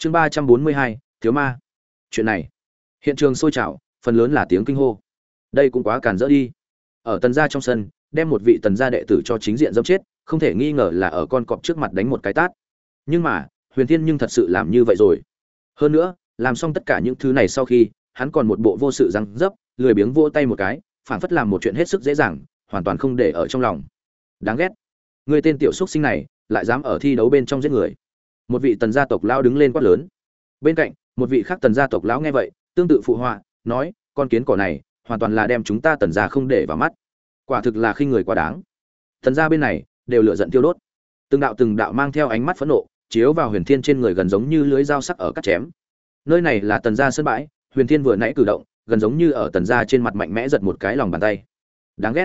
chương ba trăm bốn mươi hai, thiếu ma. Chuyện này. Hiện trường sôi trào, phần lớn là tiếng kinh hô. Đây cũng quá càn rỡ đi. Ở tần gia trong sân, đem một vị tần gia đệ tử cho chính diện dâm chết, không thể nghi ngờ là ở con cọp trước mặt đánh một cái tát. Nhưng mà, huyền thiên nhưng thật sự làm như vậy rồi. Hơn nữa, làm xong tất cả những thứ này sau khi, hắn còn một bộ vô sự răng dấp, lười biếng vỗ tay một cái, phảng phất làm một chuyện hết sức dễ dàng, hoàn toàn không để ở trong lòng. Đáng ghét. Người tên tiểu xúc sinh này, lại dám ở thi đấu bên trong giết người một vị tần gia tộc lão đứng lên quát lớn. Bên cạnh, một vị khác tần gia tộc lão nghe vậy, tương tự phụ họa, nói, con kiến cỏ này, hoàn toàn là đem chúng ta tần gia không để vào mắt. Quả thực là khi người quá đáng. Tần gia bên này, đều lựa giận tiêu đốt. Từng đạo từng đạo mang theo ánh mắt phẫn nộ, chiếu vào huyền thiên trên người gần giống như lưới dao sắc ở cắt chém. Nơi này là tần gia sân bãi, huyền thiên vừa nãy cử động, gần giống như ở tần gia trên mặt mạnh mẽ giật một cái lòng bàn tay. Đáng ghét.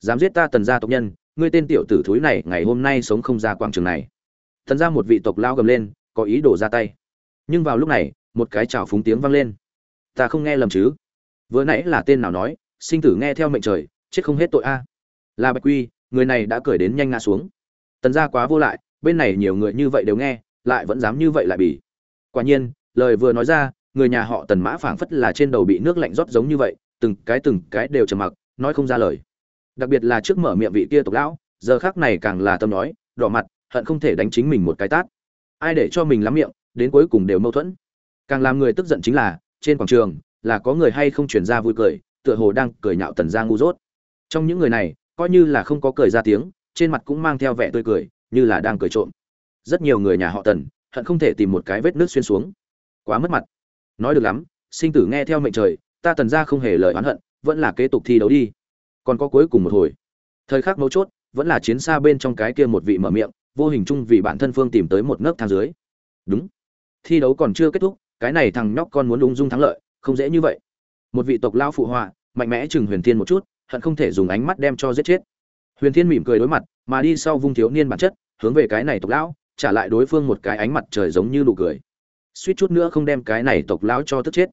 Dám giết ta tần gia tộc nhân, ngươi tên tiểu tử thúi này ngày hôm nay sống không ra quảng trường này tần gia một vị tộc lao gầm lên, có ý đồ ra tay. Nhưng vào lúc này, một cái chảo phúng tiếng vang lên. Ta không nghe lầm chứ? Vừa nãy là tên nào nói, sinh tử nghe theo mệnh trời, chết không hết tội a. Là bạch quy, người này đã cười đến nhanh ngã xuống. Tần gia quá vô lại, bên này nhiều người như vậy đều nghe, lại vẫn dám như vậy lại bỉ. Quả nhiên, lời vừa nói ra, người nhà họ tần mã phảng phất là trên đầu bị nước lạnh rót giống như vậy, từng cái từng cái đều trầm mặc, nói không ra lời. Đặc biệt là trước mở miệng vị kia tộc lão, giờ khác này càng là tâm nói, đỏ mặt hận không thể đánh chính mình một cái tát. Ai để cho mình lắm miệng, đến cuối cùng đều mâu thuẫn. Càng làm người tức giận chính là, trên quảng trường, là có người hay không chuyển ra vui cười, tựa hồ đang cười nhạo tần gia ngu dốt. Trong những người này, coi như là không có cười ra tiếng, trên mặt cũng mang theo vẻ tươi cười, như là đang cười trộm. Rất nhiều người nhà họ tần, hận không thể tìm một cái vết nước xuyên xuống. Quá mất mặt. Nói được lắm, sinh tử nghe theo mệnh trời, ta tần gia không hề lời oán hận, vẫn là kế tục thi đấu đi. Còn có cuối cùng một hồi. Thời khắc mấu chốt, vẫn là chiến xa bên trong cái kia một vị mở miệng vô hình chung vì bản thân phương tìm tới một nấc thang dưới. Đúng. Thi đấu còn chưa kết thúc, cái này thằng nhóc con muốn ung dung thắng lợi, không dễ như vậy. Một vị tộc lao phụ họa, mạnh mẽ chừng huyền thiên một chút, hận không thể dùng ánh mắt đem cho giết chết. Huyền thiên mỉm cười đối mặt, mà đi sau vung thiếu niên bản chất, hướng về cái này tộc lão, trả lại đối phương một cái ánh mặt trời giống như nụ cười. Suýt chút nữa không đem cái này tộc lão cho tức chết.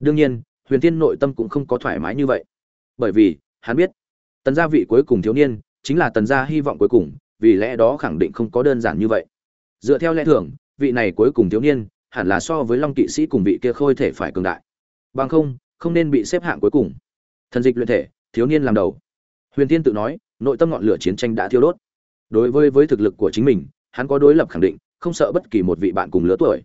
Đương nhiên, huyền thiên nội tâm cũng không có thoải mái như vậy. Bởi vì, hắn biết, tần gia vị cuối cùng thiếu niên, chính là tần gia hy vọng cuối cùng vì lẽ đó khẳng định không có đơn giản như vậy. Dựa theo lẽ thường, vị này cuối cùng thiếu niên hẳn là so với long kỵ sĩ cùng vị kia khôi thể phải cường đại. Bằng không không nên bị xếp hạng cuối cùng. Thần dịch luyện thể, thiếu niên làm đầu. Huyền tiên tự nói, nội tâm ngọn lửa chiến tranh đã thiêu đốt. Đối với với thực lực của chính mình, hắn có đối lập khẳng định, không sợ bất kỳ một vị bạn cùng lứa tuổi.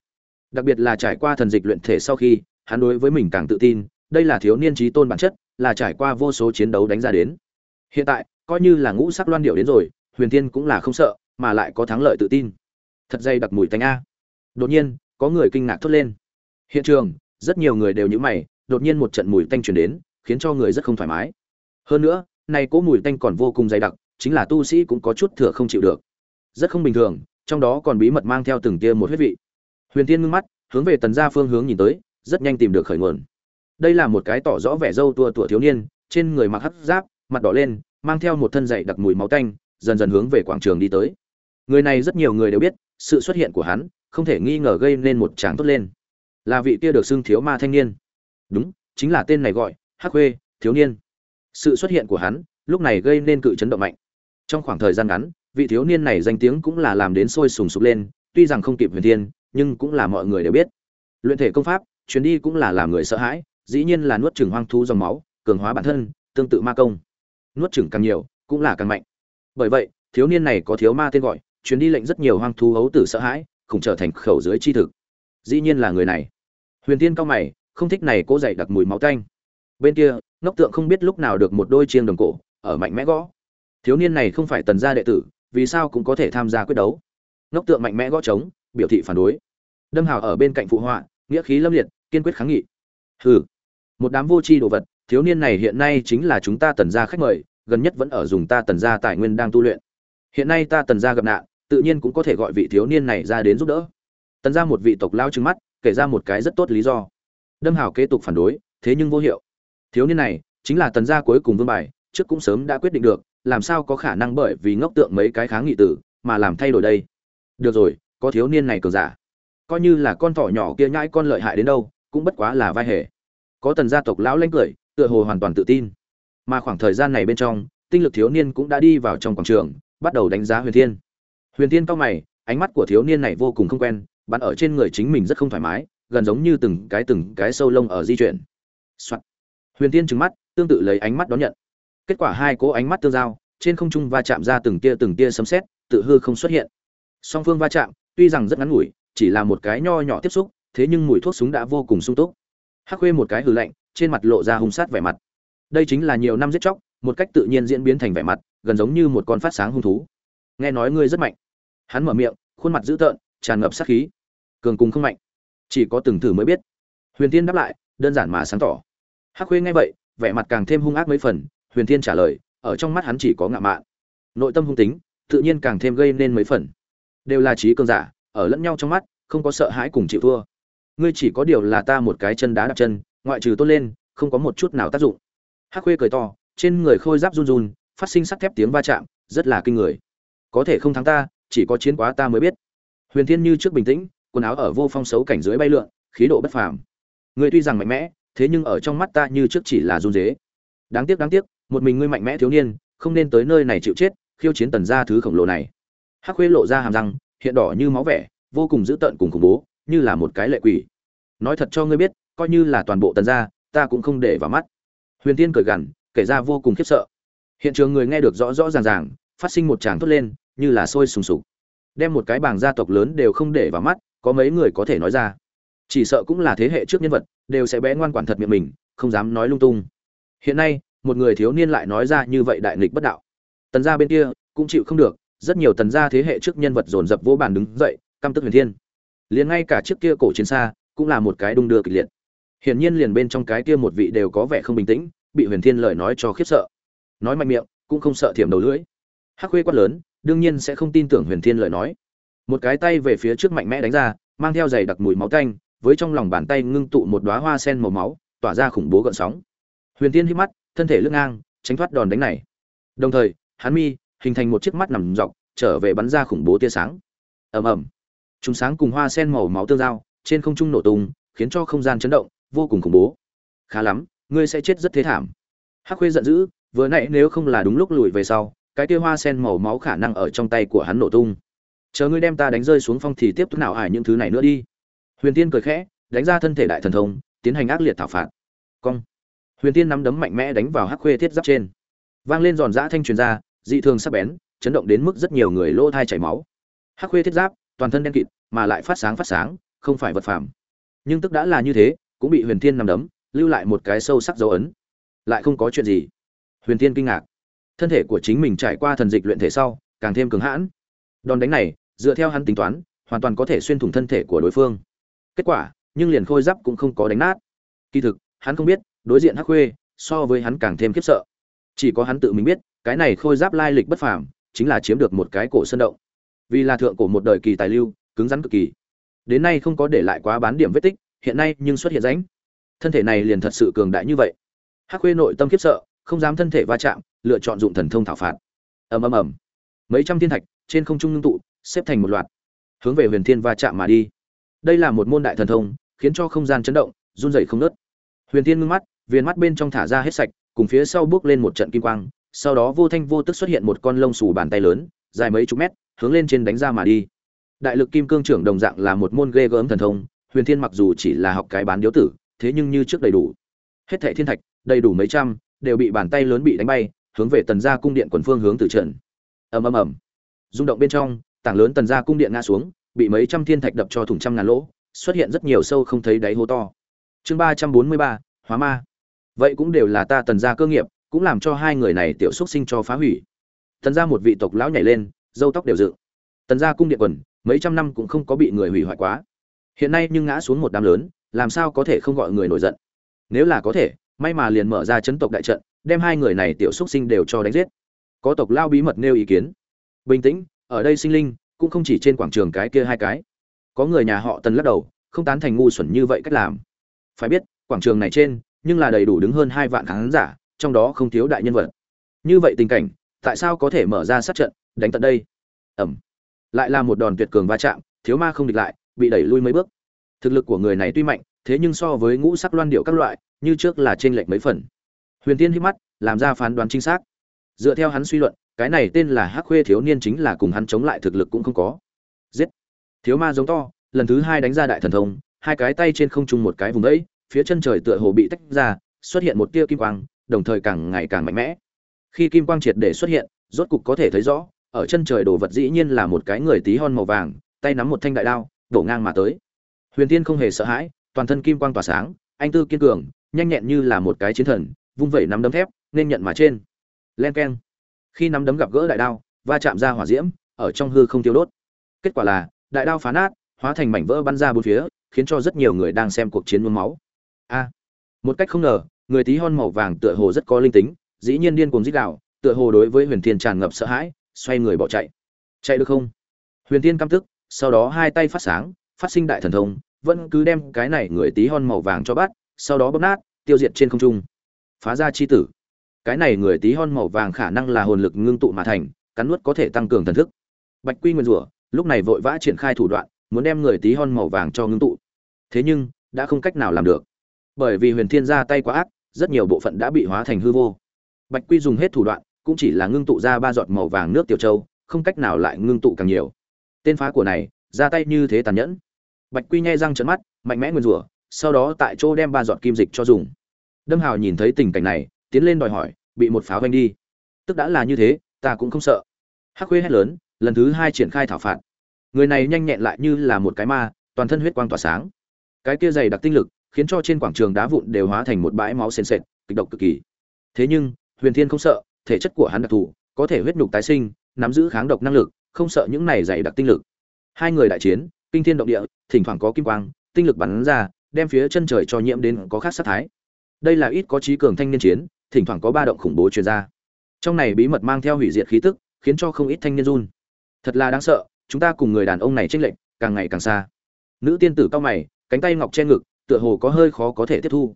Đặc biệt là trải qua thần dịch luyện thể sau khi, hắn đối với mình càng tự tin, đây là thiếu niên trí tôn bản chất, là trải qua vô số chiến đấu đánh ra đến. Hiện tại, coi như là ngũ sắc loan điệu đến rồi huyền Thiên cũng là không sợ, mà lại có thắng lợi tự tin. Thật dây đặc mùi tánh a. Đột nhiên, có người kinh ngạc thốt lên. Hiện trường, rất nhiều người đều nhữ mày, đột nhiên một trận mùi tanh truyền đến, khiến cho người rất không thoải mái. Hơn nữa nay cỗ mùi tanh còn vô cùng dày đặc, chính là tu sĩ cũng có chút thừa không chịu được. Rất không bình thường, trong đó còn bí mật mang theo từng tia một huyết vị. Huyền tiên ngưng mắt, hướng về tần gia phương hướng nhìn tới, rất nhanh tìm được khởi nguồn. Đây là một cái tỏ rõ vẻ râu tua tủa thiếu niên, trên người mặc hắt giáp, mặt đỏ lên, mang theo một thân dày đặc mùi máu tanh dần dần hướng về quảng trường đi tới. Người này rất nhiều người đều biết, sự xuất hiện của hắn không thể nghi ngờ gây nên một tràng tốt lên. Là vị kia được xưng thiếu ma thanh niên. Đúng, chính là tên này gọi, hắc khuê, thiếu niên. Sự xuất hiện của hắn lúc này gây nên cự chấn động mạnh. Trong khoảng thời gian ngắn, vị thiếu niên này danh tiếng cũng là làm đến sôi sùng sục lên, tuy rằng không kịp huyền thiên, nhưng cũng là mọi người đều biết. Luyện thể công pháp, chuyến đi cũng là làm người sợ hãi, dĩ nhiên là nuốt chửng hoang thú dòng máu, cường hóa bản thân, tương tự ma công. Nuốt chửng càng nhiều, cũng là càng mạnh bởi vậy, thiếu niên này có thiếu ma tên gọi chuyến đi lệnh rất nhiều hoang thú hấu tử sợ hãi, khủng trở thành khẩu dưới chi thực. Dĩ nhiên là người này. Huyền tiên cao mày, không thích này cố dậy đặc mùi máu tanh. Bên kia, ngốc tượng không biết lúc nào được một đôi chiêng đồng cổ, ở mạnh mẽ gõ. Thiếu niên này không phải tần gia đệ tử, vì sao cũng có thể tham gia quyết đấu. Ngốc tượng mạnh mẽ gõ trống, biểu thị phản đối. Đâm hào ở bên cạnh phụ họa, nghĩa khí lâm liệt, kiên quyết kháng nghị. Hừ. Một đám vô tri đồ vật, thiếu niên này hiện nay chính là chúng ta tần gia khách mời gần nhất vẫn ở dùng ta tần gia tài nguyên đang tu luyện. Hiện nay ta tần gia gặp nạn, tự nhiên cũng có thể gọi vị thiếu niên này ra đến giúp đỡ. Tần gia một vị tộc lao trừng mắt, kể ra một cái rất tốt lý do. Đâm Hảo kế tục phản đối, thế nhưng vô hiệu. Thiếu niên này, chính là tần gia cuối cùng vương bài, trước cũng sớm đã quyết định được, làm sao có khả năng bởi vì ngốc tượng mấy cái kháng nghị tử, mà làm thay đổi đây? Được rồi, có thiếu niên này cường giả. Coi như là con thỏ nhỏ kia nhãi con lợi hại đến đâu, cũng bất quá là vai hề. Có tần gia tộc lão lanh cười, tựa hồ hoàn toàn tự tin mà khoảng thời gian này bên trong, tinh lực thiếu niên cũng đã đi vào trong quảng trường, bắt đầu đánh giá huyền thiên. Huyền thiên cao mày, ánh mắt của thiếu niên này vô cùng không quen, bắn ở trên người chính mình rất không thoải mái, gần giống như từng cái từng cái sâu lông ở di chuyển、Soạn. huyền Thiên trừng mắt, tương tự lấy ánh mắt đón nhận. Kết quả hai cố ánh mắt tương giao, trên không trung va chạm ra từng tia từng tia sấm sét, tự hư không xuất hiện. Song phương va chạm, tuy rằng rất ngắn ngủi, chỉ là một cái nho nhỏ tiếp xúc, thế nhưng mùi thuốc súng đã vô cùng sung túc. Hắc khuê một cái hừ lạnh, trên mặt lộ ra hung sát vẻ mặt đây chính là nhiều năm giết chóc, một cách tự nhiên diễn biến thành vẻ mặt, gần giống như một con phát sáng hung thú. Nghe nói ngươi rất mạnh. Hắn mở miệng, khuôn mặt dữ tợn, tràn ngập sát khí. Cường cùng không mạnh. Chỉ có từng thử mới biết. Huyền tiên đáp lại, đơn giản mà sáng tỏ. Hắc khuê nghe vậy, vẻ mặt càng thêm hung ác mấy phần, huyền tiên trả lời, ở trong mắt hắn chỉ có ngạo mạn. Nội tâm hung tính, tự nhiên càng thêm gây nên mấy phần. Đều là trí cường giả, ở lẫn nhau trong mắt, không có sợ hãi cùng chịu thua. Ngươi chỉ có điều là ta một cái chân đá đạp chân, ngoại trừ tốt lên, không có một chút nào tác dụng hắc khuê cười to, trên người khôi giáp run run, phát sinh sắt thép tiếng va chạm, rất là kinh người. Có thể không thắng ta, chỉ có chiến quá ta mới biết. Huyền thiên như trước bình tĩnh, quần áo ở vô phong xấu cảnh dưới bay lượn, khí độ bất phàm. Ngươi tuy rằng mạnh mẽ, thế nhưng ở trong mắt ta như trước chỉ là run dế đáng tiếc đáng tiếc, một mình ngươi mạnh mẽ thiếu niên, không nên tới nơi này chịu chết, khiêu chiến tần gia thứ khổng lồ này. Hắc khuê lộ ra hàm răng, hiện đỏ như máu vẻ, vô cùng dữ tợn cùng khủng bố, như là một cái lệ quỷ. Nói thật cho ngươi biết, coi như là toàn bộ tần gia, ta cũng không để vào mắt huyền tiên cười gằn, kể ra vô cùng khiếp sợ. Hiện trường người nghe được rõ rõ ràng ràng, phát sinh một tràng thốt lên, như là sôi sùng sục. Đem một cái bảng gia tộc lớn đều không để vào mắt, có mấy người có thể nói ra. Chỉ sợ cũng là thế hệ trước nhân vật, đều sẽ bé ngoan quản thật miệng mình, không dám nói lung tung. Hiện nay, một người thiếu niên lại nói ra như vậy đại nghịch bất đạo. Tần gia bên kia, cũng chịu không được, rất nhiều tần gia thế hệ trước nhân vật dồn dập vô bàn đứng dậy, căm tức huyền thiên. Liền ngay cả chiếc kia cổ chiến xa, cũng là một cái đung đưa kịch liệt hiển nhiên liền bên trong cái kia một vị đều có vẻ không bình tĩnh, bị huyền thiên lời nói cho khiếp sợ. Nói mạnh miệng, cũng không sợ thiểm đầu lưỡi. Hắc khuê quát lớn, đương nhiên sẽ không tin tưởng huyền thiên lời nói. Một cái tay về phía trước mạnh mẽ đánh ra, mang theo giày đặc mùi máu canh với trong lòng bàn tay ngưng tụ một đóa hoa sen màu máu, tỏa ra khủng bố gợn sóng. Huyền thiên hít mắt, thân thể lướt ngang, tránh thoát đòn đánh này. Đồng thời, hắn mi hình thành một chiếc mắt nằm dọc, trở về bắn ra khủng bố tia sáng. Ầm ầm. Chúng sáng cùng hoa sen màu máu tương giao, trên không trung nổ tung, khiến cho không gian chấn động vô cùng khủng bố. Khá lắm ngươi sẽ chết rất thế thảm. Hắc khuê giận dữ vừa nãy nếu không là đúng lúc lùi về sau cái tia hoa sen màu máu khả năng ở trong tay của hắn nổ tung. Chờ ngươi đem ta đánh rơi xuống phong thì tiếp tục nào ải những thứ này nữa đi. Huyền tiên cười khẽ đánh ra thân thể đại thần thông tiến hành ác liệt thảo phạt. Cong. Huyền tiên nắm đấm mạnh mẽ đánh vào hắc khuê thiết giáp trên. Vang lên giòn giã thanh truyền ra dị thường sắc bén chấn động đến mức rất nhiều người lỗ thai chảy máu. Hắc khuê thiết giáp toàn thân đen kịt mà lại phát sáng phát sáng không phải vật phẩm, nhưng tức đã là như thế cũng bị huyền thiên nằm đấm, lưu lại một cái sâu sắc dấu ấn. Lại không có chuyện gì. Huyền thiên kinh ngạc. Thân thể của chính mình trải qua thần dịch luyện thể sau, càng thêm cứng hãn. Đòn đánh này, dựa theo hắn tính toán, hoàn toàn có thể xuyên thủng thân thể của đối phương. Kết quả, nhưng liền khôi giáp cũng không có đánh nát. Kỳ thực, hắn không biết, đối diện hắc khuê, so với hắn càng thêm khiếp sợ. Chỉ có hắn tự mình biết, cái này khôi giáp lai lịch bất phàm, chính là chiếm được một cái cổ sơn động. Vì là thượng cổ một đời kỳ tài lưu, cứng rắn cực kỳ. Đến nay không có để lại quá bán điểm vết tích hiện nay nhưng xuất hiện ránh thân thể này liền thật sự cường đại như vậy. Hắc khuê nội tâm khiếp sợ, không dám thân thể va chạm, lựa chọn dụng thần thông thảo phạt. Ầm ầm ầm. Mấy trăm thiên thạch trên không trung ngưng tụ, xếp thành một loạt. Hướng về huyền thiên va chạm mà đi. Đây là một môn đại thần thông, khiến cho không gian chấn động, run rẩy không nớt huyền thiên ngưng mắt, viền mắt bên trong thả ra hết sạch, cùng phía sau bước lên một trận kim quang, sau đó vô thanh vô tức xuất hiện một con lông xù bàn tay lớn, dài mấy chục mét, hướng lên trên đánh ra mà đi. Đại lực kim cương trưởng đồng dạng là một môn ghê gớm thần thông huyền thiên mặc dù chỉ là học cái bán điếu tử, thế nhưng như trước đầy đủ. Hết thẻ thiên thạch, đầy đủ mấy trăm, đều bị bàn tay lớn bị đánh bay, hướng về tần gia cung điện quần phương hướng từ trận. Ầm ầm ầm. Rung động bên trong, tảng lớn tần gia cung điện ngã xuống, bị mấy trăm thiên thạch đập cho thủng trăm ngàn lỗ, xuất hiện rất nhiều sâu không thấy đáy hố to. Chương ba trăm bốn mươi ba, hóa ma. Vậy cũng đều là ta tần gia cơ nghiệp, cũng làm cho hai người này tiểu xúc sinh cho phá hủy. Tần gia một vị tộc lão nhảy lên dâu tóc đều dựng. Tần gia cung điện quần, mấy trăm năm cũng không có bị người hủy hoại quá hiện nay nhưng ngã xuống một đám lớn, làm sao có thể không gọi người nổi giận? Nếu là có thể, may mà liền mở ra chấn tộc đại trận, đem hai người này tiểu xúc sinh đều cho đánh giết. Có tộc lao bí mật nêu ý kiến. Bình tĩnh, ở đây sinh linh, cũng không chỉ trên quảng trường cái kia hai cái. Có người nhà họ tần lắc đầu, không tán thành ngu xuẩn như vậy cách làm. Phải biết, quảng trường này trên, nhưng là đầy đủ đứng hơn hai vạn khán giả, trong đó không thiếu đại nhân vật. Như vậy tình cảnh, tại sao có thể mở ra sát trận, đánh tận đây? Ẩm. Lại là một đòn tuyệt cường va chạm, thiếu ma không địch lại bị đẩy lui mấy bước. Thực lực của người này tuy mạnh, thế nhưng so với ngũ sắc loan điệu các loại, như trước là trên lệch mấy phần. Huyền tiên hít mắt, làm ra phán đoán chính xác. Dựa theo hắn suy luận, cái này tên là hắc khuê thiếu niên chính là cùng hắn chống lại thực lực cũng không có. Giết! Thiếu ma giống to, lần thứ hai đánh ra đại thần thông, hai cái tay trên không trung một cái vùng đấy, phía chân trời tựa hồ bị tách ra, xuất hiện một tia kim quang, đồng thời càng ngày càng mạnh mẽ. Khi kim quang triệt để xuất hiện, rốt cục có thể thấy rõ, ở chân trời đồ vật dĩ nhiên là một cái người tí hon màu vàng, tay nắm một thanh đại đao đổ ngang mà tới. Huyền tiên không hề sợ hãi, toàn thân kim quang tỏa sáng, anh tư kiên cường, nhanh nhẹn như là một cái chiến thần, vung vẩy nắm đấm thép, nên nhận mà trên. Len keng. Khi nắm đấm gặp gỡ đại đao, va chạm ra hỏa diễm, ở trong hư không tiêu đốt. Kết quả là, đại đao phá nát, hóa thành mảnh vỡ bắn ra bốn phía, khiến cho rất nhiều người đang xem cuộc chiến nhuốm máu. A. Một cách không ngờ, người tí hon màu vàng tựa hồ rất có linh tính, dĩ nhiên điên cuồng dích đạo tựa hồ đối với huyền thiên tràn ngập sợ hãi, xoay người bỏ chạy. Chạy được không? Huyền thiên căm tức sau đó hai tay phát sáng, phát sinh đại thần thông, vẫn cứ đem cái này người tí hon màu vàng cho bắt, sau đó bóp nát, tiêu diệt trên không trung. Phá ra chi tử. Cái này người tí hon màu vàng khả năng là hồn lực ngưng tụ mà thành, cắn nuốt có thể tăng cường thần thức. Bạch quy nguyên rủa, lúc này vội vã triển khai thủ đoạn, muốn đem người tí hon màu vàng cho ngưng tụ. Thế nhưng, đã không cách nào làm được. Bởi vì huyền thiên ra tay quá ác, rất nhiều bộ phận đã bị hóa thành hư vô. Bạch quy dùng hết thủ đoạn, cũng chỉ là ngưng tụ ra ba giọt màu vàng nước tiểu châu, không cách nào lại ngưng tụ càng nhiều tên phá của này, ra tay như thế tàn nhẫn. Bạch quy nhai răng trợn mắt, mạnh mẽ nguyên rủa, sau đó tại chỗ đem ba giọt kim dịch cho dùng. Đâm hào nhìn thấy tình cảnh này, tiến lên đòi hỏi, bị một pháo vanh đi. Tức đã là như thế, ta cũng không sợ. Hắc khuê hét lớn, lần thứ hai triển khai thảo phạt. Người này nhanh nhẹn lại như là một cái ma, toàn thân huyết quang tỏa sáng. Cái kia dày đặc tinh lực, khiến cho trên quảng trường đá vụn đều hóa thành một bãi máu sền sệt, kịch độc cực kỳ. Thế nhưng, huyền thiên không sợ, thể chất của hắn đặc thù, có thể huyết nhục tái sinh, nắm giữ kháng độc năng lực không sợ những này dày đặc tinh lực. Hai người đại chiến, kinh thiên động địa, thỉnh thoảng có kim quang, tinh lực bắn ra, đem phía chân trời cho nhiễm đến có khác sát thái. Đây là ít có trí cường thanh niên chiến, thỉnh thoảng có ba động khủng bố truyền ra. Trong này bí mật mang theo hủy diệt khí tức, khiến cho không ít thanh niên run. Thật là đáng sợ, chúng ta cùng người đàn ông này chênh lệch, càng ngày càng xa. Nữ tiên tử cao mày, cánh tay ngọc che ngực, tựa hồ có hơi khó có thể tiếp thu.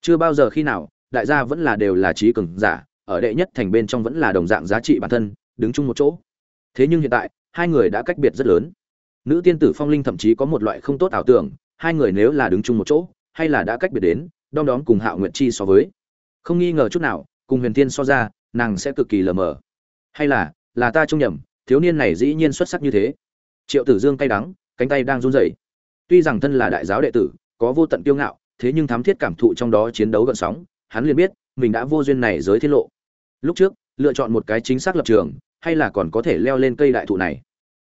Chưa bao giờ khi nào, đại gia vẫn là đều là trí cường giả, ở đệ nhất thành bên trong vẫn là đồng dạng giá trị bản thân, đứng chung một chỗ thế nhưng hiện tại, hai người đã cách biệt rất lớn. Nữ tiên tử phong linh thậm chí có một loại không tốt ảo tưởng, hai người nếu là đứng chung một chỗ, hay là đã cách biệt đến, đom đóm cùng hạo nguyệt chi so với. Không nghi ngờ chút nào, cùng huyền tiên so ra, nàng sẽ cực kỳ lờ mờ. Hay là là ta trông nhầm, thiếu niên này dĩ nhiên xuất sắc như thế. Triệu tử dương cay đắng, cánh tay đang run rẩy. Tuy rằng thân là đại giáo đệ tử, có vô tận kiêu ngạo, thế nhưng thám thiết cảm thụ trong đó chiến đấu gợn sóng, hắn liền biết, mình đã vô duyên này giới tiết lộ. Lúc trước, lựa chọn một cái chính xác lập trường hay là còn có thể leo lên cây đại thụ này?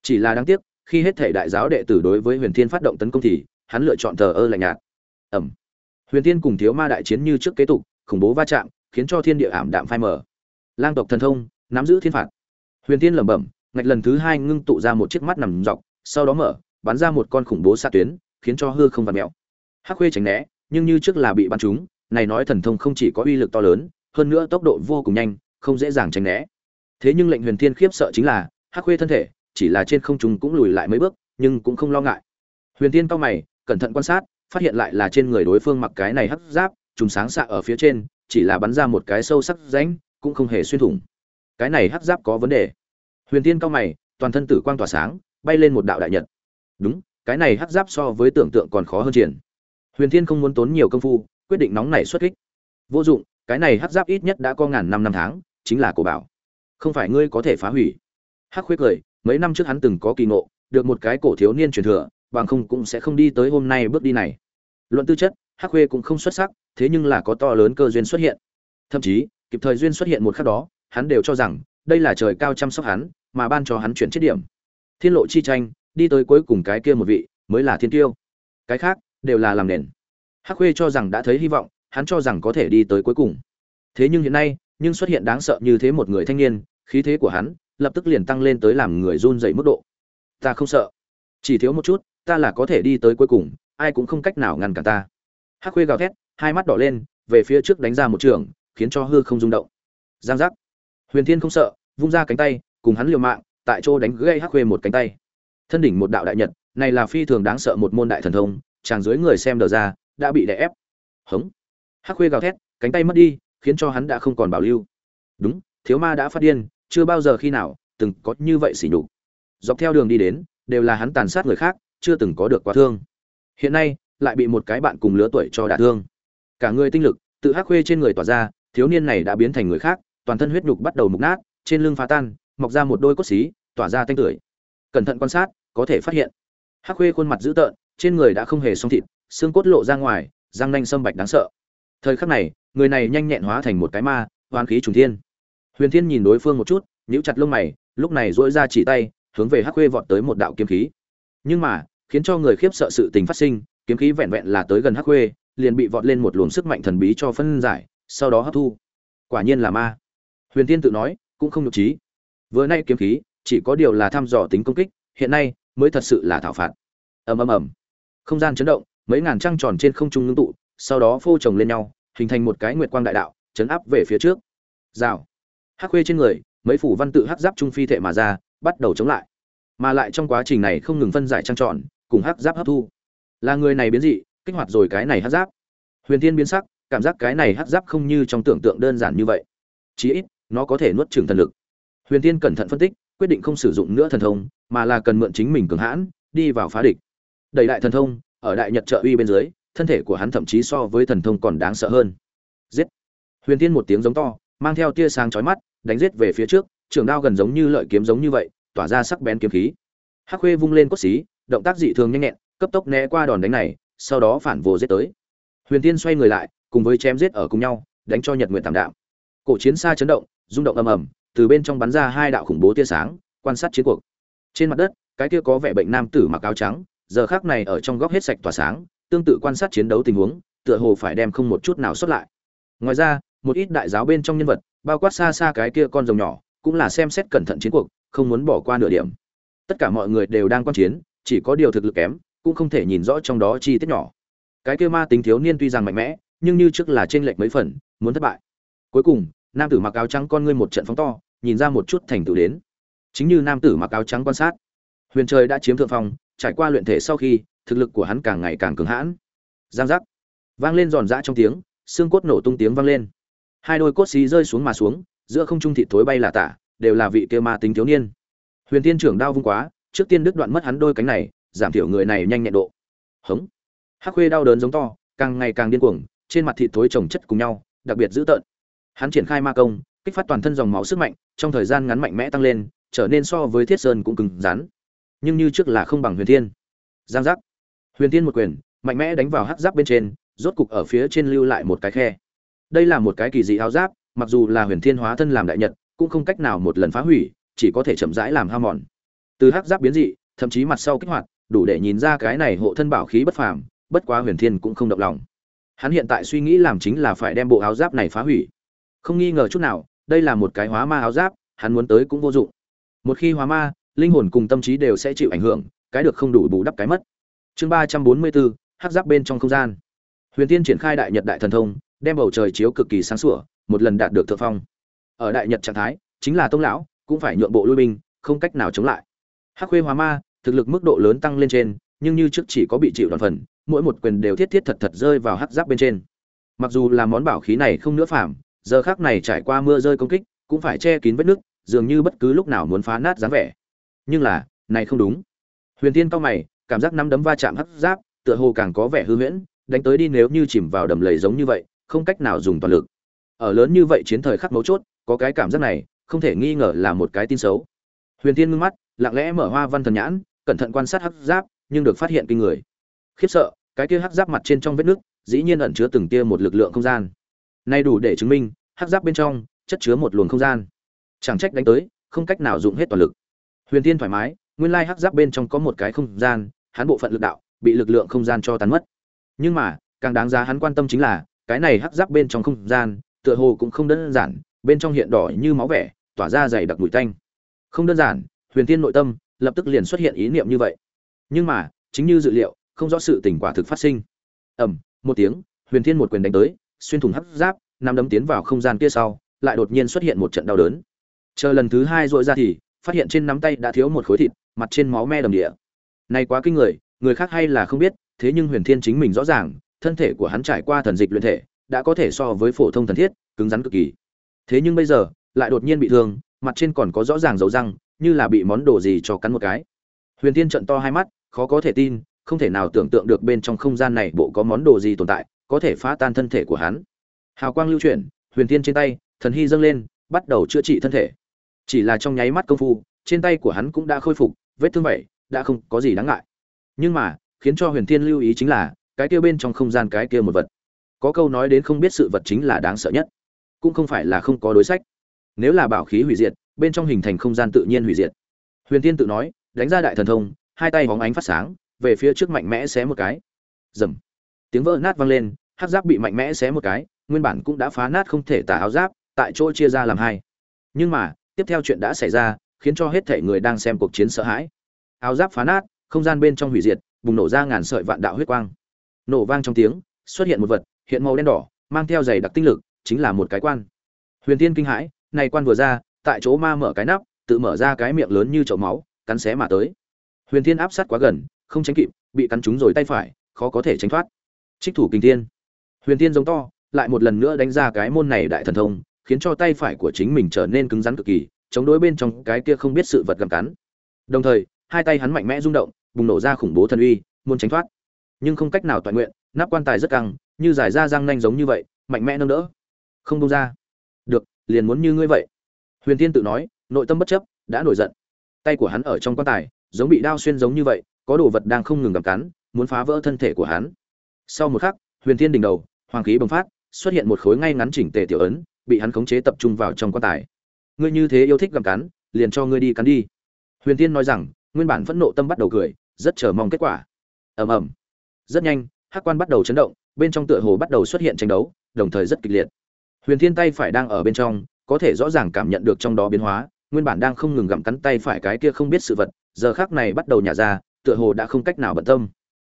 Chỉ là đáng tiếc, khi hết thể đại giáo đệ tử đối với huyền thiên phát động tấn công thì, hắn lựa chọn thờ ơ lạnh nhạt. Ẩm huyền thiên cùng thiếu ma đại chiến như trước kế tục, khủng bố va chạm, khiến cho thiên địa ảm đạm phai mờ. Lang tộc thần thông, nắm giữ thiên phạt. Huyền thiên lẩm bẩm, ngạch lần thứ hai ngưng tụ ra một chiếc mắt nằm dọc, sau đó mở, bắn ra một con khủng bố xạ tuyến, khiến cho hư không vặt mẹo hắc khuê tránh né, nhưng như trước là bị bắn trúng, này nói thần thông không chỉ có uy lực to lớn, hơn nữa tốc độ vô cùng nhanh, không dễ dàng tránh né thế nhưng lệnh huyền thiên khiếp sợ chính là, hắc khuê thân thể, chỉ là trên không trung cũng lùi lại mấy bước, nhưng cũng không lo ngại. Huyền thiên cao mày, cẩn thận quan sát, phát hiện lại là trên người đối phương mặc cái này hắc giáp, trùng sáng xạ ở phía trên, chỉ là bắn ra một cái sâu sắc rãnh, cũng không hề xuyên thủng. Cái này hắc giáp có vấn đề. Huyền thiên cao mày, toàn thân tử quang tỏa sáng, bay lên một đạo đại nhật. Đúng, cái này hắc giáp so với tưởng tượng còn khó hơn triển. Huyền thiên không muốn tốn nhiều công phu, quyết định nóng nảy xuất kích. Vô dụng, cái này hắc giáp ít nhất đã có ngàn năm năm tháng, chính là cổ bảo không phải ngươi có thể phá hủy. Hắc khuyết cười, mấy năm trước hắn từng có kỳ ngộ, được một cái cổ thiếu niên truyền thừa, bằng không cũng sẽ không đi tới hôm nay bước đi này. Luận tư chất, hắc khuê cũng không xuất sắc, thế nhưng là có to lớn cơ duyên xuất hiện. Thậm chí, kịp thời duyên xuất hiện một khắc đó, hắn đều cho rằng, đây là trời cao chăm sóc hắn, mà ban cho hắn chuyển chết điểm. Thiên lộ chi tranh, đi tới cuối cùng cái kia một vị, mới là thiên tiêu. Cái khác, đều là làm nền. Hắc khuê cho rằng đã thấy hy vọng, hắn cho rằng có thể đi tới cuối cùng. Thế nhưng hiện nay, nhưng xuất hiện đáng sợ như thế một người thanh niên khí thế của hắn lập tức liền tăng lên tới làm người run dậy mức độ. Ta không sợ. Chỉ thiếu một chút, ta là có thể đi tới cuối cùng, ai cũng không cách nào ngăn cản ta. Hắc khuê gào thét, hai mắt đỏ lên, về phía trước đánh ra một trường, khiến cho hư không rung động. Giang giác. Huyền thiên không sợ, vung ra cánh tay, cùng hắn liều mạng, tại chỗ đánh gây hắc khuê một cánh tay. Thân đỉnh một đạo đại nhật, này là phi thường đáng sợ một môn đại thần thông, chàng dưới người xem đờ ra, đã bị đè ép. Hống. Hắc khuê gào thét, cánh tay mất đi, khiến cho hắn đã không còn bảo lưu. Đúng, thiếu ma đã phát điên chưa bao giờ khi nào từng có như vậy xỉ nhục. Dọc theo đường đi đến, đều là hắn tàn sát người khác, chưa từng có được quá thương. Hiện nay, lại bị một cái bạn cùng lứa tuổi cho đả thương. Cả người tinh lực, tự hắc khuê trên người tỏa ra, thiếu niên này đã biến thành người khác, toàn thân huyết nhục bắt đầu mục nát, trên lưng phá tan, mọc ra một đôi cốt xí, tỏa ra tanh tưởi. Cẩn thận quan sát, có thể phát hiện. Hắc khuê khuôn mặt dữ tợn, trên người đã không hề xong thịt, xương cốt lộ ra ngoài, răng nanh sâm bạch đáng sợ. Thời khắc này, người này nhanh nhẹn hóa thành một cái ma oan khí trùng thiên huyền thiên nhìn đối phương một chút, nhíu chặt lông mày, lúc này dỗi ra chỉ tay, hướng về hắc khuê vọt tới một đạo kiếm khí. Nhưng mà, khiến cho người khiếp sợ sự tình phát sinh, kiếm khí vẹn vẹn là tới gần hắc khuê, liền bị vọt lên một luồng sức mạnh thần bí cho phân giải, sau đó hấp thu. Quả nhiên là ma. Huyền thiên tự nói, cũng không nhục trí vừa nay kiếm khí, chỉ có điều là thăm dò tính công kích, hiện nay mới thật sự là thảo phạt. Ầm ầm ầm. Không gian chấn động, mấy ngàn trăng tròn trên không trung ngưng tụ, sau đó phô chồng lên nhau, hình thành một cái nguyệt quang đại đạo, chấn áp về phía trước. Rào hắc khuê trên người mấy phủ văn tự hắc giáp trung phi thệ mà ra bắt đầu chống lại. Mà lại trong quá trình này không ngừng phân giải trang trọn, cùng hắc giáp hấp thu. Là người này biến dị kích hoạt rồi cái này hắc giáp. Huyền thiên biến sắc cảm giác cái này hắc giáp không như trong tưởng tượng đơn giản như vậy. Chí ít nó có thể nuốt trường thần lực. Huyền thiên cẩn thận phân tích quyết định không sử dụng nữa thần thông mà là cần mượn chính mình cường hãn đi vào phá địch. Đẩy đại thần thông ở đại nhật trợ uy bên dưới thân thể của hắn thậm chí so với thần thông còn đáng sợ hơn. Giết! Huyền thiên một tiếng giống to mang theo tia sáng chói mắt đánh giết về phía trước, trường đao gần giống như lợi kiếm giống như vậy, tỏa ra sắc bén kiếm khí. Hắc khuê vung lên cốt xí, động tác dị thường nhanh nhẹn, cấp tốc né qua đòn đánh này, sau đó phản vồ giết tới. Huyền tiên xoay người lại, cùng với chém giết ở cùng nhau, đánh cho nhật nguyện tạm đạm. Cổ chiến xa chấn động, rung động ầm ầm, từ bên trong bắn ra hai đạo khủng bố tia sáng, quan sát chiến cuộc. Trên mặt đất, cái kia có vẻ bệnh nam tử mặc áo trắng, giờ khắc này ở trong góc hết sạch tỏa sáng, tương tự quan sát chiến đấu tình huống, tựa hồ phải đem không một chút nào xuất lại. Ngoài ra một ít đại giáo bên trong nhân vật, bao quát xa xa cái kia con rồng nhỏ, cũng là xem xét cẩn thận chiến cuộc, không muốn bỏ qua nửa điểm. Tất cả mọi người đều đang quan chiến, chỉ có điều thực lực kém, cũng không thể nhìn rõ trong đó chi tiết nhỏ. Cái kia ma tính thiếu niên tuy rằng mạnh mẽ, nhưng như trước là trên lệch mấy phần, muốn thất bại. Cuối cùng, nam tử mặc áo trắng con ngươi một trận phóng to, nhìn ra một chút thành tựu đến. Chính như nam tử mặc áo trắng quan sát, huyền trời đã chiếm thượng phong, trải qua luyện thể sau khi, thực lực của hắn càng ngày càng cứng hãn. Giang giác. Vang lên giòn giã trong tiếng, xương cốt nổ tung tiếng vang lên hai đôi cốt xí rơi xuống mà xuống, giữa không trung thịt thối bay là tả, đều là vị kia ma tính thiếu niên. Huyền tiên trưởng đau vung quá, trước tiên đứt đoạn mất hắn đôi cánh này, giảm thiểu người này nhanh nhẹn độ. Hống. Hắc khuê đau đớn giống to, càng ngày càng điên cuồng, trên mặt thịt thối chồng chất cùng nhau, đặc biệt dữ tợn. Hắn triển khai ma công, kích phát toàn thân dòng máu sức mạnh, trong thời gian ngắn mạnh mẽ tăng lên, trở nên so với thiết sơn cũng cứng rắn. Nhưng như trước là không bằng huyền thiên. Giang giác. Huyền thiên một quyền, mạnh mẽ đánh vào hắc giáp bên trên, rốt cục ở phía trên lưu lại một cái khe đây là một cái kỳ dị áo giáp, mặc dù là huyền thiên hóa thân làm đại nhật, cũng không cách nào một lần phá hủy, chỉ có thể chậm rãi làm hao mòn. Từ hắc giáp biến dị, thậm chí mặt sau kích hoạt, đủ để nhìn ra cái này hộ thân bảo khí bất phàm, bất quá huyền thiên cũng không động lòng. Hắn hiện tại suy nghĩ làm chính là phải đem bộ áo giáp này phá hủy. Không nghi ngờ chút nào, đây là một cái hóa ma áo giáp, hắn muốn tới cũng vô dụng. Một khi hóa ma, linh hồn cùng tâm trí đều sẽ chịu ảnh hưởng, cái được không đủ bù đắp cái mất. Chương ba trăm bốn mươi bốn, hắc giáp bên trong không gian. Huyền tiên triển khai đại nhật đại thần thông đem bầu trời chiếu cực kỳ sáng sủa, một lần đạt được thượng phong. Ở đại nhật trạng thái, chính là tông lão, cũng phải nhượng bộ lui binh, không cách nào chống lại. Hắc khuê hóa ma, thực lực mức độ lớn tăng lên trên, nhưng như trước chỉ có bị chịu đòn phần, mỗi một quyền đều thiết thiết thật thật rơi vào hắc giáp bên trên. Mặc dù là món bảo khí này không nữa phàm, giờ khác này trải qua mưa rơi công kích, cũng phải che kín vết nước dường như bất cứ lúc nào muốn phá nát dáng vẻ. Nhưng là, này không đúng. Huyền tiên cao mày, cảm giác năm đấm va chạm hắc giáp, tựa hồ càng có vẻ hư huyễn, đánh tới đi nếu như chìm vào đầm lầy giống như vậy không cách nào dùng toàn lực. Ở lớn như vậy chiến thời khắc mấu chốt, có cái cảm giác này, không thể nghi ngờ là một cái tin xấu. Huyền tiên ngưng mắt, lặng lẽ mở hoa văn thần nhãn, cẩn thận quan sát hắc giáp, nhưng được phát hiện kinh người. Khiếp sợ, cái kia hắc giáp mặt trên trong vết nước, dĩ nhiên ẩn chứa từng tia một lực lượng không gian. Nay đủ để chứng minh, hắc giáp bên trong chất chứa một luồng không gian. Chẳng trách đánh tới, không cách nào dùng hết toàn lực. Huyền tiên thoải mái, nguyên lai hắc giáp bên trong có một cái không gian, hắn bộ phận lực đạo, bị lực lượng không gian cho tán mất. Nhưng mà, càng đáng giá hắn quan tâm chính là cái này hắc giáp bên trong không gian, tựa hồ cũng không đơn giản, bên trong hiện đỏ như máu vẻ, tỏa ra dày đặc mùi tanh. Không đơn giản, huyền tiên nội tâm lập tức liền xuất hiện ý niệm như vậy. Nhưng mà, chính như dự liệu, không rõ sự tình quả thực phát sinh. Ầm, một tiếng, huyền thiên một quyền đánh tới, xuyên thủng hắc giáp nằm đấm tiến vào không gian kia sau, lại đột nhiên xuất hiện một trận đau đớn. Chờ lần thứ hai dội ra thì, phát hiện trên nắm tay đã thiếu một khối thịt, mặt trên máu me đầm địa. Này quá kinh người người khác hay là không biết, thế nhưng huyền thiên chính mình rõ ràng thân thể của hắn trải qua thần dịch luyện thể, đã có thể so với phổ thông thần thiết, cứng rắn cực kỳ. Thế nhưng bây giờ, lại đột nhiên bị thương, mặt trên còn có rõ ràng dấu răng, như là bị món đồ gì cho cắn một cái. Huyền thiên trận to hai mắt, khó có thể tin, không thể nào tưởng tượng được bên trong không gian này bộ có món đồ gì tồn tại, có thể phá tan thân thể của hắn. Hào quang lưu chuyển, huyền thiên trên tay, thần hy dâng lên, bắt đầu chữa trị thân thể. Chỉ là trong nháy mắt công phu, trên tay của hắn cũng đã khôi phục, vết thương vậy, đã không có gì đáng ngại. Nhưng mà, khiến cho huyền thiên lưu ý chính là cái kia bên trong không gian cái kia một vật. Có câu nói đến không biết sự vật chính là đáng sợ nhất, cũng không phải là không có đối sách. Nếu là bảo khí hủy diệt, bên trong hình thành không gian tự nhiên hủy diệt. Huyền tiên tự nói, đánh ra đại thần thông, hai tay hóng ánh phát sáng, về phía trước mạnh mẽ xé một cái. Dầm tiếng vỡ nát vang lên hát giáp bị mạnh mẽ xé một cái, nguyên bản cũng đã phá nát không thể tả áo giáp, tại chỗ chia ra làm hai. Nhưng mà, tiếp theo chuyện đã xảy ra, khiến cho hết thể người đang xem cuộc chiến sợ hãi. Áo giáp phá nát, không gian bên trong hủy diệt, bùng nổ ra ngàn sợi vạn đạo huyết quang nổ vang trong tiếng, xuất hiện một vật, hiện màu đen đỏ, mang theo giày đặc tinh lực, chính là một cái quan. Huyền tiên kinh hãi, này quan vừa ra, tại chỗ ma mở cái nắp, tự mở ra cái miệng lớn như chậu máu, cắn xé mà tới. Huyền thiên áp sát quá gần, không tránh kịp, bị cắn trúng rồi tay phải, khó có thể tránh thoát. Trích thủ kinh thiên. Huyền thiên giống to, lại một lần nữa đánh ra cái môn này đại thần thông, khiến cho tay phải của chính mình trở nên cứng rắn cực kỳ, chống đối bên trong cái kia không biết sự vật gặm cắn. Đồng thời, hai tay hắn mạnh mẽ rung động, bùng nổ ra khủng bố thần uy, muốn tránh thoát nhưng không cách nào toàn nguyện, nắp quan tài rất căng, như giải ra răng nanh giống như vậy, mạnh mẽ nâng đỡ. Không đông ra. Được, liền muốn như ngươi vậy. Huyền tiên tự nói, nội tâm bất chấp, đã nổi giận. Tay của hắn ở trong quan tài, giống bị đao xuyên giống như vậy, có đồ vật đang không ngừng gặm cắn, muốn phá vỡ thân thể của hắn. Sau một khắc, huyền thiên đỉnh đầu, hoàng khí bùng phát, xuất hiện một khối ngay ngắn chỉnh tề tiểu ấn, bị hắn khống chế tập trung vào trong quan tài. Ngươi như thế yêu thích gặm cắn, liền cho ngươi đi cắn đi. Huyền tiên nói rằng, nguyên bản phẫn nộ tâm bắt đầu cười, rất chờ mong kết quả. Ầm ầm rất nhanh, hắc quan bắt đầu chấn động, bên trong tựa hồ bắt đầu xuất hiện tranh đấu, đồng thời rất kịch liệt. Huyền thiên tay phải đang ở bên trong, có thể rõ ràng cảm nhận được trong đó biến hóa, nguyên bản đang không ngừng gặm cắn tay phải cái kia không biết sự vật, giờ khác này bắt đầu nhả ra, tựa hồ đã không cách nào bận tâm.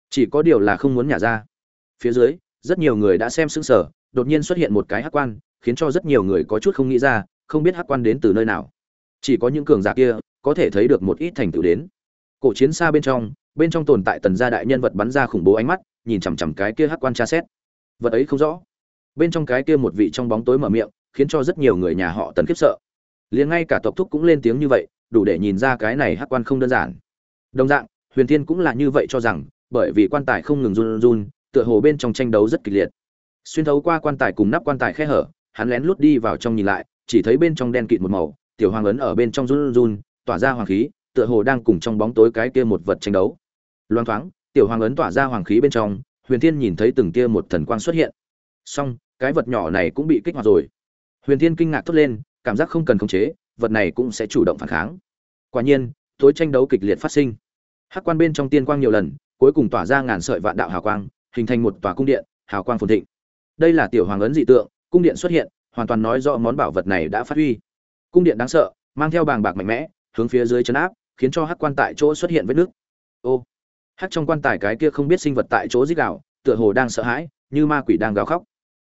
Chỉ có điều là không muốn nhả ra. Phía dưới, rất nhiều người đã xem sững sờ, đột nhiên xuất hiện một cái hắc quan, khiến cho rất nhiều người có chút không nghĩ ra, không biết hắc quan đến từ nơi nào. Chỉ có những cường giả kia, có thể thấy được một ít thành tựu đến. Cổ chiến xa bên trong bên trong tồn tại tần gia đại nhân vật bắn ra khủng bố ánh mắt, nhìn chằm chằm cái kia hắc quan tra xét. Vật ấy không rõ. Bên trong cái kia một vị trong bóng tối mở miệng, khiến cho rất nhiều người nhà họ tần khiếp sợ. Liền ngay cả tộc thúc cũng lên tiếng như vậy, đủ để nhìn ra cái này hắc quan không đơn giản. Đồng dạng, huyền thiên cũng là như vậy cho rằng, bởi vì quan tài không ngừng run run tựa hồ bên trong tranh đấu rất kịch liệt. Xuyên thấu qua quan tài cùng nắp quan tài khe hở, hắn lén lút đi vào trong nhìn lại, chỉ thấy bên trong đen kịt một màu, tiểu hoàng ấn ở bên trong run run, tỏa ra hoàng khí, tựa hồ đang cùng trong bóng tối cái kia một vật tranh đấu loang thoáng, tiểu hoàng ấn tỏa ra hoàng khí bên trong, huyền thiên nhìn thấy từng tia một thần quang xuất hiện. Song cái vật nhỏ này cũng bị kích hoạt rồi. Huyền thiên kinh ngạc thốt lên, cảm giác không cần khống chế, vật này cũng sẽ chủ động phản kháng. Quả nhiên, tối tranh đấu kịch liệt phát sinh. Hắc quan bên trong tiên quang nhiều lần, cuối cùng tỏa ra ngàn sợi vạn đạo hào quang, hình thành một tòa cung điện, hào quang phồn thịnh. Đây là tiểu hoàng ấn dị tượng, cung điện xuất hiện, hoàn toàn nói rõ món bảo vật này đã phát huy. Cung điện đáng sợ, mang theo bàng bạc mạnh mẽ, hướng phía dưới chấn áp, khiến cho hắc quan tại chỗ xuất hiện vết nước ô! Hắc trong quan tài cái kia không biết sinh vật tại chỗ dích gào, tựa hồ đang sợ hãi, như ma quỷ đang gào khóc.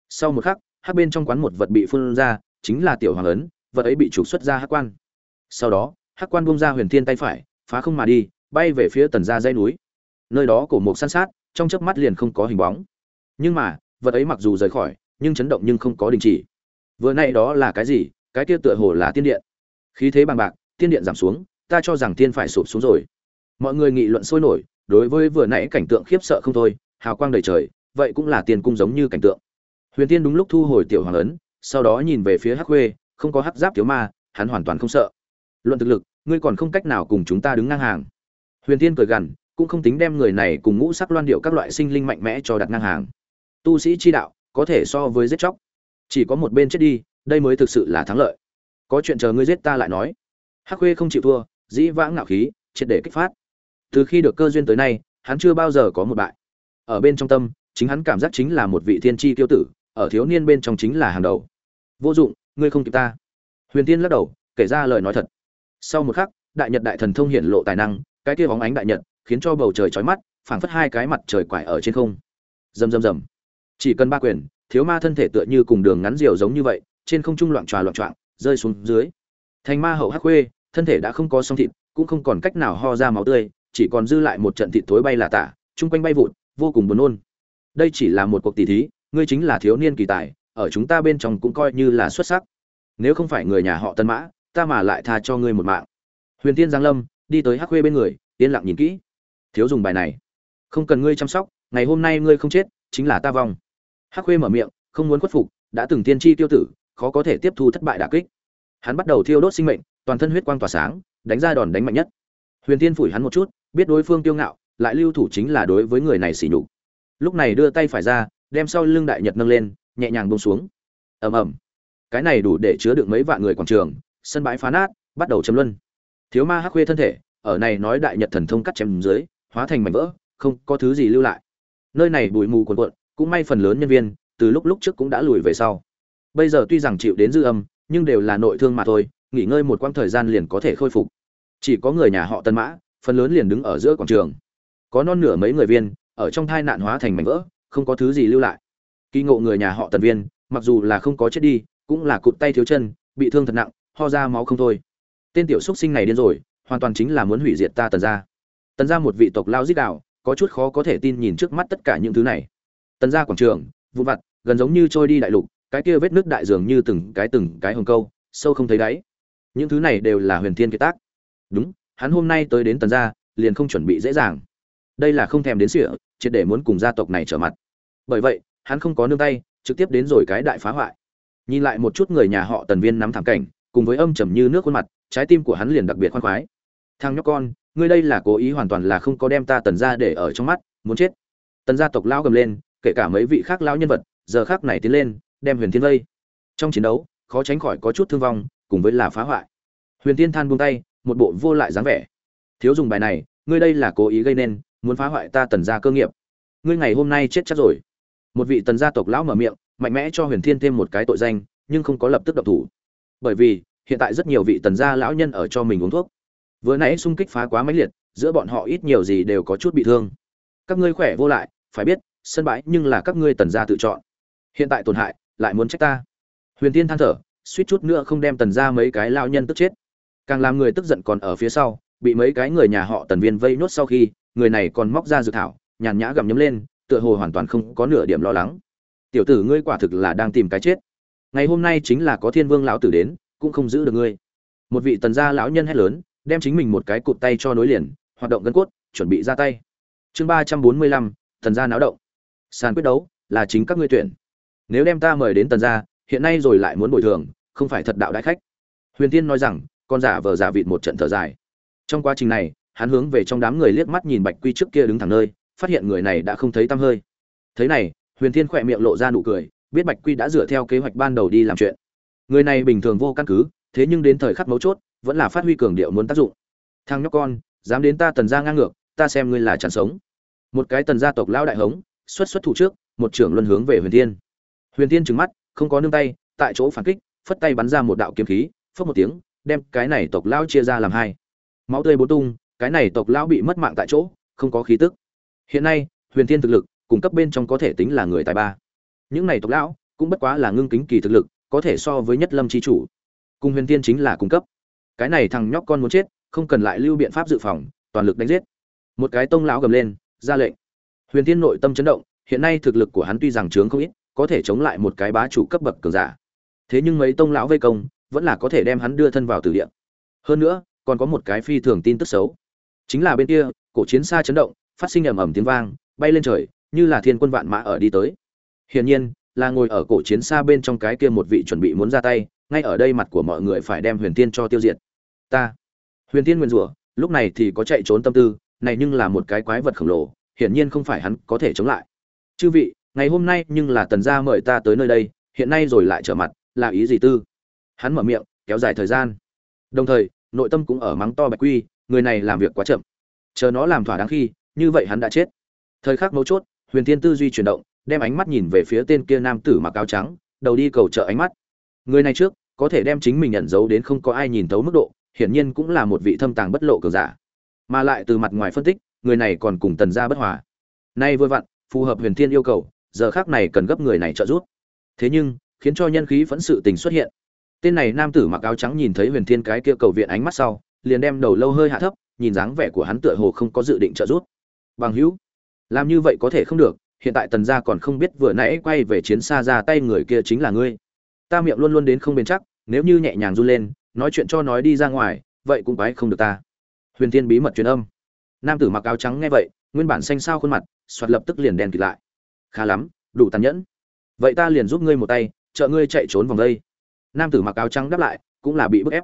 Sau một khắc, hắc bên trong quán một vật bị phun ra, chính là tiểu hoàng ấn, vật ấy bị trục xuất ra hắc quan. Sau đó, hắc quan bung ra huyền thiên tay phải, phá không mà đi, bay về phía tần gia dây núi. Nơi đó cổ mộc san sát, trong chớp mắt liền không có hình bóng. Nhưng mà, vật ấy mặc dù rời khỏi, nhưng chấn động nhưng không có đình chỉ. Vừa nay đó là cái gì? Cái kia tựa hồ là tiên điện. Khí thế bằng bạc, tiên điện giảm xuống, ta cho rằng tiên phải sụp xuống rồi. Mọi người nghị luận sôi nổi đối với vừa nãy cảnh tượng khiếp sợ không thôi, hào quang đầy trời, vậy cũng là tiền cung giống như cảnh tượng. Huyền tiên đúng lúc thu hồi tiểu hoàng ấn, sau đó nhìn về phía hắc khuê, không có hắc giáp thiếu ma, hắn hoàn toàn không sợ. Luận thực lực, ngươi còn không cách nào cùng chúng ta đứng ngang hàng. Huyền tiên cười gằn, cũng không tính đem người này cùng ngũ sắc loan điệu các loại sinh linh mạnh mẽ cho đặt ngang hàng. Tu sĩ chi đạo, có thể so với giết chóc. Chỉ có một bên chết đi, đây mới thực sự là thắng lợi. Có chuyện chờ ngươi giết ta lại nói. Hắc khuê không chịu thua, dĩ vãng ngạo khí, triệt để kích phát từ khi được cơ duyên tới nay, hắn chưa bao giờ có một bại. Ở bên trong tâm, chính hắn cảm giác chính là một vị thiên tri tiêu tử, ở thiếu niên bên trong chính là hàng đầu. Vô dụng, ngươi không kịp ta. Huyền tiên lắc đầu, kể ra lời nói thật. Sau một khắc, đại nhật đại thần thông hiển lộ tài năng, cái kia bóng ánh đại nhật, khiến cho bầu trời chói mắt, phảng phất hai cái mặt trời quải ở trên không. Rầm rầm rầm. Chỉ cần ba quyền, thiếu ma thân thể tựa như cùng đường ngắn diều giống như vậy, trên không trung loạn tròa loạn trọng rơi xuống dưới. Thành ma hậu hắc khuê, thân thể đã không có song thịt, cũng không còn cách nào ho ra máu tươi chỉ còn dư lại một trận thịt thối bay là tả, chung quanh bay vụt, vô cùng buồn nôn. Đây chỉ là một cuộc tỷ thí, ngươi chính là thiếu niên kỳ tài, ở chúng ta bên trong cũng coi như là xuất sắc. Nếu không phải người nhà họ tân mã, ta mà lại tha cho ngươi một mạng. Huyền tiên giang lâm, đi tới hắc khuê bên người, yên lặng nhìn kỹ. Thiếu dùng bài này. Không cần ngươi chăm sóc, ngày hôm nay ngươi không chết, chính là ta vong. Hắc khuê mở miệng, không muốn khuất phục, đã từng tiên tri tiêu tử, khó có thể tiếp thu thất bại đả kích. Hắn bắt đầu thiêu đốt sinh mệnh, toàn thân huyết quang tỏa sáng, đánh ra đòn đánh mạnh nhất. Huyền tiên phủi hắn một chút biết đối phương tiêu ngạo, lại lưu thủ chính là đối với người này xỉ nhục. Lúc này đưa tay phải ra, đem sau lưng đại nhật nâng lên, nhẹ nhàng bông xuống. Ầm ầm. Cái này đủ để chứa được mấy vạn người quảng trường, sân bãi phá nát, bắt đầu chấm luân. Thiếu ma hắc khuê thân thể, ở này nói đại nhật thần thông cắt chém dưới, hóa thành mảnh vỡ, không có thứ gì lưu lại. Nơi này bụi mù cuồn cuộn, cũng may phần lớn nhân viên, từ lúc lúc trước cũng đã lùi về sau. Bây giờ tuy rằng chịu đến dư âm, nhưng đều là nội thương mà thôi, nghỉ ngơi một quãng thời gian liền có thể khôi phục. Chỉ có người nhà họ tân mã phần lớn liền đứng ở giữa quảng trường. Có non nửa mấy người viên, ở trong thai nạn hóa thành mảnh vỡ, không có thứ gì lưu lại. Kỳ ngộ người nhà họ tần viên, mặc dù là không có chết đi, cũng là cụt tay thiếu chân, bị thương thật nặng, ho ra máu không thôi. Tên tiểu xúc sinh này điên rồi, hoàn toàn chính là muốn hủy diệt ta tần gia. Tần gia một vị tộc lao giết đạo, có chút khó có thể tin nhìn trước mắt tất cả những thứ này. Tần gia quảng trường, vụn vặt, gần giống như trôi đi đại lục, cái kia vết nước đại dường như từng cái từng cái hồng câu, sâu không thấy đáy. Những thứ này đều là huyền thiên kiệt tác. Đúng hắn hôm nay tới đến tần gia, liền không chuẩn bị dễ dàng. Đây là không thèm đến sỉa triệt để muốn cùng gia tộc này trở mặt. Bởi vậy, hắn không có nương tay, trực tiếp đến rồi cái đại phá hoại. Nhìn lại một chút người nhà họ tần viên nắm thảm cảnh, cùng với âm trầm như nước khuôn mặt, trái tim của hắn liền đặc biệt khoan khoái. Thằng nhóc con, ngươi đây là cố ý hoàn toàn là không có đem ta tần ra để ở trong mắt, muốn chết. Tần gia tộc lao gầm lên, kể cả mấy vị khác lao nhân vật, giờ khác này tiến lên, đem huyền thiên vây. Trong chiến đấu, khó tránh khỏi có chút thương vong, cùng với là phá hoại. Huyền thiên than buông tay một bộ vô lại dáng vẻ. Thiếu dùng bài này, ngươi đây là cố ý gây nên, muốn phá hoại ta tần gia cơ nghiệp. Ngươi ngày hôm nay chết chắc rồi. Một vị tần gia tộc lão mở miệng, mạnh mẽ cho huyền thiên thêm một cái tội danh, nhưng không có lập tức động thủ. Bởi vì, hiện tại rất nhiều vị tần gia lão nhân ở cho mình uống thuốc. Vừa nãy xung kích phá quá mãnh liệt, giữa bọn họ ít nhiều gì đều có chút bị thương. Các ngươi khỏe vô lại, phải biết, sân bãi nhưng là các ngươi tần gia tự chọn. Hiện tại tổn hại, lại muốn trách ta. Huyền tiên than thở, suýt chút nữa không đem tần gia mấy cái lao nhân tức chết càng làm người tức giận còn ở phía sau, bị mấy cái người nhà họ tần viên vây nốt sau khi, người này còn móc ra dự thảo, nhàn nhã gặm nhấm lên, tựa hồ hoàn toàn không có nửa điểm lo lắng. Tiểu tử ngươi quả thực là đang tìm cái chết. Ngày hôm nay chính là có thiên vương lão tử đến, cũng không giữ được ngươi. Một vị tần gia lão nhân hét lớn, đem chính mình một cái cụt tay cho nối liền, hoạt động gân cốt, chuẩn bị ra tay. Chương ba trăm bốn mươi lăm, tần gia náo động. Sàn quyết đấu là chính các ngươi tuyển. Nếu đem ta mời đến tần gia, hiện nay rồi lại muốn bồi thường, không phải thật đạo đại khách. Huyền tiên nói rằng con giả vờ giả vịt một trận thở dài. Trong quá trình này, hắn hướng về trong đám người liếc mắt nhìn bạch quy trước kia đứng thẳng nơi, phát hiện người này đã không thấy tăm hơi. Thế này, huyền thiên khỏe miệng lộ ra nụ cười, biết bạch quy đã dựa theo kế hoạch ban đầu đi làm chuyện. Người này bình thường vô căn cứ, thế nhưng đến thời khắc mấu chốt, vẫn là phát huy cường điệu muốn tác dụng. Thằng nhóc con, dám đến ta tần gia ngang ngược, ta xem ngươi là chẳng sống. Một cái tần gia tộc lão đại hống, xuất xuất thủ trước, một trưởng luân hướng về huyền thiên. Huyền thiên trừng mắt, không có nương tay, tại chỗ phản kích, phất tay bắn ra một đạo kiếm khí phất một tiếng đem cái này tộc lão chia ra làm hai. Máu tươi bốn tung, cái này tộc lão bị mất mạng tại chỗ, không có khí tức. Hiện nay, huyền thiên thực lực cung cấp bên trong có thể tính là người tài ba. Những này tộc lão, cũng bất quá là ngưng kính kỳ thực lực, có thể so với nhất lâm chi chủ. Cùng huyền thiên chính là cung cấp. Cái này thằng nhóc con muốn chết, không cần lại lưu biện pháp dự phòng, toàn lực đánh giết. Một cái tông lão gầm lên, ra lệnh. Huyền thiên nội tâm chấn động, hiện nay thực lực của hắn tuy rằng trướng không ít, có thể chống lại một cái bá chủ cấp bậc cường giả. Thế nhưng mấy tông lão vây công vẫn là có thể đem hắn đưa thân vào tử địa. Hơn nữa, còn có một cái phi thường tin tức xấu. Chính là bên kia, cổ chiến xa chấn động, phát sinh ầm ầm tiếng vang, bay lên trời, như là thiên quân vạn mã ở đi tới. Hiển nhiên, là ngồi ở cổ chiến xa bên trong cái kia một vị chuẩn bị muốn ra tay, ngay ở đây mặt của mọi người phải đem huyền tiên cho tiêu diệt. Ta. Huyền tiên nguyên rủa, lúc này thì có chạy trốn tâm tư, này nhưng là một cái quái vật khổng lồ, hiển nhiên không phải hắn có thể chống lại. Chư vị, ngày hôm nay nhưng là tần gia mời ta tới nơi đây, hiện nay rồi lại trở mặt, là ý gì tư? Hắn mở miệng, kéo dài thời gian. Đồng thời, nội tâm cũng ở mắng to bạch quy, người này làm việc quá chậm. Chờ nó làm thỏa đáng khi, như vậy hắn đã chết. Thời khắc mấu chốt, huyền thiên tư duy chuyển động, đem ánh mắt nhìn về phía tên kia nam tử mặc áo trắng, đầu đi cầu trợ ánh mắt. Người này trước, có thể đem chính mình nhận dấu đến không có ai nhìn thấu mức độ, hiển nhiên cũng là một vị thâm tàng bất lộ cường giả. Mà lại từ mặt ngoài phân tích, người này còn cùng tần gia bất hòa. Nay vừa vặn, phù hợp huyền thiên yêu cầu, giờ khác này cần gấp người này trợ giúp. Thế nhưng, khiến cho nhân khí vẫn sự tình xuất hiện tên này nam tử mặc áo trắng nhìn thấy huyền thiên cái kia cầu viện ánh mắt sau, liền đem đầu lâu hơi hạ thấp, nhìn dáng vẻ của hắn tựa hồ không có dự định trợ giúp. Bằng hữu, làm như vậy có thể không được, hiện tại tần gia còn không biết vừa nãy quay về chiến xa ra tay người kia chính là ngươi. Ta miệng luôn luôn đến không bền chắc, nếu như nhẹ nhàng run lên, nói chuyện cho nói đi ra ngoài, vậy cũng quái không được ta. Huyền Thiên bí mật truyền âm. Nam tử mặc áo trắng nghe vậy, nguyên bản xanh sao khuôn mặt soạt lập tức liền đèn kịt lại. Khá lắm, đủ tàn nhẫn. Vậy ta liền giúp ngươi một tay, trợ ngươi chạy trốn vòng đây nam tử mặc áo trắng đáp lại, cũng là bị bức ép.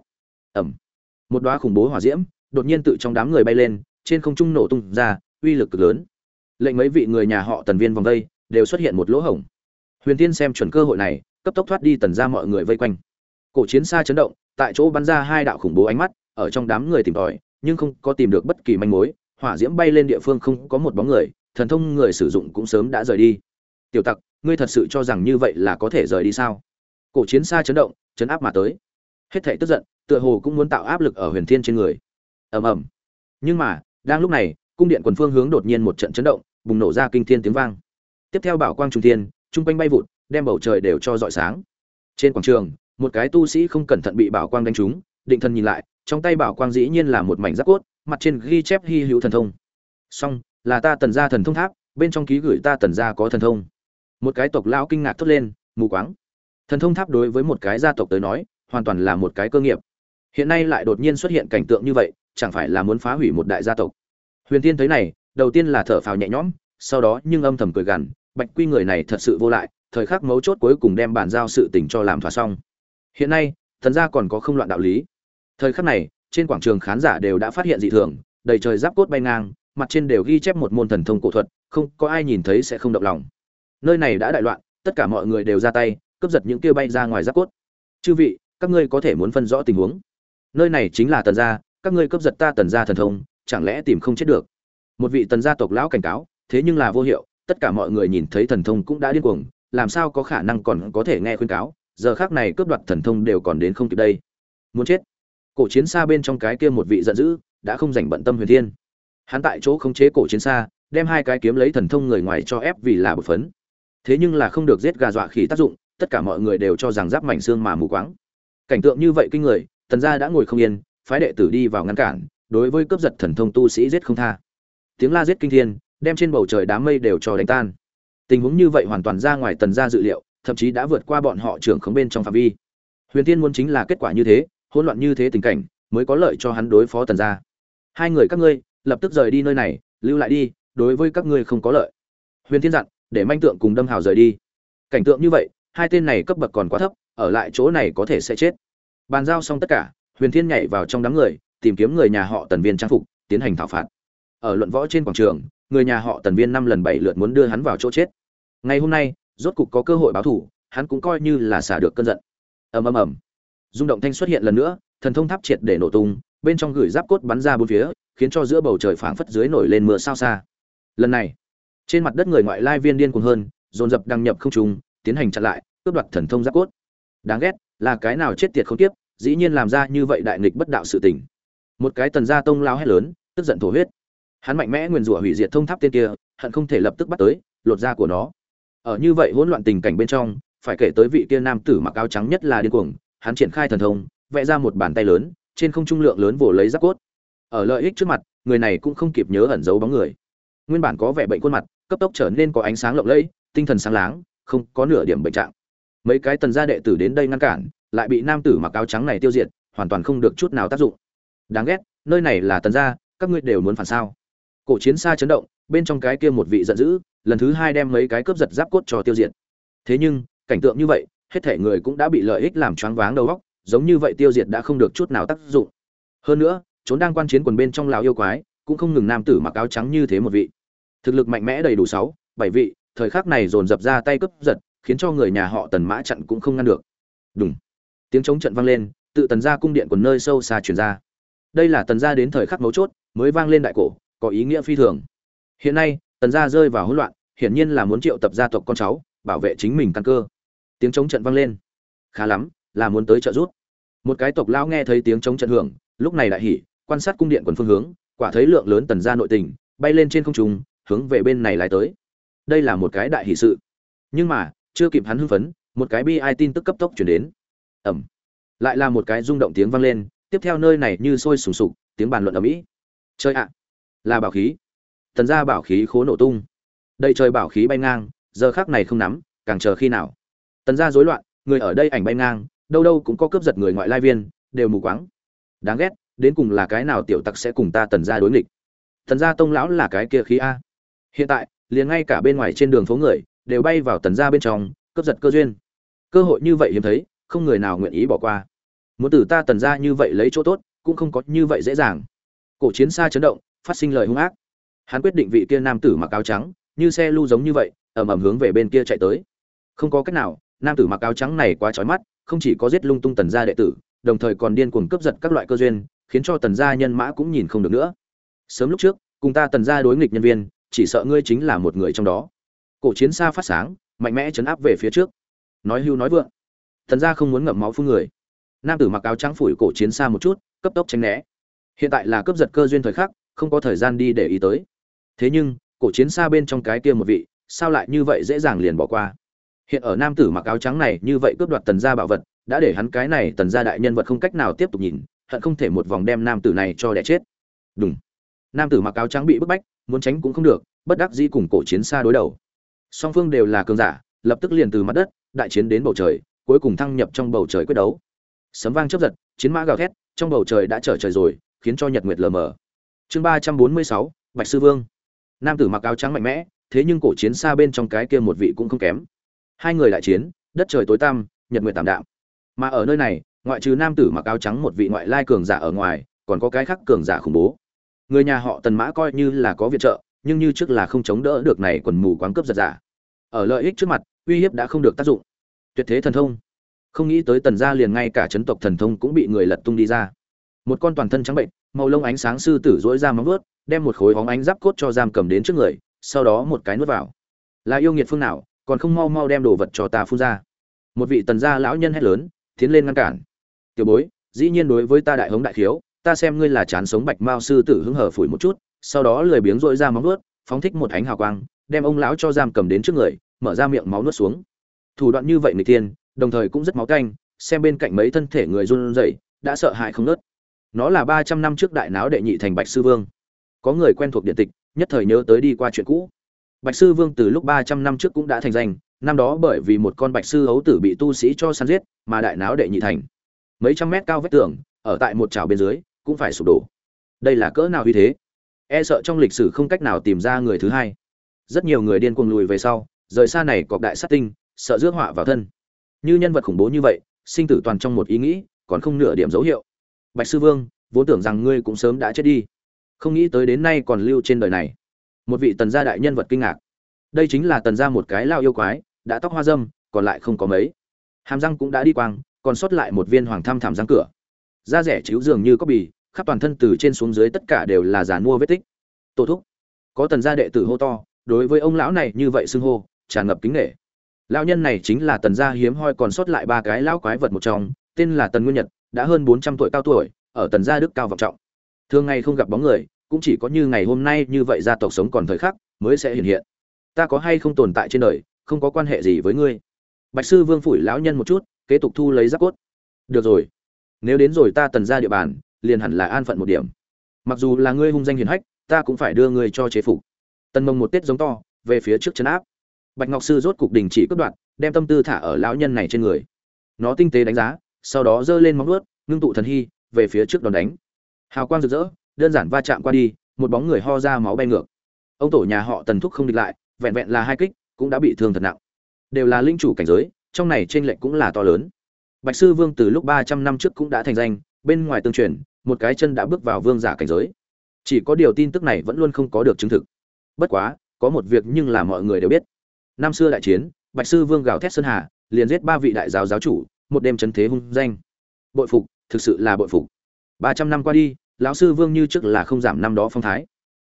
Ẩm. Một đoá khủng bố hỏa diễm đột nhiên tự trong đám người bay lên, trên không trung nổ tung ra, uy lực cực lớn. Lệnh mấy vị người nhà họ tần viên vòng đây đều xuất hiện một lỗ hổng. Huyền tiên xem chuẩn cơ hội này, cấp tốc thoát đi tần ra mọi người vây quanh. Cổ chiến xa chấn động, tại chỗ bắn ra hai đạo khủng bố ánh mắt, ở trong đám người tìm tòi, nhưng không có tìm được bất kỳ manh mối, hỏa diễm bay lên địa phương không có một bóng người, thần thông người sử dụng cũng sớm đã rời đi. Tiểu tặc, ngươi thật sự cho rằng như vậy là có thể rời đi sao? Cổ chiến xa chấn động, chấn áp mà tới. Hết thảy tức giận, tựa hồ cũng muốn tạo áp lực ở huyền thiên trên người. Ầm ầm. Nhưng mà, đang lúc này, cung điện quần phương hướng đột nhiên một trận chấn động, bùng nổ ra kinh thiên tiếng vang. Tiếp theo bảo quang trung thiên, trung quanh bay vụt, đem bầu trời đều cho rọi sáng. Trên quảng trường, một cái tu sĩ không cẩn thận bị bảo quang đánh trúng, định thần nhìn lại, trong tay bảo quang dĩ nhiên là một mảnh giáp cốt, mặt trên ghi chép hy hữu thần thông. Song là ta tần gia thần thông tháp, bên trong ký gửi ta tần gia có thần thông. Một cái tộc lão kinh ngạc thốt lên, mù quáng thần thông tháp đối với một cái gia tộc tới nói, hoàn toàn là một cái cơ nghiệp. Hiện nay lại đột nhiên xuất hiện cảnh tượng như vậy, chẳng phải là muốn phá hủy một đại gia tộc. Huyền tiên thấy này, đầu tiên là thở phào nhẹ nhõm, sau đó nhưng âm thầm cười gằn, bạch quy người này thật sự vô lại, thời khắc mấu chốt cuối cùng đem bàn giao sự tình cho làm thỏa xong. Hiện nay, thần gia còn có không loạn đạo lý. Thời khắc này, trên quảng trường khán giả đều đã phát hiện dị thường, đầy trời giáp cốt bay ngang, mặt trên đều ghi chép một môn thần thông cổ thuật, không có ai nhìn thấy sẽ không động lòng. Nơi này đã đại loạn, tất cả mọi người đều ra tay cướp giật những kia bay ra ngoài giáp cốt. Chư vị, các ngươi có thể muốn phân rõ tình huống. Nơi này chính là tần gia, các ngươi cướp giật ta tần gia thần thông, chẳng lẽ tìm không chết được? Một vị tần gia tộc lão cảnh cáo, thế nhưng là vô hiệu, tất cả mọi người nhìn thấy thần thông cũng đã điên cuồng, làm sao có khả năng còn có thể nghe khuyên cáo, giờ khác này cướp đoạt thần thông đều còn đến không kịp đây. Muốn chết. Cổ chiến xa bên trong cái kia một vị giận dữ, đã không dành bận tâm huyền thiên. Hắn tại chỗ khống chế cổ chiến xa, đem hai cái kiếm lấy thần thông người ngoài cho ép vì là bột phấn. Thế nhưng là không được giết gà dọa khỉ tác dụng tất cả mọi người đều cho rằng giáp mảnh xương mà mù quáng. Cảnh tượng như vậy kinh người, tần gia đã ngồi không yên, phái đệ tử đi vào ngăn cản, đối với cướp giật thần thông tu sĩ giết không tha. Tiếng la giết kinh thiên, đem trên bầu trời đám mây đều cho đánh tan. Tình huống như vậy hoàn toàn ra ngoài tần gia dự liệu, thậm chí đã vượt qua bọn họ trưởng khống bên trong phạm vi. Huyền tiên muốn chính là kết quả như thế, hỗn loạn như thế tình cảnh, mới có lợi cho hắn đối phó tần gia. Hai người các ngươi, lập tức rời đi nơi này, lưu lại đi, đối với các ngươi không có lợi. Huyền thiên dặn, để manh tượng cùng đâm hào rời đi. Cảnh tượng như vậy hai tên này cấp bậc còn quá thấp ở lại chỗ này có thể sẽ chết. Bàn giao xong tất cả huyền thiên nhảy vào trong đám người tìm kiếm người nhà họ tần viên trang phục tiến hành thảo phạt. Ở luận võ trên quảng trường người nhà họ tần viên năm lần bảy lượt muốn đưa hắn vào chỗ chết. Ngày hôm nay rốt cục có cơ hội báo thù, hắn cũng coi như là xả được cơn giận. Ầm ầm ầm. Rung động thanh xuất hiện lần nữa thần thông tháp triệt để nổ tung bên trong gửi giáp cốt bắn ra bốn phía khiến cho giữa bầu trời phảng phất dưới nổi lên mưa sao xa. Lần này trên mặt đất người ngoại lai viên điên cuồng hơn dồn dập đăng nhập không trùng tiến hành chặn lại, cướp đoạt thần thông giáp cốt. Đáng ghét, là cái nào chết tiệt không tiếp dĩ nhiên làm ra như vậy đại nghịch bất đạo sự tình. Một cái tần gia tông lao hét lớn, tức giận thổ huyết. Hắn mạnh mẽ nguyền rủa hủy diệt thông tháp tên kia, hận không thể lập tức bắt tới, lột da của nó. Ở như vậy hỗn loạn tình cảnh bên trong, phải kể tới vị kia nam tử mặc áo trắng nhất là điên cuồng, hắn triển khai thần thông, vẽ ra một bàn tay lớn, trên không trung lượng lớn vồ lấy giáp cốt. Ở lợi ích trước mặt, người này cũng không kịp nhớ ẩn giấu bóng người. Nguyên bản có vẻ bệnh khuôn mặt, cấp tốc trở nên có ánh sáng lộng lẫy, tinh thần sáng láng không có nửa điểm bệnh trạng. Mấy cái tần gia đệ tử đến đây ngăn cản, lại bị nam tử mặc áo trắng này tiêu diệt, hoàn toàn không được chút nào tác dụng. Đáng ghét, nơi này là tần gia, các ngươi đều muốn phản sao? Cổ chiến xa chấn động, bên trong cái kia một vị giận dữ, lần thứ hai đem mấy cái cướp giật giáp cốt cho tiêu diệt. Thế nhưng, cảnh tượng như vậy, hết thể người cũng đã bị lợi ích làm choáng váng đầu óc, giống như vậy tiêu diệt đã không được chút nào tác dụng. Hơn nữa, trốn đang quan chiến quần bên trong lào yêu quái, cũng không ngừng nam tử mặc áo trắng như thế một vị. Thực lực mạnh mẽ đầy đủ sáu, bảy vị thời khắc này dồn dập ra tay cướp giật, khiến cho người nhà họ tần mã chặn cũng không ngăn được. Đúng tiếng chống trận vang lên, tự tần ra cung điện quần nơi sâu xa truyền ra. Đây là tần gia đến thời khắc mấu chốt, mới vang lên đại cổ, có ý nghĩa phi thường. Hiện nay, tần gia rơi vào hỗn loạn, hiển nhiên là muốn triệu tập gia tộc con cháu, bảo vệ chính mình căn cơ. Tiếng chống trận vang lên. Khá lắm, là muốn tới trợ giúp. Một cái tộc lão nghe thấy tiếng chống trận hưởng, lúc này đại hỉ, quan sát cung điện quần phương hướng, quả thấy lượng lớn tần gia nội tình, bay lên trên không trung, hướng về bên này lại tới đây là một cái đại hỷ sự. Nhưng mà, chưa kịp hắn hưng phấn, một cái bi ai tin tức cấp tốc chuyển đến. Ẩm. Lại là một cái rung động tiếng vang lên, tiếp theo nơi này như sôi sùng sục, tiếng bàn luận ở mỹ chơi ạ. Là bảo khí. Tần gia bảo khí khố nổ tung. Đây trời bảo khí bay ngang, giờ khác này không nắm, càng chờ khi nào. Tần gia rối loạn, người ở đây ảnh bay ngang, đâu đâu cũng có cướp giật người ngoại lai viên, đều mù quáng. Đáng ghét, đến cùng là cái nào tiểu tặc sẽ cùng ta tần gia đối nghịch? Tần gia tông lão là cái kia khí a. Hiện tại liền ngay cả bên ngoài trên đường phố người, đều bay vào tần gia bên trong, cướp giật cơ duyên. Cơ hội như vậy hiếm thấy, không người nào nguyện ý bỏ qua. Muốn từ ta tần gia như vậy lấy chỗ tốt, cũng không có như vậy dễ dàng. Cổ chiến xa chấn động, phát sinh lời hung ác. Hắn quyết định vị kia nam tử mặc áo trắng, như xe lưu giống như vậy, ầm ầm hướng về bên kia chạy tới. Không có cách nào, nam tử mặc áo trắng này quá trói mắt, không chỉ có giết lung tung tần gia đệ tử, đồng thời còn điên cuồng cướp giật các loại cơ duyên, khiến cho tần gia nhân mã cũng nhìn không được nữa. Sớm lúc trước, cùng ta tần gia đối nghịch nhân viên chỉ sợ ngươi chính là một người trong đó. Cổ chiến xa phát sáng, mạnh mẽ chấn áp về phía trước. Nói hưu nói vượng. Thần gia không muốn ngậm máu phun người. Nam tử mặc áo trắng phủi cổ chiến xa một chút, cấp tốc tránh né. Hiện tại là cướp giật cơ duyên thời khắc, không có thời gian đi để ý tới. Thế nhưng, cổ chiến xa bên trong cái kia một vị, sao lại như vậy dễ dàng liền bỏ qua? Hiện ở nam tử mặc áo trắng này như vậy cướp đoạt tần gia bảo vật, đã để hắn cái này tần gia đại nhân vật không cách nào tiếp tục nhìn, hận không thể một vòng đem nam tử này cho đẻ chết. Đúng nam tử mặc áo trắng bị bức bách muốn tránh cũng không được, bất đắc dĩ cùng cổ chiến xa đối đầu. Song phương đều là cường giả, lập tức liền từ mặt đất, đại chiến đến bầu trời, cuối cùng thăng nhập trong bầu trời quyết đấu. Sấm vang chớp giật, chiến mã gào thét, trong bầu trời đã trở trời rồi, khiến cho nhật nguyệt lờ mờ. Chương ba trăm bốn mươi sáu, bạch sư vương. Nam tử mặc áo trắng mạnh mẽ, thế nhưng cổ chiến xa bên trong cái kia một vị cũng không kém. Hai người đại chiến, đất trời tối tăm, nhật nguyệt tạm đạm. Mà ở nơi này, ngoại trừ nam tử mặc áo trắng một vị ngoại lai cường giả ở ngoài, còn có cái khác cường giả khủng bố người nhà họ tần mã coi như là có viện trợ, nhưng như trước là không chống đỡ được này quần mù quáng cướp giật giả. Ở lợi ích trước mặt, uy hiếp đã không được tác dụng. Tuyệt thế thần thông. Không nghĩ tới tần gia liền ngay cả chấn tộc thần thông cũng bị người lật tung đi ra. Một con toàn thân trắng bệnh, màu lông ánh sáng sư tử dỗi ra móng vuốt, đem một khối hóng ánh giáp cốt cho giam cầm đến trước người, sau đó một cái nuốt vào. Là yêu nghiệt phương nào, còn không mau mau đem đồ vật cho ta phun ra. Một vị tần gia lão nhân hét lớn, tiến lên ngăn cản. Tiểu bối, dĩ nhiên đối với ta đại hống đại khiếu ta xem ngươi là chán sống bạch mao sư tử hứng hở phủi một chút, sau đó lười biếng dội ra móng nuốt phóng thích một ánh hào quang, đem ông lão cho giam cầm đến trước người, mở ra miệng máu nuốt xuống. Thủ đoạn như vậy người tiên đồng thời cũng rất máu canh, xem bên cạnh mấy thân thể người run rẩy, đã sợ hãi không nớt nó là ba trăm năm trước đại náo đệ nhị thành bạch sư vương. Có người quen thuộc điện tịch, nhất thời nhớ tới đi qua chuyện cũ. Bạch sư vương từ lúc ba trăm năm trước cũng đã thành danh, năm đó bởi vì một con bạch sư hấu tử bị tu sĩ cho săn giết, mà đại náo đệ nhị thành. Mấy trăm mét cao vách tường, ở tại một trào bên dưới cũng phải sụp đổ. Đây là cỡ nào uy thế? E sợ trong lịch sử không cách nào tìm ra người thứ hai. Rất nhiều người điên cuồng lùi về sau, rời xa này cọp đại sát tinh, sợ rước họa vào thân. Như nhân vật khủng bố như vậy, sinh tử toàn trong một ý nghĩ, còn không nửa điểm dấu hiệu. Bạch sư vương, vốn tưởng rằng ngươi cũng sớm đã chết đi. Không nghĩ tới đến nay còn lưu trên đời này. Một vị tần gia đại nhân vật kinh ngạc. Đây chính là tần gia một cái lao yêu quái, đã tóc hoa dâm, còn lại không có mấy. Hàm răng cũng đã đi quang, còn sót lại một viên hoàng tham thảm răng cửa da rẻ chiếu dường như có bì, khắp toàn thân từ trên xuống dưới tất cả đều là giàn mua vết tích. Tổ thúc, có tần gia đệ tử hô to, đối với ông lão này như vậy xưng hô, tràn ngập kính nghệ lão nhân này chính là tần gia hiếm hoi còn sót lại ba cái lão quái vật một trong, tên là tần nguyên nhật, đã hơn bốn trăm tuổi cao tuổi, ở tần gia đức cao vọng trọng. Thường ngày không gặp bóng người, cũng chỉ có như ngày hôm nay như vậy gia tộc sống còn thời khắc, mới sẽ hiện hiện. Ta có hay không tồn tại trên đời, không có quan hệ gì với ngươi. Bạch sư vương phủi lão nhân một chút, kế tục thu lấy giáp cốt. Được rồi nếu đến rồi ta tần ra địa bàn, liền hẳn là an phận một điểm. Mặc dù là ngươi hung danh hiền hách, ta cũng phải đưa ngươi cho chế phục. Tần mông một tết giống to, về phía trước chân áp. Bạch ngọc sư rốt cục đình chỉ cướp đoạn đem tâm tư thả ở lão nhân này trên người. Nó tinh tế đánh giá, sau đó giơ lên móng vuốt, ngưng tụ thần hy, về phía trước đòn đánh. Hào quang rực rỡ, đơn giản va chạm qua đi, một bóng người ho ra máu bay ngược. Ông tổ nhà họ tần thúc không địch lại, vẹn vẹn là hai kích, cũng đã bị thương thật nặng. Đều là linh chủ cảnh giới, trong này trên lệnh cũng là to lớn bạch sư vương từ lúc ba trăm năm trước cũng đã thành danh, bên ngoài tương truyền, một cái chân đã bước vào vương giả cảnh giới. Chỉ có điều tin tức này vẫn luôn không có được chứng thực. Bất quá, có một việc nhưng là mọi người đều biết. Năm xưa đại chiến, bạch sư vương gào thét sơn hà, liền giết ba vị đại giáo giáo chủ, một đêm chấn thế hung danh. Bội phục, thực sự là bội phục. Ba trăm năm qua đi, lão sư vương như trước là không giảm năm đó phong thái.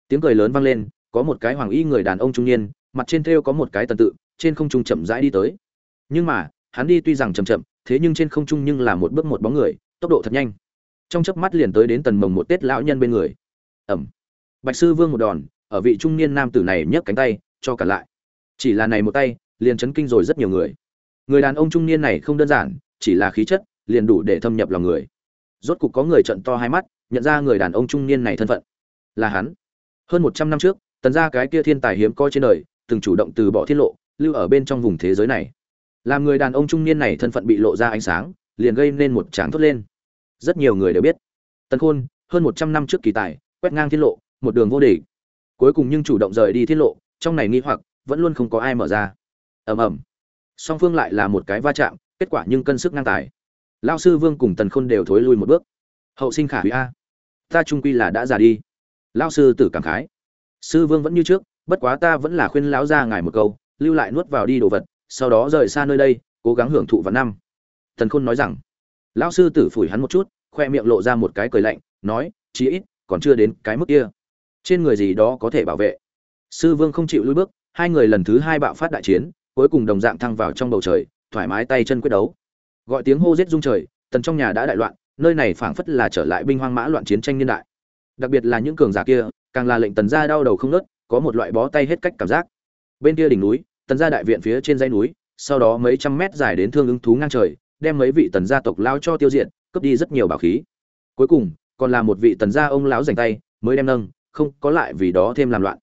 Tiếng cười lớn vang lên, có một cái hoàng y người đàn ông trung niên, mặt trên thêu có một cái tần tự, trên không trung chậm rãi đi tới. Nhưng mà, hắn đi tuy rằng chậm chậm thế nhưng trên không trung nhưng là một bước một bóng người, tốc độ thật nhanh. Trong chớp mắt liền tới đến tần mồng một tết lão nhân bên người. Ẩm. Bạch sư vương một đòn, ở vị trung niên nam tử này nhấc cánh tay, cho cả lại. Chỉ là này một tay, liền chấn kinh rồi rất nhiều người. Người đàn ông trung niên này không đơn giản, chỉ là khí chất, liền đủ để thâm nhập lòng người. Rốt cục có người trận to hai mắt, nhận ra người đàn ông trung niên này thân phận. Là hắn. Hơn một trăm năm trước, tần gia cái kia thiên tài hiếm có trên đời, từng chủ động từ bỏ tiết lộ, lưu ở bên trong vùng thế giới này làm người đàn ông trung niên này thân phận bị lộ ra ánh sáng, liền gây nên một tráng thốt lên. Rất nhiều người đều biết. Tần khôn, hơn một trăm năm trước kỳ tài, quét ngang thiên lộ, một đường vô địch. Cuối cùng nhưng chủ động rời đi thiên lộ, trong này nghi hoặc, vẫn luôn không có ai mở ra. Ầm ầm. Song phương lại là một cái va chạm, kết quả nhưng cân sức ngang tài. Lao sư vương cùng tần khôn đều thối lui một bước. Hậu sinh khả hủy a. Ta trung quy là đã già đi. Lao sư tử cảm khái. Sư vương vẫn như trước, bất quá ta vẫn là khuyên lão ra ngài một câu, lưu lại nuốt vào đi đồ vật sau đó rời xa nơi đây, cố gắng hưởng thụ vào năm. Thần khôn nói rằng, lão sư tử phủi hắn một chút, khoe miệng lộ ra một cái cười lạnh, nói, chí ít, còn chưa đến cái mức kia. Trên người gì đó có thể bảo vệ. Sư vương không chịu lùi bước, hai người lần thứ hai bạo phát đại chiến, cuối cùng đồng dạng thăng vào trong bầu trời, thoải mái tay chân quyết đấu. Gọi tiếng hô giết rung trời, tần trong nhà đã đại loạn, nơi này phảng phất là trở lại binh hoang mã loạn chiến tranh niên đại. Đặc biệt là những cường giả kia, càng là lệnh tần gia đau đầu không nớt có một loại bó tay hết cách cảm giác. Bên kia đỉnh núi tần gia đại viện phía trên dãy núi, sau đó mấy trăm mét dài đến thương ứng thú ngang trời, đem mấy vị tần gia tộc lao cho tiêu diệt, cướp đi rất nhiều bảo khí. Cuối cùng, còn là một vị tần gia ông lão dành tay, mới đem nâng, không có lại vì đó thêm làm loạn.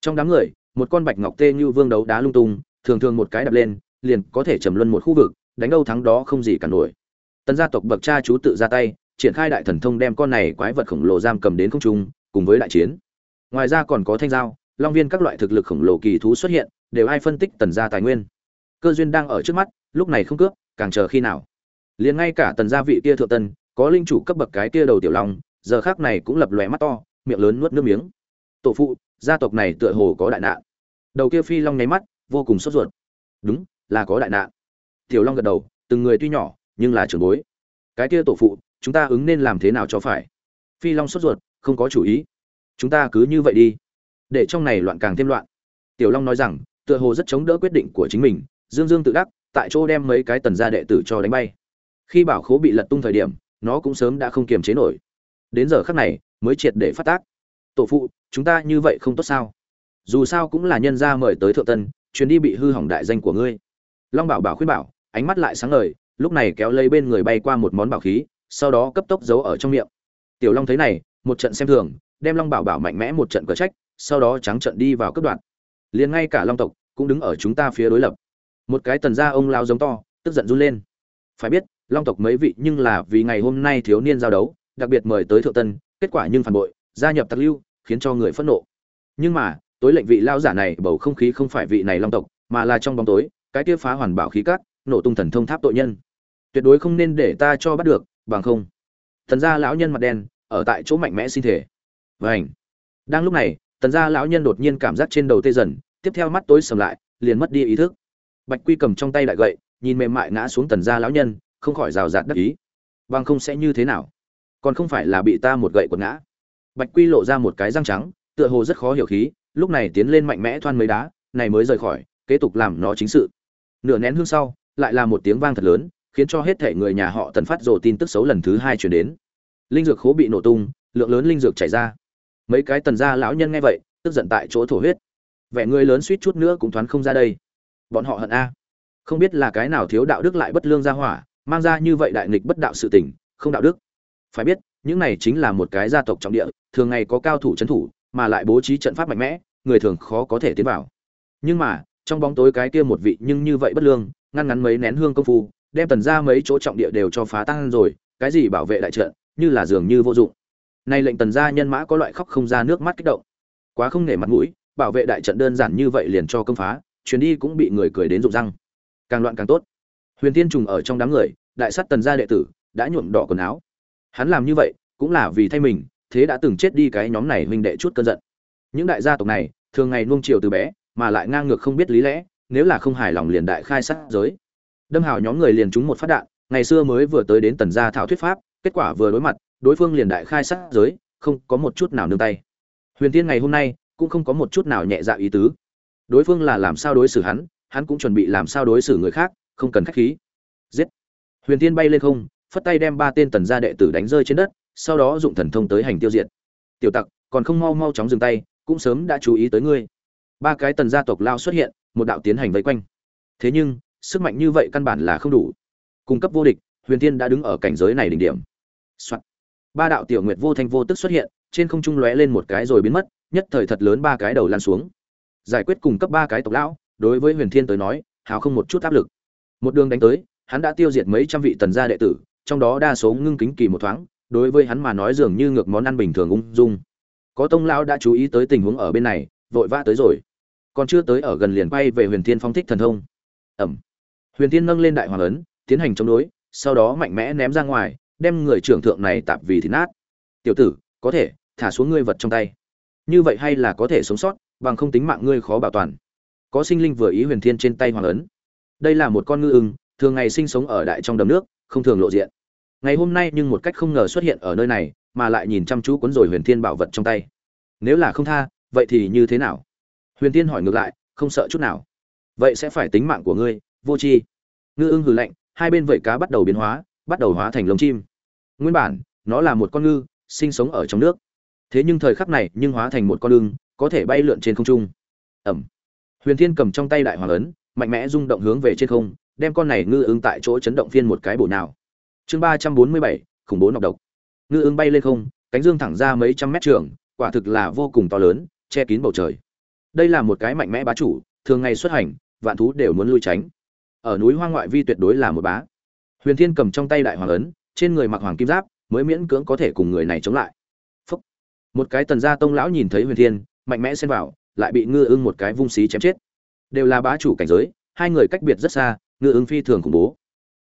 Trong đám người, một con bạch ngọc tê như vương đấu đá lung tung, thường thường một cái đập lên, liền có thể trầm luân một khu vực, đánh đâu thắng đó không gì cả nổi. Tần gia tộc bậc cha chú tự ra tay, triển khai đại thần thông đem con này quái vật khổng lồ giam cầm đến không trung, cùng với đại chiến. Ngoài ra còn có thanh giao long viên các loại thực lực khổng lồ kỳ thú xuất hiện đều ai phân tích tần gia tài nguyên. Cơ duyên đang ở trước mắt, lúc này không cướp, càng chờ khi nào. Liền ngay cả tần gia vị kia thượng tân có linh chủ cấp bậc cái kia đầu tiểu long, giờ khác này cũng lập lòe mắt to, miệng lớn nuốt nước miếng. Tổ phụ, gia tộc này tựa hồ có đại nạn. Đầu kia phi long nháy mắt, vô cùng sốt ruột. Đúng, là có đại nạn. Tiểu long gật đầu, từng người tuy nhỏ, nhưng là trưởng bối. Cái kia tổ phụ, chúng ta ứng nên làm thế nào cho phải? Phi long sốt ruột, không có chủ ý. Chúng ta cứ như vậy đi. Để trong này loạn càng thêm loạn. Tiểu long nói rằng tựa hồ rất chống đỡ quyết định của chính mình, dương dương tự đắc, tại chỗ đem mấy cái tần gia đệ tử cho đánh bay. Khi bảo khố bị lật tung thời điểm, nó cũng sớm đã không kiềm chế nổi. Đến giờ khắc này, mới triệt để phát tác. Tổ phụ, chúng ta như vậy không tốt sao? Dù sao cũng là nhân gia mời tới thượng tân, chuyến đi bị hư hỏng đại danh của ngươi. Long bảo bảo khuyên bảo, ánh mắt lại sáng ngời, lúc này kéo lấy bên người bay qua một món bảo khí, sau đó cấp tốc giấu ở trong miệng. Tiểu long thấy này, một trận xem thường, đem long bảo bảo mạnh mẽ một trận cờ trách, sau đó trắng trận đi vào cấp đoạn liền ngay cả long tộc cũng đứng ở chúng ta phía đối lập. Một cái tần gia ông lao giống to, tức giận run lên. Phải biết, long tộc mấy vị nhưng là vì ngày hôm nay thiếu niên giao đấu, đặc biệt mời tới thượng tân, kết quả nhưng phản bội, gia nhập tặc lưu, khiến cho người phẫn nộ. Nhưng mà, tối lệnh vị lao giả này bầu không khí không phải vị này long tộc, mà là trong bóng tối, cái kia phá hoàn bảo khí cắt nổ tung thần thông tháp tội nhân. Tuyệt đối không nên để ta cho bắt được, bằng không. Thần gia lão nhân mặt đen, ở tại chỗ mạnh mẽ sinh thể. Vảnh đang lúc này tần gia lão nhân đột nhiên cảm giác trên đầu tê dần, tiếp theo mắt tối sầm lại, liền mất đi ý thức. Bạch quy cầm trong tay đại gậy, nhìn mềm mại ngã xuống tần gia lão nhân, không khỏi rào rạt đắc ý. Bằng không sẽ như thế nào? Còn không phải là bị ta một gậy quật ngã. Bạch quy lộ ra một cái răng trắng, tựa hồ rất khó hiểu khí, lúc này tiến lên mạnh mẽ thoan mấy đá, này mới rời khỏi, kế tục làm nó chính sự. Nửa nén hương sau, lại là một tiếng vang thật lớn, khiến cho hết thể người nhà họ tần phát rồ tin tức xấu lần thứ hai chuyển đến. Linh dược khố bị nổ tung, lượng lớn linh dược chảy ra mấy cái tần gia lão nhân nghe vậy, tức giận tại chỗ thổ huyết. Vẻ người lớn suýt chút nữa cũng thoáng không ra đây. Bọn họ hận a. Không biết là cái nào thiếu đạo đức lại bất lương ra hỏa, mang ra như vậy đại nghịch bất đạo sự tình, không đạo đức. Phải biết, những này chính là một cái gia tộc trọng địa, thường ngày có cao thủ trấn thủ, mà lại bố trí trận pháp mạnh mẽ, người thường khó có thể tiến vào. Nhưng mà, trong bóng tối cái kia một vị nhưng như vậy bất lương, ngăn ngắn mấy nén hương công phu, đem tần ra mấy chỗ trọng địa đều cho phá tan rồi, cái gì bảo vệ đại trận, như là dường như vô dụng nay lệnh tần gia nhân mã có loại khóc không ra nước mắt kích động. Quá không nể mặt mũi, bảo vệ đại trận đơn giản như vậy liền cho công phá, chuyến đi cũng bị người cười đến rụng răng. Càng loạn càng tốt. Huyền tiên trùng ở trong đám người, đại sắt tần gia đệ tử, đã nhuộm đỏ quần áo. Hắn làm như vậy, cũng là vì thay mình, thế đã từng chết đi cái nhóm này huynh đệ chút cơn giận. Những đại gia tộc này, thường ngày nuông chiều từ bé, mà lại ngang ngược không biết lý lẽ, nếu là không hài lòng liền đại khai sát giới. Đâm hào nhóm người liền trúng một phát đạn, ngày xưa mới vừa tới đến tần gia thảo thuyết pháp, kết quả vừa đối mặt đối phương liền đại khai sát giới, không có một chút nào nương tay. Huyền tiên ngày hôm nay cũng không có một chút nào nhẹ dạ ý tứ. Đối phương là làm sao đối xử hắn hắn cũng chuẩn bị làm sao đối xử người khác, không cần khách khí. Giết! Huyền tiên bay lên không, phất tay đem ba tên tần gia đệ tử đánh rơi trên đất, sau đó dụng thần thông tới hành tiêu diệt. Tiểu tặc, còn không mau mau chóng dừng tay, cũng sớm đã chú ý tới ngươi. Ba cái tần gia tộc lao xuất hiện, một đạo tiến hành vây quanh. Thế nhưng, sức mạnh như vậy căn bản là không đủ. Cung cấp vô địch, huyền tiên đã đứng ở cảnh giới này đỉnh điểm. Soạn ba đạo tiểu nguyệt vô thanh vô tức xuất hiện, trên không trung lóe lên một cái rồi biến mất, nhất thời thật lớn ba cái đầu lan xuống. Giải quyết cùng cấp ba cái tộc lão, đối với huyền thiên tới nói, hào không một chút áp lực. Một đường đánh tới, hắn đã tiêu diệt mấy trăm vị tần gia đệ tử, trong đó đa số ngưng kính kỳ một thoáng, đối với hắn mà nói dường như ngược món ăn bình thường ung dung. Có tông lão đã chú ý tới tình huống ở bên này, vội vã tới rồi. Còn chưa tới ở gần liền bay về huyền thiên phong thích thần thông. Ẩm. Huyền thiên nâng lên đại hoàng ấn, tiến hành chống đối, sau đó mạnh mẽ ném ra ngoài đem người trưởng thượng này tạp vì thì nát. Tiểu tử, có thể, thả xuống ngươi vật trong tay. Như vậy hay là có thể sống sót, bằng không tính mạng ngươi khó bảo toàn. Có sinh linh vừa ý huyền thiên trên tay hoàng ấn. Đây là một con ngư ưng, thường ngày sinh sống ở đại trong đầm nước, không thường lộ diện. Ngày hôm nay nhưng một cách không ngờ xuất hiện ở nơi này, mà lại nhìn chăm chú cuốn rồi huyền thiên bảo vật trong tay. Nếu là không tha, vậy thì như thế nào? Huyền thiên hỏi ngược lại, không sợ chút nào. Vậy sẽ phải tính mạng của ngươi, vô tri. Ngư ưng hừ lạnh, hai bên vẩy cá bắt đầu biến hóa bắt đầu hóa thành lông chim. Nguyên bản, nó là một con ngư, sinh sống ở trong nước. Thế nhưng thời khắc này nhưng hóa thành một con lưng có thể bay lượn trên không trung. Ẩm. Huyền thiên cầm trong tay đại hoàng ấn, mạnh mẽ rung động hướng về trên không, đem con này ngư ưng tại chỗ chấn động phiên một cái bổ nào chương ba trăm bốn mươi bảy, khủng bố nọc độc. Ngư ưng bay lên không, cánh dương thẳng ra mấy trăm mét trường, quả thực là vô cùng to lớn, che kín bầu trời. Đây là một cái mạnh mẽ bá chủ, thường ngày xuất hành, vạn thú đều muốn lui tránh. Ở núi hoang ngoại vi tuyệt đối là một bá huyền thiên cầm trong tay đại hoàng ấn, trên người mặc hoàng kim giáp, mới miễn cưỡng có thể cùng người này chống lại. Phúc. một cái tần gia tông lão nhìn thấy huyền thiên, mạnh mẽ xen vào, lại bị ngư ưng một cái vung xí chém chết. Đều là bá chủ cảnh giới, hai người cách biệt rất xa, ngư ưng phi thường khủng bố.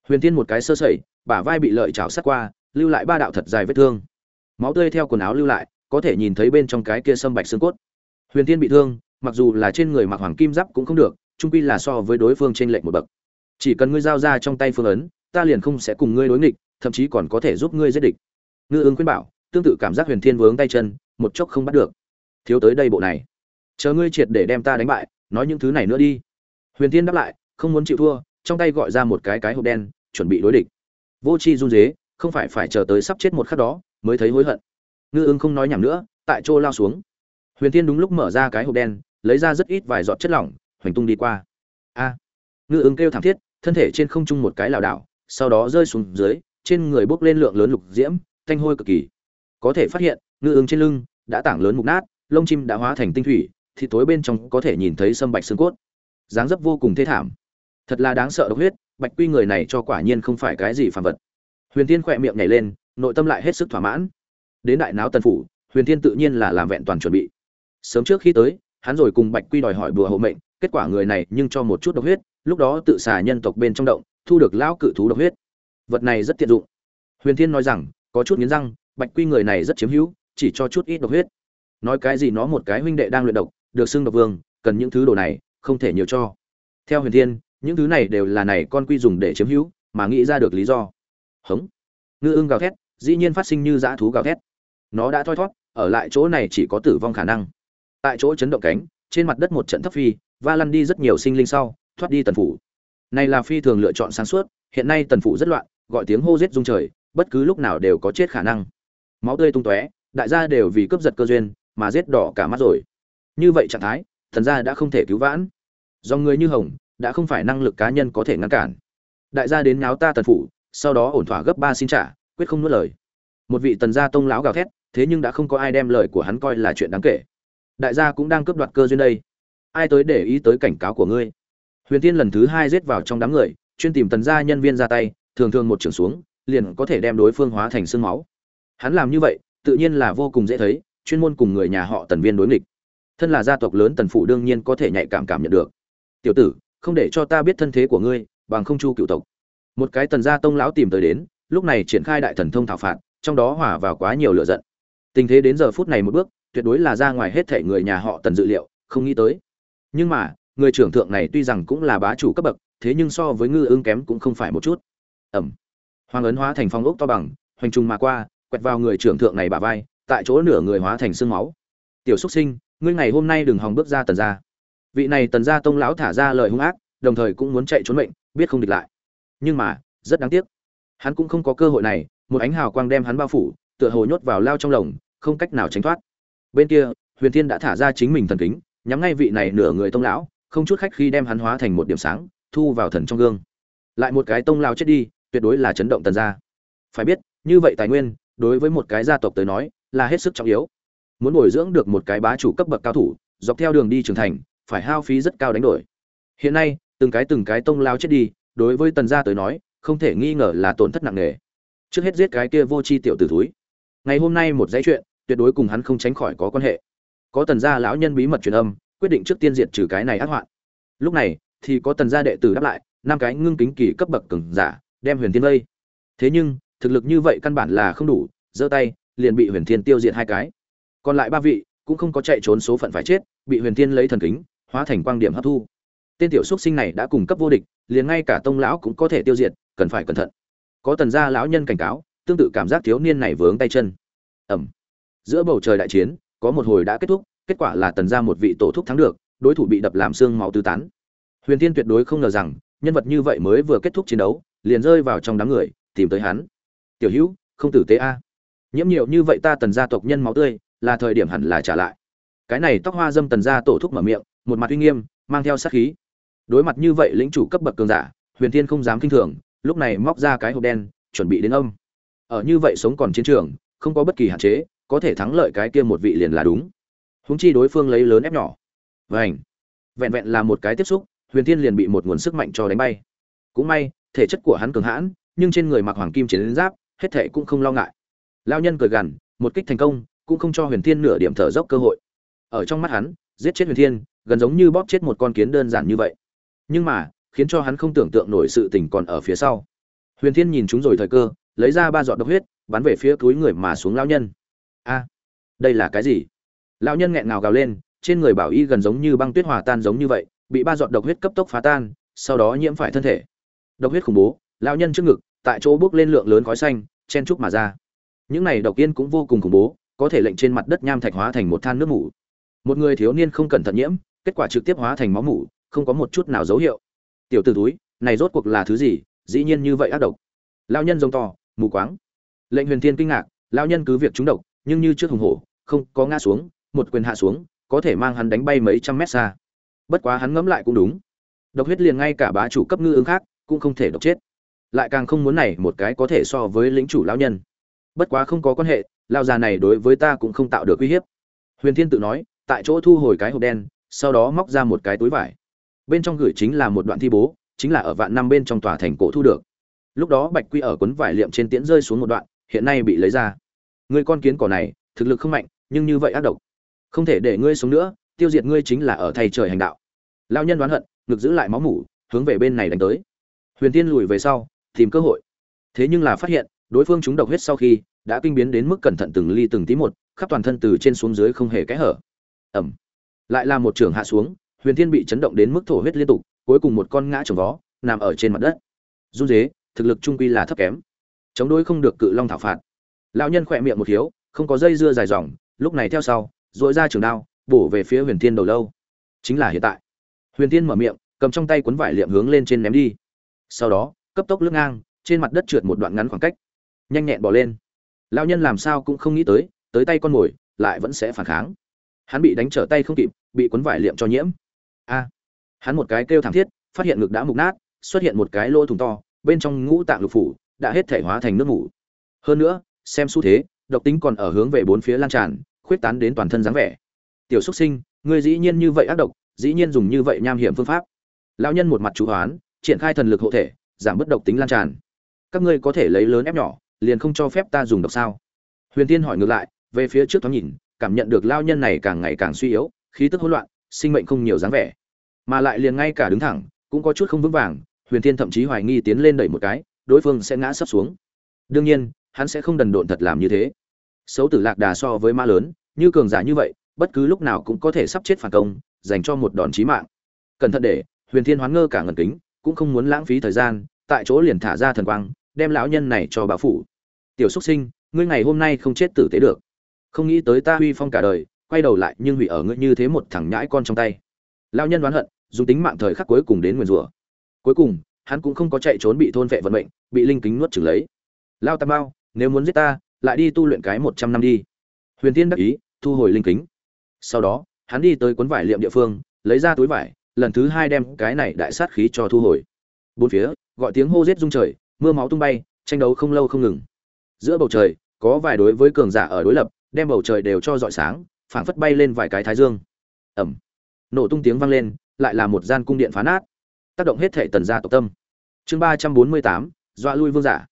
Huyền thiên một cái sơ sẩy, bả vai bị lợi chảo sát qua, lưu lại ba đạo thật dài vết thương. Máu tươi theo quần áo lưu lại, có thể nhìn thấy bên trong cái kia sâm bạch xương cốt. Huyền thiên bị thương, mặc dù là trên người mặc hoàng kim giáp cũng không được, trung quy là so với đối phương trên lệnh một bậc. Chỉ cần ngươi giao ra trong tay phương ấn ta liền không sẽ cùng ngươi đối nghịch, thậm chí còn có thể giúp ngươi giết địch. Ngư ứng khuyên bảo, tương tự cảm giác huyền thiên vướng tay chân, một chốc không bắt được. Thiếu tới đây bộ này. Chờ ngươi triệt để đem ta đánh bại, nói những thứ này nữa đi. Huyền thiên đáp lại, không muốn chịu thua, trong tay gọi ra một cái cái hộp đen, chuẩn bị đối địch. Vô c h i run dế không phải phải chờ tới sắp chết một khắc đó, mới thấy hối hận. Ngư ưng không nói nhảm nữa, tại chỗ lao xuống. Huyền thiên đúng lúc mở ra cái hộp đen, lấy ra rất ít vài giọt chất lỏng, hoành tung đi qua. A. Ngư ưng kêu thảm thiết, thân thể trên không trung một cái lảo đảo sau đó rơi xuống dưới, trên người bốc lên lượng lớn lục diễm, thanh hôi cực kỳ. Có thể phát hiện, ngư ương trên lưng đã tảng lớn mục nát, lông chim đã hóa thành tinh thủy, thì tối bên trong có thể nhìn thấy sâm bạch xương cốt. Dáng dấp vô cùng thê thảm. Thật là đáng sợ độc huyết, bạch quy người này cho quả nhiên không phải cái gì phàm vật. Huyền tiên khẽ miệng nhảy lên, nội tâm lại hết sức thỏa mãn. Đến đại náo tần phủ, huyền tiên tự nhiên là làm vẹn toàn chuẩn bị. Sớm trước khi tới, hắn rồi cùng bạch quy đòi hỏi bùa hộ mệnh, kết quả người này nhưng cho một chút độc huyết, lúc đó tự xà nhân tộc bên trong động thu được lão cự thú độc huyết. Vật này rất tiện dụng. Huyền thiên nói rằng, có chút nghiến răng, bạch quy người này rất chiếm hữu, chỉ cho chút ít độc huyết. Nói cái gì nó một cái huynh đệ đang luyện độc, được xưng độc vương, cần những thứ đồ này, không thể nhiều cho. Theo huyền thiên, những thứ này đều là này con quy dùng để chiếm hữu, mà nghĩ ra được lý do. Hống. Ngư ưng gào thét, dĩ nhiên phát sinh như dã thú gào thét. Nó đã thoi thót, ở lại chỗ này chỉ có tử vong khả năng. Tại chỗ chấn động cánh, trên mặt đất một trận thấp phi, va lăn đi rất nhiều sinh linh sau, thoát đi tần phủ này là phi thường lựa chọn sáng suốt, hiện nay tần phủ rất loạn, gọi tiếng hô giết rung trời, bất cứ lúc nào đều có chết khả năng. Máu tươi tung tóe, đại gia đều vì cướp giật cơ duyên mà giết đỏ cả mắt rồi. Như vậy trạng thái, thần gia đã không thể cứu vãn. Do người như hồng, đã không phải năng lực cá nhân có thể ngăn cản. Đại gia đến nháo ta tần phủ, sau đó ổn thỏa gấp ba xin trả, quyết không nuốt lời. Một vị tần gia tông lão gào thét, thế nhưng đã không có ai đem lời của hắn coi là chuyện đáng kể. Đại gia cũng đang cướp đoạt cơ duyên đây. Ai tới để ý tới cảnh cáo của ngươi? Huyền tiên lần thứ hai giết vào trong đám người, chuyên tìm tần gia nhân viên ra tay, thường thường một trường xuống, liền có thể đem đối phương hóa thành xương máu. Hắn làm như vậy, tự nhiên là vô cùng dễ thấy, chuyên môn cùng người nhà họ tần viên đối nghịch. Thân là gia tộc lớn tần phụ đương nhiên có thể nhạy cảm cảm nhận được. Tiểu tử, không để cho ta biết thân thế của ngươi, bằng không chu cựu tộc. Một cái tần gia tông lão tìm tới đến, lúc này triển khai đại thần thông thảo phạt, trong đó hỏa vào quá nhiều lửa giận. Tình thế đến giờ phút này một bước, tuyệt đối là ra ngoài hết thể người nhà họ tần dự liệu, không nghĩ tới. Nhưng mà người trưởng thượng này tuy rằng cũng là bá chủ cấp bậc, thế nhưng so với ngư ưng kém cũng không phải một chút. Ẩm. Hoàng ấn hóa thành phong ốc to bằng, hoành trùng mà qua, quẹt vào người trưởng thượng này bà vai, tại chỗ nửa người hóa thành xương máu. Tiểu xúc sinh, ngươi ngày hôm nay đừng hòng bước ra tần gia. Vị này tần gia tông lão thả ra lời hung ác, đồng thời cũng muốn chạy trốn mệnh, biết không địch lại. Nhưng mà, rất đáng tiếc. Hắn cũng không có cơ hội này, một ánh hào quang đem hắn bao phủ, tựa hồ nhốt vào lao trong lồng, không cách nào tránh thoát. Bên kia, huyền thiên đã thả ra chính mình thần kính, nhắm ngay vị này nửa người tông lão không chút khách khi đem hắn hóa thành một điểm sáng, thu vào thần trong gương. Lại một cái tông lao chết đi, tuyệt đối là chấn động tần gia. Phải biết, như vậy tài nguyên, đối với một cái gia tộc tới nói, là hết sức trọng yếu. Muốn bồi dưỡng được một cái bá chủ cấp bậc cao thủ, dọc theo đường đi trưởng thành, phải hao phí rất cao đánh đổi. Hiện nay, từng cái từng cái tông lao chết đi, đối với tần gia tới nói, không thể nghi ngờ là tổn thất nặng nề. Trước hết giết cái kia vô chi tiểu tử túi ngày hôm nay một dãy chuyện, tuyệt đối cùng hắn không tránh khỏi có quan hệ. Có tần gia lão nhân bí mật truyền âm quyết định trước tiên diệt trừ cái này ác hoạn. Lúc này, thì có tần gia đệ tử đáp lại, năm cái ngưng kính kỳ cấp bậc cường giả, đem huyền thiên vây. Thế nhưng, thực lực như vậy căn bản là không đủ, giơ tay, liền bị huyền thiên tiêu diệt hai cái. Còn lại ba vị, cũng không có chạy trốn số phận phải chết, bị huyền thiên lấy thần kính, hóa thành quang điểm hấp thu. Tên tiểu xuất sinh này đã cung cấp vô địch, liền ngay cả tông lão cũng có thể tiêu diệt, cần phải cẩn thận. Có tần gia lão nhân cảnh cáo, tương tự cảm giác thiếu niên này vướng tay chân. Ẩm. Giữa bầu trời đại chiến, có một hồi đã kết thúc kết quả là tần gia một vị tổ thúc thắng được, đối thủ bị đập làm xương máu tứ tán. Huyền thiên tuyệt đối không ngờ rằng, nhân vật như vậy mới vừa kết thúc chiến đấu, liền rơi vào trong đám người, tìm tới hắn. Tiểu hữu, không tử tế a. Nhiễm nhiều như vậy ta tần gia tộc nhân máu tươi, là thời điểm hẳn là trả lại. Cái này tóc hoa dâm tần gia tổ thúc mở miệng, một mặt uy nghiêm, mang theo sát khí. Đối mặt như vậy lĩnh chủ cấp bậc cường giả, huyền thiên không dám kinh thường, lúc này móc ra cái hộp đen, chuẩn bị đến âm. Ở như vậy sống còn chiến trường, không có bất kỳ hạn chế, có thể thắng lợi cái kia một vị liền là đúng húng chi đối phương lấy lớn ép nhỏ. Vảnh vẹn vẹn là một cái tiếp xúc, huyền thiên liền bị một nguồn sức mạnh cho đánh bay. Cũng may, thể chất của hắn cường hãn, nhưng trên người mặc hoàng kim chiến giáp, hết thệ cũng không lo ngại. Lao nhân cười gằn, một kích thành công, cũng không cho huyền thiên nửa điểm thở dốc cơ hội. Ở trong mắt hắn, giết chết huyền thiên, gần giống như bóp chết một con kiến đơn giản như vậy. Nhưng mà, khiến cho hắn không tưởng tượng nổi sự tình còn ở phía sau. Huyền thiên nhìn chúng rồi thời cơ, lấy ra ba giọt độc huyết, bắn về phía túi người mà xuống lao nhân. A, đây là cái gì? Lão nhân nghẹn ngào gào lên, trên người bảo y gần giống như băng tuyết hòa tan giống như vậy, bị ba giọt độc huyết cấp tốc phá tan, sau đó nhiễm phải thân thể. Độc huyết khủng bố, lão nhân trước ngực, tại chỗ bước lên lượng lớn khói xanh, chen trúc mà ra. Những này độc yên cũng vô cùng khủng bố, có thể lệnh trên mặt đất nham thạch hóa thành một than nước mủ. Một người thiếu niên không cẩn thận nhiễm, kết quả trực tiếp hóa thành máu mủ, không có một chút nào dấu hiệu. Tiểu t ử túi, này rốt cuộc là thứ gì? Dĩ nhiên như vậy ác độc. Lao nhân giống to, mù quáng. Lệnh huyền thiên kinh ngạc lao nhân cứ việc trúng độc, nhưng như trước hùng hổ, không có ngã xuống một quyền hạ xuống, có thể mang hắn đánh bay mấy trăm mét xa. Bất quá hắn ngẫm lại cũng đúng. Độc huyết liền ngay cả bá chủ cấp ngư ứng khác cũng không thể độc chết. Lại càng không muốn này một cái có thể so với lĩnh chủ lão nhân. Bất quá không có quan hệ lao già này đối với ta cũng không tạo được uy hiếp. Huyền thiên tự nói, tại chỗ thu hồi cái hộp đen, sau đó móc ra một cái túi vải. Bên trong gửi chính là một đoạn thi bố, chính là ở vạn năm bên trong tòa thành cổ thu được. Lúc đó bạch quy ở cuốn vải liệm trên tiễn rơi xuống một đoạn, hiện nay bị lấy ra. Người con kiến cỏ này, thực lực không mạnh, nhưng như vậy ác độc không thể để ngươi sống nữa, tiêu diệt ngươi chính là ở thay trời hành đạo. Lao nhân đoán hận, ngực giữ lại máu mủ, hướng về bên này đánh tới. Huyền tiên lùi về sau, tìm cơ hội. Thế nhưng là phát hiện, đối phương chúng độc huyết sau khi, đã kinh biến đến mức cẩn thận từng ly từng tí một, khắp toàn thân từ trên xuống dưới không hề kẽ hở. Ẩm lại là một trường hạ xuống, huyền thiên bị chấn động đến mức thổ huyết liên tục, cuối cùng một con ngã trồng vó, nằm ở trên mặt đất. Run dế thực lực trung quy là thấp kém. Chống đối không được cự long thảo phạt. Lão nhân khỏe miệng một hiếu, không có dây dưa dài dòng, lúc này theo sau dội ra trường đao, bổ về phía huyền thiên đầu lâu. Chính là hiện tại. Huyền thiên mở miệng, cầm trong tay cuốn vải liệm hướng lên trên ném đi. Sau đó, cấp tốc lướt ngang, trên mặt đất trượt một đoạn ngắn khoảng cách. Nhanh nhẹn bỏ lên. Lão nhân làm sao cũng không nghĩ tới tới tay con mồi, lại vẫn sẽ phản kháng. Hắn bị đánh trở tay không kịp, bị cuốn vải liệm cho nhiễm. A. Hắn một cái kêu thảm thiết, phát hiện ngực đã mục nát, xuất hiện một cái lỗ thùng to, bên trong ngũ tạng lục phủ, đã hết thể hóa thành nước ngủ hơn nữa, xem xu thế, độc tính còn ở hướng về bốn phía lan tràn khuyết tán đến toàn thân dáng vẻ. Tiểu xuất sinh, ngươi dĩ nhiên như vậy ác độc, dĩ nhiên dùng như vậy nham hiểm phương pháp. Lão nhân một mặt chú hoán triển khai thần lực hộ thể, giảm bất độc tính lan tràn. Các ngươi có thể lấy lớn ép nhỏ, liền không cho phép ta dùng độc sao? Huyền tiên hỏi ngược lại, về phía trước thoáng nhìn, cảm nhận được lao nhân này càng ngày càng suy yếu, khí tức hỗn loạn, sinh mệnh không nhiều dáng vẻ. Mà lại liền ngay cả đứng thẳng, cũng có chút không vững vàng, huyền thiên thậm chí hoài nghi tiến lên đẩy một cái, đối phương sẽ ngã sấp xuống. Đương nhiên, hắn sẽ không đần độn thật làm như thế. Xấu tử lạc đà so với ma lớn như cường giả như vậy, bất cứ lúc nào cũng có thể sắp chết phản công, dành cho một đòn chí mạng. Cẩn thận để, huyền thiên hoán ngơ cả ngần kính, cũng không muốn lãng phí thời gian, tại chỗ liền thả ra thần quang, đem lão nhân này cho bà phủ. Tiểu xuất sinh, ngươi ngày hôm nay không chết tử tế được. Không nghĩ tới ta huy phong cả đời, quay đầu lại nhưng hủy ở ngươi như thế một thằng nhãi con trong tay. Lão nhân đoán hận, dùng tính mạng thời khắc cuối cùng đến nguyền rủa. Cuối cùng, hắn cũng không có chạy trốn bị thôn vệ vận mệnh, bị linh kính nuốt chửng lấy. Lao tam bao nếu muốn giết ta, lại đi tu luyện cái một trăm năm đi. Huyền tiên đắc ý thu hồi linh kính. Sau đó, hắn đi tới cuốn vải liệm địa phương, lấy ra túi vải, lần thứ hai đem cái này đại sát khí cho thu hồi. Bốn phía, gọi tiếng hô giết rung trời, mưa máu tung bay, tranh đấu không lâu không ngừng. Giữa bầu trời, có vài đối với cường giả ở đối lập, đem bầu trời đều cho rọi sáng, phảng phất bay lên vài cái thái dương. Ẩm nổ tung tiếng vang lên, lại là một gian cung điện phá nát. Tác động hết thể tần gia tộc tâm. Chương ba trăm bốn mươi tám, dọa lui vương giả.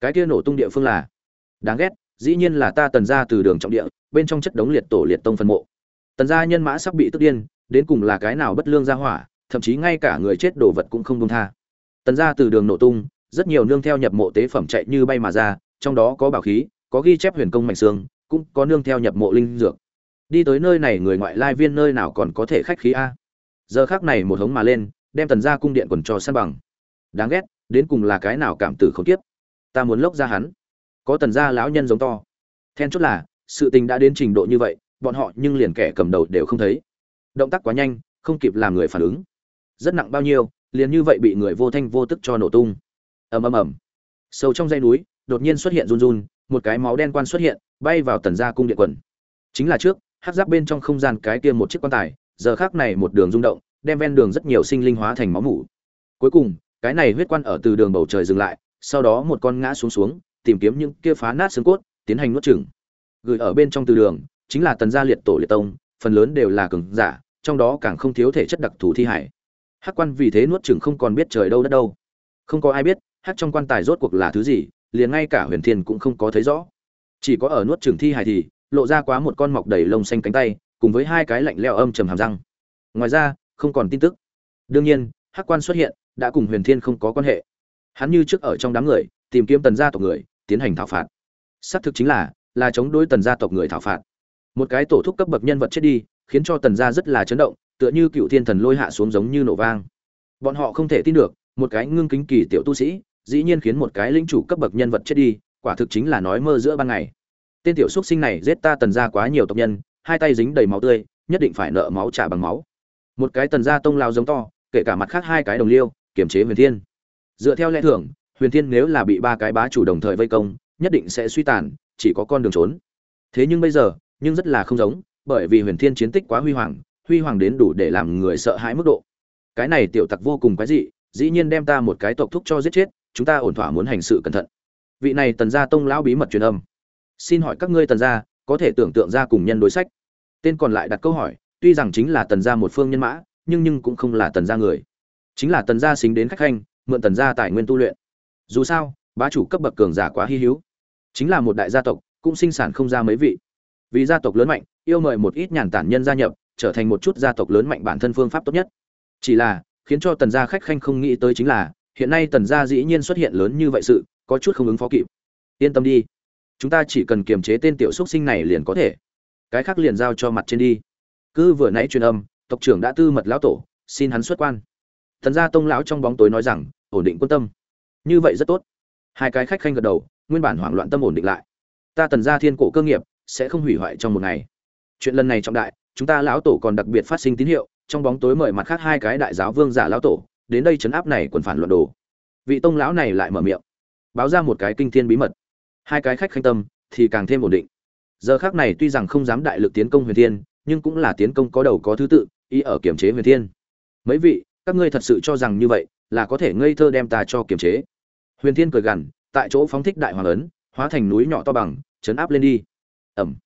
Cái kia nổ tung địa phương là? Đáng ghét, dĩ nhiên là ta tần gia từ đường trọng địa bên trong chất đống liệt tổ liệt tông phân mộ. Tần gia nhân mã sắp bị tức điên, đến cùng là cái nào bất lương gia hỏa, thậm chí ngay cả người chết đồ vật cũng không đông tha. Tần gia từ đường nổ tung, rất nhiều nương theo nhập mộ tế phẩm chạy như bay mà ra, trong đó có bảo khí, có ghi chép huyền công mạnh xương, cũng có nương theo nhập mộ linh dược. Đi tới nơi này người ngoại lai viên nơi nào còn có thể khách khí a? Giờ khác này một hống mà lên, đem tần gia cung điện quần trò san bằng. Đáng ghét, đến cùng là cái nào cảm tử không tiếp ta muốn lốc ra hắn. Có tần gia lão nhân giống to. Then chốt là sự tình đã đến trình độ như vậy, bọn họ nhưng liền kẻ cầm đầu đều không thấy. Động tác quá nhanh, không kịp làm người phản ứng. Rất nặng bao nhiêu, liền như vậy bị người vô thanh vô tức cho nổ tung. Ầm ầm ầm. Sâu trong dây núi, đột nhiên xuất hiện run run, một cái máu đen quan xuất hiện, bay vào tần gia cung điện quần. Chính là trước, hát giáp bên trong không gian cái kia một chiếc quan tài, giờ khác này một đường rung động, đem ven đường rất nhiều sinh linh hóa thành máu mủ. Cuối cùng, cái này huyết quan ở từ đường bầu trời dừng lại, sau đó một con ngã xuống xuống, tìm kiếm những kia phá nát xương cốt, tiến hành nuốt chửng gửi ở bên trong từ đường, chính là tần gia liệt tổ liệt tông, phần lớn đều là cường giả, trong đó càng không thiếu thể chất đặc thù thi hải. Hắc quan vì thế nuốt chửng không còn biết trời đâu đất đâu. Không có ai biết, hắc trong quan tài rốt cuộc là thứ gì, liền ngay cả huyền thiên cũng không có thấy rõ. Chỉ có ở nuốt chửng thi hải thì, lộ ra quá một con mọc đầy lông xanh cánh tay, cùng với hai cái lạnh leo âm trầm hàm răng. Ngoài ra, không còn tin tức. Đương nhiên, hắc quan xuất hiện, đã cùng huyền thiên không có quan hệ. Hắn như trước ở trong đám người, tìm kiếm tần gia tộc người, tiến hành thảo phạt. Xác thực chính là là chống đối tần gia tộc người thảo phạt. Một cái tổ thúc cấp bậc nhân vật chết đi, khiến cho tần gia rất là chấn động, tựa như cựu thiên thần lôi hạ xuống giống như nổ vang. Bọn họ không thể tin được, một cái ngưng kính kỳ tiểu tu sĩ, dĩ nhiên khiến một cái lĩnh chủ cấp bậc nhân vật chết đi, quả thực chính là nói mơ giữa ban ngày. Tên tiểu xuất sinh này giết ta tần gia quá nhiều tộc nhân, hai tay dính đầy máu tươi, nhất định phải nợ máu trả bằng máu. Một cái tần gia tông lao giống to, kể cả mặt khác hai cái đồng liêu kiểm chế huyền thiên. Dựa theo lẽ thường, huyền thiên nếu là bị ba cái bá chủ đồng thời vây công, nhất định sẽ suy tàn chỉ có con đường trốn. Thế nhưng bây giờ, nhưng rất là không giống, bởi vì huyền thiên chiến tích quá huy hoàng huy hoàng đến đủ để làm người sợ hãi mức độ. Cái này tiểu tặc vô cùng quái dị, dĩ nhiên đem ta một cái tộc thúc cho giết chết, chúng ta ổn thỏa muốn hành sự cẩn thận. Vị này tần gia tông lão bí mật truyền âm. Xin hỏi các ngươi tần gia, có thể tưởng tượng ra cùng nhân đối sách? Tên còn lại đặt câu hỏi, tuy rằng chính là tần gia một phương nhân mã, nhưng nhưng cũng không là tần gia người. Chính là tần gia xính đến khách khanh, mượn tần gia tài nguyên tu luyện. Dù sao, bá chủ cấp bậc cường giả quá hy hữu chính là một đại gia tộc, cũng sinh sản không ra mấy vị. Vì gia tộc lớn mạnh, yêu mời một ít nhàn tản nhân gia nhập, trở thành một chút gia tộc lớn mạnh bản thân phương pháp tốt nhất. Chỉ là, khiến cho tần gia khách khanh không nghĩ tới chính là, hiện nay tần gia dĩ nhiên xuất hiện lớn như vậy sự, có chút không ứng phó kịp. Yên tâm đi. Chúng ta chỉ cần kiềm chế tên tiểu xuất sinh này liền có thể. Cái khác liền giao cho mặt trên đi. Cứ vừa nãy truyền âm, tộc trưởng đã tư mật lão tổ, xin hắn xuất quan. Thần gia tông lão trong bóng tối nói rằng, ổn định quân tâm. Như vậy rất tốt. Hai cái khách khanh gật đầu nguyên bản hoảng loạn tâm ổn định lại. Ta tần gia thiên cổ cơ nghiệp, sẽ không hủy hoại trong một ngày. Chuyện lần này trọng đại, chúng ta lão tổ còn đặc biệt phát sinh tín hiệu, trong bóng tối mời mặt khác hai cái đại giáo vương giả lão tổ, đến đây chấn áp này quần phản luận đồ. Vị tông lão này lại mở miệng, báo ra một cái kinh thiên bí mật. Hai cái khách khanh tâm, thì càng thêm ổn định. Giờ khác này tuy rằng không dám đại lực tiến công huyền thiên, nhưng cũng là tiến công có đầu có thứ tự ý ở kiểm chế huyền thiên. Mấy vị, các ngươi thật sự cho rằng như vậy, là có thể ngây thơ đem ta cho kiểm chế. Huyền thiên cười gằn tại chỗ phóng thích đại hoàng ấn, hóa thành núi nhỏ to bằng, chấn áp lên đi. Ẩm.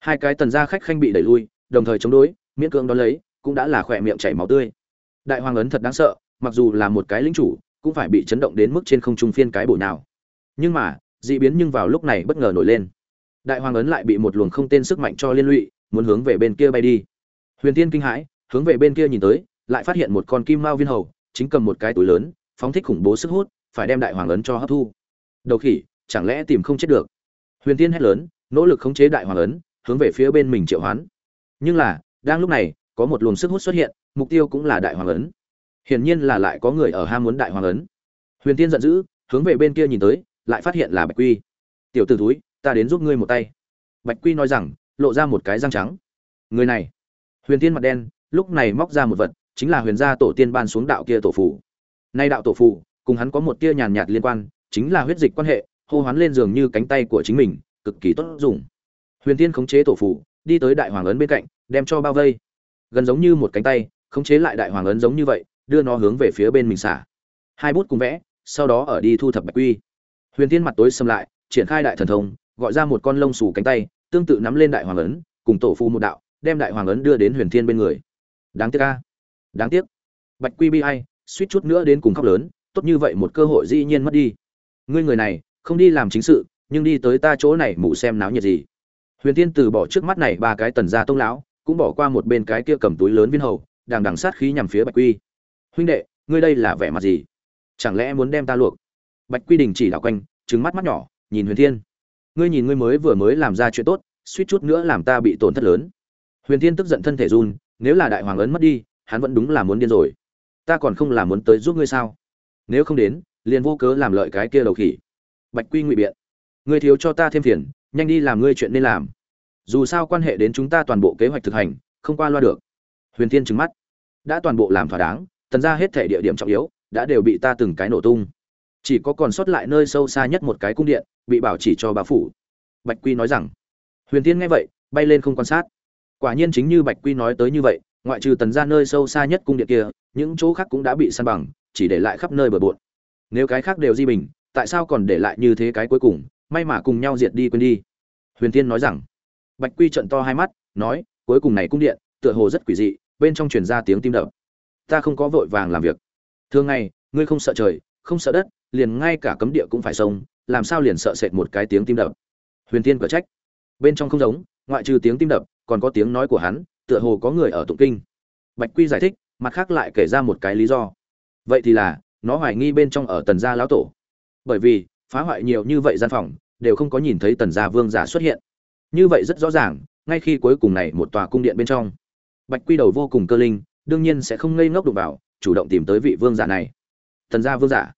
Hai cái tần gia khách khanh bị đẩy lui, đồng thời chống đối, miễn cưỡng đón lấy, cũng đã là khỏe miệng chảy máu tươi. Đại hoàng ấn thật đáng sợ, mặc dù là một cái lính chủ, cũng phải bị chấn động đến mức trên không trung phiên cái bổ nào nhưng mà, dị biến nhưng vào lúc này bất ngờ nổi lên. Đại hoàng ấn lại bị một luồng không tên sức mạnh cho liên lụy, muốn hướng về bên kia bay đi. Huyền tiên kinh hãi, hướng về bên kia nhìn tới, lại phát hiện một con kim mao viên hầu, chính cầm một cái túi lớn, phóng thích khủng bố sức hút, phải đem đại hoàng ấn cho hấp thu đầu khỉ, chẳng lẽ tìm không chết được? Huyền tiên hét lớn, nỗ lực khống chế đại hoàng ấn, hướng về phía bên mình triệu hoán. Nhưng là, đang lúc này, có một luồng sức hút xuất hiện, mục tiêu cũng là đại hoàng ấn. Hiển nhiên là lại có người ở ham muốn đại hoàng ấn. Huyền tiên giận dữ, hướng về bên kia nhìn tới, lại phát hiện là bạch quy. Tiểu t ử túi ta đến giúp ngươi một tay. Bạch quy nói rằng, lộ ra một cái răng trắng. Người này. Huyền tiên mặt đen, lúc này móc ra một vật, chính là huyền gia tổ tiên ban xuống đạo kia tổ phủ nay đạo tổ phủ cùng hắn có một tia nhàn nhạt liên quan chính là huyết dịch quan hệ, hô hoán lên giường như cánh tay của chính mình, cực kỳ tốt dùng. Huyền tiên khống chế tổ phủ, đi tới đại hoàng ấn bên cạnh, đem cho bao vây. Gần giống như một cánh tay, khống chế lại đại hoàng ấn giống như vậy, đưa nó hướng về phía bên mình xả. Hai bút cùng vẽ, sau đó ở đi thu thập bạch quy. Huyền tiên mặt tối xâm lại, triển khai đại thần thông, gọi ra một con lông xù cánh tay, tương tự nắm lên đại hoàng ấn, cùng tổ phu một đạo, đem đại hoàng ấn đưa đến huyền thiên bên người. Đáng tiếc ca đáng tiếc. Bạch quy bi ai, suýt chút nữa đến cùng khóc lớn, tốt như vậy một cơ hội dĩ nhiên mất đi ngươi người này, không đi làm chính sự, nhưng đi tới ta chỗ này mù xem náo nhiệt gì. Huyền tiên từ bỏ trước mắt này ba cái tần gia tông lão, cũng bỏ qua một bên cái kia cầm túi lớn viên hầu đang đằng sát khí nhằm phía bạch quy. Huynh đệ, ngươi đây là vẻ mặt gì? Chẳng lẽ muốn đem ta luộc? Bạch quy đình chỉ đảo quanh trứng mắt mắt nhỏ, nhìn huyền thiên. Ngươi nhìn ngươi mới vừa mới làm ra chuyện tốt, suýt chút nữa làm ta bị tổn thất lớn. Huyền thiên tức giận thân thể run, nếu là đại hoàng ấn mất đi, hắn vẫn đúng là muốn điên rồi. Ta còn không là muốn tới giúp ngươi sao? Nếu không đến liền vô cớ làm lợi cái kia đầu khỉ. Bạch quy ngụy biện, ngươi thiếu cho ta thêm phiền, nhanh đi làm ngươi chuyện nên làm. Dù sao quan hệ đến chúng ta toàn bộ kế hoạch thực hành, không qua loa được. Huyền thiên trừng mắt, đã toàn bộ làm thỏa đáng, tần ra hết thể địa điểm trọng yếu, đã đều bị ta từng cái nổ tung. Chỉ có còn sót lại nơi sâu xa nhất một cái cung điện, bị bảo chỉ cho bà phủ. Bạch quy nói rằng. Huyền tiên nghe vậy, bay lên không quan sát. Quả nhiên chính như bạch quy nói tới như vậy, ngoại trừ tần ra nơi sâu xa nhất cung điện kia, những chỗ khác cũng đã bị săn bằng, chỉ để lại khắp nơi bờ bộn nếu cái khác đều di bình, tại sao còn để lại như thế cái cuối cùng? May mà cùng nhau diệt đi quên đi. Huyền tiên nói rằng. Bạch quy trận to hai mắt, nói, cuối cùng này cung điện, tựa hồ rất quỷ dị, bên trong truyền ra tiếng tim đập. Ta không có vội vàng làm việc. Thường ngày, ngươi không sợ trời, không sợ đất, liền ngay cả cấm địa cũng phải sông, làm sao liền sợ sệt một cái tiếng tim đập? Huyền tiên cở trách. Bên trong không giống, ngoại trừ tiếng tim đập, còn có tiếng nói của hắn, tựa hồ có người ở tụng kinh. Bạch quy giải thích, mặt khác lại kể ra một cái lý do. Vậy thì là nó hoài nghi bên trong ở tần gia lão tổ. Bởi vì, phá hoại nhiều như vậy gian phòng, đều không có nhìn thấy tần gia vương giả xuất hiện. Như vậy rất rõ ràng, ngay khi cuối cùng này một tòa cung điện bên trong, bạch quy đầu vô cùng cơ linh, đương nhiên sẽ không ngây ngốc đụng vào, chủ động tìm tới vị vương giả này. Tần gia vương giả.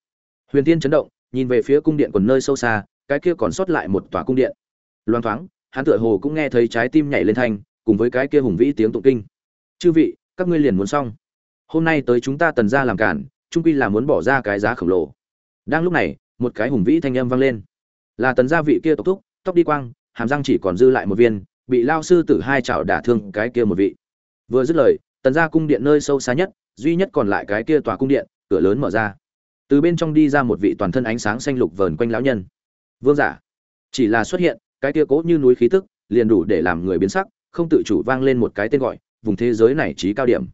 Huyền tiên chấn động, nhìn về phía cung điện còn nơi sâu xa, cái kia còn sót lại một tòa cung điện. Loan thoáng, hắn tựa hồ cũng nghe thấy trái tim nhảy lên thanh, cùng với cái kia hùng vĩ tiếng tụng kinh. Chư vị, các ngươi liền muốn xong. Hôm nay tới chúng ta tần gia làm cản trung quy là muốn bỏ ra cái giá khổng lồ. Đang lúc này, một cái hùng vĩ thanh âm vang lên. Là tần gia vị kia tộc thúc, tóc đi quang, hàm răng chỉ còn dư lại một viên, bị lao sư tử hai chảo đả thương cái kia một vị. Vừa dứt lời, tần gia cung điện nơi sâu xa nhất, duy nhất còn lại cái kia tòa cung điện, cửa lớn mở ra. Từ bên trong đi ra một vị toàn thân ánh sáng xanh lục vờn quanh lão nhân. Vương giả, chỉ là xuất hiện, cái kia cố như núi khí tức, liền đủ để làm người biến sắc, không tự chủ vang lên một cái tên gọi, vùng thế giới này trí cao điểm.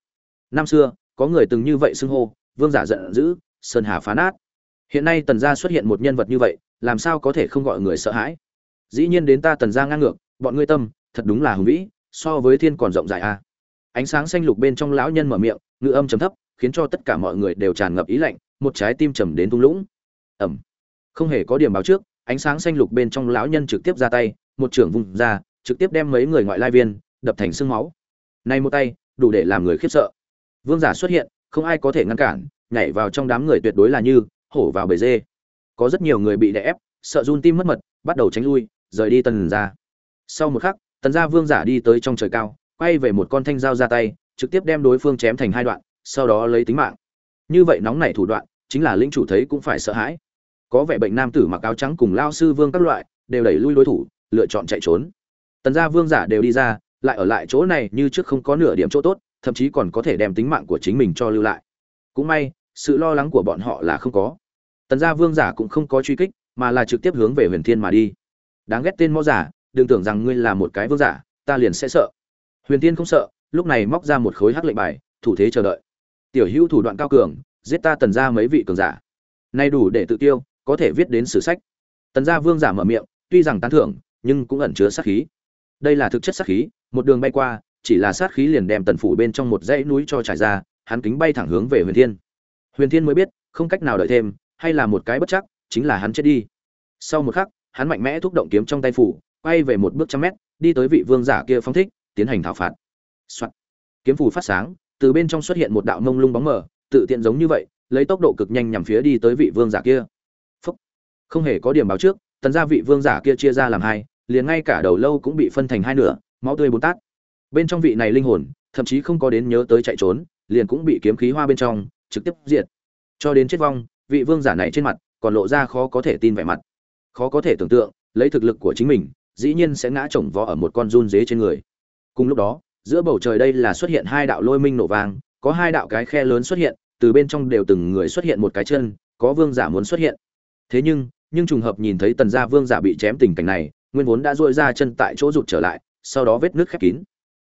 Năm xưa, có người từng như vậy xưng hô vương giả giận dữ, sơn hà phá nát. Hiện nay tần gia xuất hiện một nhân vật như vậy, làm sao có thể không gọi người sợ hãi? Dĩ nhiên đến ta tần gia ngang ngược, bọn ngươi tâm, thật đúng là hùng vĩ, so với thiên còn rộng rãi a. Ánh sáng xanh lục bên trong lão nhân mở miệng, ngữ âm trầm thấp, khiến cho tất cả mọi người đều tràn ngập ý lạnh, một trái tim trầm đến thung lũng. Ẩm. Không hề có điểm báo trước, ánh sáng xanh lục bên trong lão nhân trực tiếp ra tay, một trưởng vùng ra, trực tiếp đem mấy người ngoại lai viên, đập thành xương máu. Nay một tay, đủ để làm người khiếp sợ. Vương giả xuất hiện không ai có thể ngăn cản, nhảy vào trong đám người tuyệt đối là như hổ vào bể dê. Có rất nhiều người bị đè ép, sợ run tim mất mật, bắt đầu tránh lui, rời đi tần ra sau một khắc, tần gia vương giả đi tới trong trời cao, quay về một con thanh dao ra tay, trực tiếp đem đối phương chém thành hai đoạn, sau đó lấy tính mạng. Như vậy nóng nảy thủ đoạn, chính là lĩnh chủ thấy cũng phải sợ hãi. Có vẻ bệnh nam tử mặc áo trắng cùng lao sư vương các loại, đều đẩy lui đối thủ, lựa chọn chạy trốn. Tần gia vương giả đều đi ra, lại ở lại chỗ này như trước không có nửa điểm chỗ tốt thậm chí còn có thể đem tính mạng của chính mình cho lưu lại. Cũng may, sự lo lắng của bọn họ là không có. Tần gia vương giả cũng không có truy kích, mà là trực tiếp hướng về huyền thiên mà đi. Đáng ghét tên mõ giả, đừng tưởng rằng ngươi là một cái vương giả, ta liền sẽ sợ. Huyền thiên không sợ, lúc này móc ra một khối hắc lệnh bài, thủ thế chờ đợi. Tiểu hữu thủ đoạn cao cường, giết ta tần ra mấy vị cường giả. Nay đủ để tự tiêu, có thể viết đến sử sách. Tần gia vương giả mở miệng, tuy rằng tán thưởng, nhưng cũng ẩn chứa sát khí. Đây là thực chất sát khí, một đường bay qua chỉ là sát khí liền đem tần phủ bên trong một dãy núi cho trải ra, hắn kính bay thẳng hướng về huyền thiên. Huyền thiên mới biết, không cách nào đợi thêm, hay là một cái bất chắc, chính là hắn chết đi. Sau một khắc, hắn mạnh mẽ thúc động kiếm trong tay phủ, quay về một bước trăm mét, đi tới vị vương giả kia phong thích, tiến hành thảo phạt、Soạn. kiếm phủ phát sáng, từ bên trong xuất hiện một đạo mông lung bóng mờ, tự tiện giống như vậy, lấy tốc độ cực nhanh nhằm phía đi tới vị vương giả kia. Phúc. không hề có điểm báo trước, tần gia vị vương giả kia chia ra làm hai, liền ngay cả đầu lâu cũng bị phân thành hai nửa, máu tươi bốn tát bên trong vị này linh hồn, thậm chí không có đến nhớ tới chạy trốn, liền cũng bị kiếm khí hoa bên trong, trực tiếp diệt. Cho đến chết vong, vị vương giả này trên mặt, còn lộ ra khó có thể tin vẻ mặt. Khó có thể tưởng tượng, lấy thực lực của chính mình, dĩ nhiên sẽ ngã chồng vó ở một con run dế trên người. Cùng lúc đó, giữa bầu trời đây là xuất hiện hai đạo lôi minh nổ vàng có hai đạo cái khe lớn xuất hiện, từ bên trong đều từng người xuất hiện một cái chân, có vương giả muốn xuất hiện. Thế nhưng nhưng trùng hợp nhìn thấy tần gia vương giả bị chém tình cảnh này, nguyên vốn đã dội ra chân tại chỗ rụt trở lại, sau đó vết nước khép kín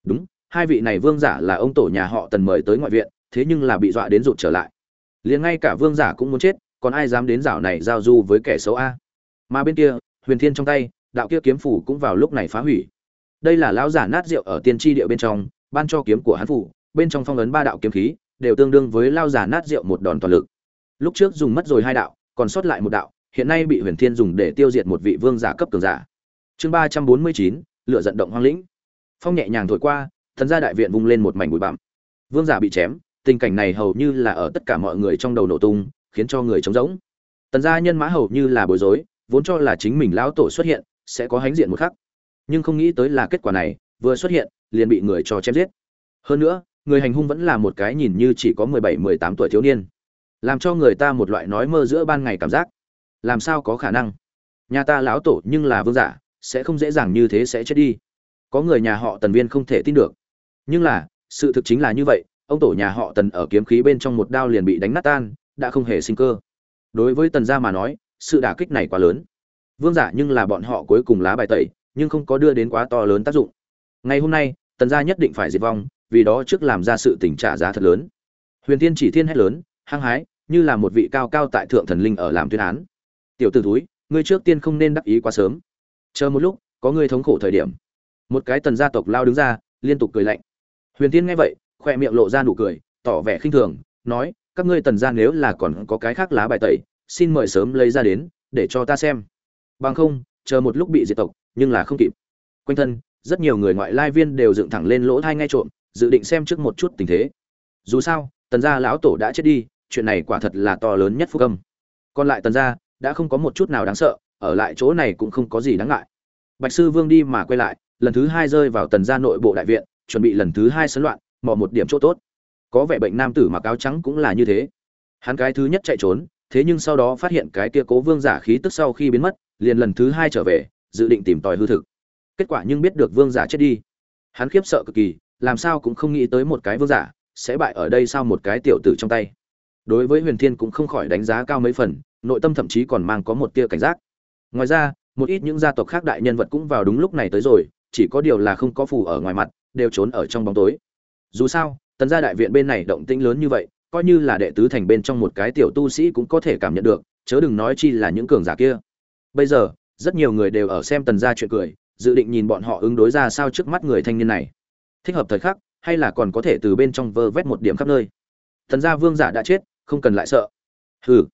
đúng, hai vị này vương giả là ông tổ nhà họ tần mời tới ngoại viện, thế nhưng là bị dọa đến rụt trở lại. Liền ngay cả vương giả cũng muốn chết, còn ai dám đến rảo này giao du với kẻ xấu a? Mà bên kia, huyền thiên trong tay, đạo kia kiếm phủ cũng vào lúc này phá hủy. Đây là lão giả nát rượu ở tiên tri địa bên trong, ban cho kiếm của hắn phủ, bên trong phong ấn ba đạo kiếm khí, đều tương đương với lao giả nát rượu một đòn toàn lực. Lúc trước dùng mất rồi hai đạo, còn sót lại một đạo, hiện nay bị huyền thiên dùng để tiêu diệt một vị vương giả cấp cường giả. Chương ba trăm bốn mươi chín lựa giận động hoang lĩnh phong nhẹ nhàng thổi qua, thần gia đại viện vung lên một mảnh bụi bặm. Vương giả bị chém, tình cảnh này hầu như là ở tất cả mọi người trong đầu nổ tung, khiến cho người trống rỗng. Tần gia nhân mã hầu như là bối rối, vốn cho là chính mình lão tổ xuất hiện, sẽ có hánh diện một khắc. Nhưng không nghĩ tới là kết quả này, vừa xuất hiện, liền bị người cho chém giết. Hơn nữa, người hành hung vẫn là một cái nhìn như chỉ có mười bảy, mười tám tuổi thiếu niên. Làm cho người ta một loại nói mơ giữa ban ngày cảm giác. Làm sao có khả năng? Nhà ta lão tổ nhưng là vương giả, sẽ không dễ dàng như thế sẽ chết đi có người nhà họ tần viên không thể tin được. Nhưng là, sự thực chính là như vậy, ông tổ nhà họ tần ở kiếm khí bên trong một đao liền bị đánh nát tan, đã không hề sinh cơ. Đối với tần gia mà nói, sự đả kích này quá lớn. Vương giả nhưng là bọn họ cuối cùng lá bài tẩy, nhưng không có đưa đến quá to lớn tác dụng. Ngày hôm nay, tần gia nhất định phải diệt vong, vì đó trước làm ra sự tình trả giá thật lớn. Huyền tiên chỉ thiên hét lớn, hăng hái, như là một vị cao cao tại thượng thần linh ở làm tuyên án. Tiểu t ử túi ngươi trước tiên không nên đắc ý quá sớm. Chờ một lúc, có ngươi thống khổ thời điểm một cái tần gia tộc lao đứng ra, liên tục cười lạnh. Huyền tiên nghe vậy khoe miệng lộ ra nụ cười, tỏ vẻ khinh thường, nói, các ngươi tần gia nếu là còn có cái khác lá bài tẩy, xin mời sớm lấy ra đến, để cho ta xem. Bằng không, chờ một lúc bị diệt tộc, nhưng là không kịp. Quanh thân, rất nhiều người ngoại lai viên đều dựng thẳng lên lỗ thai ngay trộm, dự định xem trước một chút tình thế. Dù sao, tần gia lão tổ đã chết đi, chuyện này quả thật là to lớn nhất phúc âm. Còn lại tần gia, đã không có một chút nào đáng sợ, ở lại chỗ này cũng không có gì đáng ngại. Bạch sư vương đi mà quay lại lần thứ hai rơi vào tần gia nội bộ đại viện, chuẩn bị lần thứ hai sấn loạn, mò một điểm chỗ tốt. Có vẻ bệnh nam tử mặc áo trắng cũng là như thế. Hắn cái thứ nhất chạy trốn, thế nhưng sau đó phát hiện cái kia cố vương giả khí tức sau khi biến mất, liền lần thứ hai trở về, dự định tìm tòi hư thực. Kết quả nhưng biết được vương giả chết đi. Hắn khiếp sợ cực kỳ, làm sao cũng không nghĩ tới một cái vương giả sẽ bại ở đây sau một cái tiểu tử trong tay. Đối với huyền thiên cũng không khỏi đánh giá cao mấy phần, nội tâm thậm chí còn mang có một tia cảnh giác. Ngoài ra, một ít những gia tộc khác đại nhân vật cũng vào đúng lúc này tới rồi chỉ có điều là không có phù ở ngoài mặt, đều trốn ở trong bóng tối. Dù sao, tần gia đại viện bên này động tĩnh lớn như vậy, coi như là đệ tứ thành bên trong một cái tiểu tu sĩ cũng có thể cảm nhận được, chớ đừng nói chi là những cường giả kia. Bây giờ, rất nhiều người đều ở xem tần gia chuyện cười, dự định nhìn bọn họ ứng đối ra sao trước mắt người thanh niên này. Thích hợp thời khắc, hay là còn có thể từ bên trong vơ vét một điểm khắp nơi. Tần gia vương giả đã chết, không cần lại sợ. Hừ,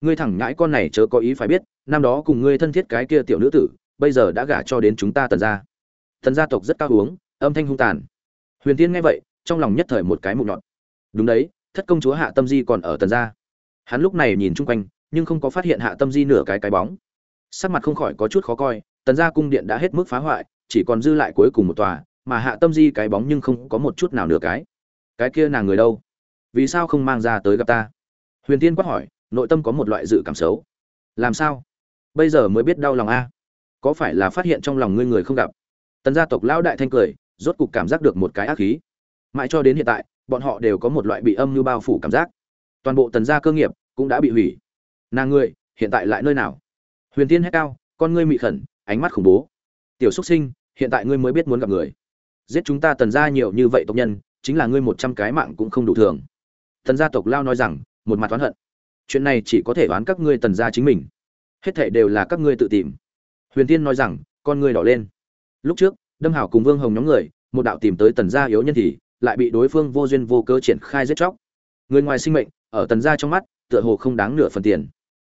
ngươi thẳng nhãi con này chớ có ý phải biết, năm đó cùng ngươi thân thiết cái kia tiểu nữ tử, bây giờ đã gả cho đến chúng ta tần gia tần gia tộc rất cao uống âm thanh hung tàn. Huyền tiên nghe vậy, trong lòng nhất thời một cái mụn nhọn đúng đấy, thất công chúa hạ tâm di còn ở tần gia. Hắn lúc này nhìn chung quanh, nhưng không có phát hiện hạ tâm di nửa cái cái bóng. Sắc mặt không khỏi có chút khó coi, tần gia cung điện đã hết mức phá hoại, chỉ còn dư lại cuối cùng một tòa, mà hạ tâm di cái bóng nhưng không có một chút nào nửa cái. Cái kia nàng người đâu? Vì sao không mang ra tới gặp ta? Huyền tiên quát hỏi, nội tâm có một loại dự cảm xấu. Làm sao? Bây giờ mới biết đau lòng a. Có phải là phát hiện trong lòng ngươi người không gặp? Tần gia tộc lão đại thanh cười, rốt cục cảm giác được một cái ác khí. Mãi cho đến hiện tại, bọn họ đều có một loại bị âm mưu bao phủ cảm giác. Toàn bộ tần gia cơ nghiệp cũng đã bị hủy. Nàng ngươi, hiện tại lại nơi nào? Huyền tiên hét cao, con ngươi mị khẩn, ánh mắt khủng bố. Tiểu xuất sinh, hiện tại ngươi mới biết muốn gặp người. Giết chúng ta tần gia nhiều như vậy tộc nhân, chính là ngươi một trăm cái mạng cũng không đủ thường. Tần gia tộc lao nói rằng, một mặt oán hận. Chuyện này chỉ có thể oán các ngươi tần gia chính mình. Hết thảy đều là các ngươi tự tìm. Huyền tiên nói rằng, con ngươi đỏ lên. Lúc trước đâm hảo cùng vương hồng nhóm người, một đạo tìm tới tần gia yếu nhân thì lại bị đối phương vô duyên vô cớ triển khai giết chóc. Người ngoài sinh mệnh, ở tần gia trong mắt, tựa hồ không đáng nửa phần tiền.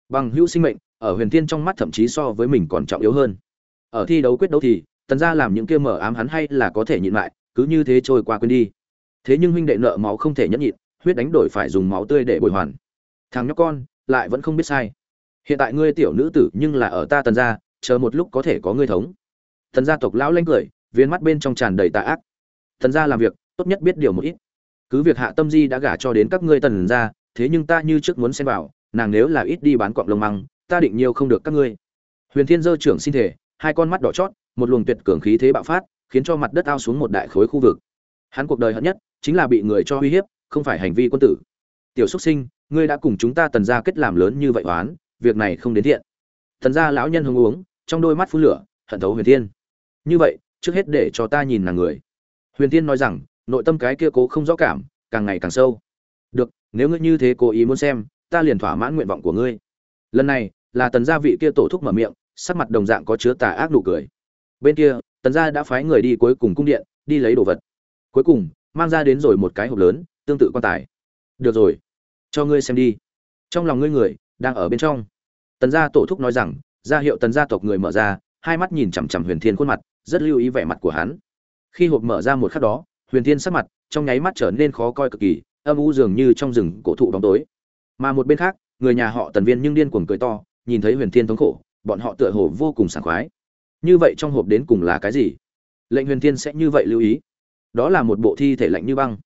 Bằng hữu sinh mệnh, ở huyền tiên trong mắt thậm chí so với mình còn trọng yếu hơn. Ở thi đấu quyết đấu thì, tần gia làm những kia mở ám hắn hay là có thể nhịn lại, cứ như thế trôi qua quên đi. Thế nhưng huynh đệ nợ máu không thể nhẫn nhịn, huyết đánh đổi phải dùng máu tươi để bồi hoàn. Thằng nhóc con, lại vẫn không biết sai. Hiện tại ngươi tiểu nữ tử nhưng là ở ta tần gia, chờ một lúc có thể có ngươi thống. Tần gia tộc lão lanh cười viên mắt bên trong tràn đầy tà ác. Thần gia làm việc, tốt nhất biết điều một ít. Cứ việc hạ tâm di đã gả cho đến các ngươi tần gia, thế nhưng ta như trước muốn xem vào, nàng nếu là ít đi bán quặng lông măng, ta định nhiều không được các ngươi. Huyền thiên dơ trưởng xin thể, hai con mắt đỏ chót, một luồng tuyệt cường khí thế bạo phát, khiến cho mặt đất ao xuống một đại khối khu vực. Hắn cuộc đời hận nhất, chính là bị người cho uy hiếp, không phải hành vi quân tử. Tiểu xuất sinh, ngươi đã cùng chúng ta tần gia kết làm lớn như vậy oán, việc này không đến thiện. Tần gia lão nhân hưng uống, trong đôi mắt phun lửa, hận thấu huyền thiên. Như vậy trước hết để cho ta nhìn nàng người. Huyền thiên nói rằng, nội tâm cái kia cố không rõ cảm, càng ngày càng sâu. Được, nếu ngươi như thế cố ý muốn xem, ta liền thỏa mãn nguyện vọng của ngươi. Lần này, là tần gia vị kia tổ thúc mở miệng, sắc mặt đồng dạng có chứa tà ác nụ cười. Bên kia, tần gia đã phái người đi cuối cùng cung điện, đi lấy đồ vật. Cuối cùng, mang ra đến rồi một cái hộp lớn, tương tự quan tài. Được rồi, cho ngươi xem đi. Trong lòng ngươi người, đang ở bên trong. Tần gia tổ thúc nói rằng gia hiệu tần gia tộc người mở ra, hai mắt nhìn chằm chằm huyền thiên khuôn mặt rất lưu ý vẻ mặt của hắn. Khi hộp mở ra một khắc đó, huyền thiên sắc mặt trong nháy mắt trở nên khó coi cực kỳ, âm u dường như trong rừng cổ thụ bóng tối. Mà một bên khác, người nhà họ tần viên nhưng điên cuồng cười to, nhìn thấy huyền thiên thống khổ, bọn họ tựa hồ vô cùng sảng khoái. Như vậy trong hộp đến cùng là cái gì? Lệnh huyền thiên sẽ như vậy lưu ý. Đó là một bộ thi thể lạnh như băng.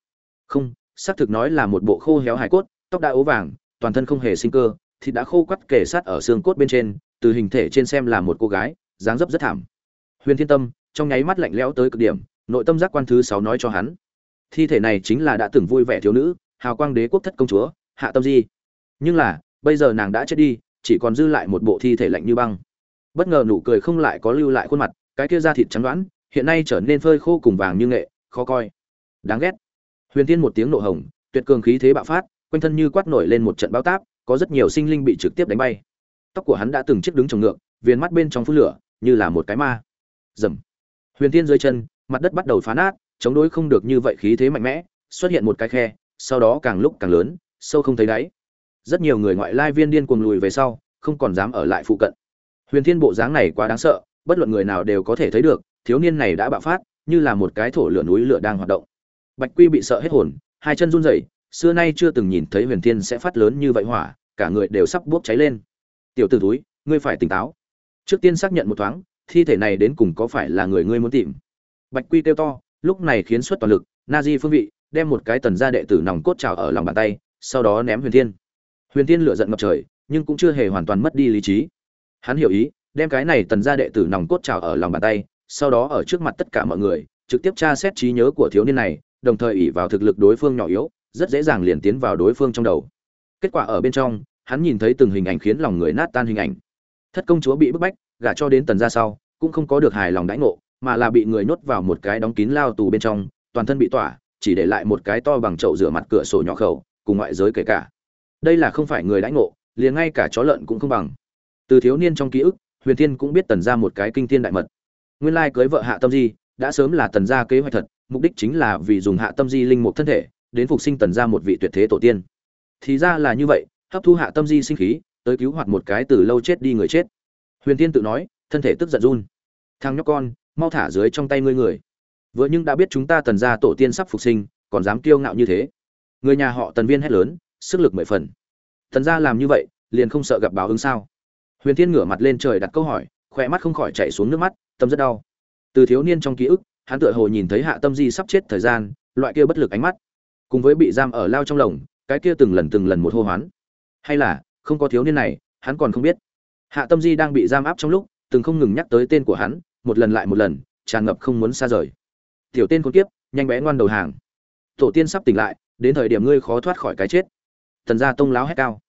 Không, xác thực nói là một bộ khô héo hài cốt, tóc đã ố vàng, toàn thân không hề sinh cơ, thịt đã khô quắt kể sát ở xương cốt bên trên, từ hình thể trên xem là một cô gái, dáng dấp rất thảm huyền thiên tâm, trong nháy mắt lạnh lẽo tới cực điểm, nội tâm giác quan thứ sáu nói cho hắn. Thi thể này chính là đã từng vui vẻ thiếu nữ, hào quang đế quốc thất công chúa, hạ tâm di. Nhưng là, bây giờ nàng đã chết đi, chỉ còn dư lại một bộ thi thể lạnh như băng. Bất ngờ nụ cười không lại có lưu lại khuôn mặt, cái kia da thịt trắng đoán, hiện nay trở nên phơi khô cùng vàng như nghệ, khó coi. Đáng ghét. Huyền tiên một tiếng nộ hồng, tuyệt cường khí thế bạo phát, quanh thân như quát nổi lên một trận bao táp, có rất nhiều sinh linh bị trực tiếp đánh bay. Tóc của hắn đã từng chiếc đứng trồng ngược, viền mắt bên trong phút lửa, như là một cái ma dầm. Huyền Thiên dưới chân, mặt đất bắt đầu phá nát, chống đối không được như vậy khí thế mạnh mẽ, xuất hiện một cái khe, sau đó càng lúc càng lớn, sâu không thấy đáy. Rất nhiều người ngoại lai viên điên cuồng lùi về sau, không còn dám ở lại phụ cận. Huyền thiên bộ dáng này quá đáng sợ, bất luận người nào đều có thể thấy được, thiếu niên này đã bạo phát, như là một cái thổ lửa núi lửa đang hoạt động. Bạch quy bị sợ hết hồn, hai chân run rẩy, xưa nay chưa từng nhìn thấy huyền thiên sẽ phát lớn như vậy hỏa, cả người đều sắp bốc cháy lên. Tiểu tử túi ngươi phải tỉnh táo. Trước tiên xác nhận một thoáng thi thể này đến cùng có phải là người ngươi muốn tìm? Bạch quy kêu to, lúc này khiến xuất toàn lực, na di phương vị đem một cái tần gia đệ tử nòng cốt trào ở lòng bàn tay, sau đó ném huyền thiên. Huyền thiên lửa giận ngập trời, nhưng cũng chưa hề hoàn toàn mất đi lý trí. Hắn hiểu ý, đem cái này tần gia đệ tử nòng cốt trào ở lòng bàn tay, sau đó ở trước mặt tất cả mọi người, trực tiếp tra xét trí nhớ của thiếu niên này, đồng thời ỉ vào thực lực đối phương nhỏ yếu, rất dễ dàng liền tiến vào đối phương trong đầu. Kết quả ở bên trong, hắn nhìn thấy từng hình ảnh khiến lòng người nát tan hình ảnh. Thất công chúa bị bức bách gả cho đến tần gia sau, cũng không có được hài lòng đãi ngộ, mà là bị người nhốt vào một cái đóng kín lao tù bên trong, toàn thân bị tỏa, chỉ để lại một cái to bằng chậu rửa mặt cửa sổ nhỏ khẩu, cùng ngoại giới kể cả. Đây là không phải người đãi ngộ, liền ngay cả chó lợn cũng không bằng. Từ thiếu niên trong ký ức, huyền thiên cũng biết tần ra một cái kinh thiên đại mật. Nguyên lai cưới vợ hạ tâm di, đã sớm là tần gia kế hoạch thật, mục đích chính là vì dùng hạ tâm di linh mục thân thể, đến phục sinh tần ra một vị tuyệt thế tổ tiên. Thì ra là như vậy, hấp thu hạ tâm di sinh khí, tới cứu hoạt một cái từ lâu chết đi người chết huyền tiên tự nói, thân thể tức giận run. Thằng nhóc con, mau thả dưới trong tay ngươi người. Vừa nhưng đã biết chúng ta tần gia tổ tiên sắp phục sinh, còn dám kiêu ngạo như thế. Người nhà họ tần viên hét lớn, sức lực mười phần. Tần gia làm như vậy, liền không sợ gặp báo ứng sao? Huyền thiên ngửa mặt lên trời đặt câu hỏi khoe mắt không khỏi chạy xuống nước mắt, tâm rất đau. Từ thiếu niên trong ký ức, hắn tựa hồ nhìn thấy hạ tâm di sắp chết thời gian, loại kia bất lực ánh mắt. Cùng với bị giam ở lao trong lồng, cái kia từng lần từng lần một hô hoán. Hay là, không có thiếu niên này, hắn còn không biết hạ tâm di đang bị giam áp trong lúc, từng không ngừng nhắc tới tên của hắn, một lần lại một lần, tràn ngập không muốn xa rời. Tiểu tên con kiếp, nhanh bé ngoan đầu hàng. Tổ tiên sắp tỉnh lại, đến thời điểm ngươi khó thoát khỏi cái chết. Thần gia tông láo hét cao.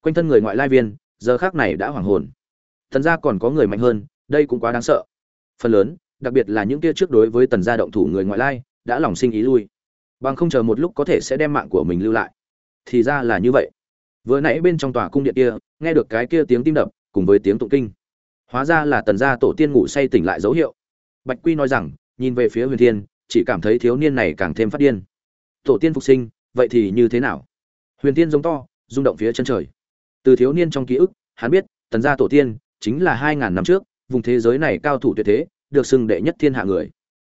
Quanh thân người ngoại lai viên, giờ khác này đã hoảng hồn. Thần gia còn có người mạnh hơn, đây cũng quá đáng sợ. Phần lớn, đặc biệt là những kia trước đối với tần gia động thủ người ngoại lai, đã lòng sinh ý lui. Bằng không chờ một lúc có thể sẽ đem mạng của mình lưu lại. Thì ra là như vậy. Vừa nãy bên trong tòa cung điện kia, nghe được cái kia tiếng tim đập cùng với tiếng tụng kinh. Hóa ra là tần gia tổ tiên ngủ say tỉnh lại dấu hiệu. Bạch quy nói rằng, nhìn về phía huyền thiên, chỉ cảm thấy thiếu niên này càng thêm phát điên. Tổ tiên phục sinh, vậy thì như thế nào? Huyền thiên giống to, rung động phía chân trời. Từ thiếu niên trong ký ức, hắn biết, tần gia tổ tiên chính là hai ngàn năm trước, vùng thế giới này cao thủ tuyệt thế, được xưng đệ nhất thiên hạ người.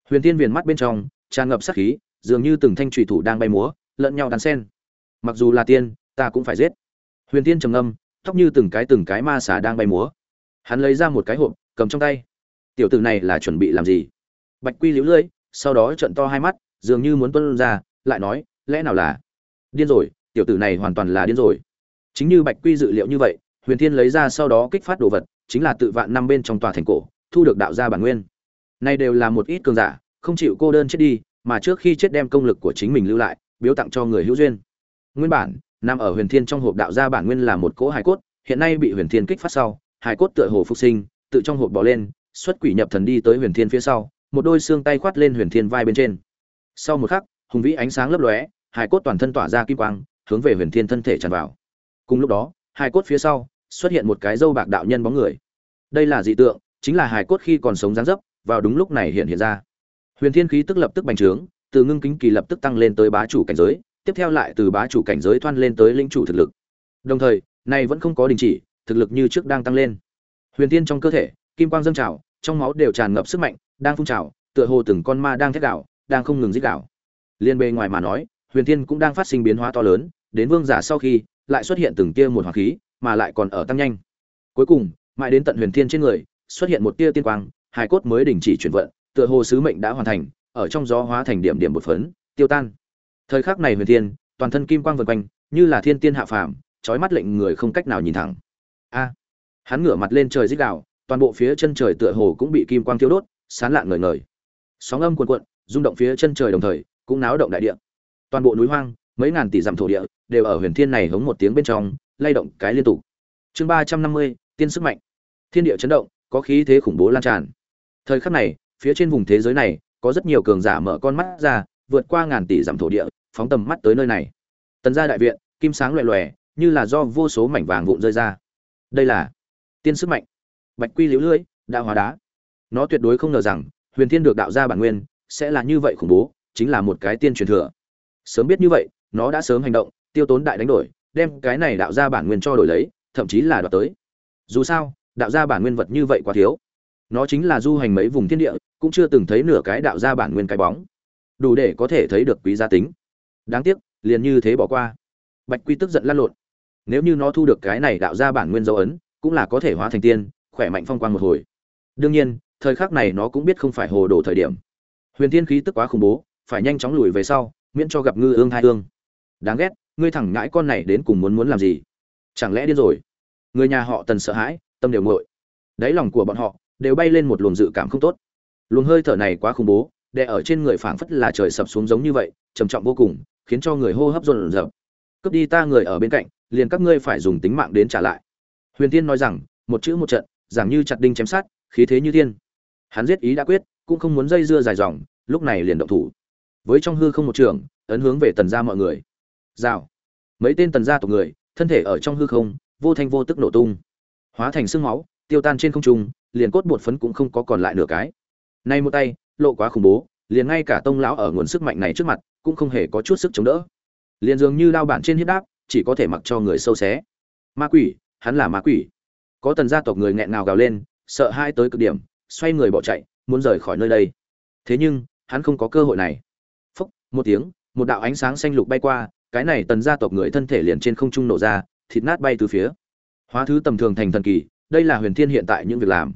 Huyền thiên viền mắt bên trong, tràn ngập sát khí, dường như từng thanh trùy thủ đang bay múa, lẫn nhau đan sen. Mặc dù là tiên, ta cũng phải giết. Huyền thiên trầm ngâm tóc như từng cái từng cái ma xà đang bay múa. Hắn lấy ra một cái hộp, cầm trong tay. Tiểu tử này là chuẩn bị làm gì? Bạch quy liễu lưỡi, sau đó trận to hai mắt, dường như muốn tuân ra, lại nói, lẽ nào là điên rồi, tiểu tử này hoàn toàn là điên rồi. Chính như bạch quy dự liệu như vậy, huyền thiên lấy ra sau đó kích phát đồ vật, chính là tự vạn năm bên trong tòa thành cổ, thu được đạo gia bản nguyên. Nay đều là một ít cường giả, không chịu cô đơn chết đi, mà trước khi chết đem công lực của chính mình lưu lại, biếu tặng cho người hữu duyên. Nguyên bản nằm ở huyền thiên trong hộp đạo gia bản nguyên là một cỗ hải cốt, hiện nay bị huyền thiên kích phát sau hải cốt tựa hồ phục sinh, tự trong hộp bò lên, xuất quỷ nhập thần đi tới huyền thiên phía sau, một đôi xương tay khoát lên huyền thiên vai bên trên. Sau một khắc, hùng vĩ ánh sáng lấp lóe hải cốt toàn thân tỏa ra kim quang, hướng về huyền thiên thân thể tràn vào. Cùng lúc đó hải cốt phía sau xuất hiện một cái dâu bạc đạo nhân bóng người. Đây là dị tượng, chính là hải cốt khi còn sống dáng dấp, vào đúng lúc này hiện hiện ra. Huyền thiên khí tức lập tức bành trướng, từ ngưng kính kỳ lập tức tăng lên tới bá chủ cảnh giới tiếp theo lại từ bá chủ cảnh giới thoan lên tới linh chủ thực lực. Đồng thời này vẫn không có đình chỉ, thực lực như trước đang tăng lên. Huyền thiên trong cơ thể, kim quang dâng trào, trong máu đều tràn ngập sức mạnh, đang phun trào, tựa hồ từng con ma đang thét đảo đang không ngừng rít đảo liên bề ngoài mà nói, huyền thiên cũng đang phát sinh biến hóa to lớn, đến vương giả sau khi, lại xuất hiện từng tia một hoàng khí, mà lại còn ở tăng nhanh. Cuối cùng, mãi đến tận huyền thiên trên người, xuất hiện một tia tiên quang, hài cốt mới đình chỉ chuyển vận, tựa hồ sứ mệnh đã hoàn thành, ở trong gió hóa thành điểm điểm một phấn, tiêu tan thời khắc này huyền thiên, toàn thân kim quang vần quanh, như là thiên tiên hạ phàm trói mắt lệnh người không cách nào nhìn thẳng. A! Hắn ngửa mặt lên trời rít đạo toàn bộ phía chân trời tựa hồ cũng bị kim quang thiêu đốt, sán lạn ngời ngời. Sóng âm cuồn cuộn, rung động phía chân trời đồng thời, cũng náo động đại địa. Toàn bộ núi hoang, mấy ngàn tỷ dặm thổ địa, đều ở huyền thiên này hống một tiếng bên trong, lay động cái liên tục. Chương ba trăm năm mươi, tiên sức mạnh. Thiên địa chấn động, có khí thế khủng bố lan tràn. Thời khắc này, phía trên vùng thế giới này, có rất nhiều cường giả mở con mắt ra vượt qua ngàn tỷ dặm thổ địa, phóng tầm mắt tới nơi này. Tần gia đại viện, kim sáng loè loè, như là do vô số mảnh vàng vụn rơi ra. Đây là tiên sức mạnh. Bạch quy liễu lưỡi đã hóa đá. Nó tuyệt đối không ngờ rằng, huyền thiên được đạo ra bản nguyên, sẽ là như vậy khủng bố, chính là một cái tiên truyền thừa. Sớm biết như vậy, nó đã sớm hành động, tiêu tốn đại đánh đổi, đem cái này đạo ra bản nguyên cho đổi lấy, thậm chí là đoạt tới. Dù sao, đạo ra bản nguyên vật như vậy quá thiếu. Nó chính là du hành mấy vùng thiên địa, cũng chưa từng thấy nửa cái đạo ra bản nguyên cái bóng đủ để có thể thấy được quý gia tính. Đáng tiếc, liền như thế bỏ qua. Bạch quy tức giận lăn lộn. Nếu như nó thu được cái này đạo ra bản nguyên dấu ấn, cũng là có thể hóa thành tiên, khỏe mạnh phong quang một hồi. Đương nhiên, thời khắc này nó cũng biết không phải hồ đồ thời điểm. Huyền thiên khí tức quá khủng bố, phải nhanh chóng lùi về sau, miễn cho gặp ngư ương hai ương. Đáng ghét, ngươi thẳng ngãi con này đến cùng muốn muốn làm gì? Chẳng lẽ điên rồi? Người nhà họ tần sợ hãi, tâm đều nguội đáy lòng của bọn họ đều bay lên một luồng dự cảm không tốt. Luồng hơi thở này quá khủng bố đè ở trên người phảng phất là trời sập xuống giống như vậy, trầm trọng vô cùng, khiến cho người hô hấp dồn rợn. Cướp đi ta người ở bên cạnh, liền các ngươi phải dùng tính mạng đến trả lại. Huyền tiên nói rằng, một chữ một trận, giảng như chặt đinh chém sát khí thế như thiên. Hắn giết ý đã quyết, cũng không muốn dây dưa dài dòng, lúc này liền động thủ. Với trong hư không một trường, ấn hướng về tần gia mọi người. Rào. Mấy tên tần gia tộc người, thân thể ở trong hư không, vô thanh vô tức nổ tung. Hóa thành sương máu, tiêu tan trên không trung, liền cốt bột phấn cũng không có còn lại nửa cái. Nay một tay lộ quá khủng bố, liền ngay cả tông lão ở nguồn sức mạnh này trước mặt, cũng không hề có chút sức chống đỡ. Liền dường như lao bản trên hiếp đáp, chỉ có thể mặc cho người sâu xé. Ma quỷ, hắn là ma quỷ. Có tần gia tộc người nghẹn ngào gào lên, sợ hai tới cực điểm, xoay người bỏ chạy, muốn rời khỏi nơi đây. Thế nhưng, hắn không có cơ hội này. Phúc, một tiếng, một đạo ánh sáng xanh lục bay qua, cái này tần gia tộc người thân thể liền trên không trung nổ ra, thịt nát bay từ phía. Hóa thứ tầm thường thành thần kỳ, đây là huyền thiên hiện tại những việc làm.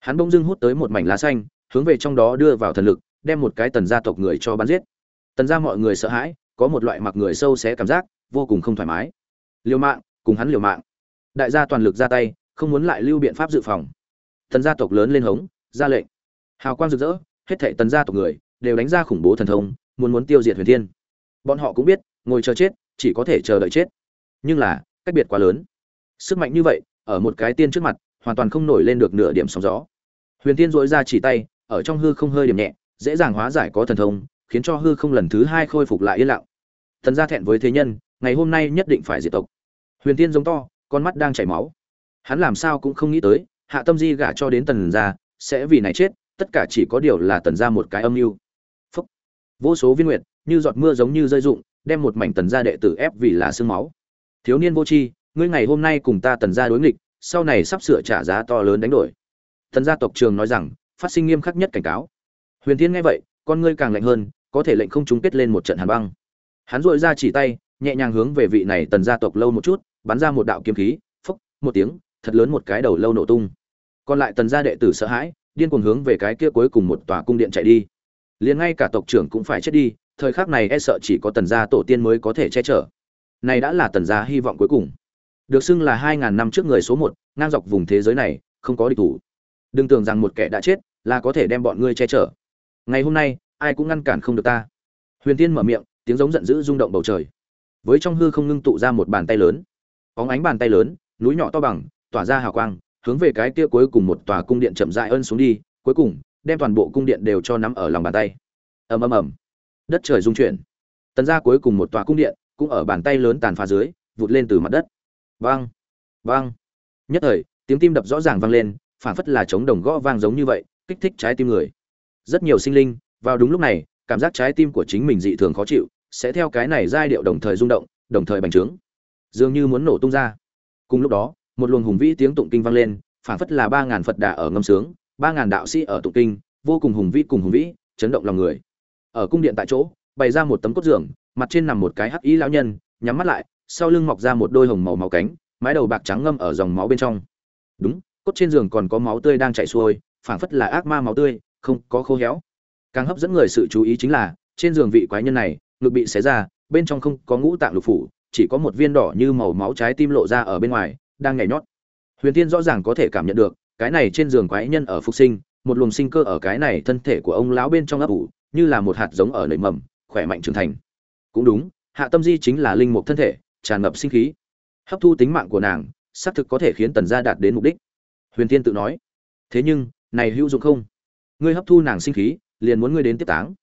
Hắn bỗng dưng hút tới một mảnh lá xanh hướng về trong đó đưa vào thần lực, đem một cái tần gia tộc người cho bắn giết. Tần gia mọi người sợ hãi, có một loại mặc người sâu xé cảm giác, vô cùng không thoải mái. Liều mạng, cùng hắn liều mạng. Đại gia toàn lực ra tay, không muốn lại lưu biện pháp dự phòng. Tần gia tộc lớn lên hống, ra lệnh. Hào quang rực rỡ, hết thảy tần gia tộc người đều đánh ra khủng bố thần thông, muốn muốn tiêu diệt huyền thiên. Bọn họ cũng biết, ngồi chờ chết, chỉ có thể chờ đợi chết. Nhưng là, cách biệt quá lớn. Sức mạnh như vậy, ở một cái tiên trước mặt, hoàn toàn không nổi lên được nửa điểm sóng gió. Huyền tiên dội ra chỉ tay ở trong hư không hơi điểm nhẹ, dễ dàng hóa giải có thần thông, khiến cho hư không lần thứ hai khôi phục lại yên lặng. Thần gia thẹn với thế nhân, ngày hôm nay nhất định phải diệt tộc. Huyền tiên giống to, con mắt đang chảy máu. Hắn làm sao cũng không nghĩ tới, hạ tâm di gả cho đến tần gia, sẽ vì này chết, tất cả chỉ có điều là tần gia một cái âm mưu. Phúc. Vô số viên nguyệt, như giọt mưa giống như rơi rụng, đem một mảnh tần gia đệ tử ép vì là xương máu. Thiếu niên vô tri, ngươi ngày hôm nay cùng ta tần gia đối nghịch, sau này sắp sửa trả giá to lớn đánh đổi. Tần gia tộc trường nói rằng phát sinh nghiêm khắc nhất cảnh cáo. Huyền thiên nghe vậy, con ngươi càng lạnh hơn, có thể lệnh không chúng kết lên một trận hàn băng. Hắn dội ra chỉ tay, nhẹ nhàng hướng về vị này tần gia tộc lâu một chút, bắn ra một đạo kiếm khí, phốc, một tiếng, thật lớn một cái đầu lâu nổ tung. Còn lại tần gia đệ tử sợ hãi, điên cuồng hướng về cái kia cuối cùng một tòa cung điện chạy đi. Liền ngay cả tộc trưởng cũng phải chết đi, thời khắc này e sợ chỉ có tần gia tổ tiên mới có thể che chở. Này đã là tần gia hy vọng cuối cùng. Được xưng là hai ngàn năm trước người số một, ngang dọc vùng thế giới này, không có địch thủ đừng tưởng rằng một kẻ đã chết là có thể đem bọn ngươi che chở. Ngày hôm nay, ai cũng ngăn cản không được ta. Huyền tiên mở miệng, tiếng giống giận dữ rung động bầu trời. Với trong hư không ngưng tụ ra một bàn tay lớn. Óng ánh bàn tay lớn, núi nhỏ to bằng, tỏa ra hào quang, hướng về cái kia cuối cùng một tòa cung điện chậm rãi ân xuống đi, cuối cùng, đem toàn bộ cung điện đều cho nắm ở lòng bàn tay. Ầm ầm ầm. Đất trời rung chuyển. Tần ra cuối cùng một tòa cung điện cũng ở bàn tay lớn tàn phá dưới, vụt lên từ mặt đất. Vang vang. Nhất thời, tiếng tim đập rõ ràng vang lên phản phất là chống đồng gõ vang giống như vậy, kích thích trái tim người. Rất nhiều sinh linh, vào đúng lúc này, cảm giác trái tim của chính mình dị thường khó chịu, sẽ theo cái này giai điệu đồng thời rung động, đồng thời bành trướng. Dường như muốn nổ tung ra. Cùng lúc đó, một luồng hùng vĩ tiếng tụng kinh vang lên phản phất là ba ngàn phật đà ở ngâm sướng, ba ngàn đạo sĩ ở tụng kinh, vô cùng hùng vĩ cùng hùng vĩ, chấn động lòng người. Ở cung điện tại chỗ, bày ra một tấm cốt giường, mặt trên nằm một cái hắc ý lão nhân, nhắm mắt lại, sau lưng mọc ra một đôi hồng màu máu cánh, mái đầu bạc trắng ngâm ở dòng máu bên trong. Đúng cốt trên giường còn có máu tươi đang chảy xuôi, phảng phất là ác ma máu tươi, không có khô héo. Càng hấp dẫn người sự chú ý chính là, trên giường vị quái nhân này, ngực bị xé ra, bên trong không có ngũ tạng lục phủ, chỉ có một viên đỏ như màu máu trái tim lộ ra ở bên ngoài, đang nhảy nhót. Huyền tiên rõ ràng có thể cảm nhận được, cái này trên giường quái nhân ở phục sinh, một luồng sinh cơ ở cái này thân thể của ông lão bên trong ấp ủ, như là một hạt giống ở nảy mầm, khỏe mạnh trưởng thành. Cũng đúng, hạ tâm di chính là linh mục thân thể, tràn ngập sinh khí. Hấp thu tính mạng của nàng, xác thực có thể khiến tần gia đạt đến mục đích huyền tiên tự nói. Thế nhưng, này hữu dụng không? Ngươi hấp thu nàng sinh khí, liền muốn ngươi đến tiếp táng.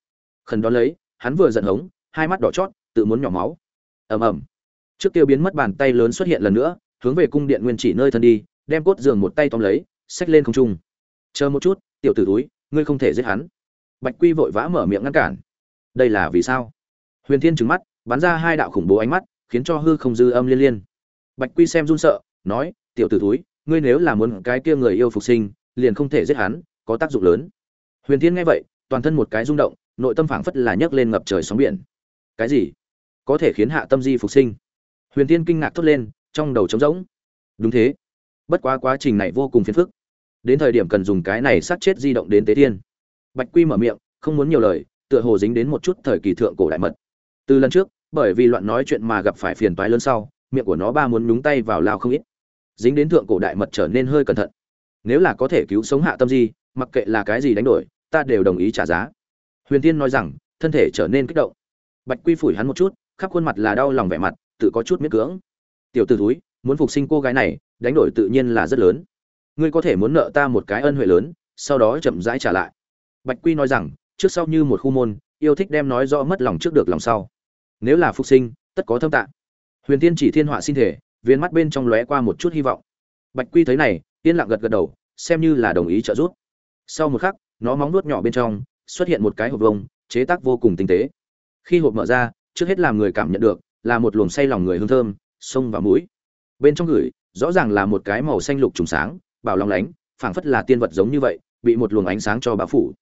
Khẩn đón lấy, hắn vừa giận hống, hai mắt đỏ chót, tự muốn nhỏ máu. Ầm ầm. Trước tiêu biến mất bàn tay lớn xuất hiện lần nữa, hướng về cung điện nguyên chỉ nơi thân đi, đem cốt giường một tay tóm lấy, xách lên không trung. Chờ một chút, tiểu tử túi ngươi không thể giết hắn. Bạch quy vội vã mở miệng ngăn cản. Đây là vì sao? Huyền thiên trừng mắt, bắn ra hai đạo khủng bố ánh mắt, khiến cho hư không dư âm liên liên. Bạch quy xem run sợ, nói, tiểu tử túi ngươi nếu là muốn cái kia người yêu phục sinh, liền không thể giết hắn, có tác dụng lớn. Huyền thiên nghe vậy, toàn thân một cái rung động, nội tâm phảng phất là nhấc lên ngập trời sóng biển. Cái gì? Có thể khiến hạ tâm di phục sinh? Huyền thiên kinh ngạc thốt lên, trong đầu trống rỗng. Đúng thế. Bất quá quá trình này vô cùng phiền phức. Đến thời điểm cần dùng cái này sát chết di động đến tế thiên. Bạch quy mở miệng, không muốn nhiều lời, tựa hồ dính đến một chút thời kỳ thượng cổ đại mật. Từ lần trước, bởi vì loạn nói chuyện mà gặp phải phiền toái lớn sau, miệng của nó ba muốn nhúng tay vào lao không ít dính đến thượng cổ đại mật trở nên hơi cẩn thận. Nếu là có thể cứu sống hạ tâm di, mặc kệ là cái gì đánh đổi, ta đều đồng ý trả giá. Huyền tiên nói rằng, thân thể trở nên kích động. Bạch quy phủi hắn một chút, khắp khuôn mặt là đau lòng vẻ mặt, tự có chút miết cưỡng. Tiểu t ử túi muốn phục sinh cô gái này, đánh đổi tự nhiên là rất lớn. Ngươi có thể muốn nợ ta một cái ân huệ lớn, sau đó chậm rãi trả lại. Bạch quy nói rằng, trước sau như một khu môn, yêu thích đem nói rõ mất lòng trước được lòng sau. Nếu là phục sinh, tất có thâm tạng huyền tiên chỉ thiên họa xin thể viên mắt bên trong lóe qua một chút hy vọng. Bạch quy thấy này, yên lặng gật gật đầu, xem như là đồng ý trợ giúp. Sau một khắc, nó móng nuốt nhỏ bên trong xuất hiện một cái hộp vông chế tác vô cùng tinh tế. Khi hộp mở ra, trước hết làm người cảm nhận được là một luồng say lòng người hương thơm, sông và mũi. Bên trong gửi, rõ ràng là một cái màu xanh lục trùng sáng, bảo long lánh, phảng phất là tiên vật giống như vậy, bị một luồng ánh sáng cho bao phủ.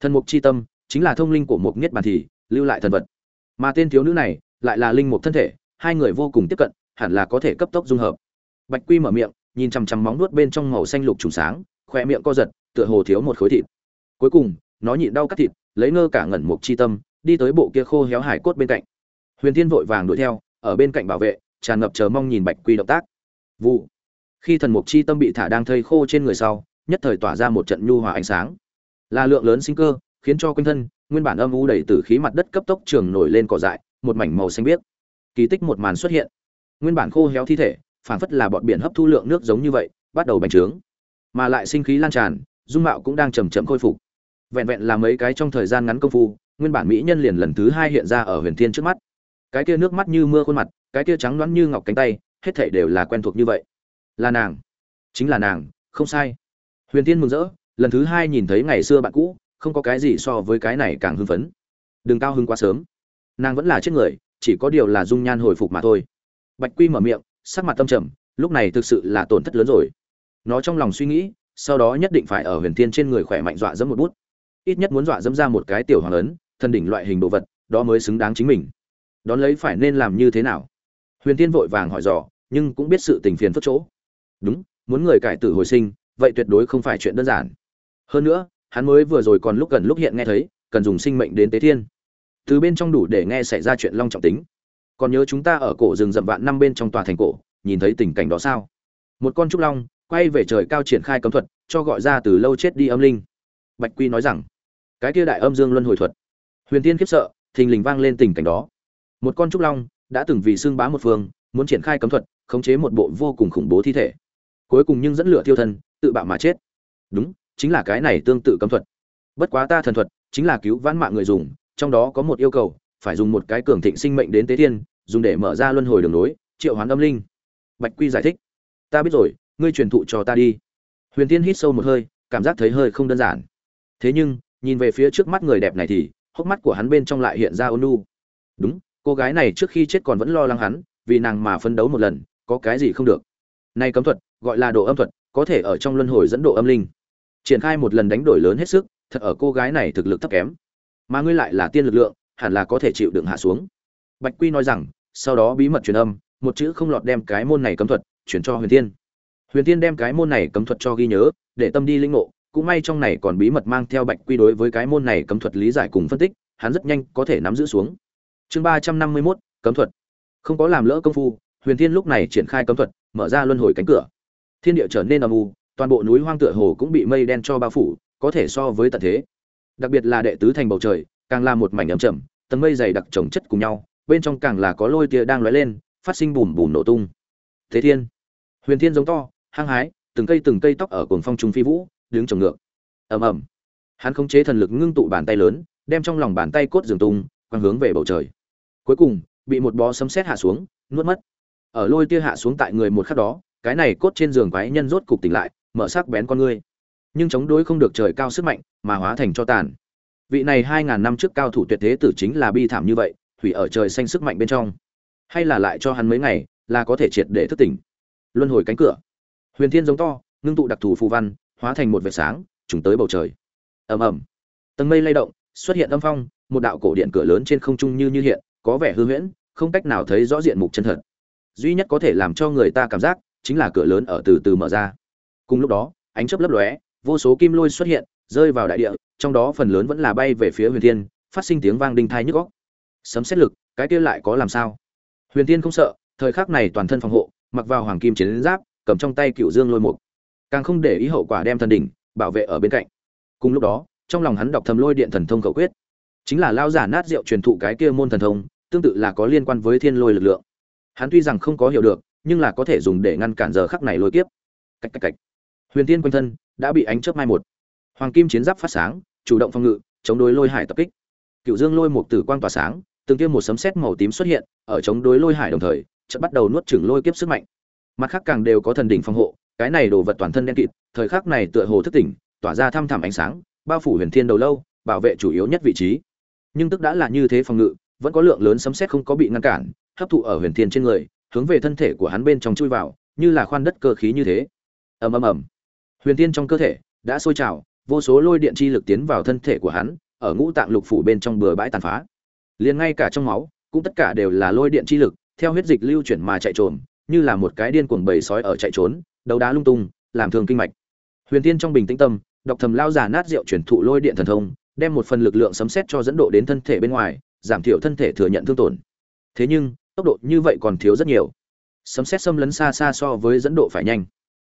Thần mục chi tâm, chính là thông linh của một niết bàn thì, lưu lại thần vật. Mà tên thiếu nữ này lại là linh mục thân thể, hai người vô cùng tiếp cận hẳn là có thể cấp tốc dung hợp. Bạch quy mở miệng, nhìn chằm chằm móng nuốt bên trong màu xanh lục trùng sáng khoe miệng co giật, tựa hồ thiếu một khối thịt. Cuối cùng, nó nhịn đau cắt thịt, lấy ngơ cả ngẩn mục chi tâm, đi tới bộ kia khô héo hải cốt bên cạnh. Huyền thiên vội vàng đuổi theo, ở bên cạnh bảo vệ, tràn ngập chờ mong nhìn bạch quy động tác. Vụ. Khi thần mục chi tâm bị thả đang thây khô trên người sau, nhất thời tỏa ra một trận nhu hòa ánh sáng. Là lượng lớn sinh cơ, khiến cho quanh thân, nguyên bản âm u đầy tử khí mặt đất cấp tốc trường nổi lên cỏ dại, một mảnh màu xanh biếc. Kỳ tích một màn xuất hiện nguyên bản khô héo thi thể phản phất là bọn biển hấp thu lượng nước giống như vậy, bắt đầu bành trướng. Mà lại sinh khí lan tràn, dung mạo cũng đang chầm chậm khôi phục. Vẹn vẹn là mấy cái trong thời gian ngắn công phu, nguyên bản mỹ nhân liền lần thứ hai hiện ra ở huyền thiên trước mắt. Cái kia nước mắt như mưa khuôn mặt, cái kia trắng loãng như ngọc cánh tay, hết thảy đều là quen thuộc như vậy. Là nàng. Chính là nàng, không sai. Huyền Thiên mừng rỡ, lần thứ hai nhìn thấy ngày xưa bạn cũ, không có cái gì so với cái này càng hưng phấn. Đừng cao hưng quá sớm. Nàng vẫn là chết người, chỉ có điều là dung nhan hồi phục mà thôi bạch quy mở miệng sắc mặt tâm trầm lúc này thực sự là tổn thất lớn rồi. Nó trong lòng suy nghĩ sau đó nhất định phải ở huyền thiên trên người khỏe mạnh dọa dẫm một bút. Ít nhất muốn dọa dẫm ra một cái tiểu hoàng lớn, thân đỉnh loại hình đồ vật đó mới xứng đáng chính mình. Đón lấy phải nên làm như thế nào? Huyền thiên vội vàng hỏi dò nhưng cũng biết sự tình phiền phức chỗ. Đúng muốn người cải tử hồi sinh vậy tuyệt đối không phải chuyện đơn giản. Hơn nữa hắn mới vừa rồi còn lúc gần lúc hiện nghe thấy cần dùng sinh mệnh đến tế thiên. Từ bên trong đủ để nghe xảy ra chuyện long trọng tính còn nhớ chúng ta ở cổ rừng rậm vạn năm bên trong tòa thành cổ, nhìn thấy tình cảnh đó sao? Một con trúc long, quay về trời cao triển khai cấm thuật, cho gọi ra từ lâu chết đi âm linh. Bạch quy nói rằng, cái kia đại âm dương luân hồi thuật. Huyền tiên khiếp sợ, thình lình vang lên tình cảnh đó. Một con trúc long, đã từng vì xương bá một phương, muốn triển khai cấm thuật, khống chế một bộ vô cùng khủng bố thi thể. Cuối cùng nhưng dẫn lửa tiêu thân, tự bạo mà chết. Đúng, chính là cái này tương tự cấm thuật. Bất quá ta thần thuật, chính là cứu vãn mạng người dùng, trong đó có một yêu cầu phải dùng một cái cường thịnh sinh mệnh đến tế thiên, dùng để mở ra luân hồi đường nối triệu hoán âm linh. Bạch quy giải thích. Ta biết rồi, ngươi truyền thụ cho ta đi. Huyền tiên hít sâu một hơi, cảm giác thấy hơi không đơn giản. Thế nhưng, nhìn về phía trước mắt người đẹp này thì, hốc mắt của hắn bên trong lại hiện ra ôn nu đúng, cô gái này trước khi chết còn vẫn lo lắng hắn, vì nàng mà phấn đấu một lần, có cái gì không được. Nay cấm thuật, gọi là độ âm thuật, có thể ở trong luân hồi dẫn độ âm linh. Triển khai một lần đánh đổi lớn hết sức, thật ở cô gái này thực lực thấp kém. Mà ngươi lại là tiên lực lượng hẳn là có thể chịu đựng hạ xuống. Bạch quy nói rằng, sau đó bí mật truyền âm, một chữ không lọt đem cái môn này cấm thuật chuyển cho huyền thiên. Huyền thiên đem cái môn này cấm thuật cho ghi nhớ, để tâm đi linh ngộ, cũng may trong này còn bí mật mang theo bạch quy đối với cái môn này cấm thuật lý giải cùng phân tích, hắn rất nhanh có thể nắm giữ xuống. Chương ba trăm năm mươi mốt, cấm thuật. Không có làm lỡ công phu, huyền thiên lúc này triển khai cấm thuật, mở ra luân hồi cánh cửa. Thiên địa trở nên âm u, toàn bộ núi hoang tựa hồ cũng bị mây đen cho bao phủ, có thể so với tận thế. Đặc biệt là đệ tứ thành bầu trời càng là một mảnh ấm chậm, tầng mây dày đặc chồng chất cùng nhau, bên trong càng là có lôi tia đang lóe lên, phát sinh bùm bùm nổ tung. Thế thiên, huyền thiên giống to, hăng hái, từng cây từng cây tóc ở cuồng phong trung phi vũ, đứng trồng ngược. Ầm ầm. Hắn khống chế thần lực ngưng tụ bàn tay lớn, đem trong lòng bàn tay cốt dường tung, quang hướng về bầu trời. Cuối cùng, bị một bó sấm sét hạ xuống, nuốt mất. Ở lôi tia hạ xuống tại người một khắc đó, cái này cốt trên giường quái nhân rốt cục tỉnh lại, mở sắc bén con ngươi. Nhưng chống đối không được trời cao sức mạnh, mà hóa thành cho tàn vị này hai ngàn năm trước cao thủ tuyệt thế tử chính là bi thảm như vậy, hủy ở trời xanh sức mạnh bên trong. Hay là lại cho hắn mấy ngày, là có thể triệt để thức tỉnh. Luân hồi cánh cửa. Huyền thiên giống to, ngưng tụ đặc thù phù văn, hóa thành một vệt sáng, trùng tới bầu trời. Ầm ầm. Tầng mây lay động, xuất hiện âm phong, một đạo cổ điện cửa lớn trên không trung như như hiện, có vẻ hư huyễn, không cách nào thấy rõ diện mục chân thật. Duy nhất có thể làm cho người ta cảm giác, chính là cửa lớn ở từ từ mở ra. Cùng lúc đó, ánh chớp lấp lóe, vô số kim lôi xuất hiện, rơi vào đại địa trong đó phần lớn vẫn là bay về phía huyền thiên, phát sinh tiếng vang đinh thai nhức góc sấm xét lực, cái kia lại có làm sao? Huyền thiên không sợ, thời khắc này toàn thân phòng hộ, mặc vào hoàng kim chiến giáp, cầm trong tay cựu dương lôi mục. Càng không để ý hậu quả đem thần đỉnh, bảo vệ ở bên cạnh. Cùng lúc đó, trong lòng hắn đọc thầm lôi điện thần thông cầu quyết. Chính là lao giả nát rượu truyền thụ cái kia môn thần thông, tương tự là có liên quan với thiên lôi lực lượng. Hắn tuy rằng không có hiểu được, nhưng là có thể dùng để ngăn cản giờ khắc này lôi kiếp. Cạch cạch cạch huyền tiên quanh thân đã bị ánh chớp mai một hoàng kim chiến giáp phát sáng, chủ động phòng ngự, chống đối lôi hải tập kích. Cựu dương lôi một tử quang tỏa sáng, từng tiêm một sấm sét màu tím xuất hiện, ở chống đối lôi hải đồng thời, chợt bắt đầu nuốt chửng lôi kiếp sức mạnh. Mặt khác càng đều có thần đỉnh phòng hộ, cái này đồ vật toàn thân đen kịt, thời khắc này tựa hồ thức tỉnh, tỏa ra thăm thẳm ánh sáng, bao phủ huyền thiên đầu lâu, bảo vệ chủ yếu nhất vị trí. Nhưng tức đã là như thế phòng ngự, vẫn có lượng lớn sấm sét không có bị ngăn cản, hấp thụ ở huyền thiên trên người, hướng về thân thể của hắn bên trong chui vào, như là khoan đất cơ khí như thế. Ầm ầm ầm. Huyền thiên trong cơ thể đã sôi trào vô số lôi điện chi lực tiến vào thân thể của hắn, ở ngũ tạng lục phủ bên trong bừa bãi tàn phá. Liền ngay cả trong máu, cũng tất cả đều là lôi điện chi lực, theo huyết dịch lưu chuyển mà chạy trồm, như là một cái điên cuồng bầy sói ở chạy trốn, đấu đá lung tung, làm thương kinh mạch. Huyền tiên trong bình tĩnh tâm, đọc thầm lao giả nát rượu chuyển thụ lôi điện thần thông, đem một phần lực lượng sấm sét cho dẫn độ đến thân thể bên ngoài, giảm thiểu thân thể thừa nhận thương tổn. Thế nhưng, tốc độ như vậy còn thiếu rất nhiều. Sấm sét xâm lấn xa xa so với dẫn độ phải nhanh.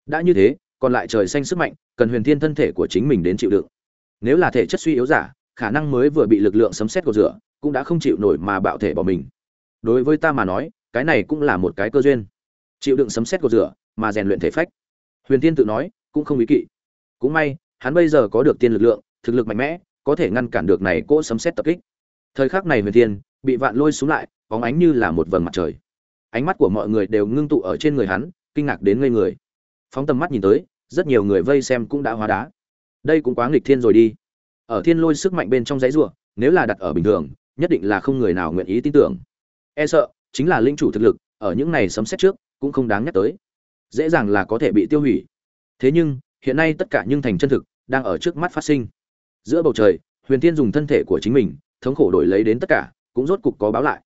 Đã như thế còn lại trời xanh sức mạnh, cần huyền thiên thân thể của chính mình đến chịu đựng. Nếu là thể chất suy yếu giả, khả năng mới vừa bị lực lượng sấm xét cột rửa, cũng đã không chịu nổi mà bạo thể bỏ mình. Đối với ta mà nói, cái này cũng là một cái cơ duyên. Chịu đựng sấm xét cột rửa, mà rèn luyện thể phách. Huyền thiên tự nói, cũng không ý kỵ. Cũng may, hắn bây giờ có được tiên lực lượng, thực lực mạnh mẽ, có thể ngăn cản được này cỗ sấm xét tập kích. Thời khắc này huyền thiên, bị vạn lôi xuống lại, bóng ánh như là một vầng mặt trời. Ánh mắt của mọi người đều ngưng tụ ở trên người hắn, kinh ngạc đến ngây người phóng tầm mắt nhìn tới, rất nhiều người vây xem cũng đã hóa đá. Đây cũng quá nghịch thiên rồi đi. Ở thiên lôi sức mạnh bên trong giấy ruộng nếu là đặt ở bình thường, nhất định là không người nào nguyện ý tin tưởng. E sợ, chính là linh chủ thực lực, ở những này sấm xét trước, cũng không đáng nhắc tới. Dễ dàng là có thể bị tiêu hủy. Thế nhưng, hiện nay tất cả những thành chân thực, đang ở trước mắt phát sinh. Giữa bầu trời, huyền tiên dùng thân thể của chính mình, thống khổ đổi lấy đến tất cả, cũng rốt cục có báo lại.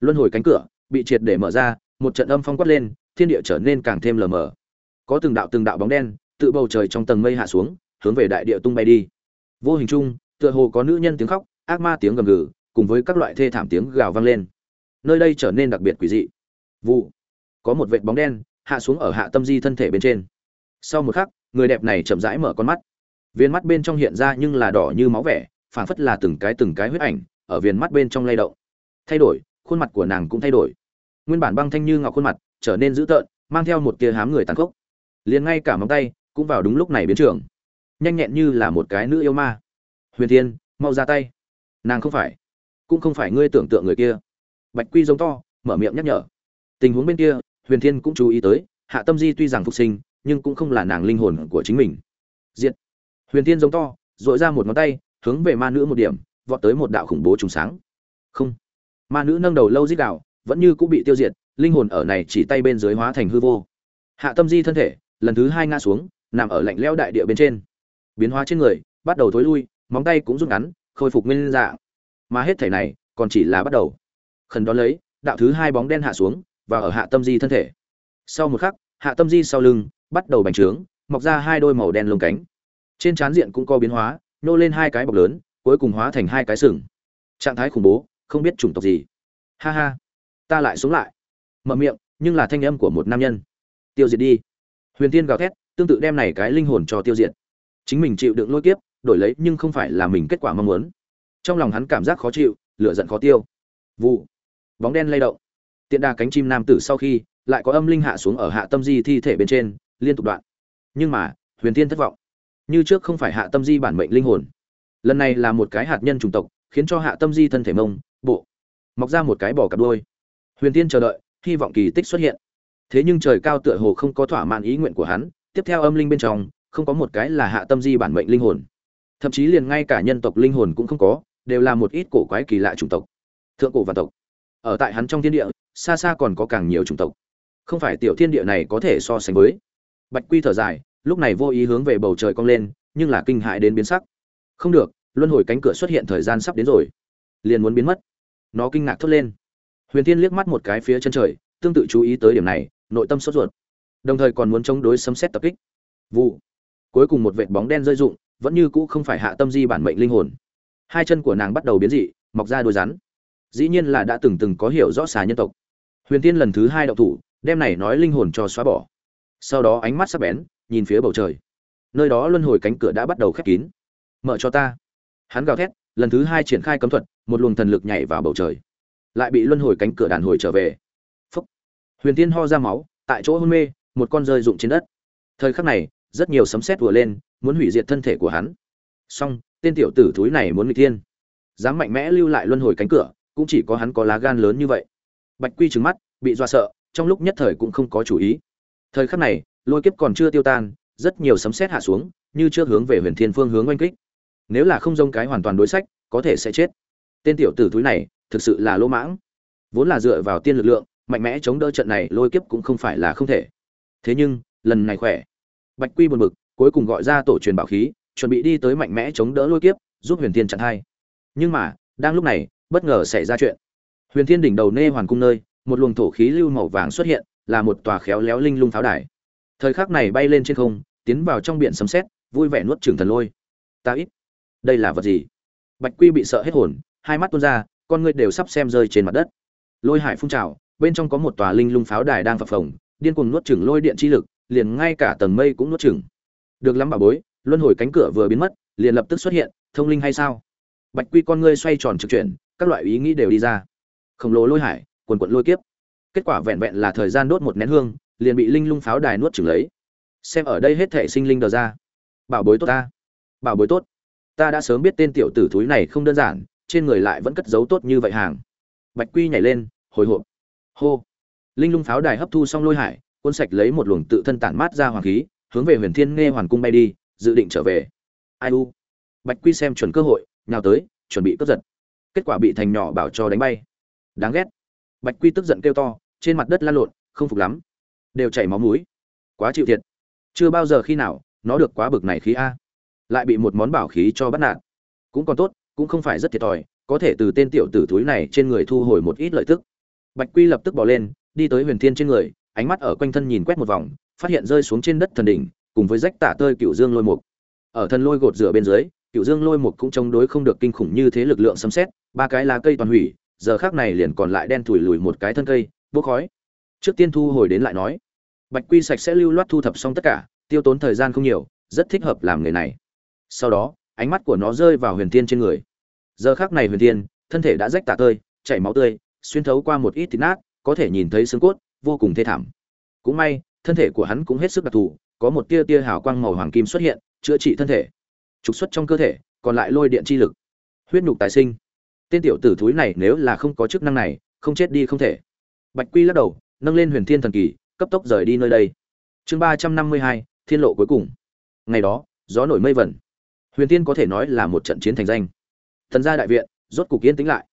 Luân hồi cánh cửa, bị triệt để mở ra, một trận âm phong quát lên, thiên địa trở nên càng thêm lờ mờ có từng đạo từng đạo bóng đen, tự bầu trời trong tầng mây hạ xuống, hướng về đại địa tung bay đi. Vô hình chung, tựa hồ có nữ nhân tiếng khóc, ác ma tiếng gầm gừ, cùng với các loại thê thảm tiếng gào vang lên. Nơi đây trở nên đặc biệt quỷ dị. Vụ. Có một vệt bóng đen, hạ xuống ở hạ tâm di thân thể bên trên. Sau một khắc, người đẹp này chậm rãi mở con mắt. Viên mắt bên trong hiện ra nhưng là đỏ như máu vẻ, phảng phất là từng cái từng cái huyết ảnh, ở viền mắt bên trong lay động. Thay đổi, khuôn mặt của nàng cũng thay đổi. Nguyên bản băng thanh như ngọc khuôn mặt, trở nên dữ tợn, mang theo một tia hám người tàn khốc liền ngay cả móng tay cũng vào đúng lúc này biến trưởng nhanh nhẹn như là một cái nữ yêu ma. Huyền thiên, mau ra tay. Nàng không phải, cũng không phải ngươi tưởng tượng người kia. Bạch quy giống to, mở miệng nhắc nhở. Tình huống bên kia, huyền thiên cũng chú ý tới, hạ tâm di tuy rằng phục sinh, nhưng cũng không là nàng linh hồn của chính mình. Diện huyền thiên giống to dội ra một ngón tay, hướng về ma nữ một điểm, vọt tới một đạo khủng bố trùng sáng. Không. Ma nữ nâng đầu lâu dít đạo vẫn như cũng bị tiêu diệt, linh hồn ở này chỉ tay bên dưới hóa thành hư vô. Hạ tâm di thân thể lần thứ hai ngã xuống, nằm ở lạnh lẽo đại địa bên trên. Biến hóa trên người, bắt đầu thối lui, móng tay cũng rút ngắn, khôi phục nguyên dạng. Mà hết thể này, còn chỉ là bắt đầu. Khẩn đón lấy, đạo thứ hai bóng đen hạ xuống, và ở hạ tâm di thân thể. Sau một khắc, hạ tâm di sau lưng, bắt đầu bành trướng, mọc ra hai đôi màu đen lông cánh. Trên trán diện cũng có biến hóa, nô lên hai cái bọc lớn, cuối cùng hóa thành hai cái sừng. Trạng thái khủng bố, không biết chủng tộc gì. Ha ha, ta lại sống lại. Mở miệng, nhưng là thanh âm của một nam nhân. Tiêu diệt đi huyền tiên gào thét, tương tự đem này cái linh hồn cho tiêu diệt. Chính mình chịu đựng lôi kiếp, đổi lấy nhưng không phải là mình kết quả mong muốn. Trong lòng hắn cảm giác khó chịu, lửa giận khó tiêu. Vụ. Bóng đen lay động. Tiện đa cánh chim nam tử sau khi, lại có âm linh hạ xuống ở hạ tâm di thi thể bên trên, liên tục đoạn. Nhưng mà, huyền tiên thất vọng. Như trước không phải hạ tâm di bản mệnh linh hồn. Lần này là một cái hạt nhân chủng tộc, khiến cho hạ tâm di thân thể mông, bộ. Mọc ra một cái bò cặp đôi huyền tiên chờ đợi, hy vọng kỳ tích xuất hiện thế nhưng trời cao tựa hồ không có thỏa mãn ý nguyện của hắn, tiếp theo âm linh bên trong, không có một cái là hạ tâm di bản mệnh linh hồn. Thậm chí liền ngay cả nhân tộc linh hồn cũng không có, đều là một ít cổ quái kỳ lạ chủng tộc. Thượng cổ và tộc. Ở tại hắn trong thiên địa, xa xa còn có càng nhiều chủng tộc. Không phải tiểu thiên địa này có thể so sánh với. Bạch quy thở dài, lúc này vô ý hướng về bầu trời cong lên, nhưng là kinh hại đến biến sắc. Không được, luân hồi cánh cửa xuất hiện thời gian sắp đến rồi. Liền muốn biến mất. Nó kinh ngạc thốt lên. Huyền Thiên liếc mắt một cái phía chân trời tương tự chú ý tới điểm này, nội tâm sốt ruột. Đồng thời còn muốn chống đối sấm xét tập kích. Vụ. Cuối cùng một vệt bóng đen rơi rụng, vẫn như cũ không phải hạ tâm di bản mệnh linh hồn. Hai chân của nàng bắt đầu biến dị, mọc ra đôi rắn. Dĩ nhiên là đã từng từng có hiểu rõ xà nhân tộc. Huyền tiên lần thứ hai đậu thủ, đem này nói linh hồn cho xóa bỏ. Sau đó ánh mắt sắc bén, nhìn phía bầu trời. Nơi đó luân hồi cánh cửa đã bắt đầu khép kín. Mở cho ta. Hắn gào thét, lần thứ hai triển khai cấm thuật, một luồng thần lực nhảy vào bầu trời. Lại bị luân hồi cánh cửa đàn hồi trở về huyền tiên ho ra máu, tại chỗ hôn mê, một con rơi rụng trên đất. Thời khắc này, rất nhiều sấm sét vừa lên, muốn hủy diệt thân thể của hắn. Song, tên tiểu tử thúi này muốn nghịch thiên. Dám mạnh mẽ lưu lại luân hồi cánh cửa, cũng chỉ có hắn có lá gan lớn như vậy. Bạch quy trừng mắt, bị dọa sợ, trong lúc nhất thời cũng không có chủ ý. Thời khắc này, lôi kiếp còn chưa tiêu tan, rất nhiều sấm sét hạ xuống, như chưa hướng về huyền thiên phương hướng oanh kích. Nếu là không dông cái hoàn toàn đối sách, có thể sẽ chết. Tên tiểu tử thúi này, thực sự là lỗ mãng. Vốn là dựa vào tiên lực lượng mạnh mẽ chống đỡ trận này lôi kiếp cũng không phải là không thể. Thế nhưng, lần này khỏe. Bạch quy buồn bực, cuối cùng gọi ra tổ truyền bảo khí, chuẩn bị đi tới mạnh mẽ chống đỡ lôi kiếp, giúp huyền thiên chặn hai. Nhưng mà, đang lúc này, bất ngờ xảy ra chuyện. Huyền thiên đỉnh đầu nê hoàn cung nơi, một luồng thổ khí lưu màu vàng xuất hiện, là một tòa khéo léo linh lung pháo đài. Thời khắc này bay lên trên không, tiến vào trong biển sấm sét, vui vẻ nuốt trường thần lôi. Ta ít. Đây là vật gì? Bạch quy bị sợ hết hồn, hai mắt tuôn ra, con ngươi đều sắp xem rơi trên mặt đất. Lôi hải phun trào bên trong có một tòa linh lung pháo đài đang phập phồng, điên cuồng nuốt chửng lôi điện chi lực, liền ngay cả tầng mây cũng nuốt chửng. Được lắm bà bối, luân hồi cánh cửa vừa biến mất, liền lập tức xuất hiện, thông linh hay sao? Bạch quy con ngươi xoay tròn trực chuyển, các loại ý nghĩ đều đi ra. Khổng lồ lôi hải, quần quần lôi kiếp. Kết quả vẹn vẹn là thời gian đốt một nén hương, liền bị linh lung pháo đài nuốt chửng lấy. Xem ở đây hết thảy sinh linh đờ ra. Bảo bối tốt ta. Bảo bối tốt. Ta đã sớm biết tên tiểu tử thúi này không đơn giản, trên người lại vẫn cất giấu tốt như vậy hàng. Bạch quy nhảy lên, hồi hộp hô. Linh lung pháo đài hấp thu xong lôi hải, cuốn sạch lấy một luồng tự thân tản mát ra hoàng khí, hướng về huyền thiên nghe hoàn cung bay đi, dự định trở về. Ai u? Bạch quy xem chuẩn cơ hội, nhào tới, chuẩn bị cướp giật. Kết quả bị thành nhỏ bảo cho đánh bay. Đáng ghét. Bạch quy tức giận kêu to, trên mặt đất lan lộn, không phục lắm. Đều chảy máu mũi. Quá chịu thiệt. Chưa bao giờ khi nào, nó được quá bực này khí a. Lại bị một món bảo khí cho bắt nạt. Cũng còn tốt, cũng không phải rất thiệt thòi, có thể từ tên tiểu tử túi này trên người thu hồi một ít lợi tức bạch quy lập tức bỏ lên, đi tới huyền thiên trên người, ánh mắt ở quanh thân nhìn quét một vòng, phát hiện rơi xuống trên đất thần đỉnh, cùng với rách tả tơi cựu dương lôi mục. Ở thân lôi gột rửa bên dưới, cựu dương lôi mục cũng chống đối không được kinh khủng như thế lực lượng xâm xét, ba cái lá cây toàn hủy, giờ khác này liền còn lại đen thủi lùi một cái thân cây, bốc khói. Trước tiên thu hồi đến lại nói, bạch quy sạch sẽ lưu loát thu thập xong tất cả, tiêu tốn thời gian không nhiều, rất thích hợp làm nghề này. Sau đó, ánh mắt của nó rơi vào huyền thiên trên người. Giờ khác này huyền thiên, thân thể đã rách tả tơi, chảy máu tươi xuyên thấu qua một ít thịt nát, có thể nhìn thấy xương cốt, vô cùng thê thảm. Cũng may, thân thể của hắn cũng hết sức đặc thù, có một tia tia hào quang màu hoàng kim xuất hiện, chữa trị thân thể. Trục xuất trong cơ thể, còn lại lôi điện chi lực. Huyết nhục tài sinh. Tên tiểu tử thúi này nếu là không có chức năng này, không chết đi không thể. Bạch quy lắc đầu, nâng lên huyền thiên thần kỳ, cấp tốc rời đi nơi đây. Chương ba trăm năm mươi hai, thiên lộ cuối cùng. Ngày đó, gió nổi mây vẩn. Huyền thiên có thể nói là một trận chiến thành danh. Thần gia đại viện, rốt cục yên tĩnh lại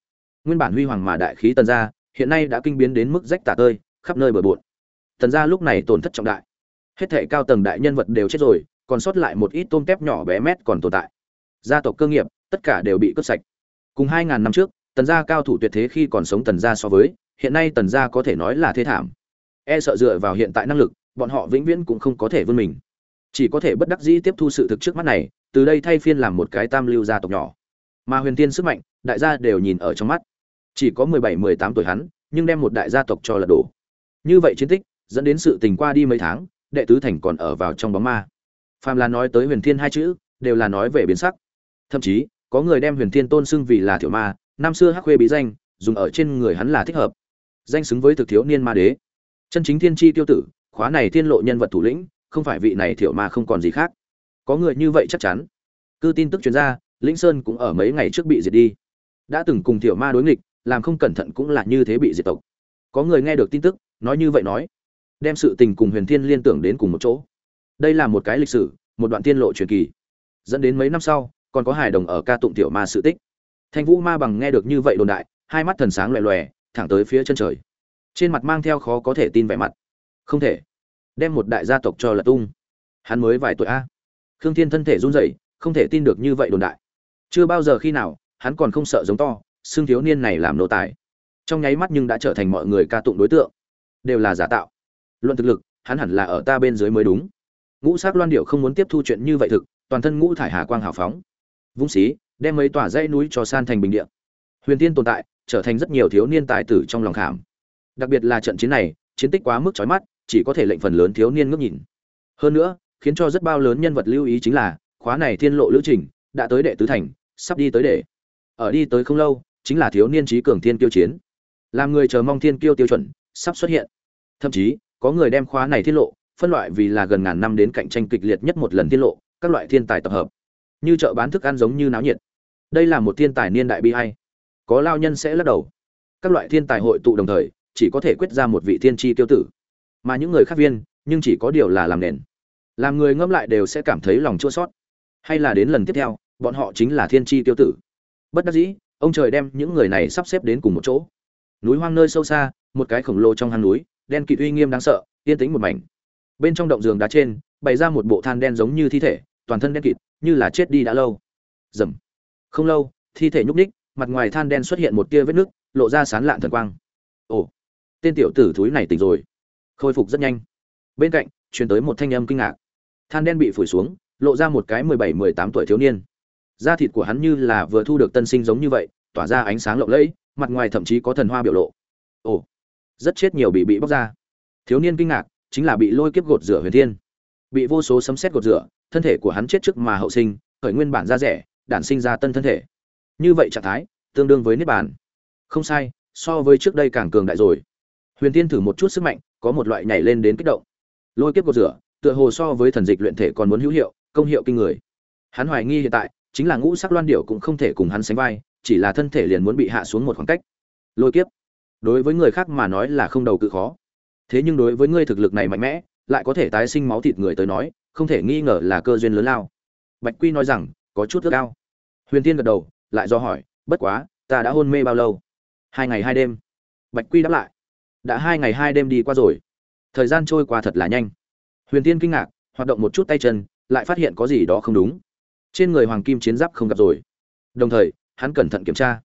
nguyên bản huy hoàng mà đại khí tần gia, hiện nay đã kinh biến đến mức rách tả tơi, khắp nơi bừa bộn. Tần gia lúc này tổn thất trọng đại. Hết thệ cao tầng đại nhân vật đều chết rồi, còn sót lại một ít tôm tép nhỏ bé mét còn tồn tại. Gia tộc cơ nghiệp, tất cả đều bị cướp sạch. Cùng hai ngàn năm trước, tần gia cao thủ tuyệt thế khi còn sống tần gia so với, hiện nay tần gia có thể nói là thế thảm. E sợ dựa vào hiện tại năng lực, bọn họ vĩnh viễn cũng không có thể vươn mình. Chỉ có thể bất đắc dĩ tiếp thu sự thực trước mắt này, từ đây thay phiên làm một cái tam lưu gia tộc nhỏ. Mà huyền tiên sức mạnh, đại gia đều nhìn ở trong mắt chỉ có mười bảy mười tám tuổi hắn nhưng đem một đại gia tộc cho lật đổ như vậy chiến tích dẫn đến sự tình qua đi mấy tháng đệ tứ thành còn ở vào trong bóng ma. Phàm là nói tới huyền thiên hai chữ đều là nói về biến sắc. Thậm chí có người đem huyền thiên tôn xưng vì là tiểu ma năm xưa hắc khuê bí danh dùng ở trên người hắn là thích hợp. Danh xứng với thực thiếu niên ma đế. Chân chính thiên chi tiêu tử khóa này thiên lộ nhân vật thủ lĩnh không phải vị này tiểu ma không còn gì khác. Có người như vậy chắc chắn. Cư tin tức truyền ra, lĩnh sơn cũng ở mấy ngày trước bị diệt đi. Đã từng cùng tiểu ma đối nghịch làm không cẩn thận cũng là như thế bị diệt tộc. Có người nghe được tin tức, nói như vậy nói, đem sự tình cùng huyền thiên liên tưởng đến cùng một chỗ. Đây là một cái lịch sử, một đoạn tiên lộ truyền kỳ. Dẫn đến mấy năm sau, còn có hài đồng ở ca tụng tiểu ma sự tích. Thanh vũ ma bằng nghe được như vậy đồn đại, hai mắt thần sáng loè loè, thẳng tới phía chân trời. Trên mặt mang theo khó có thể tin vẻ mặt. Không thể. Đem một đại gia tộc cho lật tung. Hắn mới vài tuổi a. Khương thiên thân thể run rẩy, không thể tin được như vậy đồn đại. Chưa bao giờ khi nào, hắn còn không sợ giống to xương thiếu niên này làm nô tài. Trong nháy mắt nhưng đã trở thành mọi người ca tụng đối tượng. Đều là giả tạo. Luận thực lực, hắn hẳn là ở ta bên dưới mới đúng. Ngũ sắc loan điệu không muốn tiếp thu chuyện như vậy thực, toàn thân ngũ thải hà quang hào phóng. Vung xí, đem mấy tòa dãy núi cho san thành bình địa. Huyền tiên tồn tại, trở thành rất nhiều thiếu niên tài tử trong lòng khảm. Đặc biệt là trận chiến này, chiến tích quá mức chói mắt, chỉ có thể lệnh phần lớn thiếu niên ngước nhìn. Hơn nữa, khiến cho rất bao lớn nhân vật lưu ý chính là, khóa này thiên lộ lữ trình, đã tới đệ tứ thành, sắp đi tới đệ. Ở đi tới không lâu chính là thiếu niên trí cường thiên kiêu chiến. Làm người chờ mong thiên kiêu tiêu chuẩn, sắp xuất hiện. Thậm chí, có người đem khóa này tiết lộ, phân loại vì là gần ngàn năm đến cạnh tranh kịch liệt nhất một lần tiết lộ, các loại thiên tài tập hợp. Như chợ bán thức ăn giống như náo nhiệt. Đây là một thiên tài niên đại bi hay có lao nhân sẽ lắc đầu. Các loại thiên tài hội tụ đồng thời, chỉ có thể quyết ra một vị thiên tri tiêu tử. Mà những người khác viên, nhưng chỉ có điều là làm nền. Làm người ngẫm lại đều sẽ cảm thấy lòng chua sót hay là đến lần tiếp theo, bọn họ chính là thiên tri tiêu tử. Bất đắc dĩ ông trời đem những người này sắp xếp đến cùng một chỗ. Núi hoang nơi sâu xa, một cái khổng lồ trong hang núi, đen kịt uy nghiêm đáng sợ, yên tĩnh một mảnh. Bên trong động giường đá trên, bày ra một bộ than đen giống như thi thể, toàn thân đen kịt, như là chết đi đã lâu. Dầm không lâu, thi thể nhúc ních mặt ngoài than đen xuất hiện một tia vết nước lộ ra sán lạn thần quang. Ồ, tên tiểu tử thúi này tỉnh rồi. Khôi phục rất nhanh. Bên cạnh, truyền tới một thanh âm kinh ngạc. Than đen bị phủi xuống, lộ ra một cái mười bảy, mười tám tuổi thiếu niên da thịt của hắn như là vừa thu được tân sinh giống như vậy, tỏa ra ánh sáng lộng lẫy, mặt ngoài thậm chí có thần hoa biểu lộ. Ồ, rất chết nhiều bị bị bóc ra. Thiếu niên kinh ngạc, chính là bị lôi kiếp gột rửa huyền thiên. Bị vô số sấm sét gột rửa, thân thể của hắn chết trước mà hậu sinh, khởi nguyên bản da rẻ, đản sinh ra tân thân thể. Như vậy trạng thái, tương đương với niết bàn. Không sai, so với trước đây càng cường đại rồi. Huyền thiên thử một chút sức mạnh, có một loại nhảy lên đến kích động. Lôi kiếp gột rửa, tựa hồ so với thần dịch luyện thể còn muốn hữu hiệu, công hiệu kinh người. Hắn hoài nghi hiện tại chính là ngũ sắc loan điểu cũng không thể cùng hắn sánh vai, chỉ là thân thể liền muốn bị hạ xuống một khoảng cách. Lôi kiếp. Đối với người khác mà nói là không đầu cự khó. Thế nhưng đối với ngươi thực lực này mạnh mẽ, lại có thể tái sinh máu thịt người tới nói, không thể nghi ngờ là cơ duyên lớn lao. Bạch quy nói rằng, có chút ước cao huyền tiên gật đầu, lại do hỏi, bất quá, ta đã hôn mê bao lâu? Hai ngày hai đêm. Bạch quy đáp lại, đã hai ngày hai đêm đi qua rồi. Thời gian trôi qua thật là nhanh. Huyền tiên kinh ngạc, hoạt động một chút tay chân, lại phát hiện có gì đó không đúng trên người hoàng kim chiến giáp không gặp rồi. Đồng thời, hắn cẩn thận kiểm tra.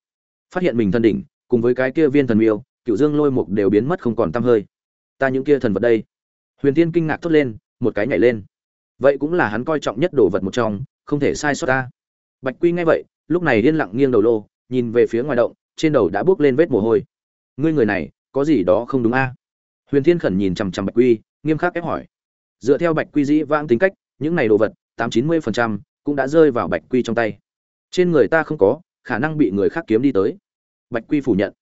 Phát hiện mình thân đỉnh, cùng với cái kia viên thần miêu cựu dương lôi mục đều biến mất không còn tăm hơi. Ta những kia thần vật đây. Huyền tiên kinh ngạc thốt lên, một cái nhảy lên. Vậy cũng là hắn coi trọng nhất đồ vật một trong, không thể sai sót ta. Bạch quy nghe vậy, lúc này yên lặng nghiêng đầu lô, nhìn về phía ngoài động, trên đầu đã bước lên vết mồ hôi. Ngươi người này, có gì đó không đúng a? Huyền thiên khẩn nhìn chằm chằm bạch quy, nghiêm khắc ép hỏi. Dựa theo bạch quy dĩ vãng tính cách, những này đồ vật, tám chín mươi phần trăm cũng đã rơi vào bạch quy trong tay. Trên người ta không có, khả năng bị người khác kiếm đi tới. Bạch quy phủ nhận.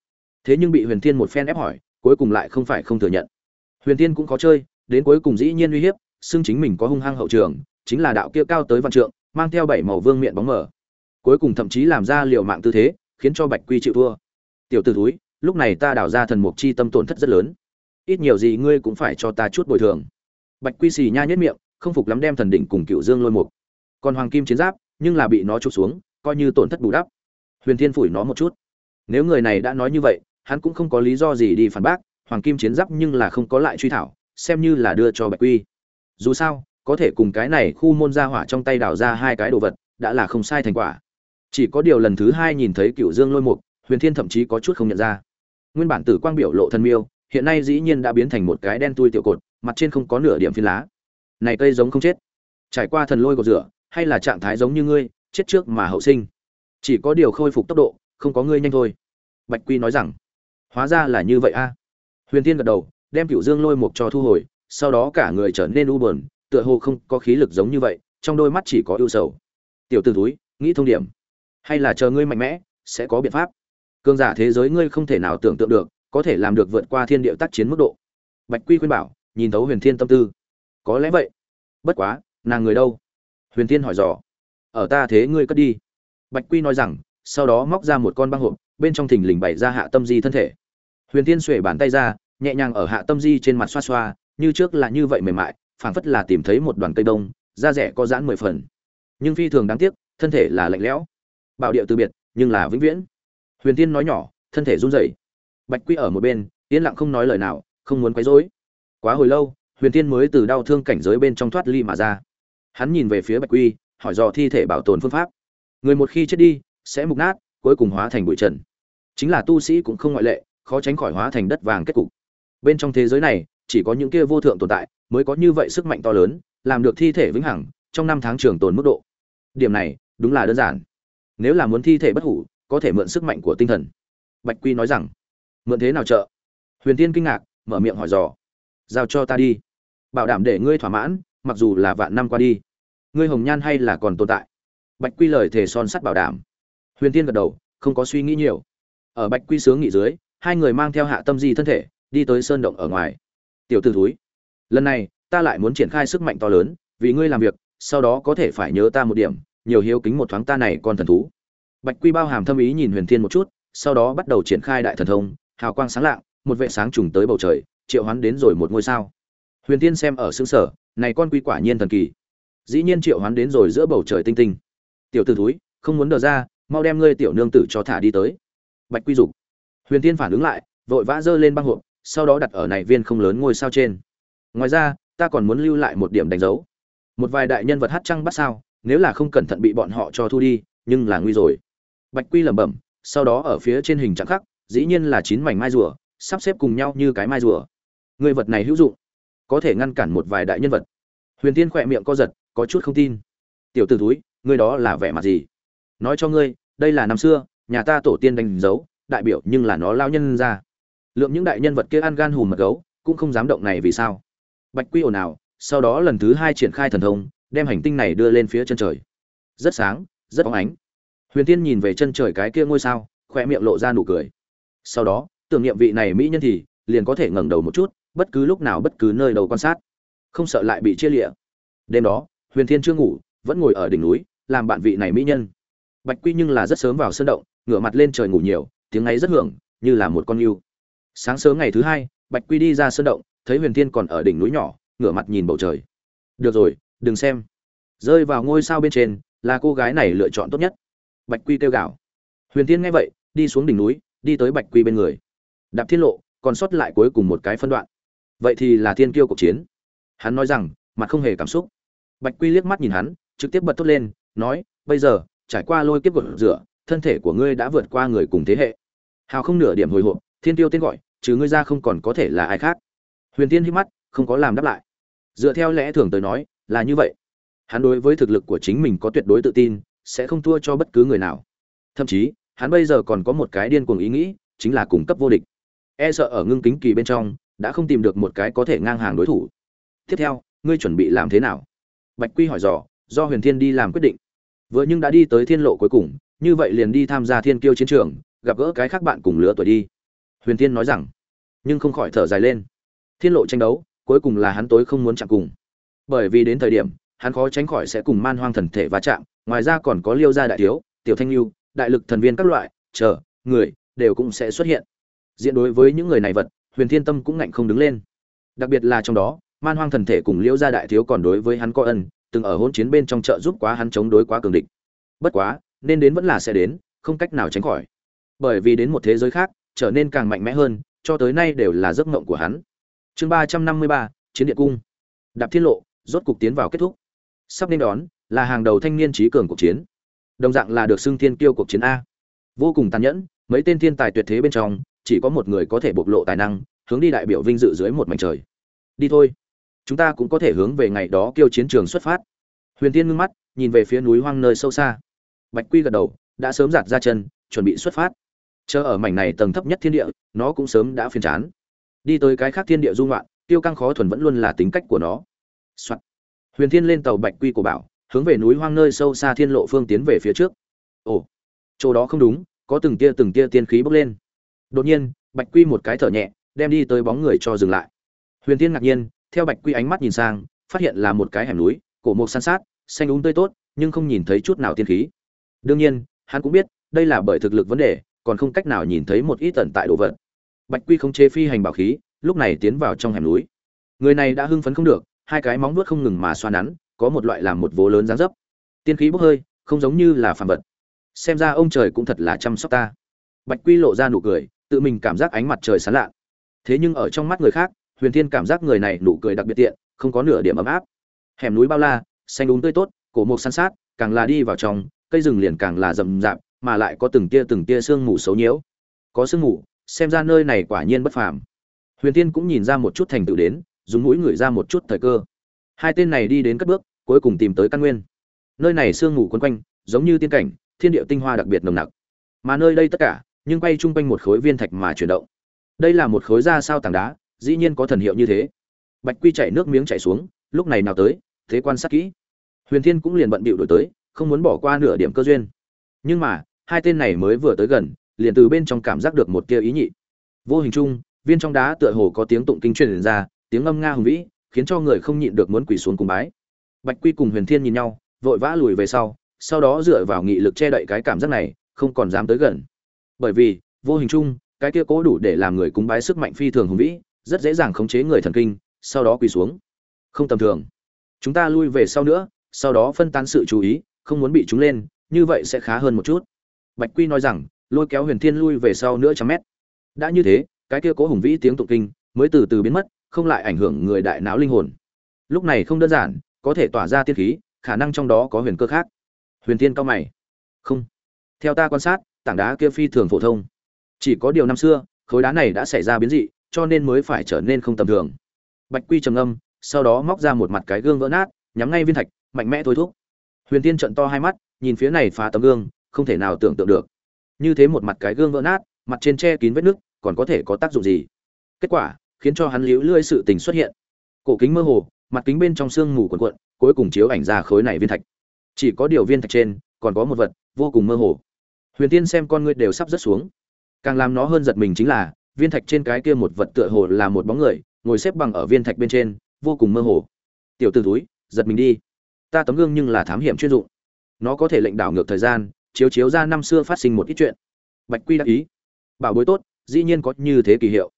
Thế nhưng bị huyền thiên một phen ép hỏi, cuối cùng lại không phải không thừa nhận. Huyền thiên cũng có chơi, đến cuối cùng dĩ nhiên uy hiếp, xưng chính mình có hung hăng hậu trường, chính là đạo kia cao tới văn trượng, mang theo bảy màu vương miệng bóng mở cuối cùng thậm chí làm ra liều mạng tư thế, khiến cho bạch quy chịu thua. Tiểu t ử túi lúc này ta đào ra thần mục chi tâm tổn thất rất lớn. Ít nhiều gì ngươi cũng phải cho ta chút bồi thường. Bạch quy xì nha nhất miệng, không phục lắm đem thần đỉnh cùng cựu dương lôi mục còn hoàng kim chiến giáp, nhưng là bị nó trục xuống, coi như tổn thất bù đắp. Huyền thiên phủi nó một chút. Nếu người này đã nói như vậy, hắn cũng không có lý do gì đi phản bác, hoàng kim chiến giáp nhưng là không có lại truy thảo, xem như là đưa cho bạch quy. Dù sao, có thể cùng cái này khu môn ra hỏa trong tay đào ra hai cái đồ vật, đã là không sai thành quả. Chỉ có điều lần thứ hai nhìn thấy cựu dương lôi mục, huyền thiên thậm chí có chút không nhận ra. Nguyên bản tử quang biểu lộ thần miêu, hiện nay dĩ nhiên đã biến thành một cái đen tui tiểu cột, mặt trên không có nửa điểm phiến lá. Này cây giống không chết. Trải qua thần lôi cột rửa hay là trạng thái giống như ngươi, chết trước mà hậu sinh. Chỉ có điều khôi phục tốc độ, không có ngươi nhanh thôi. Bạch quy nói rằng. Hóa ra là như vậy a. Huyền tiên gật đầu, đem cựu dương lôi mục cho thu hồi, sau đó cả người trở nên u buồn, tựa hồ không có khí lực giống như vậy, trong đôi mắt chỉ có ưu sầu. Tiểu t ử túi nghĩ thông điểm. Hay là chờ ngươi mạnh mẽ, sẽ có biện pháp. Cương giả thế giới ngươi không thể nào tưởng tượng được, có thể làm được vượt qua thiên địa tác chiến mức độ. Bạch quy khuyên bảo, nhìn thấu huyền thiên tâm tư. Có lẽ vậy. Bất quá, nàng người đâu? Huyền thiên hỏi dò. Ở ta thế ngươi cất đi. Bạch quy nói rằng, sau đó móc ra một con băng hộp, bên trong thình lình bày ra hạ tâm di thân thể. Huyền thiên xuể bàn tay ra, nhẹ nhàng ở hạ tâm di trên mặt xoa xoa, như trước là như vậy mềm mại, phảng phất là tìm thấy một đoàn cây đông, da rẻ có giãn mười phần. Nhưng phi thường đáng tiếc, thân thể là lạnh lẽo. Bảo điệu từ biệt, nhưng là vĩnh viễn. Huyền tiên nói nhỏ, thân thể run rẩy. Bạch quy ở một bên, yên lặng không nói lời nào, không muốn quấy rối. Quá hồi lâu, huyền tiên mới từ đau thương cảnh giới bên trong thoát ly mà ra hắn nhìn về phía bạch quy, hỏi dò thi thể bảo tồn phương pháp. Người một khi chết đi, sẽ mục nát, cuối cùng hóa thành bụi trần. Chính là tu sĩ cũng không ngoại lệ, khó tránh khỏi hóa thành đất vàng kết cục. Bên trong thế giới này, chỉ có những kia vô thượng tồn tại mới có như vậy sức mạnh to lớn, làm được thi thể vĩnh hằng, trong năm tháng trường tồn mức độ. Điểm này, đúng là đơn giản. Nếu là muốn thi thể bất hủ, có thể mượn sức mạnh của tinh thần. Bạch quy nói rằng, mượn thế nào trợ? Huyền tiên kinh ngạc, mở miệng hỏi dò. Giao cho ta đi. Bảo đảm để ngươi thỏa mãn, mặc dù là vạn năm qua đi ngươi hồng nhan hay là còn tồn tại? Bạch quy lời thề son sắt bảo đảm. Huyền tiên gật đầu, không có suy nghĩ nhiều. Ở bạch quy sướng nghỉ dưới, hai người mang theo hạ tâm di thân thể, đi tới sơn động ở ngoài. Tiểu t ử thúi, lần này, ta lại muốn triển khai sức mạnh to lớn, vì ngươi làm việc, sau đó có thể phải nhớ ta một điểm, nhiều hiếu kính một thoáng ta này con thần thú. Bạch quy bao hàm thâm ý nhìn huyền thiên một chút, sau đó bắt đầu triển khai đại thần thông, hào quang sáng lạng, một vệ sáng trùng tới bầu trời, triệu hoán đến rồi một ngôi sao. Huyền thiên xem ở xứ sở, này con quy quả nhiên thần kỳ dĩ nhiên triệu hoán đến rồi giữa bầu trời tinh tinh. Tiểu t ử thúi, không muốn đờ ra, mau đem ngươi tiểu nương tử cho thả đi tới. Bạch quy dục. Huyền thiên phản ứng lại, vội vã giơ lên băng hộp, sau đó đặt ở này viên không lớn ngôi sao trên. Ngoài ra, ta còn muốn lưu lại một điểm đánh dấu. Một vài đại nhân vật hát trăng bắt sao, nếu là không cẩn thận bị bọn họ cho thu đi, nhưng là nguy rồi. Bạch quy lẩm bẩm, sau đó ở phía trên hình trạng khắc, dĩ nhiên là chín mảnh mai rùa, sắp xếp cùng nhau như cái mai rùa. Người vật này hữu dụng, có thể ngăn cản một vài đại nhân vật. Huyền tiên khỏe miệng co giật có chút không tin. Tiểu t ử túi ngươi đó là vẻ mặt gì? Nói cho ngươi, đây là năm xưa, nhà ta tổ tiên đánh dấu, đại biểu nhưng là nó lao nhân ra. Lượng những đại nhân vật kia ăn gan hùm mật gấu, cũng không dám động này vì sao. Bạch quy ồn ào, sau đó lần thứ hai triển khai thần thông, đem hành tinh này đưa lên phía chân trời. Rất sáng, rất bóng ánh. Huyền tiên nhìn về chân trời cái kia ngôi sao khoe miệng lộ ra nụ cười. Sau đó, tưởng niệm vị này mỹ nhân thì, liền có thể ngẩng đầu một chút, bất cứ lúc nào bất cứ nơi đầu quan sát. Không sợ lại bị chia lịa. Đêm đó huyền thiên chưa ngủ, vẫn ngồi ở đỉnh núi, làm bạn vị này mỹ nhân. Bạch quy nhưng là rất sớm vào sân động, ngửa mặt lên trời ngủ nhiều, tiếng ấy rất hưởng, như là một con yêu. Sáng sớm ngày thứ hai, bạch quy đi ra sân động, thấy huyền thiên còn ở đỉnh núi nhỏ, ngửa mặt nhìn bầu trời. Được rồi, đừng xem. Rơi vào ngôi sao bên trên, là cô gái này lựa chọn tốt nhất. Bạch quy kêu gào. Huyền Thiên nghe vậy, đi xuống đỉnh núi, đi tới bạch quy bên người. Đạp thiên lộ, còn sót lại cuối cùng một cái phân đoạn. Vậy thì là thiên kiêu cuộc chiến. Hắn nói rằng, mặt không hề cảm xúc bạch quy liếc mắt nhìn hắn, trực tiếp bật thốt lên, nói, bây giờ, trải qua lôi kiếp gột rửa, thân thể của ngươi đã vượt qua người cùng thế hệ. Hào không nửa điểm hồi hộp, thiên tiêu tên gọi chứ ngươi ra không còn có thể là ai khác. Huyền tiên hí mắt, không có làm đáp lại. Dựa theo lẽ thường tới nói, là như vậy. Hắn đối với thực lực của chính mình có tuyệt đối tự tin, sẽ không thua cho bất cứ người nào. Thậm chí, hắn bây giờ còn có một cái điên cuồng ý nghĩ, chính là cung cấp vô địch. E sợ ở ngưng kính kỳ bên trong, đã không tìm được một cái có thể ngang hàng đối thủ. Tiếp theo, ngươi chuẩn bị làm thế nào? Bạch quy hỏi dò, do huyền thiên đi làm quyết định. Vừa nhưng đã đi tới thiên lộ cuối cùng, như vậy liền đi tham gia thiên kiêu chiến trường, gặp gỡ cái khác bạn cùng lứa tuổi đi. Huyền thiên nói rằng, nhưng không khỏi thở dài lên. Thiên lộ tranh đấu, cuối cùng là hắn tối không muốn chạm cùng. Bởi vì đến thời điểm, hắn khó tránh khỏi sẽ cùng man hoang thần thể va chạm, ngoài ra còn có liêu gia đại thiếu, tiểu thanh lưu, đại lực thần viên các loại, chờ, người, đều cũng sẽ xuất hiện. Diện đối với những người này vật, huyền thiên tâm cũng ngạnh không đứng lên. Đặc biệt là trong đó man hoang thần thể cùng Liễu gia đại thiếu còn đối với hắn có ân, từng ở hôn chiến bên trong chợ giúp quá hắn chống đối quá cường địch. Bất quá, nên đến vẫn là sẽ đến, không cách nào tránh khỏi. Bởi vì đến một thế giới khác, trở nên càng mạnh mẽ hơn, cho tới nay đều là giấc mộng của hắn. Chương ba trăm năm mươi ba, chiến điện cung. Đạp thiên lộ, rốt cục tiến vào kết thúc. Sắp nên đón, là hàng đầu thanh niên trí cường cuộc chiến. Đồng dạng là được xưng thiên kiêu cuộc chiến a. Vô cùng tàn nhẫn, mấy tên thiên tài tuyệt thế bên trong, chỉ có một người có thể bộc lộ tài năng, hướng đi đại biểu vinh dự dưới một mảnh trời. Đi thôi chúng ta cũng có thể hướng về ngày đó kêu chiến trường xuất phát. Huyền tiên ngưng mắt, nhìn về phía núi hoang nơi sâu xa. Bạch quy gật đầu, đã sớm giặt ra chân, chuẩn bị xuất phát. Chờ ở mảnh này tầng thấp nhất thiên địa, nó cũng sớm đã phiền chán. Đi tới cái khác thiên địa dung loạn tiêu căng khó thuần vẫn luôn là tính cách của nó、Soạn. huyền thiên lên tàu bạch quy của bảo, hướng về núi hoang nơi sâu xa thiên lộ phương tiến về phía trước. Ồ, chỗ đó không đúng, có từng tia từng tia tiên khí bốc lên. Đột nhiên, bạch quy một cái thở nhẹ, đem đi tới bóng người cho dừng lại. Huyền thiên ngạc nhiên theo bạch quy ánh mắt nhìn sang, phát hiện là một cái hẻm núi, cổ mộc san sát, xanh úng tươi tốt, nhưng không nhìn thấy chút nào tiên khí. Đương nhiên, hắn cũng biết, đây là bởi thực lực vấn đề, còn không cách nào nhìn thấy một ít tận tại đồ vật. Bạch quy không chế phi hành bảo khí, lúc này tiến vào trong hẻm núi. Người này đã hưng phấn không được, hai cái móng vuốt không ngừng mà xoa nắn, có một loại làm một vố lớn dáng dấp. Tiên khí bốc hơi, không giống như là phàm vật. Xem ra ông trời cũng thật là chăm sóc ta. Bạch quy lộ ra nụ cười, tự mình cảm giác ánh mặt trời sán lạ. Thế nhưng ở trong mắt người khác huyền thiên cảm giác người này nụ cười đặc biệt tiện, không có nửa điểm ấm áp. Hẻm núi bao la, xanh đúng tươi tốt, cổ mộc san sát, càng là đi vào trong, cây rừng liền càng là rậm rạp, mà lại có từng tia từng tia sương mù xấu nhiễu. Có sương mù, xem ra nơi này quả nhiên bất phàm. Huyền Thiên cũng nhìn ra một chút thành tựu đến, dùng mũi ngửi ra một chút thời cơ. Hai tên này đi đến cất bước, cuối cùng tìm tới căn nguyên. Nơi này sương mù quấn quanh, giống như tiên cảnh, thiên địa tinh hoa đặc biệt nồng nặc. Mà nơi đây tất cả, nhưng quay chung quanh một khối viên thạch mà chuyển động. Đây là một khối da sao tảng đá dĩ nhiên có thần hiệu như thế. Bạch quy chảy nước miếng chảy xuống, lúc này nào tới, thế quan sát kỹ. Huyền thiên cũng liền bận bịu đổi tới, không muốn bỏ qua nửa điểm cơ duyên. Nhưng mà, hai tên này mới vừa tới gần, liền từ bên trong cảm giác được một tia ý nhị. Vô hình chung, viên trong đá tựa hồ có tiếng tụng kinh truyền ra, tiếng âm nga hùng vĩ, khiến cho người không nhịn được muốn quỳ xuống cùng bái. Bạch quy cùng huyền thiên nhìn nhau, vội vã lùi về sau sau đó dựa vào nghị lực che đậy cái cảm giác này, không còn dám tới gần. Bởi vì, vô hình chung, cái kia cố đủ để làm người cúng bái sức mạnh phi thường hùng vĩ rất dễ dàng khống chế người thần kinh, sau đó quỳ xuống. Không tầm thường. Chúng ta lui về sau nữa, sau đó phân tán sự chú ý, không muốn bị chúng lên, như vậy sẽ khá hơn một chút. Bạch quy nói rằng, lôi kéo huyền thiên lui về sau nữa trăm mét. Đã như thế, cái kia cố hùng vĩ tiếng tụng kinh mới từ từ biến mất, không lại ảnh hưởng người đại não linh hồn. Lúc này không đơn giản, có thể tỏa ra tiên khí, khả năng trong đó có huyền cơ khác. Huyền tiên cao mày. Không. Theo ta quan sát, tảng đá kia phi thường phổ thông. Chỉ có điều năm xưa, khối đá này đã xảy ra biến dị cho nên mới phải trở nên không tầm thường. Bạch quy trầm âm sau đó móc ra một mặt cái gương vỡ nát, nhắm ngay viên thạch, mạnh mẽ thôi thúc. Huyền tiên trận to hai mắt, nhìn phía này phá tấm gương, không thể nào tưởng tượng được. Như thế một mặt cái gương vỡ nát, mặt trên che kín vết nước còn có thể có tác dụng gì? Kết quả, khiến cho hắn liễu lưỡi sự tình xuất hiện. Cổ kính mơ hồ, mặt kính bên trong sương mù quần quận cuối cùng chiếu ảnh ra khối này viên thạch. Chỉ có điều viên thạch trên, còn có một vật vô cùng mơ hồ. Huyền tiên xem con ngươi đều sắp rớt xuống. Càng làm nó hơn giật mình chính là viên thạch trên cái kia một vật tựa hồ là một bóng người, ngồi xếp bằng ở viên thạch bên trên, vô cùng mơ hồ. Tiểu t ử túi giật mình đi. Ta tấm gương nhưng là thám hiểm chuyên dụng. Nó có thể lệnh đảo ngược thời gian, chiếu chiếu ra năm xưa phát sinh một ít chuyện. Bạch quy đắc ý. Bảo bối tốt, dĩ nhiên có như thế kỳ hiệu.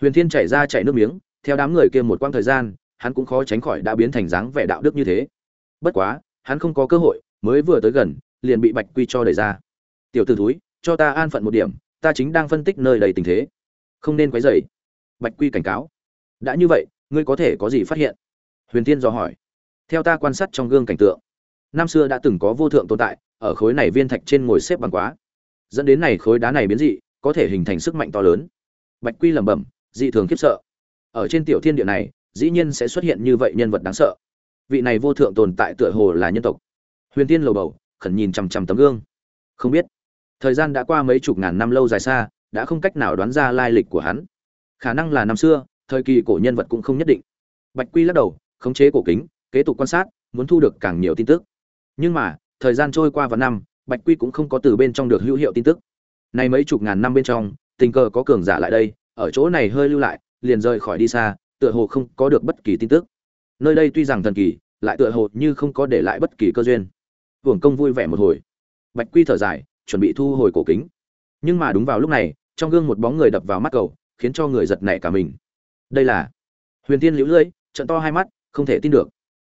Huyền thiên chảy ra chảy nước miếng, theo đám người kia một quãng thời gian, hắn cũng khó tránh khỏi đã biến thành dáng vẻ đạo đức như thế. Bất quá, hắn không có cơ hội, mới vừa tới gần, liền bị bạch quy cho đẩy ra. Tiểu t ử túi cho ta an phận một điểm, ta chính đang phân tích nơi đầy tình thế không nên quấy rầy, bạch quy cảnh cáo. Đã như vậy ngươi có thể có gì phát hiện? Huyền tiên dò hỏi. Theo ta quan sát trong gương cảnh tượng năm xưa đã từng có vô thượng tồn tại ở khối này viên thạch trên ngồi xếp bằng quá. Dẫn đến này khối đá này biến dị có thể hình thành sức mạnh to lớn. Bạch quy lẩm bẩm dị thường khiếp sợ. Ở trên tiểu thiên địa này dĩ nhiên sẽ xuất hiện như vậy nhân vật đáng sợ. Vị này vô thượng tồn tại tựa hồ là nhân tộc. Huyền tiên lầu bầu khẩn nhìn chằm chằm tấm gương. Không biết. Thời gian đã qua mấy chục ngàn năm lâu dài xa đã không cách nào đoán ra lai lịch của hắn. Khả năng là năm xưa, thời kỳ cổ nhân vật cũng không nhất định. Bạch quy lắc đầu, khống chế cổ kính, kế tục quan sát, muốn thu được càng nhiều tin tức. Nhưng mà, thời gian trôi qua vào năm, bạch quy cũng không có từ bên trong được hữu hiệu tin tức. Nay mấy chục ngàn năm bên trong, tình cờ có cường giả lại đây, ở chỗ này hơi lưu lại, liền rời khỏi đi xa, tựa hồ không có được bất kỳ tin tức. Nơi đây tuy rằng thần kỳ, lại tựa hồ như không có để lại bất kỳ cơ duyên. Hưởng công vui vẻ một hồi. Bạch quy thở dài, chuẩn bị thu hồi cổ kính. Nhưng mà đúng vào lúc này trong gương một bóng người đập vào mắt cầu khiến cho người giật nảy cả mình. Đây là huyền tiên liễu lưỡi, trận to hai mắt, không thể tin được.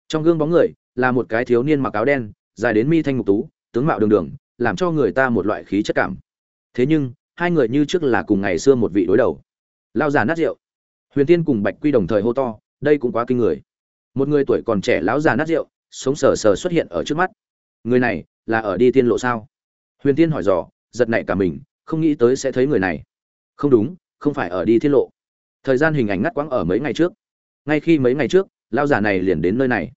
Trong gương bóng người, là một cái thiếu niên mặc áo đen, dài đến mi thanh ngục tú, tướng mạo đường đường, làm cho người ta một loại khí chất cảm. Thế nhưng, hai người như trước là cùng ngày xưa một vị đối đầu. Lao già nát rượu. Huyền tiên cùng bạch quy đồng thời hô to, đây cũng quá kinh người. Một người tuổi còn trẻ lão già nát rượu, sống sờ sờ xuất hiện ở trước mắt. Người này là ở đi tiên lộ sao? Huyền tiên hỏi dò, giật nảy cả mình không nghĩ tới sẽ thấy người này. Không đúng, không phải ở đi thiên lộ. Thời gian hình ảnh ngắt quãng ở mấy ngày trước. Ngay khi mấy ngày trước lao giả này liền đến nơi này.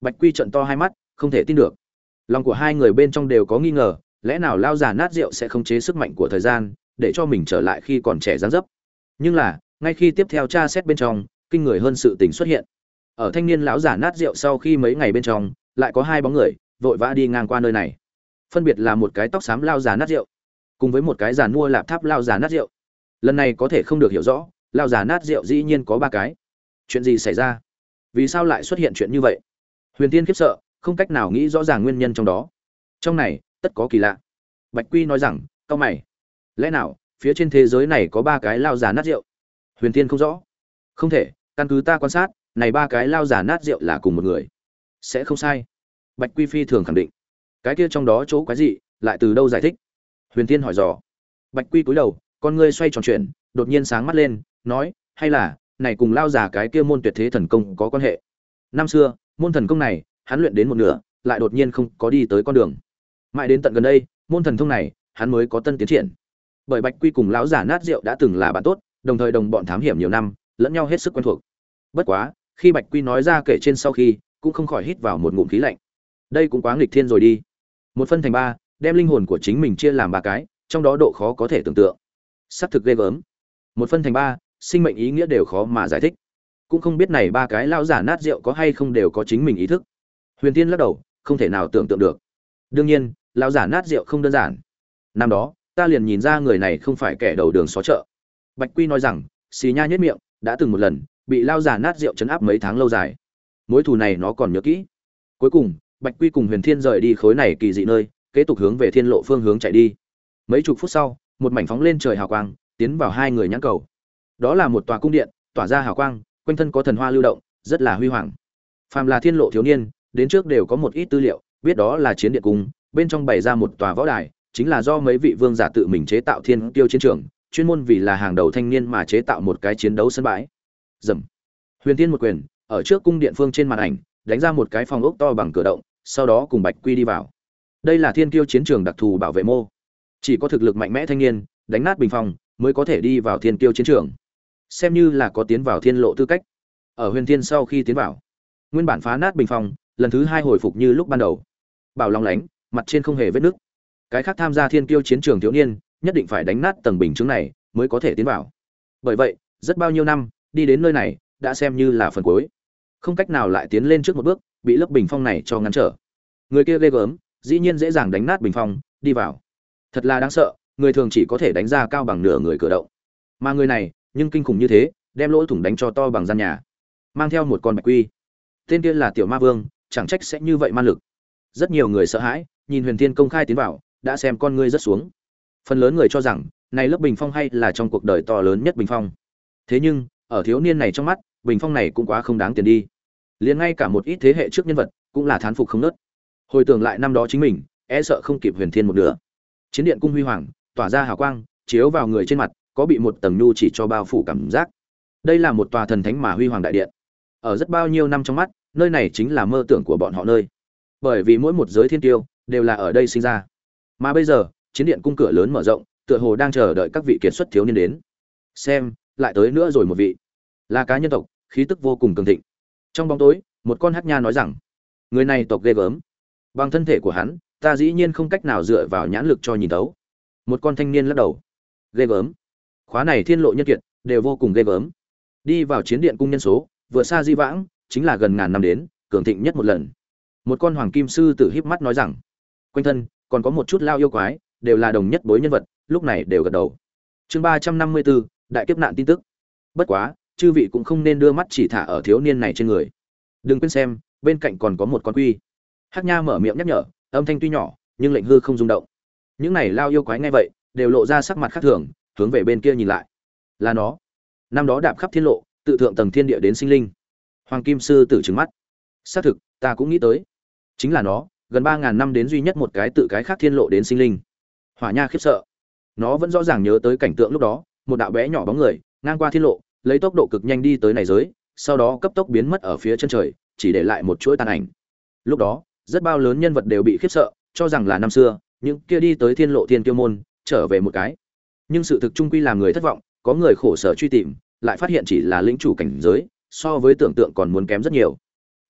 Bạch quy trận to hai mắt, không thể tin được. Lòng của hai người bên trong đều có nghi ngờ, lẽ nào lao giả nát rượu sẽ không chế sức mạnh của thời gian, để cho mình trở lại khi còn trẻ dáng dấp? Nhưng là, ngay khi tiếp theo tra xét bên trong, kinh người hơn sự tình xuất hiện. Ở thanh niên lão giả nát rượu sau khi mấy ngày bên trong, lại có hai bóng người, vội vã đi ngang qua nơi này. Phân biệt là một cái tóc xám lao giả nát rượu cùng với một cái giàn mua lạp tháp lao già nát rượu. Lần này có thể không được hiểu rõ, lao già nát rượu dĩ nhiên có ba cái. Chuyện gì xảy ra? Vì sao lại xuất hiện chuyện như vậy? Huyền tiên khiếp sợ, không cách nào nghĩ rõ ràng nguyên nhân trong đó. Trong này, tất có kỳ lạ. Bạch quy nói rằng cau mày, lẽ nào phía trên thế giới này có ba cái lao già nát rượu? Huyền tiên không rõ. Không thể, căn cứ ta quan sát, này ba cái lao già nát rượu là cùng một người. Sẽ không sai. Bạch quy phi thường khẳng định. Cái kia trong đó chỗ quái gì lại từ đâu giải thích? Huyền Thiên hỏi dò. Bạch quy cúi đầu, con ngươi xoay tròn chuyện đột nhiên sáng mắt lên, nói, hay là, này cùng lao giả cái kia môn tuyệt thế thần công có quan hệ? Năm xưa, môn thần công này, hắn luyện đến một nửa, lại đột nhiên không có đi tới con đường. Mãi đến tận gần đây, môn thần thông này, hắn mới có tân tiến triển. Bởi bạch quy cùng lão giả nát rượu đã từng là bạn tốt, đồng thời đồng bọn thám hiểm nhiều năm, lẫn nhau hết sức quen thuộc. Bất quá, khi bạch quy nói ra kể trên sau khi, cũng không khỏi hít vào một ngụm khí lạnh. Đây cũng quá nghịch thiên rồi đi. Một phân thành ba đem linh hồn của chính mình chia làm ba cái, trong đó độ khó có thể tưởng tượng. Xác thực ghê gớm. Một phân thành ba, sinh mệnh ý nghĩa đều khó mà giải thích. Cũng không biết này ba cái lao giả nát rượu có hay không đều có chính mình ý thức. Huyền tiên lắc đầu, không thể nào tưởng tượng được. Đương nhiên lao giả nát rượu không đơn giản. Năm đó, ta liền nhìn ra người này không phải kẻ đầu đường xó chợ. Bạch quy nói rằng, xì nha nhất miệng, đã từng một lần, bị lao giả nát rượu chấn áp mấy tháng lâu dài. Mối thù này nó còn nhớ kỹ. Cuối cùng, bạch quy cùng huyền thiên rời đi khối này kỳ dị nơi kế tục hướng về thiên lộ phương hướng chạy đi. Mấy chục phút sau, một mảnh phóng lên trời hào quang, tiến vào hai người nhãn cầu. Đó là một tòa cung điện, tỏa ra hào quang, quanh thân có thần hoa lưu động, rất là huy hoàng. Phàm là thiên lộ thiếu niên, đến trước đều có một ít tư liệu, biết đó là chiến điện cung, bên trong bày ra một tòa võ đài, chính là do mấy vị vương giả tự mình chế tạo thiên tiêu chiến trường, chuyên môn vì là hàng đầu thanh niên mà chế tạo một cái chiến đấu sân bãi. Dầm huyền tiên một quyền, ở trước cung điện phương trên màn ảnh, đánh ra một cái phòng ốc to bằng cửa động, sau đó cùng bạch quy đi vào đây là thiên Kiêu chiến trường đặc thù bảo vệ mô. Chỉ có thực lực mạnh mẽ thanh niên, đánh nát bình phong, mới có thể đi vào thiên Kiêu chiến trường. Xem như là có tiến vào thiên lộ tư cách. Ở huyền thiên sau khi tiến vào, nguyên bản phá nát bình phong, lần thứ hai hồi phục như lúc ban đầu. Bảo long lánh, mặt trên không hề vết nứt. Cái khác tham gia thiên Kiêu chiến trường thiếu niên, nhất định phải đánh nát tầng bình chứng này, mới có thể tiến vào. Bởi vậy, rất bao nhiêu năm, đi đến nơi này, đã xem như là phần cuối. Không cách nào lại tiến lên trước một bước, bị lớp bình phong này cho ngăn trở. Người kia ghê gớm dĩ nhiên dễ dàng đánh nát bình phong, đi vào. Thật là đáng sợ, người thường chỉ có thể đánh ra cao bằng nửa người cửa động. Mà người này, nhưng kinh khủng như thế, đem lỗ thủng đánh cho to bằng gian nhà. Mang theo một con bạch quy. Tên kia là tiểu ma vương, chẳng trách sẽ như vậy ma lực. Rất nhiều người sợ hãi, nhìn huyền thiên công khai tiến vào, đã xem con ngươi rất xuống. Phần lớn người cho rằng, này lớp bình phong hay là trong cuộc đời to lớn nhất bình phong. Thế nhưng, ở thiếu niên này trong mắt, bình phong này cũng quá không đáng tiền đi. Liền ngay cả một ít thế hệ trước nhân vật, cũng là thán phục không nớt hồi tưởng lại năm đó chính mình e sợ không kịp huyền thiên một nửa. Chiến điện cung huy hoàng, tỏa ra hào quang, chiếu vào người trên mặt, có bị một tầng nhu chỉ cho bao phủ cảm giác. Đây là một tòa thần thánh mà huy hoàng đại điện. Ở rất bao nhiêu năm trong mắt, nơi này chính là mơ tưởng của bọn họ nơi. Bởi vì mỗi một giới thiên tiêu đều là ở đây sinh ra. Mà bây giờ, chiến điện cung cửa lớn mở rộng, tựa hồ đang chờ đợi các vị kiệt xuất thiếu niên đến. Xem, lại tới nữa rồi một vị. Là cá nhân tộc, khí tức vô cùng cường thịnh. Trong bóng tối, một con hát nha nói rằng, người này tộc ghê gớm bằng thân thể của hắn, ta dĩ nhiên không cách nào dựa vào nhãn lực cho nhìn tấu một con thanh niên lắc đầu. Ghê gớm. Khóa này thiên lộ nhân kiệt, đều vô cùng ghê gớm. Đi vào chiến điện cung nhân số vừa xa di vãng, chính là gần ngàn năm đến, cường thịnh nhất một lần. Một con hoàng kim sư tử híp mắt nói rằng, quanh thân, còn có một chút lao yêu quái, đều là đồng nhất bối nhân vật, lúc này đều gật đầu. Chương ba trăm năm mươi bốn đại kiếp nạn tin tức. Bất quá, chư vị cũng không nên đưa mắt chỉ thả ở thiếu niên này trên người. Đừng quên xem, bên cạnh còn có một con quy hát nha mở miệng nhắc nhở, âm thanh tuy nhỏ, nhưng lệnh hư không rung động. Những này lao yêu quái ngay vậy, đều lộ ra sắc mặt khác thường, hướng về bên kia nhìn lại. Là nó. Năm đó đạp khắp thiên lộ, tự thượng tầng thiên địa đến sinh linh. Hoàng kim sư tử trừng mắt. Xác thực, ta cũng nghĩ tới. Chính là nó, gần ba ngàn năm đến duy nhất một cái tự cái khác thiên lộ đến sinh linh. Hỏa nha khiếp sợ. Nó vẫn rõ ràng nhớ tới cảnh tượng lúc đó, một đạo bé nhỏ bóng người, ngang qua thiên lộ, lấy tốc độ cực nhanh đi tới này giới, sau đó cấp tốc biến mất ở phía chân trời, chỉ để lại một chuỗi tàn ảnh. Lúc đó rất bao lớn nhân vật đều bị khiếp sợ, cho rằng là năm xưa, những kia đi tới thiên lộ thiên kiêu môn, trở về một cái. Nhưng sự thực trung quy làm người thất vọng, có người khổ sở truy tìm, lại phát hiện chỉ là lĩnh chủ cảnh giới, so với tưởng tượng còn muốn kém rất nhiều.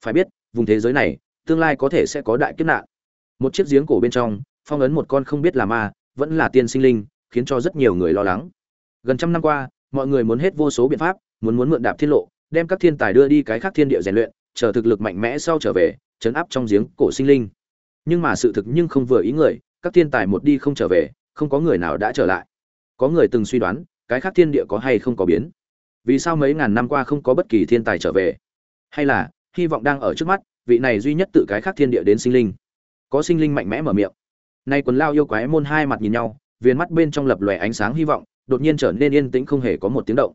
Phải biết, vùng thế giới này, tương lai có thể sẽ có đại kiếp nạn. Một chiếc giếng cổ bên trong, phong ấn một con không biết là ma, vẫn là tiên sinh linh, khiến cho rất nhiều người lo lắng. Gần trăm năm qua, mọi người muốn hết vô số biện pháp, muốn muốn mượn đạp thiên lộ, đem các thiên tài đưa đi cái khác thiên địa rèn luyện, chờ thực lực mạnh mẽ sau trở về chấn áp trong giếng cổ sinh linh. Nhưng mà sự thực nhưng không vừa ý người, các thiên tài một đi không trở về, không có người nào đã trở lại. Có người từng suy đoán, cái khác thiên địa có hay không có biến. Vì sao mấy ngàn năm qua không có bất kỳ thiên tài trở về? Hay là, hy vọng đang ở trước mắt, vị này duy nhất tự cái khác thiên địa đến sinh linh. Có sinh linh mạnh mẽ mở miệng. Nay quần lao yêu quái môn hai mặt nhìn nhau viên mắt bên trong lập lòe ánh sáng hy vọng, đột nhiên trở nên yên tĩnh không hề có một tiếng động.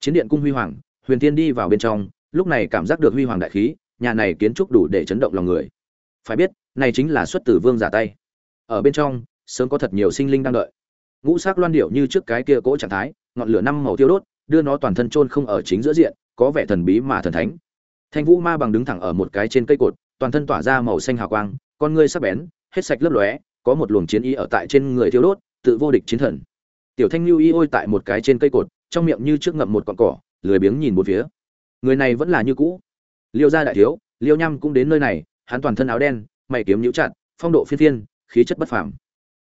Chiến điện cung huy hoàng, huyền tiên đi vào bên trong, lúc này cảm giác được huy hoàng đại khí nhà này kiến trúc đủ để chấn động lòng người. Phải biết, này chính là xuất từ vương giả tay. Ở bên trong, sớm có thật nhiều sinh linh đang đợi. Ngũ sắc loan điệu như trước cái kia cỗ trạng thái, ngọn lửa năm màu tiêu đốt, đưa nó toàn thân chôn không ở chính giữa diện, có vẻ thần bí mà thần thánh. Thanh vũ ma bằng đứng thẳng ở một cái trên cây cột, toàn thân tỏa ra màu xanh hào quang, con ngươi sắc bén, hết sạch lấp lóe, có một luồng chiến ý ở tại trên người thiêu đốt, tự vô địch chiến thần. Tiểu thanh lưu y ôi tại một cái trên cây cột, trong miệng như trước ngậm một cọn cỏ, lười biếng nhìn một phía. Người này vẫn là như cũ liêu gia đại thiếu, liêu nhâm cũng đến nơi này, hắn toàn thân áo đen, mày kiếm nhũ chặt, phong độ phiên phiên, khí chất bất phàm.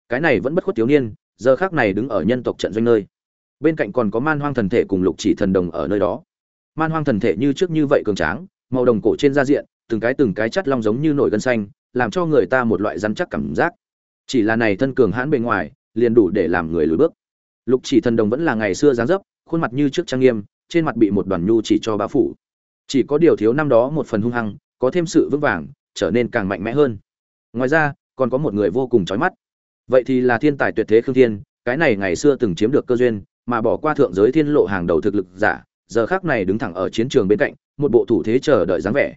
Cái này vẫn bất khuất thiếu niên, giờ khác này đứng ở nhân tộc trận doanh nơi. Bên cạnh còn có man hoang thần thể cùng lục chỉ thần đồng ở nơi đó. Man hoang thần thể như trước như vậy cường tráng, màu đồng cổ trên da diện, từng cái từng cái chắt long giống như nổi gân xanh, làm cho người ta một loại rắn chắc cảm giác. Chỉ là này thân cường hãn bề ngoài, liền đủ để làm người lùi bước. Lục chỉ thần đồng vẫn là ngày xưa dáng dấp, khuôn mặt như trước trang nghiêm, trên mặt bị một đoàn nhu chỉ cho bá phủ chỉ có điều thiếu năm đó một phần hung hăng, có thêm sự vững vàng, trở nên càng mạnh mẽ hơn. Ngoài ra, còn có một người vô cùng trói mắt. Vậy thì là thiên tài tuyệt thế khương thiên, cái này ngày xưa từng chiếm được cơ duyên, mà bỏ qua thượng giới thiên lộ hàng đầu thực lực giả, giờ khác này đứng thẳng ở chiến trường bên cạnh, một bộ thủ thế chờ đợi dáng vẻ.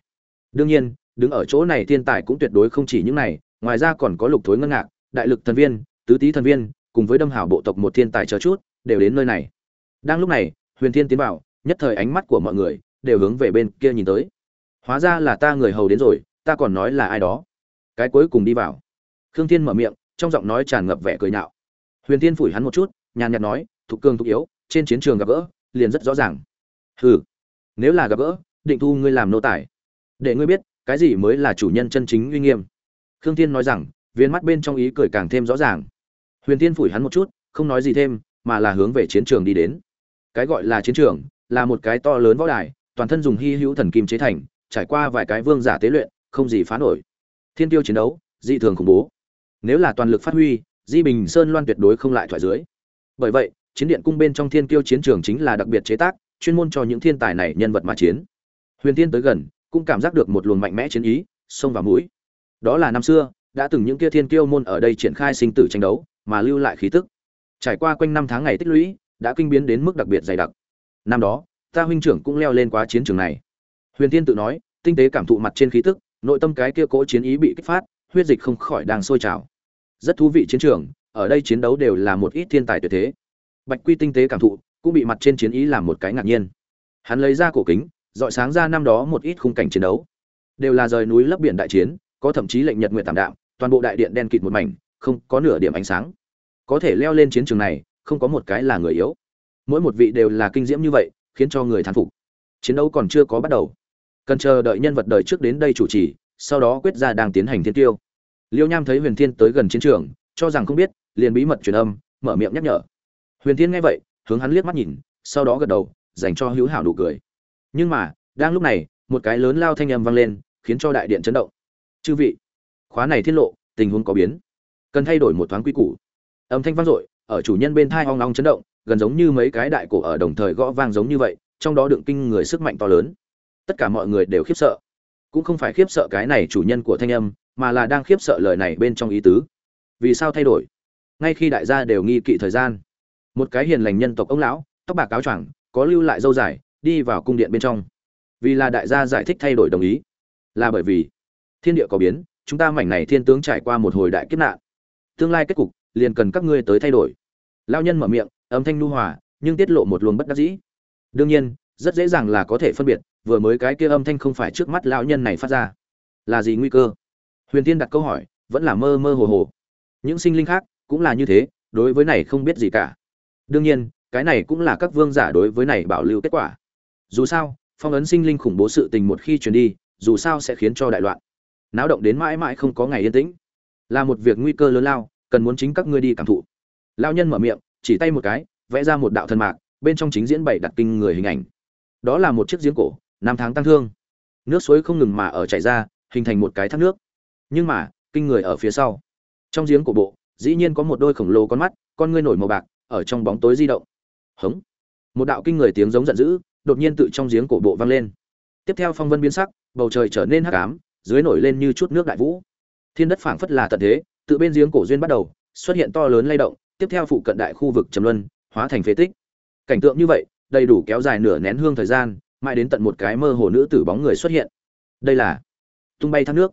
Đương nhiên, đứng ở chỗ này thiên tài cũng tuyệt đối không chỉ những này, ngoài ra còn có lục thối ngân ngạc, đại lực thần viên, tứ tý thần viên, cùng với đâm hảo bộ tộc một thiên tài chờ chút, đều đến nơi này. Đang lúc này, huyền thiên tiến vào, nhất thời ánh mắt của mọi người đều hướng về bên kia nhìn tới. Hóa ra là ta người hầu đến rồi, ta còn nói là ai đó. Cái cuối cùng đi vào. Khương thiên mở miệng, trong giọng nói tràn ngập vẻ cười nhạo. Huyền thiên phủi hắn một chút, nhàn nhạt nói, thục cường thục yếu, trên chiến trường gặp gỡ, liền rất rõ ràng. Hừ, nếu là gặp gỡ, định thu ngươi làm nô tài. Để ngươi biết, cái gì mới là chủ nhân chân chính uy nghiêm. Khương thiên nói rằng, viên mắt bên trong ý cười càng thêm rõ ràng. Huyền thiên phủi hắn một chút, không nói gì thêm, mà là hướng về chiến trường đi đến. Cái gọi là chiến trường, là một cái to lớn võ đài toàn thân dùng hy hữu thần kim chế thành, trải qua vài cái vương giả tế luyện, không gì phá nổi. Thiên tiêu chiến đấu, dị thường khủng bố. Nếu là toàn lực phát huy, di bình sơn loan tuyệt đối không lại thoại dưới. Bởi vậy, chiến điện cung bên trong thiên tiêu chiến trường chính là đặc biệt chế tác, chuyên môn cho những thiên tài này nhân vật mà chiến. Huyền tiên tới gần, cũng cảm giác được một luồng mạnh mẽ chiến ý, xông vào mũi. Đó là năm xưa, đã từng những kia thiên Tiêu môn ở đây triển khai sinh tử tranh đấu, mà lưu lại khí tức. Trải qua quanh năm tháng ngày tích lũy, đã kinh biến đến mức đặc biệt dày đặc. Năm đó ta huynh trưởng cũng leo lên quá chiến trường này. Huyền tiên tự nói, tinh tế cảm thụ mặt trên khí tức, nội tâm cái kia cỗ chiến ý bị kích phát, huyết dịch không khỏi đang sôi trào. Rất thú vị chiến trường, ở đây chiến đấu đều là một ít thiên tài tuyệt thế. Bạch quy tinh tế cảm thụ, cũng bị mặt trên chiến ý làm một cái ngạc nhiên. Hắn lấy ra cổ kính, dọi sáng ra năm đó một ít khung cảnh chiến đấu. Đều là rời núi lấp biển đại chiến, có thậm chí lệnh nhật nguyện tạm đạm, toàn bộ đại điện đen kịt một mảnh, không có nửa điểm ánh sáng. Có thể leo lên chiến trường này, không có một cái là người yếu. Mỗi một vị đều là kinh diễm như vậy khiến cho người thán phục. Chiến đấu còn chưa có bắt đầu. Cần chờ đợi nhân vật đời trước đến đây chủ trì, sau đó quyết ra đang tiến hành thiên tiêu. Liêu nham thấy huyền thiên tới gần chiến trường, cho rằng không biết, liền bí mật truyền âm, mở miệng nhắc nhở. Huyền thiên nghe vậy, hướng hắn liếc mắt nhìn, sau đó gật đầu, dành cho hữu hảo đủ cười. Nhưng mà, đang lúc này, một cái lớn lao thanh âm vang lên, khiến cho đại điện chấn động. Chư vị, khóa này tiết lộ, tình huống có biến. Cần thay đổi một thoáng quy củ. Âm thanh vang dội, ở chủ nhân bên thai hoang long chấn động gần giống như mấy cái đại cổ ở đồng thời gõ vang giống như vậy, trong đó đựng kinh người sức mạnh to lớn. Tất cả mọi người đều khiếp sợ. Cũng không phải khiếp sợ cái này chủ nhân của thanh âm, mà là đang khiếp sợ lời này bên trong ý tứ. Vì sao thay đổi? Ngay khi đại gia đều nghi kỵ thời gian, một cái hiền lành nhân tộc ông lão, tóc bạc áo choàng, có lưu lại dâu dài, đi vào cung điện bên trong. Vì là đại gia giải thích thay đổi đồng ý. Là bởi vì, thiên địa có biến, chúng ta mảnh này thiên tướng trải qua một hồi đại kiếp nạn. Tương lai kết cục, liền cần các ngươi tới thay đổi. Lao nhân mở miệng âm thanh nu hòa, nhưng tiết lộ một luồng bất đắc dĩ. Đương nhiên, rất dễ dàng là có thể phân biệt, vừa mới cái kia âm thanh không phải trước mắt lão nhân này phát ra. Là gì nguy cơ? Huyền tiên đặt câu hỏi, vẫn là mơ mơ hồ hồ. Những sinh linh khác cũng là như thế, đối với này không biết gì cả. Đương nhiên, cái này cũng là các vương giả đối với này bảo lưu kết quả. Dù sao, phong ấn sinh linh khủng bố sự tình một khi truyền đi, dù sao sẽ khiến cho đại loạn. Náo động đến mãi mãi không có ngày yên tĩnh. Là một việc nguy cơ lớn lao, cần muốn chính các ngươi đi cảm thụ. Lao nhân mở miệng chỉ tay một cái, vẽ ra một đạo thân mạc, bên trong chính diễn bảy đặt kinh người hình ảnh. Đó là một chiếc giếng cổ, năm tháng tăng thương. Nước suối không ngừng mà ở chảy ra, hình thành một cái thác nước. Nhưng mà, kinh người ở phía sau. Trong giếng cổ bộ, dĩ nhiên có một đôi khổng lồ con mắt, con ngươi nổi màu bạc, ở trong bóng tối di động. Hống. Một đạo kinh người tiếng giống giận dữ, đột nhiên tự trong giếng cổ bộ vang lên. Tiếp theo phong vân biến sắc, bầu trời trở nên hắc ám, dưới nổi lên như chút nước đại vũ. Thiên đất phảng phất là tận thế, tự bên giếng cổ duyên bắt đầu, xuất hiện to lớn lay động tiếp theo phụ cận đại khu vực trầm luân, hóa thành phế tích. Cảnh tượng như vậy, đầy đủ kéo dài nửa nén hương thời gian, mãi đến tận một cái mơ hồ nữ tử bóng người xuất hiện. Đây là tung bay thác nước.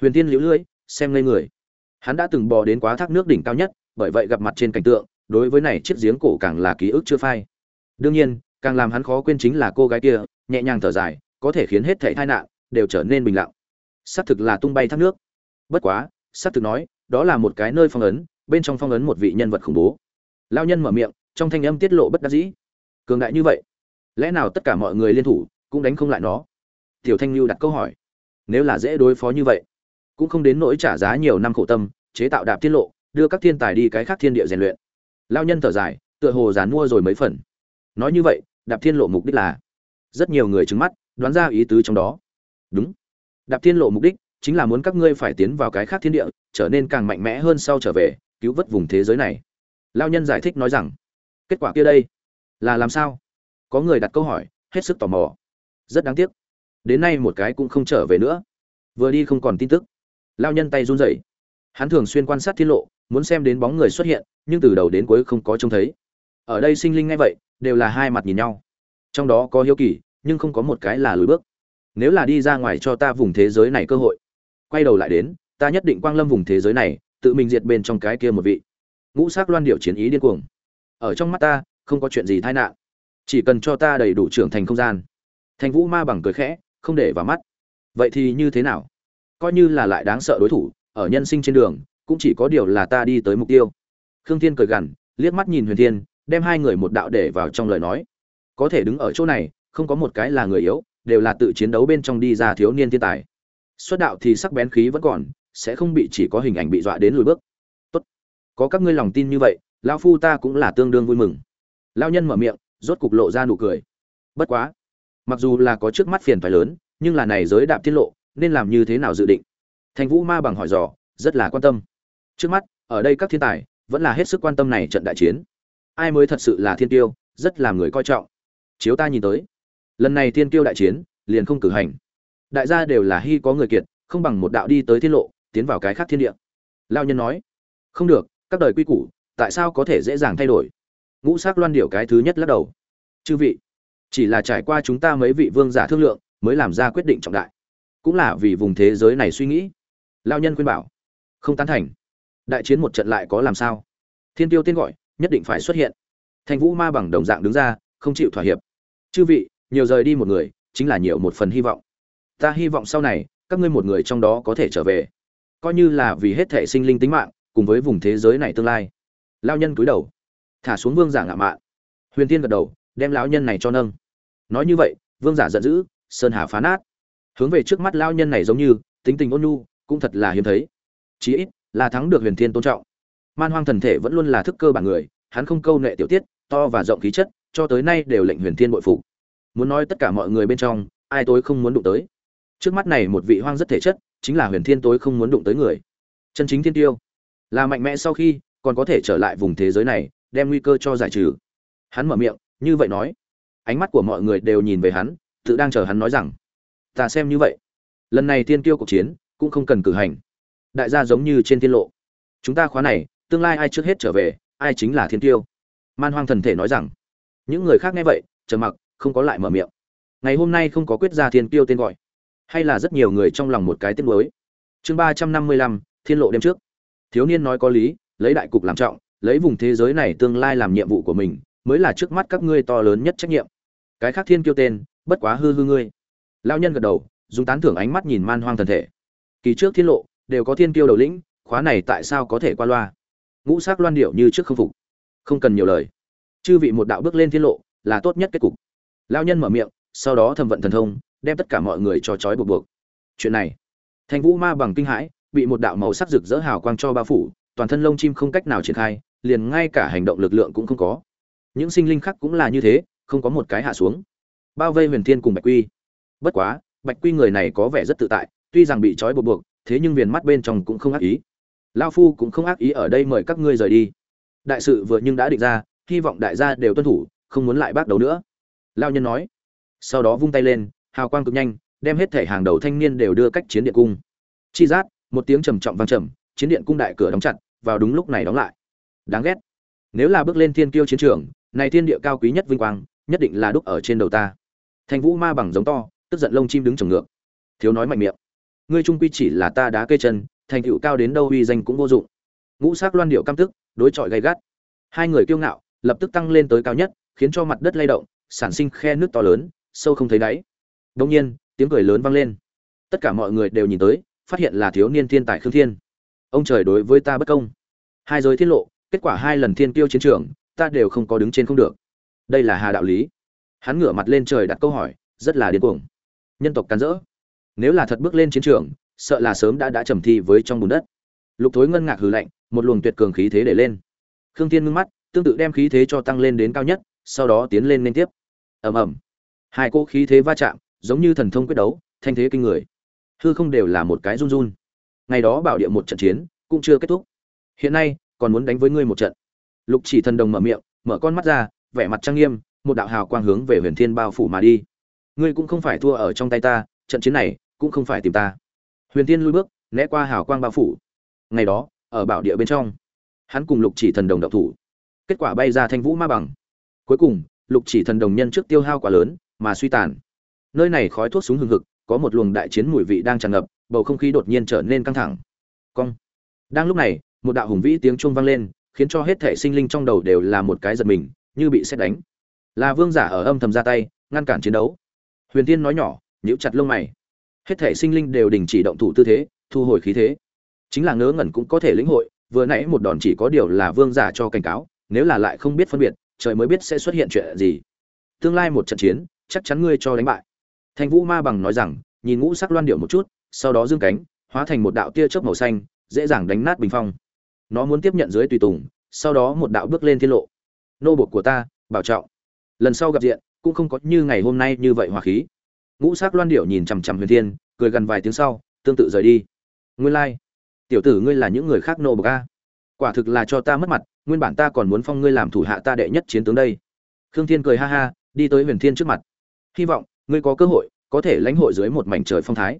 Huyền tiên liễu lưỡi xem ngây người. Hắn đã từng bò đến quá thác nước đỉnh cao nhất, bởi vậy gặp mặt trên cảnh tượng, đối với này chiếc giếng cổ càng là ký ức chưa phai. Đương nhiên, càng làm hắn khó quên chính là cô gái kia, nhẹ nhàng thở dài, có thể khiến hết thảy tai nạn đều trở nên bình lặng. Xác thực là tung bay thác nước. Bất quá, xác thực nói, đó là một cái nơi phong ấn bên trong phong ấn một vị nhân vật khủng bố. Lao nhân mở miệng, trong thanh âm tiết lộ bất đắc dĩ. Cường đại như vậy, lẽ nào tất cả mọi người liên thủ cũng đánh không lại nó? Tiểu thanh lưu đặt câu hỏi. Nếu là dễ đối phó như vậy, cũng không đến nỗi trả giá nhiều năm khổ tâm, chế tạo đạp tiết lộ, đưa các thiên tài đi cái khác thiên địa rèn luyện. Lao nhân thở dài, tựa hồ dán mua rồi mấy phần. Nói như vậy, đạp thiên lộ mục đích là rất nhiều người trứng mắt, đoán ra ý tứ trong đó. Đúng. Đạp thiên lộ mục đích chính là muốn các ngươi phải tiến vào cái khác thiên địa, trở nên càng mạnh mẽ hơn sau trở về cứu vớt vùng thế giới này. Lao nhân giải thích nói rằng, kết quả kia đây là làm sao? Có người đặt câu hỏi, hết sức tò mò. Rất đáng tiếc. Đến nay một cái cũng không trở về nữa. Vừa đi không còn tin tức. Lao nhân tay run rẩy. Hắn thường xuyên quan sát tiết lộ, muốn xem đến bóng người xuất hiện, nhưng từ đầu đến cuối không có trông thấy. Ở đây sinh linh ngay vậy, đều là hai mặt nhìn nhau. Trong đó có hiếu kỳ, nhưng không có một cái là lùi bước. Nếu là đi ra ngoài cho ta vùng thế giới này cơ hội. Quay đầu lại đến, ta nhất định quang lâm vùng thế giới này tự mình diệt bên trong cái kia một vị. Ngũ sắc loan điệu chiến ý điên cuồng. Ở trong mắt ta, không có chuyện gì tai nạn. Chỉ cần cho ta đầy đủ trưởng thành không gian. Thành vũ ma bằng cười khẽ, không để vào mắt. Vậy thì như thế nào? Coi như là lại đáng sợ đối thủ, ở nhân sinh trên đường, cũng chỉ có điều là ta đi tới mục tiêu. Khương thiên cười gằn, liếc mắt nhìn huyền thiên, đem hai người một đạo để vào trong lời nói. Có thể đứng ở chỗ này, không có một cái là người yếu, đều là tự chiến đấu bên trong đi ra thiếu niên thiên tài. Xuất đạo thì sắc bén khí vẫn còn sẽ không bị chỉ có hình ảnh bị dọa đến lùi bước. Tốt. Có các ngươi lòng tin như vậy, lão phu ta cũng là tương đương vui mừng. Lao nhân mở miệng, rốt cục lộ ra nụ cười. Bất quá. Mặc dù là có trước mắt phiền phải lớn, nhưng là này giới đạp tiết lộ, nên làm như thế nào dự định? Thành vũ ma bằng hỏi dò, rất là quan tâm. Trước mắt, ở đây các thiên tài, vẫn là hết sức quan tâm này trận đại chiến. Ai mới thật sự là thiên tiêu, rất làm người coi trọng. Chiếu ta nhìn tới. Lần này thiên tiêu đại chiến, liền không cử hành. Đại gia đều là hy có người kiệt, không bằng một đạo đi tới thiên lộ tiến vào cái khác thiên địa. Lao nhân nói, không được, các đời quy củ, tại sao có thể dễ dàng thay đổi? Ngũ sắc loan điệu cái thứ nhất lắc đầu, chư vị, chỉ là trải qua chúng ta mấy vị vương giả thương lượng, mới làm ra quyết định trọng đại. Cũng là vì vùng thế giới này suy nghĩ. Lao nhân khuyên bảo, không tán thành. Đại chiến một trận lại có làm sao? Thiên tiêu tên gọi, nhất định phải xuất hiện. Thành vũ ma bằng đồng dạng đứng ra, không chịu thỏa hiệp, chư vị, nhiều rời đi một người, chính là nhiều một phần hy vọng. Ta hy vọng sau này, các ngươi một người trong đó có thể trở về coi như là vì hết thể sinh linh tính mạng, cùng với vùng thế giới này tương lai. Lao nhân cúi đầu, thả xuống vương giả ngạo mạn. Huyền tiên gật đầu, đem lão nhân này cho nâng. Nói như vậy, vương giả giận dữ, sơn hà phá nát. Hướng về trước mắt lao nhân này giống như, tính tình ôn nhu, cũng thật là hiếm thấy. Chí ít, là thắng được huyền thiên tôn trọng. Man hoang thần thể vẫn luôn là thức cơ bản người, hắn không câu nệ tiểu tiết, to và rộng khí chất, cho tới nay đều lệnh huyền thiên bội phục. Muốn nói tất cả mọi người bên trong, ai tối không muốn đụng tới trước mắt này một vị hoang rất thể chất, chính là huyền thiên tối không muốn đụng tới người. Chân chính thiên tiêu. Là mạnh mẽ sau khi, còn có thể trở lại vùng thế giới này, đem nguy cơ cho giải trừ. Hắn mở miệng, như vậy nói. Ánh mắt của mọi người đều nhìn về hắn, tự đang chờ hắn nói rằng, ta xem như vậy. Lần này thiên tiêu cuộc chiến, cũng không cần cử hành. Đại gia giống như trên thiên lộ. Chúng ta khóa này, tương lai ai trước hết trở về, ai chính là thiên tiêu. Man hoang thần thể nói rằng. Những người khác nghe vậy, trầm mặc, không có lại mở miệng. Ngày hôm nay không có quyết ra thiên tiêu tên gọi hay là rất nhiều người trong lòng một cái tiếc nuối. Chương ba trăm năm mươi lăm, thiên lộ đêm trước. Thiếu niên nói có lý, lấy đại cục làm trọng, lấy vùng thế giới này tương lai làm nhiệm vụ của mình, mới là trước mắt các ngươi to lớn nhất trách nhiệm. Cái khác thiên kiêu tên, bất quá hư hư ngươi. Lão nhân gật đầu, dùng tán thưởng ánh mắt nhìn man hoang thần thể. Kỳ trước thiên lộ, đều có thiên kiêu đầu lĩnh, khóa này tại sao có thể qua loa? Ngũ sắc loan điệu như trước không phục. Không cần nhiều lời. Chư vị một đạo bước lên thiên lộ, là tốt nhất kết cục. Lão nhân mở miệng, sau đó thầm vận thần thông đem tất cả mọi người cho trói buộc buộc. Chuyện này, thanh vũ ma bằng kinh hãi, bị một đạo màu sắc rực rỡ hào quang cho bao phủ, toàn thân lông chim không cách nào triển khai, liền ngay cả hành động lực lượng cũng không có. Những sinh linh khác cũng là như thế, không có một cái hạ xuống. Bao vây huyền thiên cùng bạch quy. Bất quá, bạch quy người này có vẻ rất tự tại, tuy rằng bị trói buộc buộc, thế nhưng viền mắt bên trong cũng không ác ý. Lao phu cũng không ác ý ở đây mời các ngươi rời đi. Đại sự vừa nhưng đã định ra, hy vọng đại gia đều tuân thủ, không muốn lại bác đầu nữa. Lao nhân nói. Sau đó vung tay lên hào quang cực nhanh, đem hết thể hàng đầu thanh niên đều đưa cách chiến điện cung. Chi giác, một tiếng trầm trọng vang trầm, chiến điện cung đại cửa đóng chặt, vào đúng lúc này đóng lại. Đáng ghét. Nếu là bước lên thiên kiêu chiến trường, này thiên địa cao quý nhất vinh quang, nhất định là đúc ở trên đầu ta. Thanh vũ ma bằng giống to, tức giận lông chim đứng trồng ngược. Thiếu nói mạnh miệng. Ngươi trung quy chỉ là ta đá cây chân, thành tựu cao đến đâu uy danh cũng vô dụng. Ngũ sắc loan điệu căm tức, đối chọi gay gắt. Hai người kiêu ngạo, lập tức tăng lên tới cao nhất, khiến cho mặt đất lay động, sản sinh khe nước to lớn, sâu không thấy đáy đông nhiên, tiếng cười lớn vang lên. Tất cả mọi người đều nhìn tới, phát hiện là thiếu niên thiên tài khương thiên. Ông trời đối với ta bất công. Hai giới tiết lộ, kết quả hai lần thiên tiêu chiến trường, ta đều không có đứng trên không được. Đây là hà đạo lý. Hắn ngửa mặt lên trời đặt câu hỏi, rất là điên cuồng. Nhân tộc cắn rỡ. Nếu là thật bước lên chiến trường, sợ là sớm đã đã trầm thi với trong bùn đất. Lục thối ngân ngạc hừ lạnh, một luồng tuyệt cường khí thế để lên. Khương thiên ngưng mắt, tương tự đem khí thế cho tăng lên đến cao nhất, sau đó tiến lên liên tiếp. Ầm ầm. Hai cỗ khí thế va chạm giống như thần thông quyết đấu, thanh thế kinh người. Hư không đều là một cái run run. Ngày đó bảo địa một trận chiến, cũng chưa kết thúc. Hiện nay, còn muốn đánh với ngươi một trận. Lục chỉ thần đồng mở miệng, mở con mắt ra, vẻ mặt trang nghiêm, một đạo hào quang hướng về huyền thiên bao phủ mà đi. Ngươi cũng không phải thua ở trong tay ta, trận chiến này cũng không phải tìm ta. Huyền thiên lui bước, né qua hào quang bao phủ. Ngày đó, ở bảo địa bên trong, hắn cùng lục chỉ thần đồng đậu thủ. Kết quả bay ra thanh vũ ma bằng. Cuối cùng, lục chỉ thần đồng nhân trước tiêu hao quá lớn, mà suy tàn nơi này khói thuốc súng hừng hực, có một luồng đại chiến mùi vị đang tràn ngập, bầu không khí đột nhiên trở nên căng thẳng. Cong. Đang lúc này, một đạo hùng vĩ tiếng chuông vang lên, khiến cho hết thể sinh linh trong đầu đều là một cái giật mình, như bị xét đánh. Là vương giả ở âm thầm ra tay, ngăn cản chiến đấu. Huyền tiên nói nhỏ, nhíu chặt lông mày. Hết thể sinh linh đều đình chỉ động thủ tư thế, thu hồi khí thế. Chính là ngớ ngẩn cũng có thể lĩnh hội, vừa nãy một đòn chỉ có điều là vương giả cho cảnh cáo, nếu là lại không biết phân biệt, trời mới biết sẽ xuất hiện chuyện gì. Tương lai một trận chiến, chắc chắn ngươi cho đánh bại thanh vũ ma bằng nói rằng, nhìn ngũ sắc loan điệu một chút, sau đó dương cánh, hóa thành một đạo tia chớp màu xanh, dễ dàng đánh nát bình phong. Nó muốn tiếp nhận dưới tùy tùng, sau đó một đạo bước lên thiên lộ. Nô bột của ta, bảo trọng. Lần sau gặp diện, cũng không có như ngày hôm nay như vậy hòa khí. Ngũ sắc loan điệu nhìn chằm chằm huyền thiên, cười gần vài tiếng sau, tương tự rời đi. Nguyên lai、like. tiểu tử ngươi là những người khác nô bột a. Quả thực là cho ta mất mặt, nguyên bản ta còn muốn phong ngươi làm thủ hạ ta đệ nhất chiến tướng đây. Khương thiên cười ha ha, đi tới huyền thiên trước mặt. Hy vọng ngươi có cơ hội, có thể lãnh hội dưới một mảnh trời phong thái.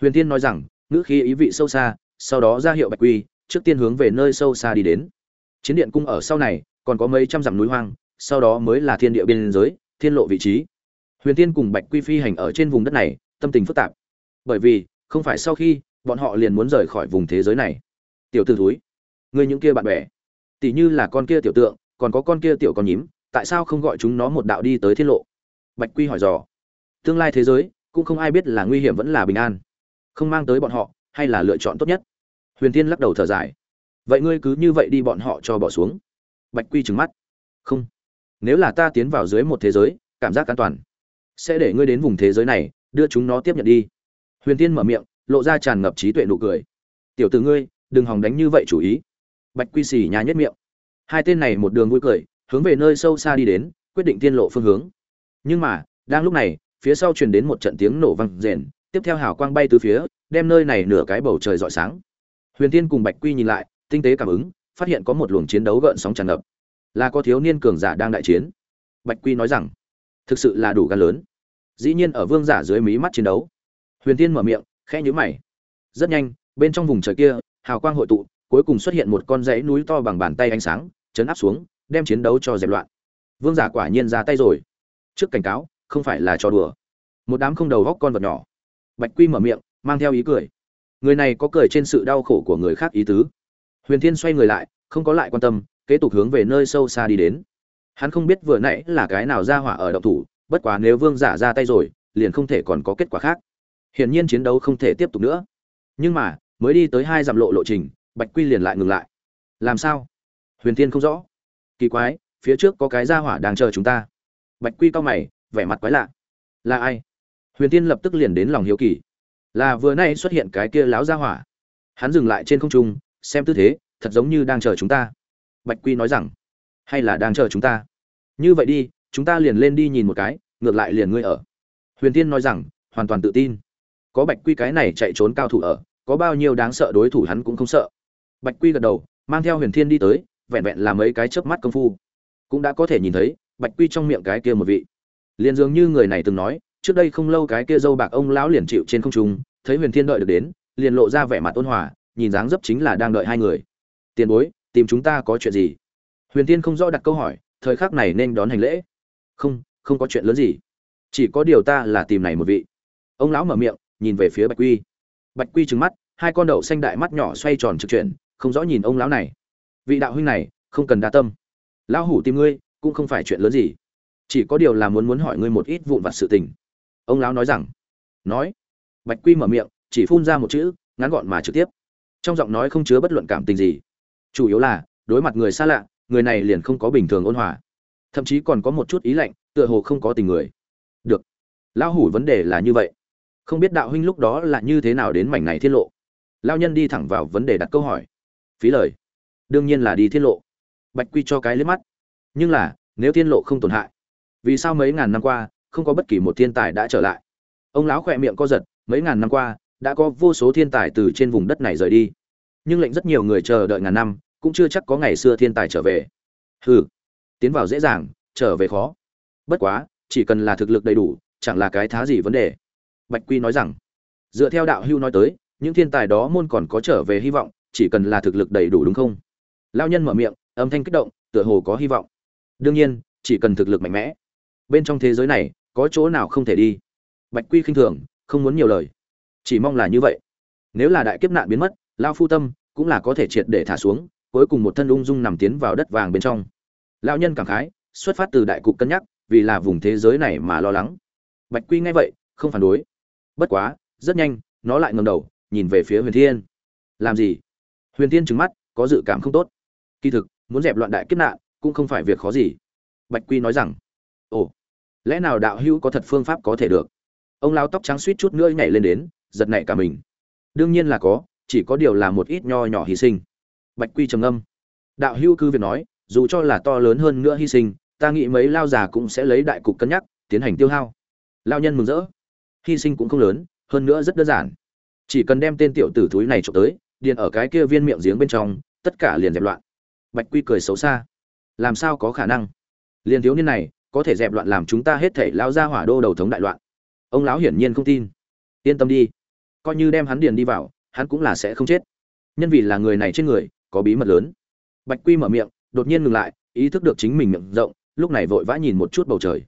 Huyền thiên nói rằng, ngữ khí ý vị sâu xa, sau đó ra hiệu bạch quy, trước tiên hướng về nơi sâu xa đi đến. Chiến điện cung ở sau này, còn có mấy trăm dặm núi hoang, sau đó mới là thiên địa biên giới, thiên lộ vị trí. Huyền tiên cùng bạch quy phi hành ở trên vùng đất này, tâm tình phức tạp. Bởi vì, không phải sau khi, bọn họ liền muốn rời khỏi vùng thế giới này. Tiểu t ử thúi người những kia bạn bè, tỉ như là con kia tiểu tượng, còn có con kia tiểu con nhím, tại sao không gọi chúng nó một đạo đi tới thiên lộ? Bạch quy hỏi dò tương lai thế giới, cũng không ai biết là nguy hiểm vẫn là bình an. Không mang tới bọn họ, hay là lựa chọn tốt nhất? Huyền thiên lắc đầu thở dài. Vậy ngươi cứ như vậy đi bọn họ cho bỏ xuống. Bạch quy trừng mắt. Không. Nếu là ta tiến vào dưới một thế giới, cảm giác an toàn, sẽ để ngươi đến vùng thế giới này, đưa chúng nó tiếp nhận đi. Huyền tiên mở miệng, lộ ra tràn ngập trí tuệ nụ cười. Tiểu t ử ngươi, đừng hòng đánh như vậy chủ ý. Bạch quy xì nhà nhất miệng. Hai tên này một đường vui cười, hướng về nơi sâu xa đi đến, quyết định tiên lộ phương hướng. Nhưng mà, đang lúc này phía sau truyền đến một trận tiếng nổ vang rền, tiếp theo hào quang bay từ phía, đem nơi này nửa cái bầu trời rọi sáng. Huyền tiên cùng bạch quy nhìn lại, tinh tế cảm ứng, phát hiện có một luồng chiến đấu gợn sóng tràn ngập. Là có thiếu niên cường giả đang đại chiến. Bạch quy nói rằng, thực sự là đủ gan lớn. Dĩ nhiên ở vương giả dưới mí mắt chiến đấu. Huyền tiên mở miệng, khẽ nhíu mày. Rất nhanh, bên trong vùng trời kia, hào quang hội tụ, cuối cùng xuất hiện một con dãy núi to bằng bàn tay ánh sáng, chấn áp xuống, đem chiến đấu cho dẹp loạn. Vương giả quả nhiên ra tay rồi. Trước cảnh cáo không phải là trò đùa. Một đám không đầu góc con vật nhỏ. Bạch quy mở miệng, mang theo ý cười. Người này có cười trên sự đau khổ của người khác ý tứ. Huyền thiên xoay người lại, không có lại quan tâm, kế tục hướng về nơi sâu xa đi đến. Hắn không biết vừa nãy là cái nào ra hỏa ở động thủ, bất quá nếu vương giả ra tay rồi, liền không thể còn có kết quả khác. Hiển nhiên chiến đấu không thể tiếp tục nữa. Nhưng mà, mới đi tới hai dặm lộ lộ trình, bạch quy liền lại ngừng lại. Làm sao? Huyền thiên không rõ. Kỳ quái, phía trước có cái ra hỏa đang chờ chúng ta. Bạch quy cao mày vẻ mặt quái lạ. Là ai? Huyền tiên lập tức liền đến lòng hiếu kỳ. Là vừa nay xuất hiện cái kia láo gia hỏa. Hắn dừng lại trên không trung, xem tư thế, thật giống như đang chờ chúng ta. Bạch quy nói rằng, hay là đang chờ chúng ta? Như vậy đi, chúng ta liền lên đi nhìn một cái, ngược lại liền ngươi ở. Huyền tiên nói rằng, hoàn toàn tự tin. Có bạch quy cái này chạy trốn cao thủ ở, có bao nhiêu đáng sợ đối thủ hắn cũng không sợ. Bạch quy gật đầu, mang theo huyền thiên đi tới, vẹn vẹn là mấy cái chớp mắt công phu. Cũng đã có thể nhìn thấy, bạch quy trong miệng cái kia một vị liền dường như người này từng nói, trước đây không lâu cái kia dâu bạc ông lão liền chịu trên không trung, thấy huyền thiên đợi được đến, liền lộ ra vẻ mặt ôn hòa, nhìn dáng dấp chính là đang đợi hai người. Tiền bối, tìm chúng ta có chuyện gì? Huyền thiên không rõ đặt câu hỏi, thời khắc này nên đón hành lễ. Không không có chuyện lớn gì, chỉ có điều ta là tìm này một vị. Ông lão mở miệng, nhìn về phía bạch quy. Bạch quy trừng mắt, hai con đậu xanh đại mắt nhỏ xoay tròn trực chuyển, không rõ nhìn ông lão này. Vị đạo huynh này, không cần đa tâm. Lão hủ tìm ngươi, cũng không phải chuyện lớn gì chỉ có điều là muốn muốn hỏi ngươi một ít vụn vặt sự tình. Ông lão nói rằng, nói. Bạch quy mở miệng, chỉ phun ra một chữ, ngắn gọn mà trực tiếp. Trong giọng nói không chứa bất luận cảm tình gì. Chủ yếu là, đối mặt người xa lạ, người này liền không có bình thường ôn hòa. Thậm chí còn có một chút ý lạnh, tựa hồ không có tình người. Được. Lão hủ vấn đề là như vậy. Không biết đạo huynh lúc đó là như thế nào đến mảnh này tiết lộ? Lao nhân đi thẳng vào vấn đề đặt câu hỏi. Phí lời. Đương nhiên là đi tiết lộ. Bạch quy cho cái liếc mắt. Nhưng là, nếu thiên lộ không tổn hại vì sao mấy ngàn năm qua, không có bất kỳ một thiên tài đã trở lại? Ông lão khỏe miệng co giật, mấy ngàn năm qua, đã có vô số thiên tài từ trên vùng đất này rời đi. Nhưng lệnh rất nhiều người chờ đợi ngàn năm, cũng chưa chắc có ngày xưa thiên tài trở về. Hừ, tiến vào dễ dàng, trở về khó. Bất quá, chỉ cần là thực lực đầy đủ, chẳng là cái thá gì vấn đề. Bạch quy nói rằng, dựa theo đạo hưu nói tới, những thiên tài đó môn còn có trở về hy vọng, chỉ cần là thực lực đầy đủ đúng không? Lao nhân mở miệng, âm thanh kích động, tựa hồ có hy vọng. Đương nhiên, chỉ cần thực lực mạnh mẽ bên trong thế giới này, có chỗ nào không thể đi? Bạch quy khinh thường, không muốn nhiều lời. Chỉ mong là như vậy. Nếu là đại kiếp nạn biến mất lao phu tâm cũng là có thể triệt để thả xuống, cuối cùng một thân ung dung nằm tiến vào đất vàng bên trong. Lao nhân cảm khái, xuất phát từ đại cục cân nhắc, vì là vùng thế giới này mà lo lắng. Bạch quy nghe vậy, không phản đối. Bất quá, rất nhanh, nó lại ngầm đầu, nhìn về phía huyền thiên. Làm gì? Huyền thiên trừng mắt, có dự cảm không tốt. Kỳ thực, muốn dẹp loạn đại kiếp nạn cũng không phải việc khó gì. Bạch quy nói rằng ồ, lẽ nào đạo hữu có thật phương pháp có thể được? Ông lao tóc trắng suýt chút nữa nhảy lên đến, giật nảy cả mình. Đương nhiên là có, chỉ có điều là một ít nho nhỏ hy sinh. Bạch quy trầm âm đạo hữu cứ việc nói, dù cho là to lớn hơn nữa hy sinh, ta nghĩ mấy lao già cũng sẽ lấy đại cục cân nhắc, tiến hành tiêu hao. Lao nhân mừng rỡ. Hy sinh cũng không lớn, hơn nữa rất đơn giản. Chỉ cần đem tên tiểu tử thúi này trộm tới, điền ở cái kia viên miệng giếng bên trong, tất cả liền dẹp loạn. Bạch quy cười xấu xa. Làm sao có khả năng? Liền thiếu niên này có thể dẹp loạn làm chúng ta hết thể lao ra hỏa đô đầu thống đại loạn. Ông lão hiển nhiên không tin. Yên tâm đi. Coi như đem hắn điền đi vào, hắn cũng là sẽ không chết. Nhân vì là người này trên người, có bí mật lớn. Bạch quy mở miệng, đột nhiên ngừng lại, ý thức được chính mình miệng rộng, lúc này vội vã nhìn một chút bầu trời.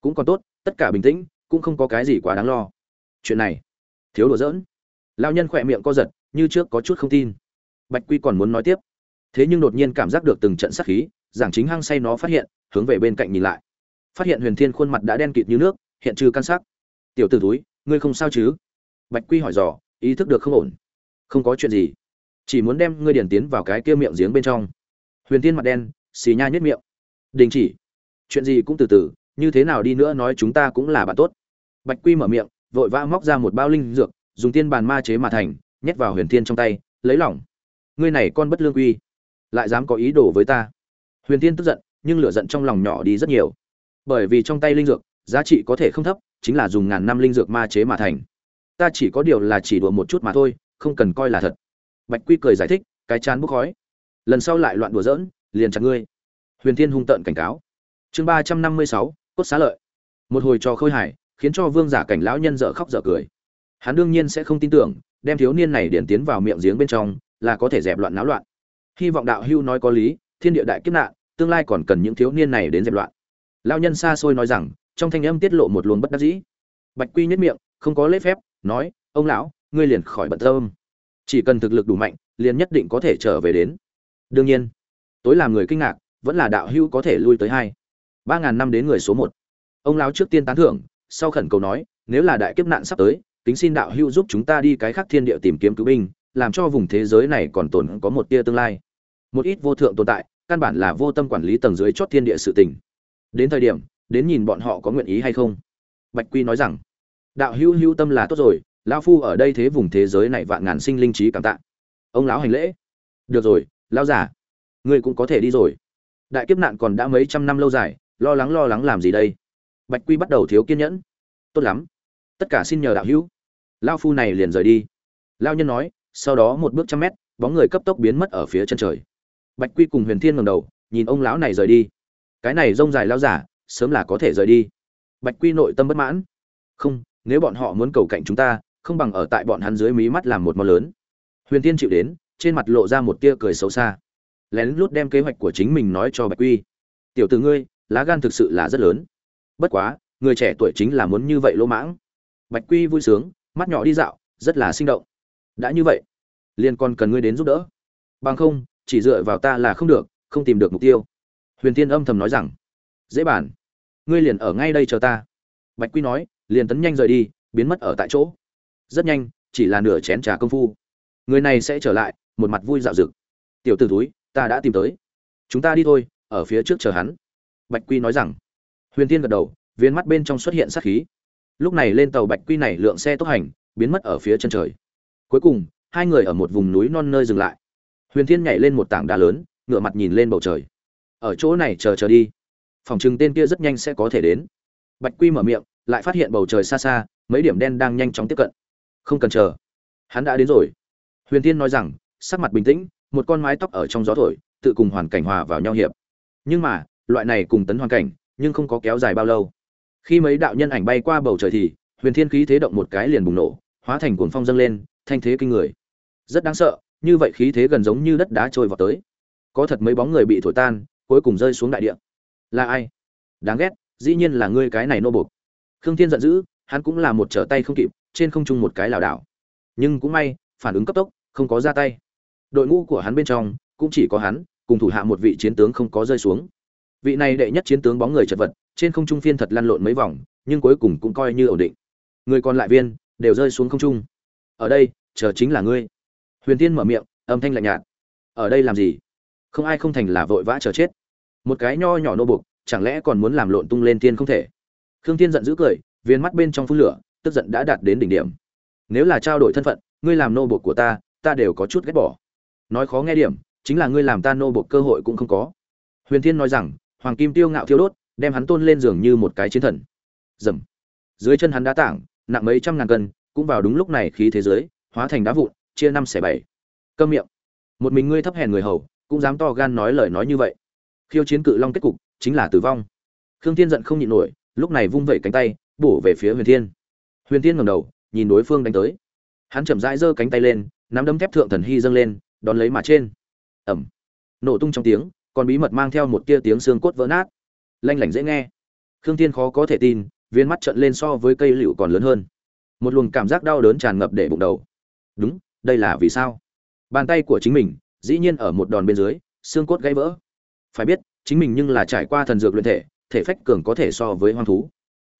Cũng còn tốt, tất cả bình tĩnh, cũng không có cái gì quá đáng lo. Chuyện này, thiếu đồ dỡn lao nhân khỏe miệng co giật, như trước có chút không tin. Bạch quy còn muốn nói tiếp. Thế nhưng đột nhiên cảm giác được từng trận sắc khí, giảng chính hăng say nó phát hiện, hướng về bên cạnh nhìn lại phát hiện huyền thiên khuôn mặt đã đen kịt như nước, hiện trừ căn sắc. Tiểu t ử túi ngươi không sao chứ? Bạch quy hỏi dò, ý thức được không ổn. Không có chuyện gì. Chỉ muốn đem ngươi điển tiến vào cái kia miệng giếng bên trong. Huyền thiên mặt đen, xì nha nhất miệng. Đình chỉ. Chuyện gì cũng từ từ, như thế nào đi nữa nói chúng ta cũng là bạn tốt. Bạch quy mở miệng, vội vã móc ra một bao linh dược, dùng tiên bàn ma chế mà thành, nhét vào huyền thiên trong tay, lấy lỏng. Ngươi này con bất lương quy, lại dám có ý đồ với ta. Huyền thiên tức giận, nhưng lửa giận trong lòng nhỏ đi rất nhiều bởi vì trong tay linh dược, giá trị có thể không thấp, chính là dùng ngàn năm linh dược ma chế mà thành. Ta chỉ có điều là chỉ đùa một chút mà thôi, không cần coi là thật. Bạch quy cười giải thích, cái chán bốc khói. Lần sau lại loạn đùa giỡn, liền chặt ngươi. Huyền thiên hung tợn cảnh cáo. Chương ba trăm năm mươi sáu, cốt xá lợi. Một hồi trò khôi hài, khiến cho vương giả cảnh lão nhân dở khóc dở cười. Hắn đương nhiên sẽ không tin tưởng, đem thiếu niên này điển tiến vào miệng giếng bên trong, là có thể dẹp loạn náo loạn. Hy vọng đạo hưu nói có lý, thiên địa đại kiếp nạn, tương lai còn cần những thiếu niên này đến dẹp loạn lão nhân xa xôi nói rằng, trong thanh âm tiết lộ một luồng bất đắc dĩ. Bạch quy nhất miệng, không có lễ phép, nói, ông lão, ngươi liền khỏi bận tâm. Chỉ cần thực lực đủ mạnh, liền nhất định có thể trở về đến. Đương nhiên, tối làm người kinh ngạc, vẫn là đạo hưu có thể lui tới hai. Ba ngàn năm đến người số một. Ông lão trước tiên tán thưởng, sau khẩn cầu nói, nếu là đại kiếp nạn sắp tới, kính xin đạo hưu giúp chúng ta đi cái khác thiên địa tìm kiếm cứu binh, làm cho vùng thế giới này còn tồn có một tia tương lai. Một ít vô thượng tồn tại, căn bản là vô tâm quản lý tầng dưới chót thiên địa sự tình đến thời điểm, đến nhìn bọn họ có nguyện ý hay không. Bạch quy nói rằng, đạo hữu hữu tâm là tốt rồi, lão phu ở đây thế vùng thế giới này vạn ngàn sinh linh trí cảm tạ. Ông lão hành lễ, được rồi, lão giả ngươi cũng có thể đi rồi. Đại kiếp nạn còn đã mấy trăm năm lâu dài, lo lắng lo lắng làm gì đây? Bạch quy bắt đầu thiếu kiên nhẫn, tốt lắm, tất cả xin nhờ đạo hữu. Lao phu này liền rời đi. Lao nhân nói, sau đó một bước trăm mét, bóng người cấp tốc biến mất ở phía chân trời. Bạch quy cùng huyền thiên ngầm đầu, nhìn ông lão này rời đi cái này rông dài lao giả, sớm là có thể rời đi. Bạch quy nội tâm bất mãn. Không, nếu bọn họ muốn cầu cạnh chúng ta, không bằng ở tại bọn hắn dưới mí mắt làm một món lớn. Huyền tiên chịu đến, trên mặt lộ ra một tia cười xấu xa. Lén lút đem kế hoạch của chính mình nói cho bạch quy. Tiểu từ ngươi, lá gan thực sự là rất lớn. Bất quá, người trẻ tuổi chính là muốn như vậy lỗ mãng. Bạch quy vui sướng, mắt nhỏ đi dạo, rất là sinh động. Đã như vậy liên còn cần ngươi đến giúp đỡ. Bằng không, chỉ dựa vào ta là không được, không tìm được mục tiêu huyền tiên âm thầm nói rằng, dễ bản ngươi liền ở ngay đây chờ ta. Bạch quy nói, liền tấn nhanh rời đi, biến mất ở tại chỗ. Rất nhanh, chỉ là nửa chén trà công phu. Người này sẽ trở lại, một mặt vui dạo rực tiểu t ử túi ta đã tìm tới. Chúng ta đi thôi, ở phía trước chờ hắn. Bạch quy nói rằng. Huyền tiên gật đầu, viên mắt bên trong xuất hiện sát khí. Lúc này lên tàu bạch quy này lượng xe tốc hành, biến mất ở phía chân trời. Cuối cùng, hai người ở một vùng núi non nơi dừng lại. Huyền thiên nhảy lên một tảng đá lớn ngựa mặt nhìn lên bầu trời ở chỗ này chờ chờ đi. Phòng chừng tên kia rất nhanh sẽ có thể đến. Bạch quy mở miệng, lại phát hiện bầu trời xa xa, mấy điểm đen đang nhanh chóng tiếp cận. Không cần chờ. Hắn đã đến rồi. Huyền thiên nói rằng, sắc mặt bình tĩnh, một con mái tóc ở trong gió thổi, tự cùng hoàn cảnh hòa vào nhau hiệp. Nhưng mà, loại này cùng tấn hoàn cảnh, nhưng không có kéo dài bao lâu. Khi mấy đạo nhân ảnh bay qua bầu trời thì, huyền thiên khí thế động một cái liền bùng nổ, hóa thành cuồng phong dâng lên, thanh thế kinh người. Rất đáng sợ, như vậy khí thế gần giống như đất đá trôi vào tới. Có thật mấy bóng người bị thổi tan cuối cùng rơi xuống đại địa. Là ai? Đáng ghét, dĩ nhiên là ngươi cái này nô bục khương thiên giận dữ, hắn cũng là một trở tay không kịp, trên không trung một cái lảo đảo. Nhưng cũng may, phản ứng cấp tốc, không có ra tay. Đội ngũ của hắn bên trong, cũng chỉ có hắn, cùng thủ hạ một vị chiến tướng không có rơi xuống. Vị này đệ nhất chiến tướng bóng người chật vật, trên không trung phiên thật lăn lộn mấy vòng, nhưng cuối cùng cũng coi như ổn định. Người còn lại viên, đều rơi xuống không trung. Ở đây, chờ chính là ngươi. Huyền tiên mở miệng, âm thanh lạnh nhạt. Ở đây làm gì? Không ai không thành là vội vã chờ chết. Một cái nho nhỏ nô buộc, chẳng lẽ còn muốn làm lộn tung lên tiên không thể? Khương tiên giận dữ cười, viên mắt bên trong phun lửa, tức giận đã đạt đến đỉnh điểm. Nếu là trao đổi thân phận, ngươi làm nô buộc của ta ta đều có chút ghét bỏ. Nói khó nghe điểm, chính là ngươi làm ta nô buộc cơ hội cũng không có. Huyền thiên nói rằng, hoàng kim tiêu ngạo thiêu đốt, đem hắn tôn lên giường như một cái chiến thần. Dầm. Dưới chân hắn đá tảng, nặng mấy trăm ngàn cân, cũng vào đúng lúc này khí thế giới, hóa thành đá vụn, chia năm xẻ bảy. Câm miệng. Một mình ngươi thấp hèn người hầu cũng dám to gan nói lời nói như vậy. Khiêu chiến cự long kết cục chính là tử vong. Khương thiên giận không nhịn nổi, lúc này vung vẩy cánh tay, bổ về phía huyền thiên. Huyền thiên ngẩng đầu, nhìn đối phương đánh tới. Hắn chậm rãi giơ cánh tay lên, nắm đấm thép thượng thần hy dâng lên, đón lấy mà trên. Ẩm nổ tung trong tiếng, còn bí mật mang theo một tia tiếng xương cốt vỡ nát. Lanh lảnh dễ nghe. Khương thiên khó có thể tin, viên mắt trợn lên so với cây liễu còn lớn hơn. Một luồng cảm giác đau đớn tràn ngập để bụng đầu. Đúng, đây là vì sao? Bàn tay của chính mình dĩ nhiên ở một đòn bên dưới, xương cốt gãy vỡ. Phải biết, chính mình nhưng là trải qua thần dược luyện thể thể phách cường có thể so với hoang thú.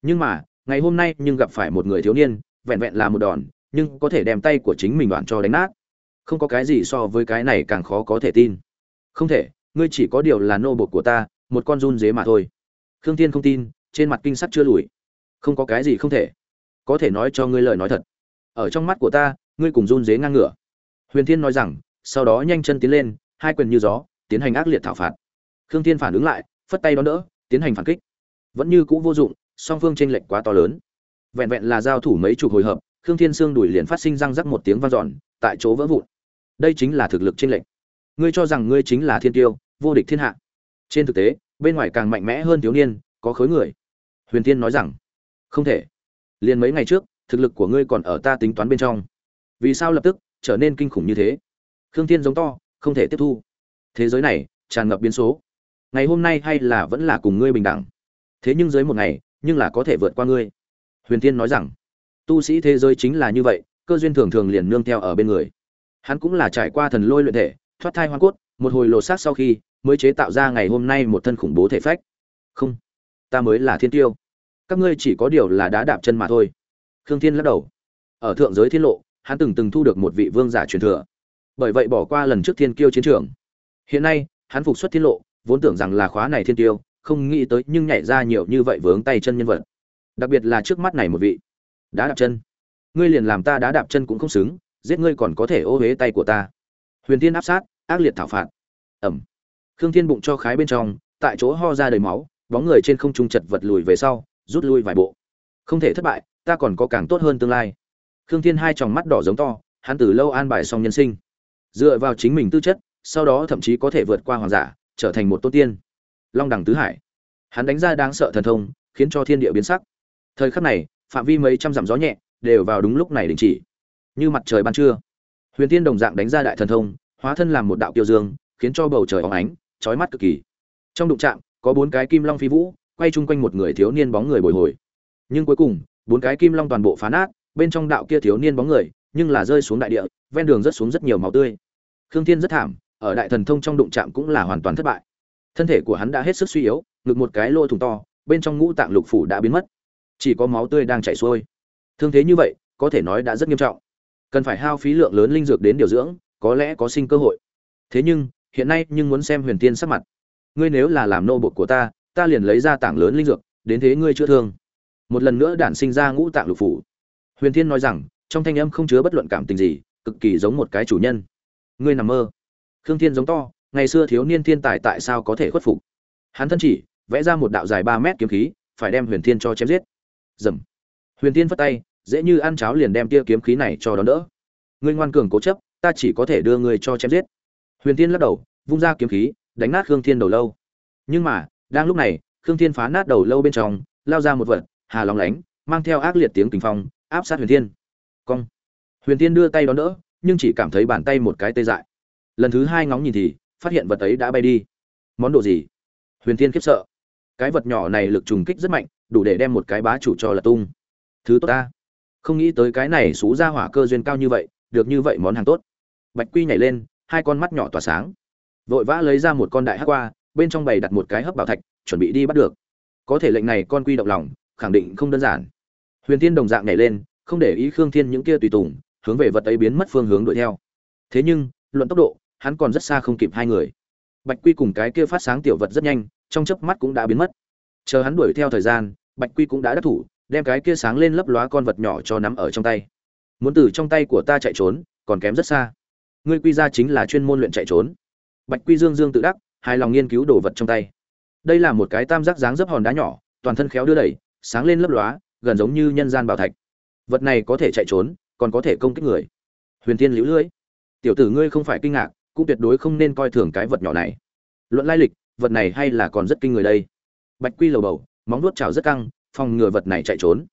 Nhưng mà, ngày hôm nay nhưng gặp phải một người thiếu niên, vẹn vẹn là một đòn, nhưng có thể đem tay của chính mình đoạn cho đánh nát. Không có cái gì so với cái này càng khó có thể tin. Không thể, ngươi chỉ có điều là nô bộc của ta, một con run dế mà thôi. Khương tiên không tin, trên mặt kinh sắt chưa lùi. Không có cái gì không thể. Có thể nói cho ngươi lời nói thật. Ở trong mắt của ta, ngươi cùng run dế ngang ngửa. Huyền thiên nói rằng sau đó nhanh chân tiến lên, hai quyền như gió, tiến hành ác liệt thảo phạt. Khương thiên phản ứng lại, phất tay đón đỡ, tiến hành phản kích. Vẫn như cũ vô dụng, song phương tranh lệch quá to lớn. Vẹn vẹn là giao thủ mấy chục hồi hợp, khương thiên xương đuổi liền phát sinh răng rắc một tiếng vang dọn, tại chỗ vỡ vụn. Đây chính là thực lực tranh lệch. Ngươi cho rằng ngươi chính là thiên tiêu, vô địch thiên hạ. Trên thực tế, bên ngoài càng mạnh mẽ hơn thiếu niên, có khối người. Huyền tiên nói rằng, không thể. Liền mấy ngày trước, thực lực của ngươi còn ở ta tính toán bên trong. Vì sao lập tức trở nên kinh khủng như thế? Khương tiên giống to, không thể tiếp thu. Thế giới này, tràn ngập biến số. Ngày hôm nay hay là vẫn là cùng ngươi bình đẳng. Thế nhưng dưới một ngày, nhưng là có thể vượt qua ngươi. Huyền tiên nói rằng, tu sĩ thế giới chính là như vậy, cơ duyên thường thường liền nương theo ở bên người. Hắn cũng là trải qua thần lôi luyện thể, thoát thai hoa cốt, một hồi lột xác sau khi, mới chế tạo ra ngày hôm nay một thân khủng bố thể phách. Không, ta mới là thiên tiêu. Các ngươi chỉ có điều là đá đạp chân mà thôi. Khương thiên lắc đầu. Ở thượng giới thiên lộ, hắn từng từng thu được một vị vương giả truyền thừa bởi vậy bỏ qua lần trước thiên kiêu chiến trường. Hiện nay, hắn phục xuất tiết lộ, vốn tưởng rằng là khóa này thiên kiêu, không nghĩ tới nhưng nhảy ra nhiều như vậy vướng tay chân nhân vật. Đặc biệt là trước mắt này một vị. Đá đạp chân. Ngươi liền làm ta đá đạp chân cũng không xứng, giết ngươi còn có thể ô huế tay của ta. Huyền thiên áp sát, ác liệt thảo phạt. Ẩm. Khương thiên bụng cho khái bên trong, tại chỗ ho ra đầy máu, bóng người trên không trung chật vật lùi về sau, rút lui vài bộ. Không thể thất bại, ta còn có càng tốt hơn tương lai. Khương thiên hai tròng mắt đỏ giống to, hắn từ lâu an bài xong nhân sinh dựa vào chính mình tư chất, sau đó thậm chí có thể vượt qua hoàng giả, trở thành một tôn tiên. Long đẳng tứ hải. Hắn đánh ra đáng sợ thần thông, khiến cho thiên địa biến sắc. Thời khắc này, phạm vi mấy trăm dặm gió nhẹ, đều vào đúng lúc này đình chỉ. Như mặt trời ban trưa. Huyền tiên đồng dạng đánh ra đại thần thông, hóa thân làm một đạo kiêu dương, khiến cho bầu trời óng ánh, chói mắt cực kỳ. Trong đụng trạm có bốn cái kim long phi vũ, quay chung quanh một người thiếu niên bóng người bồi hồi. Nhưng cuối cùng, bốn cái kim long toàn bộ phá nát, bên trong đạo kia thiếu niên bóng người, nhưng là rơi xuống đại địa, ven đường rất xuống rất nhiều máu tươi khương thiên rất thảm, ở đại thần thông trong đụng chạm cũng là hoàn toàn thất bại. Thân thể của hắn đã hết sức suy yếu, ngực một cái lỗ thủng to, bên trong ngũ tạng lục phủ đã biến mất. Chỉ có máu tươi đang chảy xuôi. Thương thế như vậy, có thể nói đã rất nghiêm trọng. Cần phải hao phí lượng lớn linh dược đến điều dưỡng, có lẽ có sinh cơ hội. Thế nhưng, hiện nay nhưng muốn xem huyền tiên sắc mặt. Ngươi nếu là làm nô bộc của ta ta liền lấy ra tảng lớn linh dược, đến thế ngươi chữa thương. Một lần nữa đản sinh ra ngũ tạng lục phủ. Huyền thiên nói rằng, trong thanh âm không chứa bất luận cảm tình gì, cực kỳ giống một cái chủ nhân ngươi nằm mơ. Khương thiên giống to, ngày xưa thiếu niên thiên tài tại sao có thể khuất phục? Hắn thân chỉ, vẽ ra một đạo dài ba mét kiếm khí, phải đem huyền thiên cho chém giết. Dầm. Huyền thiên phất tay, dễ như ăn cháo liền đem tia kiếm khí này cho đón đỡ. Ngươi ngoan cường cố chấp, ta chỉ có thể đưa ngươi cho chém giết. Huyền thiên lắc đầu, vung ra kiếm khí, đánh nát khương thiên đầu lâu. Nhưng mà, đang lúc này, khương thiên phá nát đầu lâu bên trong, lao ra một vật, hà long lánh, mang theo ác liệt tiếng kinh phong, áp sát huyền thiên. Cong. Huyền thiên đưa tay đón đỡ nhưng chỉ cảm thấy bàn tay một cái tê dại. Lần thứ hai ngóng nhìn thì, phát hiện vật ấy đã bay đi. Món đồ gì? Huyền thiên khiếp sợ. Cái vật nhỏ này lực trùng kích rất mạnh, đủ để đem một cái bá chủ cho là tung. Thứ tốt ta. Không nghĩ tới cái này xú ra hỏa cơ duyên cao như vậy, được như vậy món hàng tốt. Bạch quy nhảy lên, hai con mắt nhỏ tỏa sáng. Vội vã lấy ra một con đại hắc qua, bên trong bày đặt một cái hấp bảo thạch, chuẩn bị đi bắt được. Có thể lệnh này con quy động lòng, khẳng định không đơn giản. Huyền thiên đồng dạng nhảy lên, không để ý khương thiên những kia tùy tùng hướng về vật ấy biến mất phương hướng đuổi theo. Thế nhưng, luận tốc độ, hắn còn rất xa không kịp hai người. Bạch quy cùng cái kia phát sáng tiểu vật rất nhanh, trong chớp mắt cũng đã biến mất. Chờ hắn đuổi theo thời gian, bạch quy cũng đã đắc thủ, đem cái kia sáng lên lấp lóa con vật nhỏ cho nắm ở trong tay. Muốn từ trong tay của ta chạy trốn, còn kém rất xa. Ngươi quy ra chính là chuyên môn luyện chạy trốn. Bạch quy dương dương tự đắc, hài lòng nghiên cứu đồ vật trong tay. Đây là một cái tam giác dáng dấp hòn đá nhỏ, toàn thân khéo đưa đẩy, sáng lên lấp lóa, gần giống như nhân gian bảo thạch. Vật này có thể chạy trốn còn có thể công kích người. Huyền Thiên liễu lưỡi tiểu tử ngươi không phải kinh ngạc, cũng tuyệt đối không nên coi thường cái vật nhỏ này. Luận lai lịch, vật này hay là còn rất kinh người đây. Bạch quy lầu bầu, móng nuốt trào rất căng, phòng ngừa vật này chạy trốn.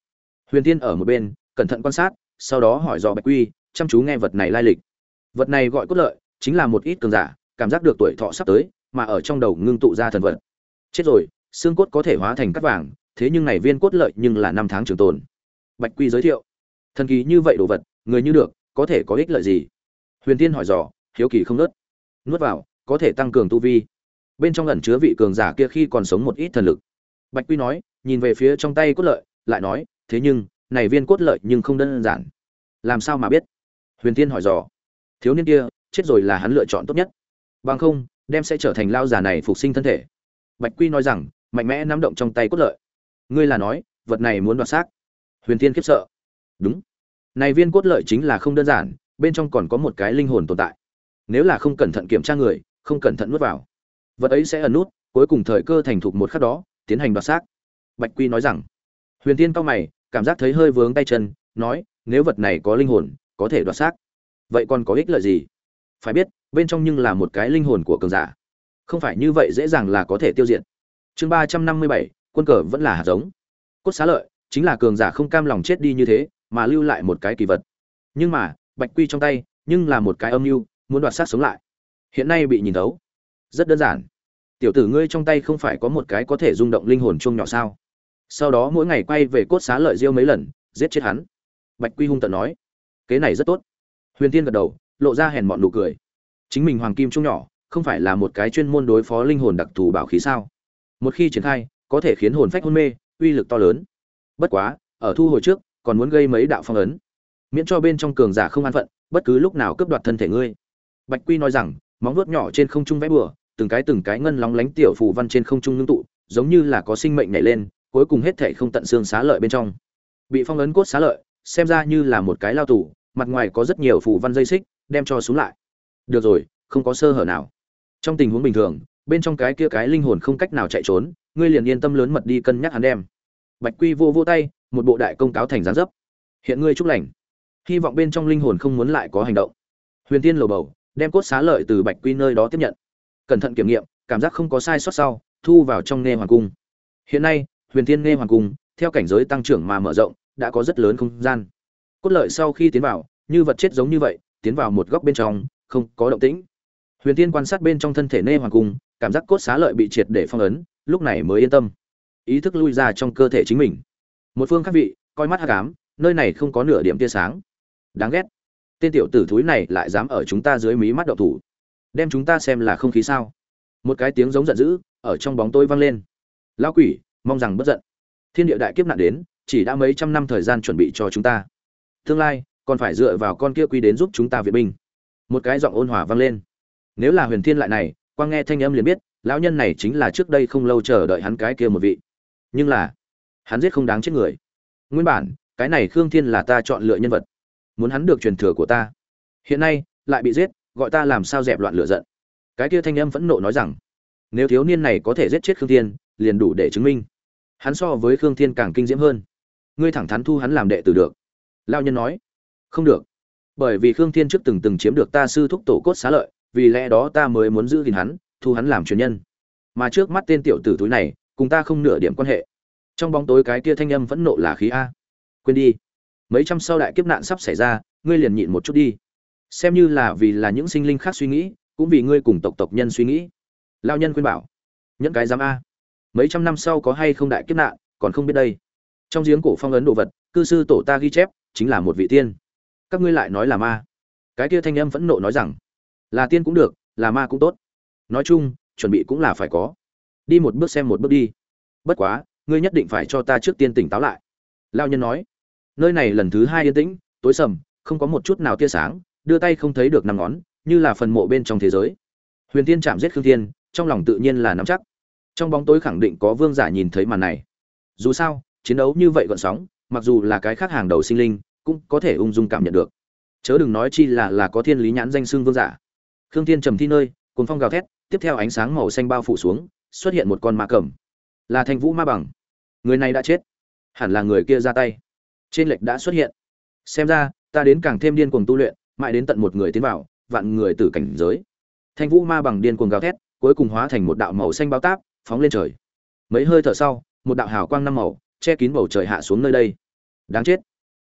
Huyền Thiên ở một bên, cẩn thận quan sát, sau đó hỏi dò bạch quy, chăm chú nghe vật này lai lịch. Vật này gọi cốt lợi, chính là một ít cường giả, cảm giác được tuổi thọ sắp tới, mà ở trong đầu ngưng tụ ra thần vật. Chết rồi, xương cốt có thể hóa thành cắt vàng, thế nhưng này viên cốt lợi nhưng là năm tháng trường tồn. Bạch quy giới thiệu thần kỳ như vậy đồ vật, người như được, có thể có ích lợi gì? Huyền tiên hỏi dò, hiếu kỳ không nớt nuốt vào, có thể tăng cường tu vi. Bên trong ẩn chứa vị cường giả kia khi còn sống một ít thần lực. Bạch quy nói, nhìn về phía trong tay cốt lợi, lại nói, thế nhưng, này viên cốt lợi nhưng không đơn giản. Làm sao mà biết? Huyền tiên hỏi dò. Thiếu niên kia, chết rồi là hắn lựa chọn tốt nhất. Bằng không, đem sẽ trở thành lao giả này phục sinh thân thể. Bạch quy nói rằng, mạnh mẽ nắm động trong tay cốt lợi. Ngươi là nói, vật này muốn đoạt xác. Huyền tiên khiếp sợ đúng. Này viên cốt lợi chính là không đơn giản, bên trong còn có một cái linh hồn tồn tại. Nếu là không cẩn thận kiểm tra người, không cẩn thận nuốt vào. Vật ấy sẽ ẩn nút, cuối cùng thời cơ thành thục một khắc đó, tiến hành đoạt xác. Bạch quy nói rằng. Huyền tiên cao mày, cảm giác thấy hơi vướng tay chân, nói, nếu vật này có linh hồn, có thể đoạt xác. Vậy còn có ích lợi gì? Phải biết, bên trong nhưng là một cái linh hồn của cường giả. Không phải như vậy dễ dàng là có thể tiêu diệt. Chương ba trăm năm mươi bảy, quân cờ vẫn là hạt giống. Cốt xá lợi, chính là cường giả không cam lòng chết đi như thế mà lưu lại một cái kỳ vật. Nhưng mà, bạch quy trong tay, nhưng là một cái âm mưu, muốn đoạt xác sống lại. Hiện nay bị nhìn thấu. Rất đơn giản. Tiểu tử ngươi trong tay không phải có một cái có thể rung động linh hồn chuông nhỏ sao? Sau đó mỗi ngày quay về cốt xá lợi diêu mấy lần, giết chết hắn. Bạch quy hung tận nói. Kế này rất tốt. Huyền tiên gật đầu, lộ ra hèn mọn nụ cười. Chính mình hoàng kim chuông nhỏ, không phải là một cái chuyên môn đối phó linh hồn đặc thù bảo khí sao? Một khi triển khai, có thể khiến hồn phách hôn mê, uy lực to lớn. Bất quá, ở thu hồi trước còn muốn gây mấy đạo phong ấn. Miễn cho bên trong cường giả không an phận, bất cứ lúc nào cướp đoạt thân thể ngươi. Bạch quy nói rằng, móng vuốt nhỏ trên không trung vẽ bừa, từng cái từng cái ngân lóng lánh tiểu phù văn trên không trung ngưng tụ, giống như là có sinh mệnh nhảy lên, cuối cùng hết thể không tận xương xá lợi bên trong. Bị phong ấn cốt xá lợi, xem ra như là một cái lao tù, mặt ngoài có rất nhiều phù văn dây xích, đem cho xuống lại. Được rồi, không có sơ hở nào. Trong tình huống bình thường, bên trong cái kia cái linh hồn không cách nào chạy trốn, ngươi liền yên tâm lớn mật đi cân nhắc hắn đem. Bạch quy vô vô tay một bộ đại công cáo thành gián dấp. Hiện ngươi chúc lành. Hy vọng bên trong linh hồn không muốn lại có hành động. Huyền tiên lầu bầu, đem cốt xá lợi từ bạch quy nơi đó tiếp nhận. Cẩn thận kiểm nghiệm, cảm giác không có sai sót sau, thu vào trong nghe hoàng cung. Hiện nay, huyền tiên nghe hoàng cung, theo cảnh giới tăng trưởng mà mở rộng, đã có rất lớn không gian. Cốt lợi sau khi tiến vào, như vật chết giống như vậy, tiến vào một góc bên trong, không có động tĩnh. Huyền tiên quan sát bên trong thân thể nê hoàng cung, cảm giác cốt xá lợi bị triệt để phong ấn, lúc này mới yên tâm. Ý thức lui ra trong cơ thể chính mình một phương khác vị, coi mắt hắc ám, nơi này không có nửa điểm tia sáng. Đáng ghét. Tên tiểu tử thúi này lại dám ở chúng ta dưới mí mắt đậu thủ. Đem chúng ta xem là không khí sao? Một cái tiếng giống giận dữ ở trong bóng tôi vang lên. Lão quỷ, mong rằng bất giận. Thiên địa đại kiếp nạn đến, chỉ đã mấy trăm năm thời gian chuẩn bị cho chúng ta. Tương lai, còn phải dựa vào con kia quy đến giúp chúng ta viện binh. Một cái giọng ôn hòa vang lên. Nếu là huyền thiên lại này, quang nghe thanh âm liền biết, lão nhân này chính là trước đây không lâu chờ đợi hắn cái kia một vị. Nhưng là hắn giết không đáng chết người. Nguyên bản, cái này khương thiên là ta chọn lựa nhân vật. Muốn hắn được truyền thừa của ta. Hiện nay, lại bị giết, gọi ta làm sao dẹp loạn lựa giận. Cái kia thanh âm phẫn nộ nói rằng, nếu thiếu niên này có thể giết chết khương thiên, liền đủ để chứng minh. Hắn so với khương thiên càng kinh diễm hơn. Ngươi thẳng thắn thu hắn làm đệ tử được. Lao nhân nói, không được. Bởi vì khương thiên trước từng từng chiếm được ta sư thúc tổ cốt xá lợi, vì lẽ đó ta mới muốn giữ gìn hắn, thu hắn làm truyền nhân. Mà trước mắt tên tiểu tử túi này, cùng ta không nửa điểm quan hệ trong bóng tối cái kia thanh âm vẫn nộ là khí a. Quên đi. Mấy trăm sau đại kiếp nạn sắp xảy ra, ngươi liền nhịn một chút đi. Xem như là vì là những sinh linh khác suy nghĩ, cũng vì ngươi cùng tộc tộc nhân suy nghĩ. Lao nhân khuyên bảo. Những cái dám a. Mấy trăm năm sau có hay không đại kiếp nạn, còn không biết đây. Trong giếng cổ phong ấn đồ vật, cư sư tổ ta ghi chép, chính là một vị tiên. Các ngươi lại nói là ma. Cái kia thanh âm phẫn nộ nói rằng, là tiên cũng được, là ma cũng tốt. Nói chung, chuẩn bị cũng là phải có. Đi một bước xem một bước đi. Bất quá ngươi nhất định phải cho ta trước tiên tỉnh táo lại. Lao nhân nói nơi này lần thứ hai yên tĩnh tối sầm không có một chút nào tia sáng đưa tay không thấy được năm ngón như là phần mộ bên trong thế giới. Huyền tiên chạm giết khương Thiên, trong lòng tự nhiên là nắm chắc. Trong bóng tối khẳng định có vương giả nhìn thấy màn này. Dù sao chiến đấu như vậy gọn sóng mặc dù là cái khác hàng đầu sinh linh cũng có thể ung dung cảm nhận được. Chớ đừng nói chi là là có thiên lý nhãn danh xương vương giả. Khương thiên trầm thi nơi cồn phong gào thét tiếp theo ánh sáng màu xanh bao phủ xuống xuất hiện một con ma cầm là thanh vũ ma bằng. Người này đã chết. Hẳn là người kia ra tay. Trên lệch đã xuất hiện. Xem ra, ta đến càng thêm điên cuồng tu luyện, mãi đến tận một người tiến vào, vạn người tử cảnh giới. Thanh vũ ma bằng điên cuồng gào thét, cuối cùng hóa thành một đạo màu xanh bao táp, phóng lên trời. Mấy hơi thở sau, một đạo hào quang năm màu, che kín bầu trời hạ xuống nơi đây. Đáng chết.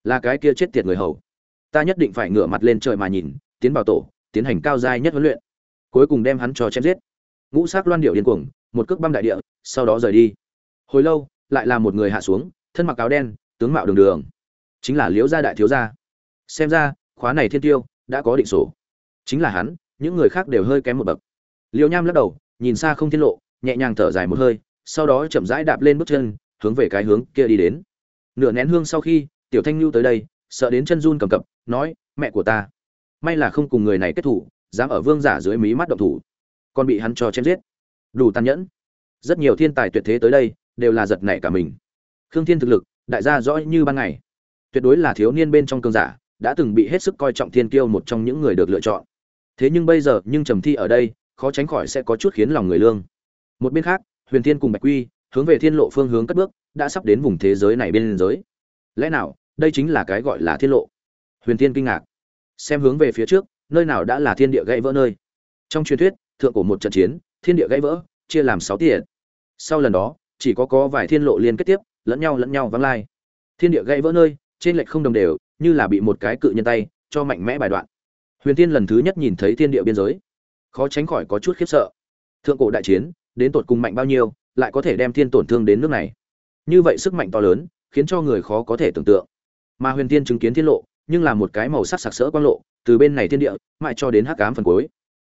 Là cái kia chết tiệt người hầu. Ta nhất định phải ngửa mặt lên trời mà nhìn, tiến vào tổ, tiến hành cao giai nhất huấn luyện. Cuối cùng đem hắn cho chém giết. Ngũ sắc loan điệu điên cuồng một cước băm đại địa, sau đó rời đi. Hồi lâu, lại là một người hạ xuống, thân mặc áo đen, tướng mạo đường đường. Chính là liễu gia đại thiếu gia. Xem ra, khóa này thiên tiêu đã có định sổ chính là hắn, những người khác đều hơi kém một bậc. Liễu nham lắc đầu, nhìn xa không thiên lộ, nhẹ nhàng thở dài một hơi, sau đó chậm rãi đạp lên bước chân, hướng về cái hướng kia đi đến. Nửa nén hương sau khi, tiểu thanh lưu tới đây, sợ đến chân run cầm cập, nói, mẹ của ta, may là không cùng người này kết thủ, dám ở vương giả dưới mí mắt động thủ. Còn bị hắn cho chém giết đủ tàn nhẫn. Rất nhiều thiên tài tuyệt thế tới đây, đều là giật nảy cả mình. Khương thiên thực lực, đại gia rõ như ban ngày. Tuyệt đối là thiếu niên bên trong cương giả, đã từng bị hết sức coi trọng thiên kiêu một trong những người được lựa chọn. Thế nhưng bây giờ, nhưng trầm thi ở đây, khó tránh khỏi sẽ có chút khiến lòng người lương. Một bên khác, huyền thiên cùng bạch quy, hướng về thiên lộ phương hướng cất bước, đã sắp đến vùng thế giới này bên giới. Lẽ nào, đây chính là cái gọi là thiên lộ? Huyền thiên kinh ngạc. Xem hướng về phía trước, nơi nào đã là thiên địa gãy vỡ nơi? Trong truyền thuyết, thượng cổ một trận chiến thiên địa gãy vỡ, chia làm sáu tiện sau lần đó, chỉ có có vài thiên lộ liên kết tiếp, lẫn nhau lẫn nhau vắng lai. Thiên địa gãy vỡ nơi, trên lệch không đồng đều, như là bị một cái cự nhân tay, cho mạnh mẽ bài đoạn. Huyền tiên lần thứ nhất nhìn thấy thiên địa biên giới. Khó tránh khỏi có chút khiếp sợ. Thượng cổ đại chiến, đến tột cùng mạnh bao nhiêu, lại có thể đem thiên tổn thương đến nước này? Như vậy sức mạnh to lớn, khiến cho người khó có thể tưởng tượng. Mà huyền tiên chứng kiến thiên lộ, nhưng là một cái màu sắc sặc sỡ quang lộ, từ bên này thiên địa, mãi cho đến hắc ám phần cuối.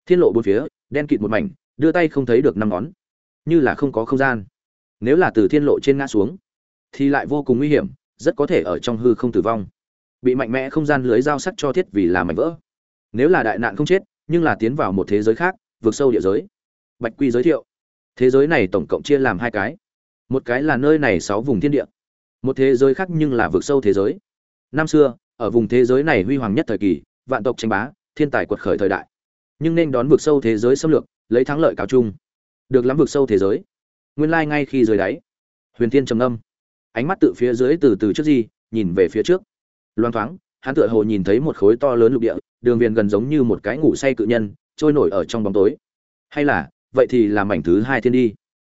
Thiên lộ bốn phía, đen kịt một mảnh đưa tay không thấy được năm ngón. Như là không có không gian. Nếu là từ thiên lộ trên ngã xuống, thì lại vô cùng nguy hiểm, rất có thể ở trong hư không tử vong. Bị mạnh mẽ không gian lưới dao sắt cho thiết vì là mảnh vỡ. Nếu là đại nạn không chết, nhưng là tiến vào một thế giới khác, vượt sâu địa giới. Bạch quy giới thiệu. Thế giới này tổng cộng chia làm hai cái. Một cái là nơi này sáu vùng thiên địa. Một thế giới khác nhưng là vượt sâu thế giới. Năm xưa, ở vùng thế giới này huy hoàng nhất thời kỳ, vạn tộc tranh bá, thiên tài quật khởi thời đại. Nhưng nên đón vượt sâu thế giới xâm lược lấy thắng lợi cao chung được lắm vực sâu thế giới. Nguyên lai ngay khi dưới đáy. Huyền thiên trầm âm ánh mắt tự phía dưới từ từ trước gì nhìn về phía trước. Loang thoáng, hắn tựa hồ nhìn thấy một khối to lớn lục địa, đường viền gần giống như một cái ngủ say cự nhân, trôi nổi ở trong bóng tối. Hay là, vậy thì là mảnh thứ hai thiên đi.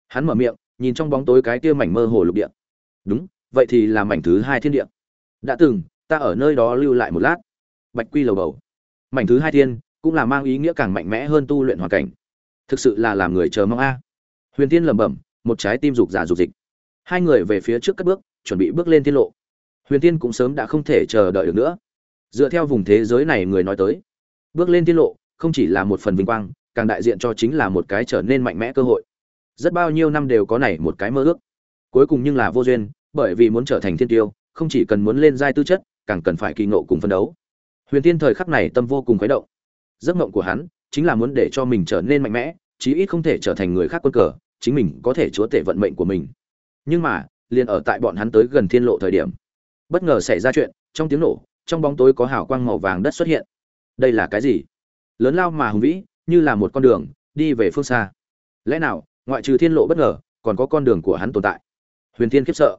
Hắn mở miệng, nhìn trong bóng tối cái kia mảnh mơ hồ lục địa. Đúng, vậy thì là mảnh thứ hai thiên địa. Đã từng, ta ở nơi đó lưu lại một lát. Bạch quy lầu bầu. Mảnh thứ hai thiên, cũng là mang ý nghĩa càng mạnh mẽ hơn tu luyện hoàn cảnh thực sự là làm người chờ mong a. Huyền tiên lẩm bẩm, một trái tim dục giả dục dịch hai người về phía trước cất bước, chuẩn bị bước lên tiết lộ. Huyền tiên cũng sớm đã không thể chờ đợi được nữa. Dựa theo vùng thế giới này người nói tới, bước lên tiết lộ không chỉ là một phần vinh quang, càng đại diện cho chính là một cái trở nên mạnh mẽ cơ hội. Rất bao nhiêu năm đều có này một cái mơ ước. Cuối cùng nhưng là vô duyên, bởi vì muốn trở thành thiên tiêu, không chỉ cần muốn lên giai tư chất, càng cần phải kỳ ngộ cùng phân đấu. Huyền tiên thời khắc này tâm vô cùng khuấy động. Giấc mộng của hắn chính là muốn để cho mình trở nên mạnh mẽ, chí ít không thể trở thành người khác quân cờ, chính mình có thể chúa tể vận mệnh của mình. Nhưng mà, liền ở tại bọn hắn tới gần thiên lộ thời điểm, bất ngờ xảy ra chuyện, trong tiếng nổ, trong bóng tối có hào quang màu vàng đất xuất hiện. Đây là cái gì? Lớn lao mà hùng vĩ, như là một con đường, đi về phương xa. Lẽ nào, ngoại trừ thiên lộ bất ngờ, còn có con đường của hắn tồn tại? Huyền thiên khiếp sợ.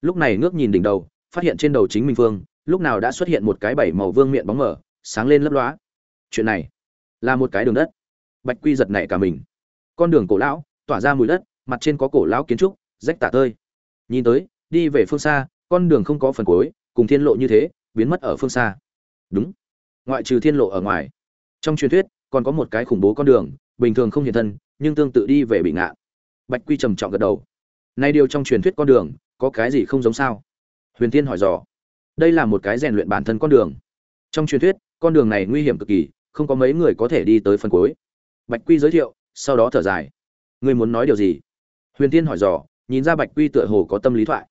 Lúc này ngước nhìn đỉnh đầu, phát hiện trên đầu chính minh phương lúc nào đã xuất hiện một cái bảy màu vương miệng bóng mở sáng lên lấp lóa. Chuyện này là một cái đường đất. Bạch quy giật nảy cả mình. Con đường cổ lão, tỏa ra mùi đất, mặt trên có cổ lão kiến trúc, rách tả tơi. Nhìn tới, đi về phương xa, con đường không có phần cuối, cùng thiên lộ như thế, biến mất ở phương xa. Đúng. Ngoại trừ thiên lộ ở ngoài. Trong truyền thuyết, còn có một cái khủng bố con đường, bình thường không hiện thân, nhưng tương tự đi về bị ngạn. Bạch quy trầm trọng gật đầu. Nay điều trong truyền thuyết con đường, có cái gì không giống sao? Huyền Thiên hỏi dò. Đây là một cái rèn luyện bản thân con đường. Trong truyền thuyết, con đường này nguy hiểm cực kỳ không có mấy người có thể đi tới phần cuối. Bạch quy giới thiệu, sau đó thở dài. Ngươi muốn nói điều gì? Huyền tiên hỏi dò, nhìn ra bạch quy tựa hồ có tâm lý thoại.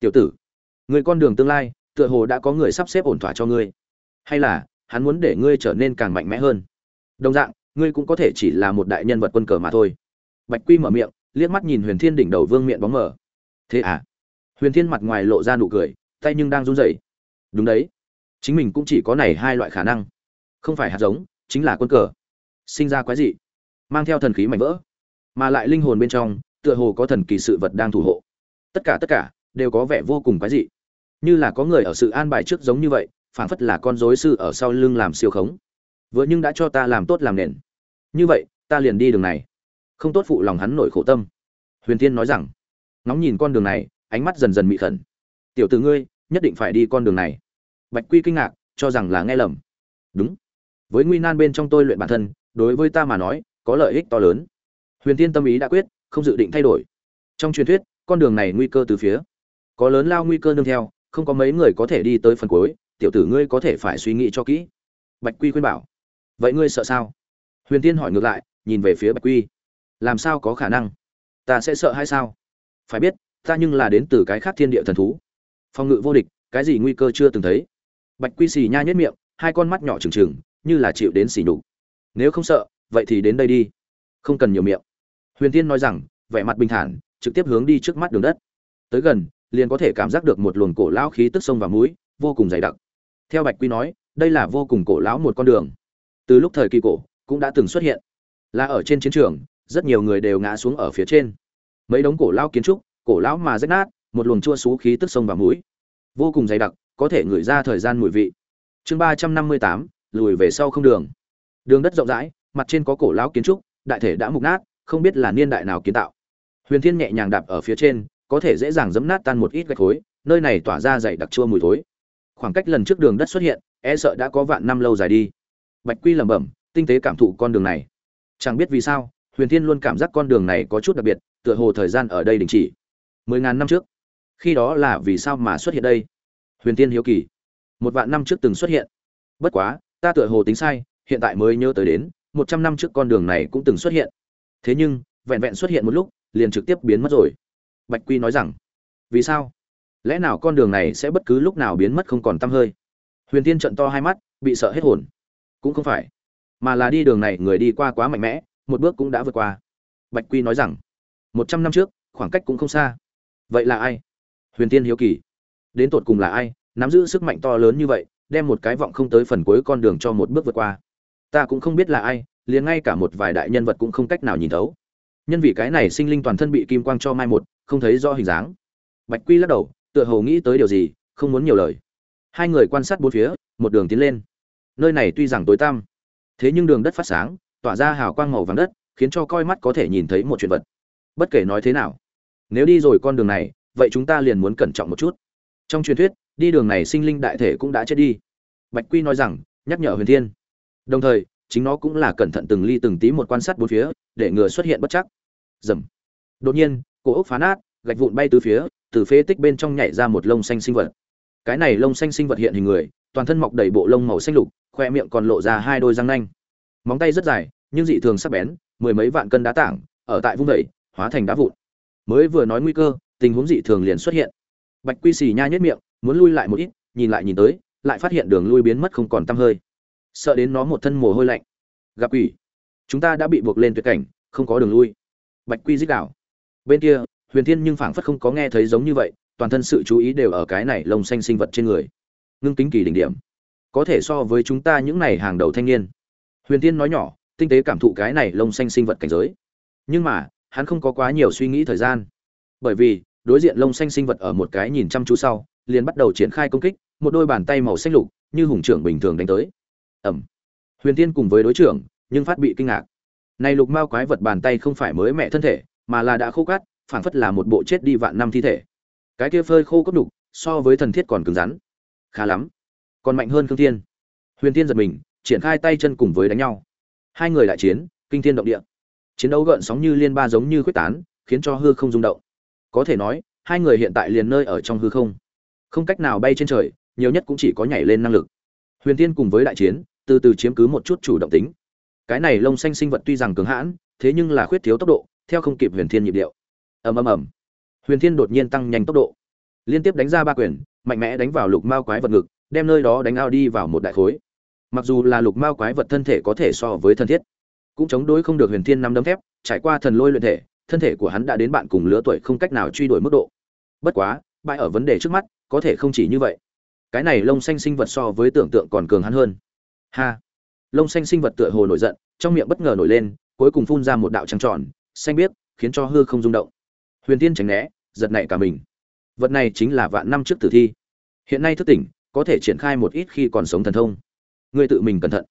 Tiểu tử, người con đường tương lai, tựa hồ đã có người sắp xếp ổn thỏa cho ngươi. Hay là, hắn muốn để ngươi trở nên càng mạnh mẽ hơn. Đồng dạng, ngươi cũng có thể chỉ là một đại nhân vật quân cờ mà thôi. Bạch quy mở miệng, liếc mắt nhìn huyền thiên đỉnh đầu vương miệng bóng mở thế à? Huyền thiên mặt ngoài lộ ra nụ cười, tay nhưng đang run rẩy. Đúng đấy. Chính mình cũng chỉ có này hai loại khả năng không phải hạt giống, chính là quân cờ. Sinh ra quái dị, mang theo thần khí mạnh vỡ, mà lại linh hồn bên trong, tựa hồ có thần kỳ sự vật đang thủ hộ. Tất cả tất cả đều có vẻ vô cùng quái dị. Như là có người ở sự an bài trước giống như vậy, phảng phất là con rối sư ở sau lưng làm siêu khống. Vừa nhưng đã cho ta làm tốt làm nền. Như vậy, ta liền đi đường này. Không tốt phụ lòng hắn nổi khổ tâm. Huyền tiên nói rằng, ngóng nhìn con đường này, ánh mắt dần dần mị khẩn. Tiểu t ử ngươi, nhất định phải đi con đường này. Bạch quy kinh ngạc, cho rằng là nghe lầm. Đúng với nguy nan bên trong tôi luyện bản thân, đối với ta mà nói, có lợi ích to lớn. Huyền tiên tâm ý đã quyết, không dự định thay đổi. Trong truyền thuyết, con đường này nguy cơ từ phía. Có lớn lao nguy cơ nương theo, không có mấy người có thể đi tới phần cuối, tiểu tử ngươi có thể phải suy nghĩ cho kỹ. Bạch quy khuyên bảo. Vậy ngươi sợ sao? Huyền tiên hỏi ngược lại, nhìn về phía bạch quy. Làm sao có khả năng? Ta sẽ sợ hay sao? Phải biết, ta nhưng là đến từ cái khác thiên địa thần thú. Phòng ngự vô địch, cái gì nguy cơ chưa từng thấy? Bạch quy xì nha nhất miệng, hai con mắt nhỏ trừng trừng như là chịu đến sỉ nhục. Nếu không sợ, vậy thì đến đây đi. Không cần nhiều miệng. Huyền tiên nói rằng, vẻ mặt bình thản, trực tiếp hướng đi trước mắt đường đất. Tới gần, liền có thể cảm giác được một luồng cổ lão khí tức sông và mũi, vô cùng dày đặc. Theo bạch quy nói, đây là vô cùng cổ lão một con đường. Từ lúc thời kỳ cổ, cũng đã từng xuất hiện. Là ở trên chiến trường, rất nhiều người đều ngã xuống ở phía trên. Mấy đống cổ lão kiến trúc, cổ lão mà rách nát, một luồng chua xú khí tức sông và mũi. Vô cùng dày đặc, có thể ngửi ra thời gian mùi vị. Chương ba trăm năm mươi tám lùi về sau không đường. Đường đất rộng rãi, mặt trên có cổ lão kiến trúc, đại thể đã mục nát, không biết là niên đại nào kiến tạo. Huyền thiên nhẹ nhàng đạp ở phía trên, có thể dễ dàng dẫm nát tan một ít gạch khối, nơi này tỏa ra dày đặc chua mùi thối. Khoảng cách lần trước đường đất xuất hiện e sợ đã có vạn năm lâu dài đi. Bạch quy lẩm bẩm, tinh tế cảm thụ con đường này. Chẳng biết vì sao, huyền thiên luôn cảm giác con đường này có chút đặc biệt, tựa hồ thời gian ở đây đình chỉ. Mười ngàn năm trước, khi đó là vì sao mà xuất hiện đây? Huyền thiên hiếu kỳ. Một vạn năm trước từng xuất hiện. Bất quá ta tựa hồ tính sai, hiện tại mới nhớ tới đến, một trăm năm trước con đường này cũng từng xuất hiện. Thế nhưng, vẹn vẹn xuất hiện một lúc, liền trực tiếp biến mất rồi. Bạch quy nói rằng, vì sao? Lẽ nào con đường này sẽ bất cứ lúc nào biến mất không còn t hơi? Huyền tiên trận to hai mắt, bị sợ hết hồn. Cũng không phải, mà là đi đường này người đi qua quá mạnh mẽ, một bước cũng đã vượt qua. Bạch quy nói rằng, một trăm năm trước, khoảng cách cũng không xa. Vậy là ai? Huyền tiên hiếu kỳ. Đến tột cùng là ai, nắm giữ sức mạnh to lớn như vậy đem một cái vọng không tới phần cuối con đường cho một bước vượt qua. Ta cũng không biết là ai, liền ngay cả một vài đại nhân vật cũng không cách nào nhìn thấu. Nhân vì cái này sinh linh toàn thân bị kim quang cho mai một, không thấy do hình dáng. Bạch quy lắc đầu, tựa hồ nghĩ tới điều gì, không muốn nhiều lời. Hai người quan sát bốn phía, một đường tiến lên. Nơi này tuy rằng tối tăm, thế nhưng đường đất phát sáng, tỏa ra hào quang màu vàng đất, khiến cho coi mắt có thể nhìn thấy một chuyện vật. Bất kể nói thế nào, nếu đi rồi con đường này, vậy chúng ta liền muốn cẩn trọng một chút. Trong truyền thuyết đi đường này sinh linh đại thể cũng đã chết đi. Bạch quy nói rằng, nhắc nhở huyền thiên. Đồng thời, chính nó cũng là cẩn thận từng ly từng tí một quan sát bốn phía, để ngừa xuất hiện bất chắc. Dầm. Đột nhiên, cổ ốc phá nát, gạch vụn bay từ phía, từ phế tích bên trong nhảy ra một lông xanh sinh vật. Cái này lông xanh sinh vật hiện hình người, toàn thân mọc đầy bộ lông màu xanh lục, khoe miệng còn lộ ra hai đôi răng nanh. Móng tay rất dài, nhưng dị thường sắc bén, mười mấy vạn cân đá tảng, ở tại vung vẩy hóa thành đá vụn. Mới vừa nói nguy cơ, tình huống dị thường liền xuất hiện. Bạch quy xì nha nhất miệng muốn lui lại một ít, nhìn lại nhìn tới, lại phát hiện đường lui biến mất không còn tăm hơi. Sợ đến nó một thân mồ hôi lạnh. Gặp quỷ. Chúng ta đã bị buộc lên tuyệt cảnh, không có đường lui. Bạch quy dích đảo bên kia, huyền thiên nhưng phảng phất không có nghe thấy giống như vậy, toàn thân sự chú ý đều ở cái này lông xanh sinh vật trên người. Ngưng kính kỳ đỉnh điểm. Có thể so với chúng ta những này hàng đầu thanh niên. Huyền thiên nói nhỏ, tinh tế cảm thụ cái này lông xanh sinh vật cảnh giới. Nhưng mà, hắn không có quá nhiều suy nghĩ thời gian. Bởi vì, đối diện lông xanh sinh vật ở một cái nhìn chăm chú sau liền bắt đầu triển khai công kích, một đôi bàn tay màu xanh lục, như hùng trưởng bình thường đánh tới. Ẩm huyền tiên cùng với đối trưởng, nhưng phát bị kinh ngạc. Này lục mao quái vật bàn tay không phải mới mẹ thân thể, mà là đã khô cát, phảng phất là một bộ chết đi vạn năm thi thể. Cái kia phơi khô cốc đục, so với thần thiết còn cứng rắn. Khá lắm. Còn mạnh hơn khương thiên. Huyền tiên giật mình, triển khai tay chân cùng với đánh nhau. Hai người đại chiến, kinh thiên động địa. Chiến đấu gợn sóng như liên ba giống như quyết tán, khiến cho hư không rung động. Có thể nói, hai người hiện tại liền nơi ở trong hư không không cách nào bay trên trời, nhiều nhất cũng chỉ có nhảy lên năng lực. Huyền tiên cùng với đại chiến, từ từ chiếm cứ một chút chủ động tính. Cái này lông xanh sinh vật tuy rằng cứng hãn, thế nhưng là khuyết thiếu tốc độ, theo không kịp huyền thiên nhịp điệu. Ầm ầm ầm. Huyền thiên đột nhiên tăng nhanh tốc độ. Liên tiếp đánh ra ba quyền, mạnh mẽ đánh vào lục mao quái vật ngực, đem nơi đó đánh ao đi vào một đại khối. Mặc dù là lục mao quái vật thân thể có thể so với thân thiết, cũng chống đối không được huyền thiên năm đấm thép, trải qua thần lôi luyện thể, thân thể của hắn đã đến bạn cùng lứa tuổi không cách nào truy đuổi mức độ. Bất quá, bại ở vấn đề trước mắt có thể không chỉ như vậy. Cái này lông xanh sinh vật so với tưởng tượng còn cường hắn hơn. Ha! Lông xanh sinh vật tựa hồ nổi giận, trong miệng bất ngờ nổi lên, cuối cùng phun ra một đạo trăng tròn, xanh biếc, khiến cho hư không rung động. Huyền tiên tránh né, giật nảy cả mình. Vật này chính là vạn năm trước tử thi. Hiện nay thức tỉnh, có thể triển khai một ít khi còn sống thần thông. Người tự mình cẩn thận.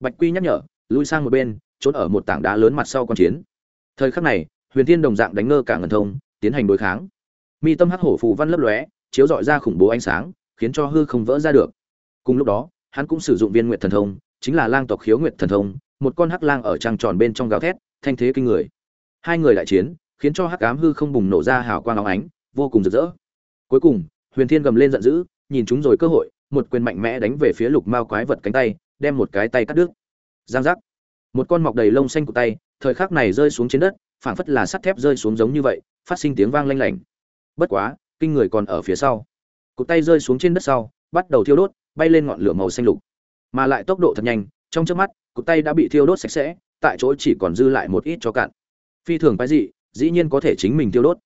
Bạch quy nhắc nhở, lui sang một bên, trốn ở một tảng đá lớn mặt sau con chiến. Thời khắc này, huyền tiên đồng dạng đánh ngơ cả ngần thông, tiến hành đối kháng. Mi tâm hắc hổ phù văn lấp lóe chiếu dọi ra khủng bố ánh sáng, khiến cho hư không vỡ ra được. Cùng lúc đó, hắn cũng sử dụng viên nguyệt thần thông, chính là lang tộc khiếu nguyệt thần thông, một con hắc lang ở trang tròn bên trong gào thét, thanh thế kinh người. Hai người đại chiến, khiến cho hắc ám hư không bùng nổ ra hào quang óng ánh, vô cùng rực rỡ. Cuối cùng, huyền thiên gầm lên giận dữ, nhìn chúng rồi cơ hội, một quyền mạnh mẽ đánh về phía lục mao quái vật cánh tay, đem một cái tay cắt đứt. Giang giác. Một con mọc đầy lông xanh của tay, thời khắc này rơi xuống trên đất, phảng phất là sắt thép rơi xuống giống như vậy, phát sinh tiếng vang lanh lảnh. Bất quá kinh người còn ở phía sau. Cụt tay rơi xuống trên đất sau, bắt đầu thiêu đốt, bay lên ngọn lửa màu xanh lục. Mà lại tốc độ thật nhanh, trong trước mắt cụt tay đã bị thiêu đốt sạch sẽ, tại chỗ chỉ còn dư lại một ít cho cạn. Phi thường quái dị, dĩ nhiên có thể chính mình thiêu đốt.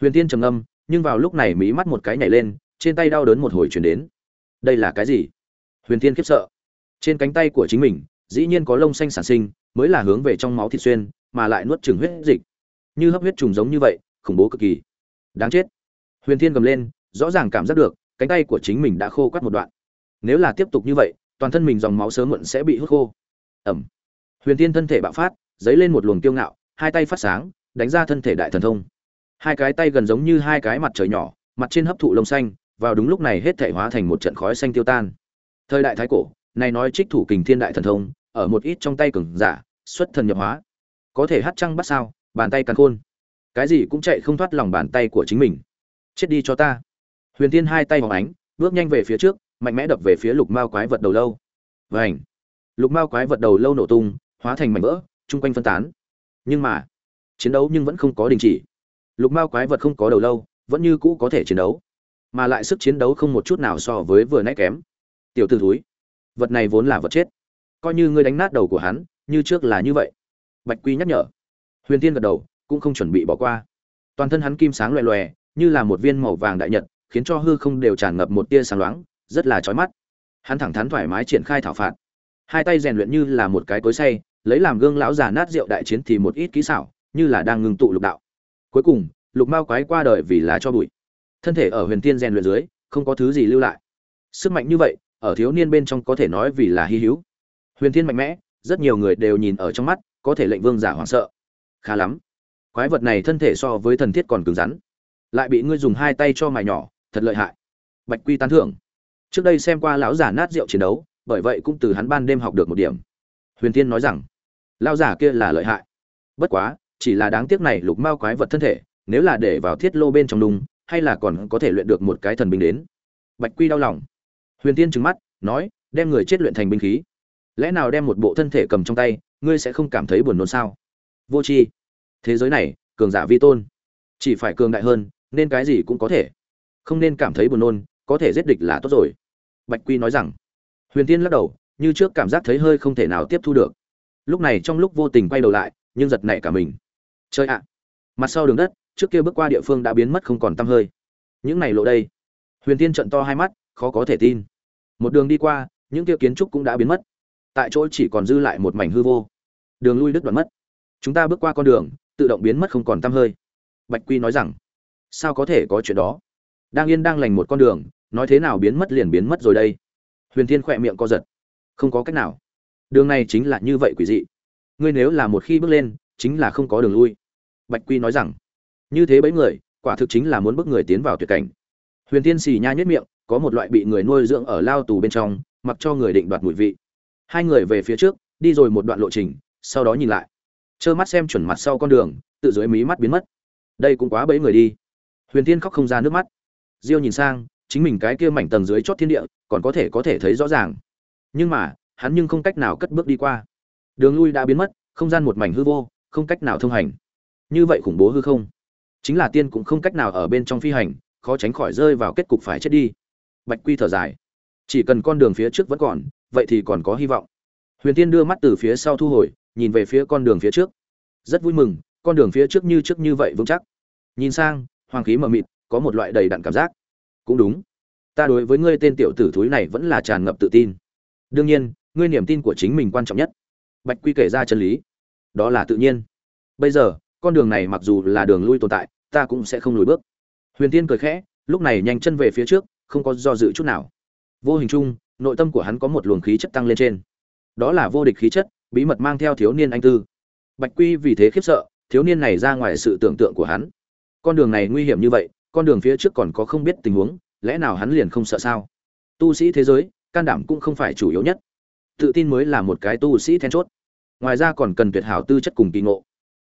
Huyền tiên trầm ngâm, nhưng vào lúc này mí mắt một cái nhảy lên, trên tay đau đớn một hồi chuyển đến. Đây là cái gì? Huyền tiên khiếp sợ. Trên cánh tay của chính mình, dĩ nhiên có lông xanh sản sinh, mới là hướng về trong máu thịt xuyên, mà lại nuốt chừng huyết dịch. Như hấp huyết trùng giống như vậy, khủng bố cực kỳ. Đáng chết huyền thiên gầm lên, rõ ràng cảm giác được, cánh tay của chính mình đã khô quắt một đoạn. Nếu là tiếp tục như vậy, toàn thân mình dòng máu sớm muộn sẽ bị hút khô. Ẩm huyền thiên thân thể bạo phát dấy lên một luồng tiêu ngạo, hai tay phát sáng, đánh ra thân thể đại thần thông. Hai cái tay gần giống như hai cái mặt trời nhỏ, mặt trên hấp thụ lông xanh, vào đúng lúc này hết thể hóa thành một trận khói xanh tiêu tan. Thời đại thái cổ, này nói trích thủ kình thiên đại thần thông, ở một ít trong tay cường giả, xuất thần nhập hóa. Có thể hát trăng bắt sao, bàn tay càn khôn. Cái gì cũng chạy không thoát lòng bàn tay của chính mình chết đi cho ta. Huyền tiên hai tay vào ánh, bước nhanh về phía trước, mạnh mẽ đập về phía lục mao quái vật đầu lâu. Vảnh lục mao quái vật đầu lâu nổ tung, hóa thành mảnh vỡ, chung quanh phân tán. Nhưng mà, chiến đấu nhưng vẫn không có đình chỉ. Lục mao quái vật không có đầu lâu, vẫn như cũ có thể chiến đấu. Mà lại sức chiến đấu không một chút nào so với vừa nãy kém. Tiểu t ử thúi, vật này vốn là vật chết. Coi như ngươi đánh nát đầu của hắn, như trước là như vậy. Bạch quy nhắc nhở. Huyền tiên gật đầu, cũng không chuẩn bị bỏ qua. Toàn thân hắn kim sáng loè loè như là một viên màu vàng đại nhật, khiến cho hư không đều tràn ngập một tia sáng loáng, rất là chói mắt. Hắn thẳng thắn thoải mái triển khai thảo phạt. Hai tay rèn luyện như là một cái cối xay, lấy làm gương lão già nát rượu đại chiến thì một ít kỹ xảo, như là đang ngưng tụ lục đạo. Cuối cùng, lục mao quái qua đời vì lá cho bụi. Thân thể ở huyền tiên rèn luyện dưới, không có thứ gì lưu lại. Sức mạnh như vậy, ở thiếu niên bên trong có thể nói vì là hi hữu. Huyền thiên mạnh mẽ, rất nhiều người đều nhìn ở trong mắt, có thể lệnh vương giả hoảng sợ. Khá lắm. Quái vật này thân thể so với thần thiết còn cứng rắn lại bị ngươi dùng hai tay cho mài nhỏ, thật lợi hại. Bạch quy tán thưởng. Trước đây xem qua lão giả nát rượu chiến đấu, bởi vậy cũng từ hắn ban đêm học được một điểm. Huyền tiên nói rằng, lão giả kia là lợi hại. Bất quá, chỉ là đáng tiếc này lục mao quái vật thân thể, nếu là để vào thiết lô bên trong đùng, hay là còn có thể luyện được một cái thần binh đến. Bạch quy đau lòng. Huyền tiên trừng mắt, nói, đem người chết luyện thành binh khí. Lẽ nào đem một bộ thân thể cầm trong tay, ngươi sẽ không cảm thấy buồn nôn sao? Vô tri. Thế giới này, cường giả vi tôn. Chỉ phải cường đại hơn nên cái gì cũng có thể. Không nên cảm thấy buồn nôn, có thể giết địch là tốt rồi. Bạch quy nói rằng. Huyền tiên lắc đầu, như trước cảm giác thấy hơi không thể nào tiếp thu được. Lúc này trong lúc vô tình quay đầu lại, nhưng giật nảy cả mình. Chơi ạ! Mặt sau đường đất, trước kia bước qua địa phương đã biến mất không còn tăm hơi. Những này lộ đây. Huyền tiên trận to hai mắt, khó có thể tin. Một đường đi qua, những kia kiến trúc cũng đã biến mất. Tại chỗ chỉ còn dư lại một mảnh hư vô. Đường lui đứt đoạn mất. Chúng ta bước qua con đường, tự động biến mất không còn tăm hơi. Bạch quy nói rằng sao có thể có chuyện đó? Đang yên đang lành một con đường, nói thế nào biến mất liền biến mất rồi đây. Huyền thiên khỏe miệng co giật. Không có cách nào. Đường này chính là như vậy quỷ dị. Ngươi nếu là một khi bước lên, chính là không có đường lui. Bạch quy nói rằng. Như thế bấy người, quả thực chính là muốn bước người tiến vào tuyệt cảnh. Huyền thiên xì nha nhất miệng, có một loại bị người nuôi dưỡng ở lao tù bên trong, mặc cho người định đoạt mùi vị. Hai người về phía trước, đi rồi một đoạn lộ trình, sau đó nhìn lại. Trơ mắt xem chuẩn mặt sau con đường, tự dưới mí mắt biến mất. Đây cũng quá bấy người đi huyền tiên khóc không ra nước mắt. Diêu nhìn sang, chính mình cái kia mảnh tầng dưới chót thiên địa, còn có thể có thể thấy rõ ràng. Nhưng mà, hắn nhưng không cách nào cất bước đi qua. Đường lui đã biến mất, không gian một mảnh hư vô, không cách nào thông hành. Như vậy khủng bố hư không? Chính là tiên cũng không cách nào ở bên trong phi hành, khó tránh khỏi rơi vào kết cục phải chết đi. Bạch quy thở dài. Chỉ cần con đường phía trước vẫn còn, vậy thì còn có hy vọng. Huyền tiên đưa mắt từ phía sau thu hồi, nhìn về phía con đường phía trước. Rất vui mừng, con đường phía trước như trước như vậy vững chắc. Nhìn sang hoàng khí mờ mịt, có một loại đầy đặn cảm giác. Cũng đúng. Ta đối với ngươi tên tiểu tử thúi này vẫn là tràn ngập tự tin. Đương nhiên, ngươi niềm tin của chính mình quan trọng nhất. Bạch quy kể ra chân lý. Đó là tự nhiên. Bây giờ, con đường này mặc dù là đường lui tồn tại, ta cũng sẽ không lùi bước. Huyền tiên cười khẽ, lúc này nhanh chân về phía trước, không có do dự chút nào. Vô hình chung, nội tâm của hắn có một luồng khí chất tăng lên trên. Đó là vô địch khí chất, bí mật mang theo thiếu niên anh tư. Bạch quy vì thế khiếp sợ, thiếu niên này ra ngoài sự tưởng tượng của hắn con đường này nguy hiểm như vậy, con đường phía trước còn có không biết tình huống, lẽ nào hắn liền không sợ sao? Tu sĩ thế giới, can đảm cũng không phải chủ yếu nhất. Tự tin mới là một cái tu sĩ then chốt. Ngoài ra còn cần tuyệt hảo tư chất cùng kỳ ngộ.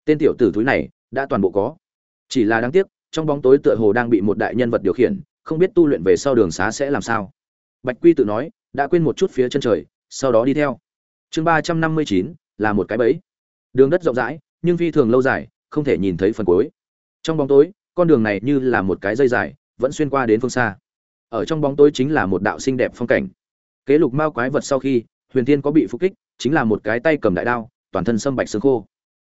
Tên tiểu tử thúi này, đã toàn bộ có. Chỉ là đáng tiếc, trong bóng tối tựa hồ đang bị một đại nhân vật điều khiển, không biết tu luyện về sau đường xá sẽ làm sao. Bạch quy tự nói, đã quên một chút phía chân trời, sau đó đi theo. Chương ba trăm năm mươi chín, là một cái bẫy. Đường đất rộng rãi, nhưng phi thường lâu dài, không thể nhìn thấy phần cuối trong bóng tối, con đường này như là một cái dây dài, vẫn xuyên qua đến phương xa. Ở trong bóng tối chính là một đạo xinh đẹp phong cảnh. Kế lục mao quái vật sau khi, huyền Thiên có bị phục kích, chính là một cái tay cầm đại đao, toàn thân sâm bạch xương khô.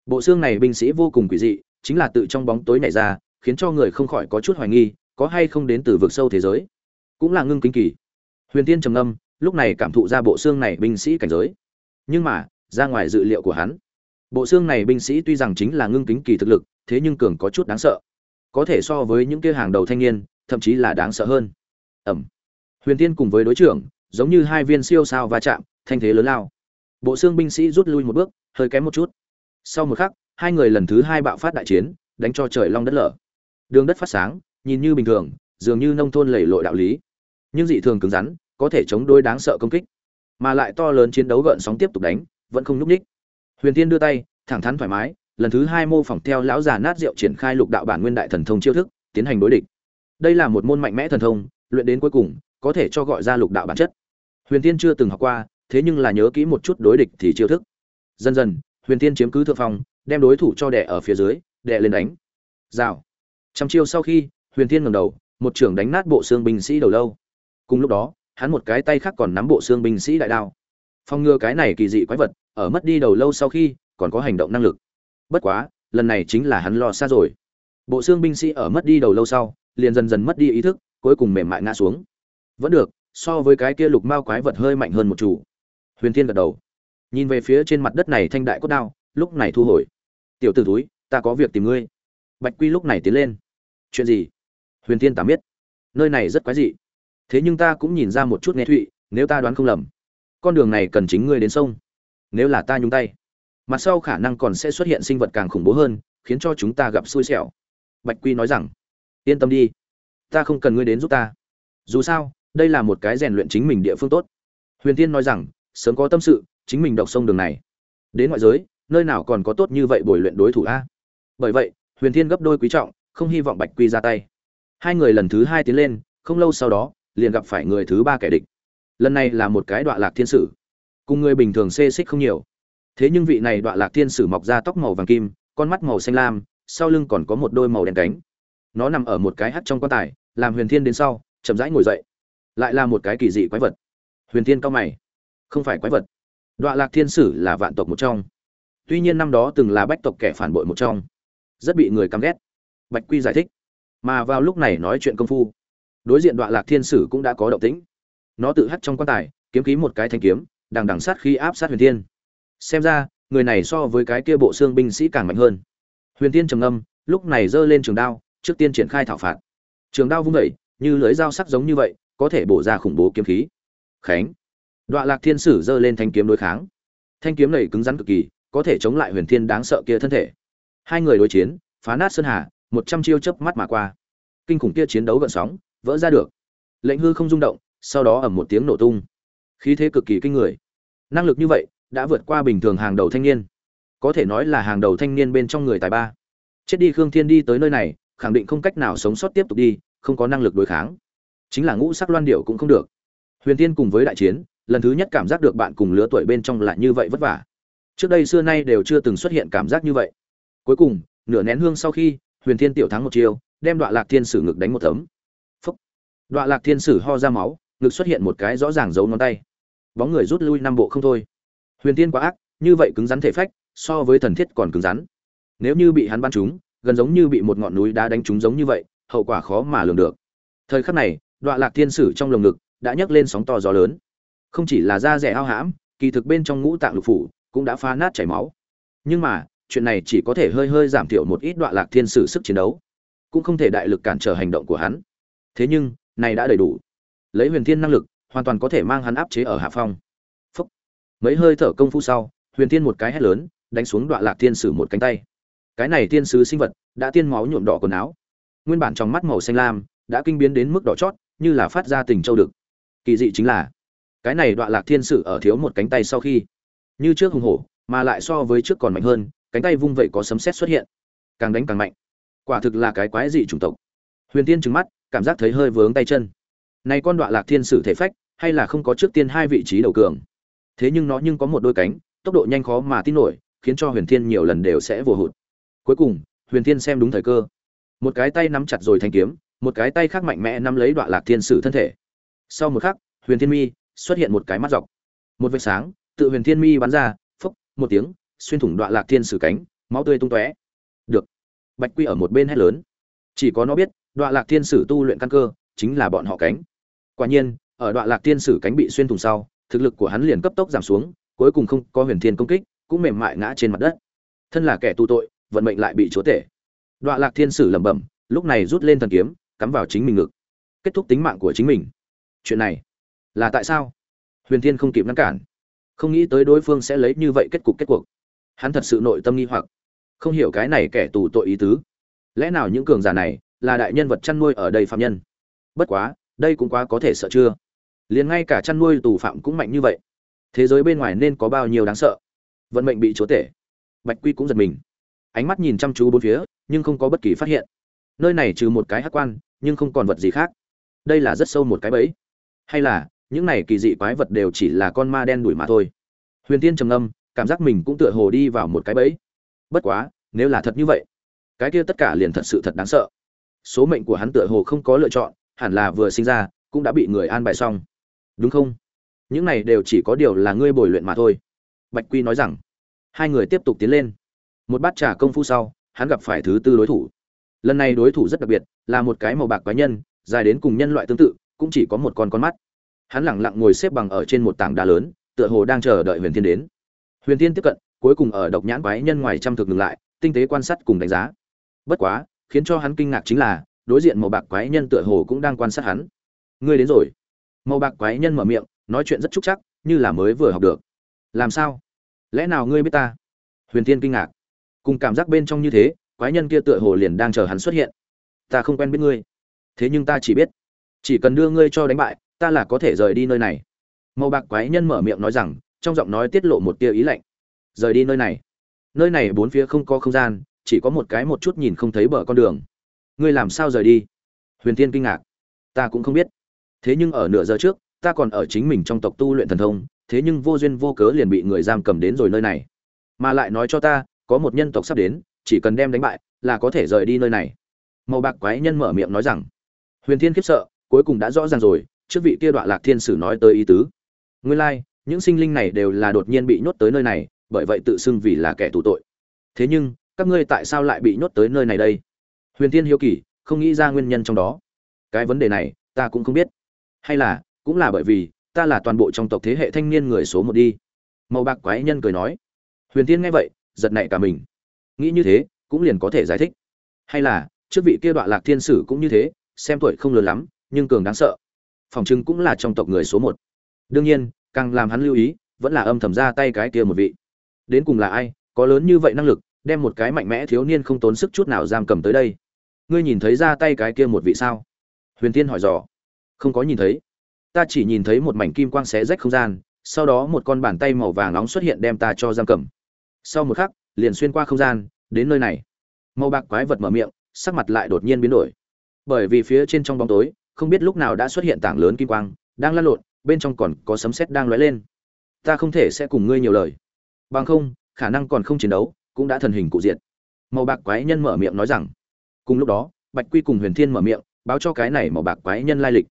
Bộ xương này binh sĩ vô cùng quỷ dị, chính là tự trong bóng tối nhảy ra, khiến cho người không khỏi có chút hoài nghi, có hay không đến từ vực sâu thế giới. Cũng là ngưng kinh kỳ. Huyền tiên trầm âm lúc này cảm thụ ra bộ xương này binh sĩ cảnh giới. Nhưng mà, ra ngoài dự liệu của hắn, bộ xương này binh sĩ tuy rằng chính là ngưng kính kỳ thực lực thế nhưng cường có chút đáng sợ. Có thể so với những kia hàng đầu thanh niên, thậm chí là đáng sợ hơn. Ẩm. Huyền tiên cùng với đối trưởng, giống như hai viên siêu sao va chạm, thanh thế lớn lao. Bộ xương binh sĩ rút lui một bước, hơi kém một chút. Sau một khắc, hai người lần thứ hai bạo phát đại chiến, đánh cho trời long đất lở. Đường đất phát sáng, nhìn như bình thường, dường như nông thôn lầy lội đạo lý. Nhưng dị thường cứng rắn, có thể chống đối đáng sợ công kích. Mà lại to lớn chiến đấu gợn sóng tiếp tục đánh, vẫn không nhúc ních huyền tiên đưa tay, thẳng thắn thoải mái lần thứ hai mô phỏng theo lão già nát rượu triển khai lục đạo bản nguyên đại thần thông chiêu thức, tiến hành đối địch. Đây là một môn mạnh mẽ thần thông, luyện đến cuối cùng, có thể cho gọi ra lục đạo bản chất. Huyền tiên chưa từng học qua, thế nhưng là nhớ kỹ một chút đối địch thì chiêu thức. Dần dần, huyền tiên chiếm cứ thượng phong, đem đối thủ cho đẻ ở phía dưới đẻ lên đánh. Rào. Trăm chiêu sau khi, huyền tiên ngẩng đầu, một trưởng đánh nát bộ xương binh sĩ đầu lâu. Cùng lúc đó, hắn một cái tay khác còn nắm bộ xương binh sĩ đại đao. Phong ngừa cái này kỳ dị quái vật, ở mất đi đầu lâu sau khi, còn có hành động năng lực bất quá, lần này chính là hắn lo xa rồi. Bộ xương binh sĩ ở mất đi đầu lâu sau, liền dần dần mất đi ý thức, cuối cùng mềm mại ngã xuống. Vẫn được, so với cái kia lục mao quái vật hơi mạnh hơn một chủ. Huyền thiên gật đầu. Nhìn về phía trên mặt đất này thanh đại cốt đao, lúc này thu hồi. Tiểu t ử túi ta có việc tìm ngươi. Bạch quy lúc này tiến lên. Chuyện gì? Huyền thiên tạm biết nơi này rất quái dị. Thế nhưng ta cũng nhìn ra một chút nghe thụy, nếu ta đoán không lầm, con đường này cần chính ngươi đến sông. Nếu là ta nhúng tay mặt sau khả năng còn sẽ xuất hiện sinh vật càng khủng bố hơn, khiến cho chúng ta gặp xui xẻo. Bạch quy nói rằng, yên tâm đi, ta không cần ngươi đến giúp ta. Dù sao, đây là một cái rèn luyện chính mình địa phương tốt. Huyền tiên nói rằng, sớm có tâm sự, chính mình đọc sông đường này. Đến ngoại giới, nơi nào còn có tốt như vậy bồi luyện đối thủ a? Bởi vậy, huyền thiên gấp đôi quý trọng, không hy vọng bạch quy ra tay. Hai người lần thứ hai tiến lên, không lâu sau đó, liền gặp phải người thứ ba kẻ địch. Lần này là một cái đoạn lạc thiên sử, cùng người bình thường xê xích không nhiều thế nhưng vị này đoạn lạc thiên sử mọc ra tóc màu vàng kim, con mắt màu xanh lam, sau lưng còn có một đôi màu đen cánh. Nó nằm ở một cái hắt trong quan tài, làm huyền thiên đến sau, chậm rãi ngồi dậy. Lại là một cái kỳ dị quái vật. Huyền thiên cao mày. Không phải quái vật. Đoạn lạc thiên sử là vạn tộc một trong. Tuy nhiên năm đó từng là bách tộc kẻ phản bội một trong. Rất bị người căm ghét. Bạch quy giải thích. Mà vào lúc này nói chuyện công phu, đối diện đoạn lạc thiên sử cũng đã có động tĩnh. Nó tự hắt trong quan tài, kiếm khí một cái thanh kiếm, đằng đằng sát khi áp sát huyền thiên xem ra, người này so với cái kia bộ xương binh sĩ càng mạnh hơn. Huyền tiên trầm ngâm, lúc này giơ lên trường đao, trước tiên triển khai thảo phạt. Trường đao vung vẩy như lưới dao sắc giống như vậy, có thể bổ ra khủng bố kiếm khí. Khánh. Đoạn lạc thiên sử giơ lên thanh kiếm đối kháng. Thanh kiếm này cứng rắn cực kỳ, có thể chống lại huyền thiên đáng sợ kia thân thể. Hai người đối chiến, phá nát sơn hà, một trăm chiêu chớp mắt mà qua. Kinh khủng kia chiến đấu gợn sóng, vỡ ra được. Lệnh hư không rung động, sau đó ầm một tiếng nổ tung. Khí thế cực kỳ kinh người. Năng lực như vậy đã vượt qua bình thường hàng đầu thanh niên. Có thể nói là hàng đầu thanh niên bên trong người tài ba. Chết đi khương thiên đi tới nơi này, khẳng định không cách nào sống sót tiếp tục đi, không có năng lực đối kháng. Chính là ngũ sắc loan điệu cũng không được. Huyền tiên cùng với đại chiến, lần thứ nhất cảm giác được bạn cùng lứa tuổi bên trong lại như vậy vất vả. Trước đây xưa nay đều chưa từng xuất hiện cảm giác như vậy. Cuối cùng, nửa nén hương sau khi, huyền thiên tiểu thắng một chiều đem đoạn lạc thiên sử ngực đánh một tấm. Phúc. Đoạn lạc thiên sử ho ra máu, ngực xuất hiện một cái rõ ràng giấu ngón tay. Bóng người rút lui năm bộ không thôi huyền tiên quá ác, như vậy cứng rắn thể phách, so với thần thiết còn cứng rắn. Nếu như bị hắn bắn trúng, gần giống như bị một ngọn núi đá đánh trúng giống như vậy, hậu quả khó mà lường được. Thời khắc này đoạn lạc thiên sử trong lồng ngực đã nhấc lên sóng to gió lớn. Không chỉ là da rẻ ao hãm, kỳ thực bên trong ngũ tạng lục phủ cũng đã phá nát chảy máu. Nhưng mà, chuyện này chỉ có thể hơi hơi giảm thiểu một ít đoạn lạc thiên sử sức chiến đấu, cũng không thể đại lực cản trở hành động của hắn. Thế nhưng, này đã đầy đủ. Lấy huyền thiên năng lực, hoàn toàn có thể mang hắn áp chế ở hạ phong mấy hơi thở công phu sau, huyền thiên một cái hét lớn, đánh xuống đoạn lạc thiên sử một cánh tay. Cái này thiên sứ sinh vật đã tiên máu nhuộm đỏ quần áo. Nguyên bản trong mắt màu xanh lam đã kinh biến đến mức đỏ chót, như là phát ra tình châu đực kỳ dị chính là, cái này đoạn lạc thiên sử ở thiếu một cánh tay sau khi, như trước hùng hổ, mà lại so với trước còn mạnh hơn, cánh tay vung vậy có sấm sét xuất hiện. Càng đánh càng mạnh. Quả thực là cái quái dị chủng tộc. Huyền tiên trừng mắt, cảm giác thấy hơi vướng tay chân. Này con đoạn lạc thiên sử thể phách, hay là không có trước tiên hai vị trí đầu cường? Thế nhưng nó nhưng có một đôi cánh, tốc độ nhanh khó mà tin nổi, khiến cho huyền thiên nhiều lần đều sẽ vồ hụt. Cuối cùng, huyền thiên xem đúng thời cơ. Một cái tay nắm chặt rồi thanh kiếm, một cái tay khác mạnh mẽ nắm lấy đoạn lạc thiên sử thân thể. Sau một khắc, huyền thiên mi xuất hiện một cái mắt dọc. Một vệt sáng, tự huyền thiên mi bắn ra, phốc, một tiếng, xuyên thủng đoạn lạc thiên sử cánh, máu tươi tung tóe. Được. Bạch quy ở một bên hét lớn. Chỉ có nó biết đoạn lạc thiên sử tu luyện căn cơ, chính là bọn họ cánh. Quả nhiên, ở đoạn lạc thiên sử cánh bị xuyên thủng sau thực lực của hắn liền cấp tốc giảm xuống, cuối cùng không có huyền thiên công kích, cũng mềm mại ngã trên mặt đất. Thân là kẻ tu tội, vận mệnh lại bị chúa tể. Đoạn lạc thiên sử lẩm bẩm, lúc này rút lên thần kiếm, cắm vào chính mình ngực. Kết thúc tính mạng của chính mình. Chuyện này là tại sao? Huyền thiên không kịp ngăn cản. Không nghĩ tới đối phương sẽ lấy như vậy kết cục kết cuộc. Hắn thật sự nội tâm nghi hoặc. Không hiểu cái này kẻ tù tội ý tứ. Lẽ nào những cường giả này là đại nhân vật chăn nuôi ở đây phạm nhân? Bất quá, đây cũng quá có thể sợ chưa? Liền ngay cả chăn nuôi tù phạm cũng mạnh như vậy. Thế giới bên ngoài nên có bao nhiêu đáng sợ? Vận mệnh bị chúa tể. Bạch quy cũng giật mình. Ánh mắt nhìn chăm chú bốn phía, nhưng không có bất kỳ phát hiện. Nơi này trừ một cái hắc quan, nhưng không còn vật gì khác. Đây là rất sâu một cái bẫy. Hay là, những này kỳ dị quái vật đều chỉ là con ma đen đuổi mà thôi. Huyền tiên trầm ngâm, cảm giác mình cũng tựa hồ đi vào một cái bẫy. Bất quá, nếu là thật như vậy, cái kia tất cả liền thật sự thật đáng sợ. Số mệnh của hắn tựa hồ không có lựa chọn, hẳn là vừa sinh ra, cũng đã bị người an bài xong đúng không? Những này đều chỉ có điều là ngươi bồi luyện mà thôi. Bạch quy nói rằng. Hai người tiếp tục tiến lên. Một bát trà công phu sau, hắn gặp phải thứ tư đối thủ. Lần này đối thủ rất đặc biệt, là một cái màu bạc quái nhân, dài đến cùng nhân loại tương tự, cũng chỉ có một con con mắt. Hắn lẳng lặng ngồi xếp bằng ở trên một tảng đá lớn, tựa hồ đang chờ đợi huyền thiên đến. Huyền thiên tiếp cận, cuối cùng ở độc nhãn quái nhân ngoài trăm thực ngừng lại, tinh tế quan sát cùng đánh giá. Bất quá, khiến cho hắn kinh ngạc chính là, đối diện màu bạc quái nhân tựa hồ cũng đang quan sát hắn. Ngươi đến rồi màu bạc quái nhân mở miệng, nói chuyện rất trúc chắc, như là mới vừa học được. Làm sao? Lẽ nào ngươi biết ta? Huyền tiên kinh ngạc. Cùng cảm giác bên trong như thế, quái nhân kia tựa hồ liền đang chờ hắn xuất hiện. Ta không quen biết ngươi. Thế nhưng ta chỉ biết, chỉ cần đưa ngươi cho đánh bại, ta là có thể rời đi nơi này. Màu bạc quái nhân mở miệng nói rằng, trong giọng nói tiết lộ một tia ý lạnh. Rời đi nơi này. Nơi này bốn phía không có không gian, chỉ có một cái một chút nhìn không thấy bờ con đường. Ngươi làm sao rời đi? Huyền tiên kinh ngạc. Ta cũng không biết thế nhưng ở nửa giờ trước ta còn ở chính mình trong tộc tu luyện thần thông thế nhưng vô duyên vô cớ liền bị người giam cầm đến rồi nơi này. Mà lại nói cho ta có một nhân tộc sắp đến chỉ cần đem đánh bại là có thể rời đi nơi này. Màu bạc quái nhân mở miệng nói rằng huyền thiên khiếp sợ cuối cùng đã rõ ràng rồi trước vị kia đoạn lạc thiên sử nói tới ý tứ. Nguyên lai、like, những sinh linh này đều là đột nhiên bị nhốt tới nơi này bởi vậy tự xưng vì là kẻ tù tội. Thế nhưng các ngươi tại sao lại bị nhốt tới nơi này đây? Huyền thiên hiếu kỳ không nghĩ ra nguyên nhân trong đó. Cái vấn đề này ta cũng không biết hay là, cũng là bởi vì, ta là toàn bộ trong tộc thế hệ thanh niên người số một đi. Màu bạc quái nhân cười nói. Huyền tiên nghe vậy, giật nảy cả mình. Nghĩ như thế, cũng liền có thể giải thích. Hay là, trước vị kia đoạn lạc thiên sử cũng như thế, xem tuổi không lớn lắm, nhưng cường đáng sợ. Phòng chứng cũng là trong tộc người số một. Đương nhiên, càng làm hắn lưu ý, vẫn là âm thầm ra tay cái kia một vị. Đến cùng là ai, có lớn như vậy năng lực, đem một cái mạnh mẽ thiếu niên không tốn sức chút nào giam cầm tới đây. Ngươi nhìn thấy ra tay cái kia một vị sao? Huyền tiên hỏi dò không có nhìn thấy. Ta chỉ nhìn thấy một mảnh kim quang xé rách không gian, sau đó một con bàn tay màu vàng nóng xuất hiện đem ta cho giam cầm. Sau một khắc, liền xuyên qua không gian, đến nơi này. Màu bạc quái vật mở miệng, sắc mặt lại đột nhiên biến đổi. Bởi vì phía trên trong bóng tối, không biết lúc nào đã xuất hiện tảng lớn kim quang, đang lăn lộn, bên trong còn có sấm sét đang lóe lên. Ta không thể sẽ cùng ngươi nhiều lời. Bằng không, khả năng còn không chiến đấu, cũng đã thần hình cụ diện màu bạc quái nhân mở miệng nói rằng. Cùng lúc đó, bạch quy cùng huyền thiên mở miệng, báo cho cái này màu bạc quái nhân lai lịch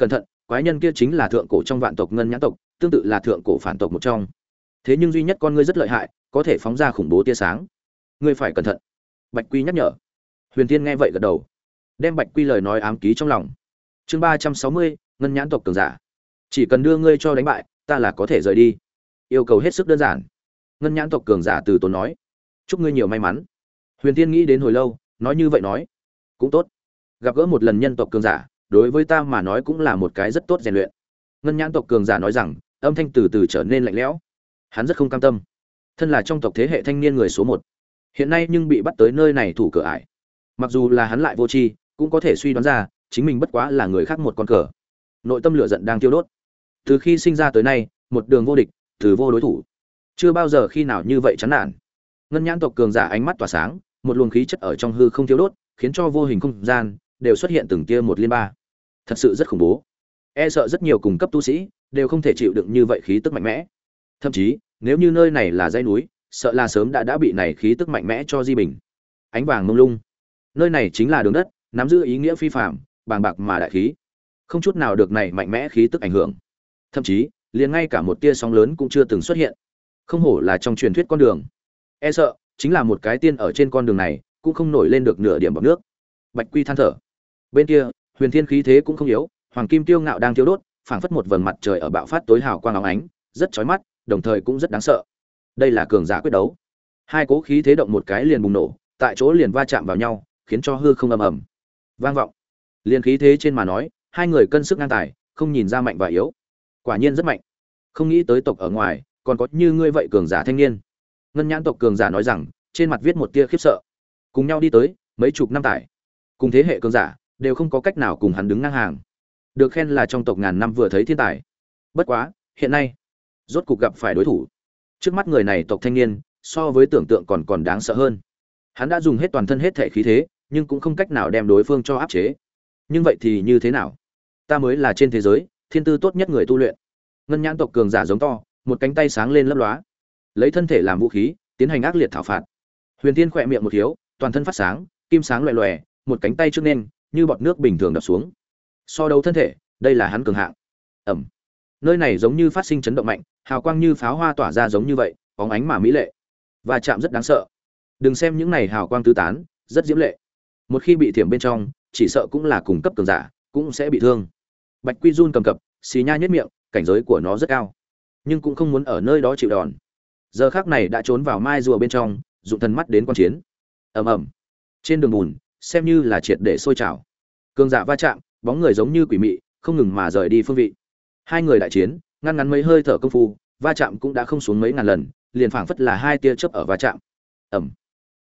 cẩn thận, quái nhân kia chính là thượng cổ trong vạn tộc ngân nhãn tộc, tương tự là thượng cổ phản tộc một trong. Thế nhưng duy nhất con ngươi rất lợi hại, có thể phóng ra khủng bố tia sáng. Ngươi phải cẩn thận. Bạch quy nhắc nhở. Huyền tiên nghe vậy gật đầu, đem bạch quy lời nói ám ký trong lòng. Chương ba trăm sáu mươi, ngân nhãn tộc cường giả. Chỉ cần đưa ngươi cho đánh bại, ta là có thể rời đi. Yêu cầu hết sức đơn giản. Ngân nhãn tộc cường giả từ tốn nói, chúc ngươi nhiều may mắn. Huyền tiên nghĩ đến hồi lâu, nói như vậy nói, cũng tốt. Gặp gỡ một lần nhân tộc cường giả đối với ta mà nói cũng là một cái rất tốt rèn luyện. Ngân nhãn tộc cường giả nói rằng, âm thanh từ từ trở nên lạnh lẽo. Hắn rất không cam tâm. Thân là trong tộc thế hệ thanh niên người số một, hiện nay nhưng bị bắt tới nơi này thủ cửa ải. Mặc dù là hắn lại vô tri, cũng có thể suy đoán ra, chính mình bất quá là người khác một con cờ. Nội tâm lửa giận đang tiêu đốt. Từ khi sinh ra tới nay, một đường vô địch, từ vô đối thủ. Chưa bao giờ khi nào như vậy chán nản. Ngân nhãn tộc cường giả ánh mắt tỏa sáng, một luồng khí chất ở trong hư không tiêu đốt, khiến cho vô hình không gian đều xuất hiện từng tia một liên ba thật sự rất khủng bố. E sợ rất nhiều cùng cấp tu sĩ đều không thể chịu đựng như vậy khí tức mạnh mẽ. Thậm chí, nếu như nơi này là dãy núi, sợ là sớm đã đã bị này khí tức mạnh mẽ cho di bình. Ánh vàng mông lung. Nơi này chính là đường đất, nắm giữ ý nghĩa phi phạm bàng bạc mà đại khí. Không chút nào được này mạnh mẽ khí tức ảnh hưởng. Thậm chí, liền ngay cả một tia sóng lớn cũng chưa từng xuất hiện. Không hổ là trong truyền thuyết con đường. E sợ, chính là một cái tiên ở trên con đường này, cũng không nổi lên được nửa điểm bọc nước. Bạch quy than thở. Bên kia huyền thiên khí thế cũng không yếu, hoàng kim tiêu ngạo đang thiêu đốt, phảng phất một vầng mặt trời ở bạo phát tối hào quang óng ánh, rất chói mắt, đồng thời cũng rất đáng sợ. Đây là cường giả quyết đấu. Hai cố khí thế động một cái liền bùng nổ, tại chỗ liền va chạm vào nhau, khiến cho hư không ầm ầm. Vang vọng. Liền khí thế trên mà nói, hai người cân sức ngang tài, không nhìn ra mạnh và yếu. Quả nhiên rất mạnh. Không nghĩ tới tộc ở ngoài, còn có như ngươi vậy cường giả thanh niên. Ngân nhãn tộc cường giả nói rằng, trên mặt viết một tia khiếp sợ. Cùng nhau đi tới, mấy chục năm tải. Cùng thế hệ cường giả đều không có cách nào cùng hắn đứng ngang hàng. Được khen là trong tộc ngàn năm vừa thấy thiên tài. Bất quá, hiện nay, rốt cục gặp phải đối thủ. Trước mắt người này tộc thanh niên, so với tưởng tượng còn còn đáng sợ hơn. Hắn đã dùng hết toàn thân hết thể khí thế, nhưng cũng không cách nào đem đối phương cho áp chế. Nhưng vậy thì như thế nào? Ta mới là trên thế giới, thiên tư tốt nhất người tu luyện. Ngân nhãn tộc cường giả giống to, một cánh tay sáng lên lấp lóa. Lấy thân thể làm vũ khí, tiến hành ác liệt thảo phạt. Huyền tiên khỏe miệng một thiếu toàn thân phát sáng, kim sáng loè loè, một cánh tay trước nên như bọt nước bình thường đập xuống. So đấu thân thể, đây là hắn cường hạng. Ẩm. Nơi này giống như phát sinh chấn động mạnh, hào quang như pháo hoa tỏa ra giống như vậy, bóng ánh mà mỹ lệ. Và chạm rất đáng sợ. Đừng xem những này hào quang tứ tán, rất diễm lệ. Một khi bị thiểm bên trong, chỉ sợ cũng là cùng cấp cường giả, cũng sẽ bị thương. Bạch quy run cầm cập, xì nha nhất miệng, cảnh giới của nó rất cao. Nhưng cũng không muốn ở nơi đó chịu đòn. Giờ khác này đã trốn vào mai rùa bên trong, dụng thần mắt đến quan chiến. Ầm ầm. Trên đường bùn xem như là triệt để sôi trào. Cường giả va chạm, bóng người giống như quỷ mị, không ngừng mà rời đi phương vị. Hai người đại chiến, ngăn ngắn mấy hơi thở công phu, va chạm cũng đã không xuống mấy ngàn lần, liền phảng phất là hai tia chớp ở va chạm. Ẩm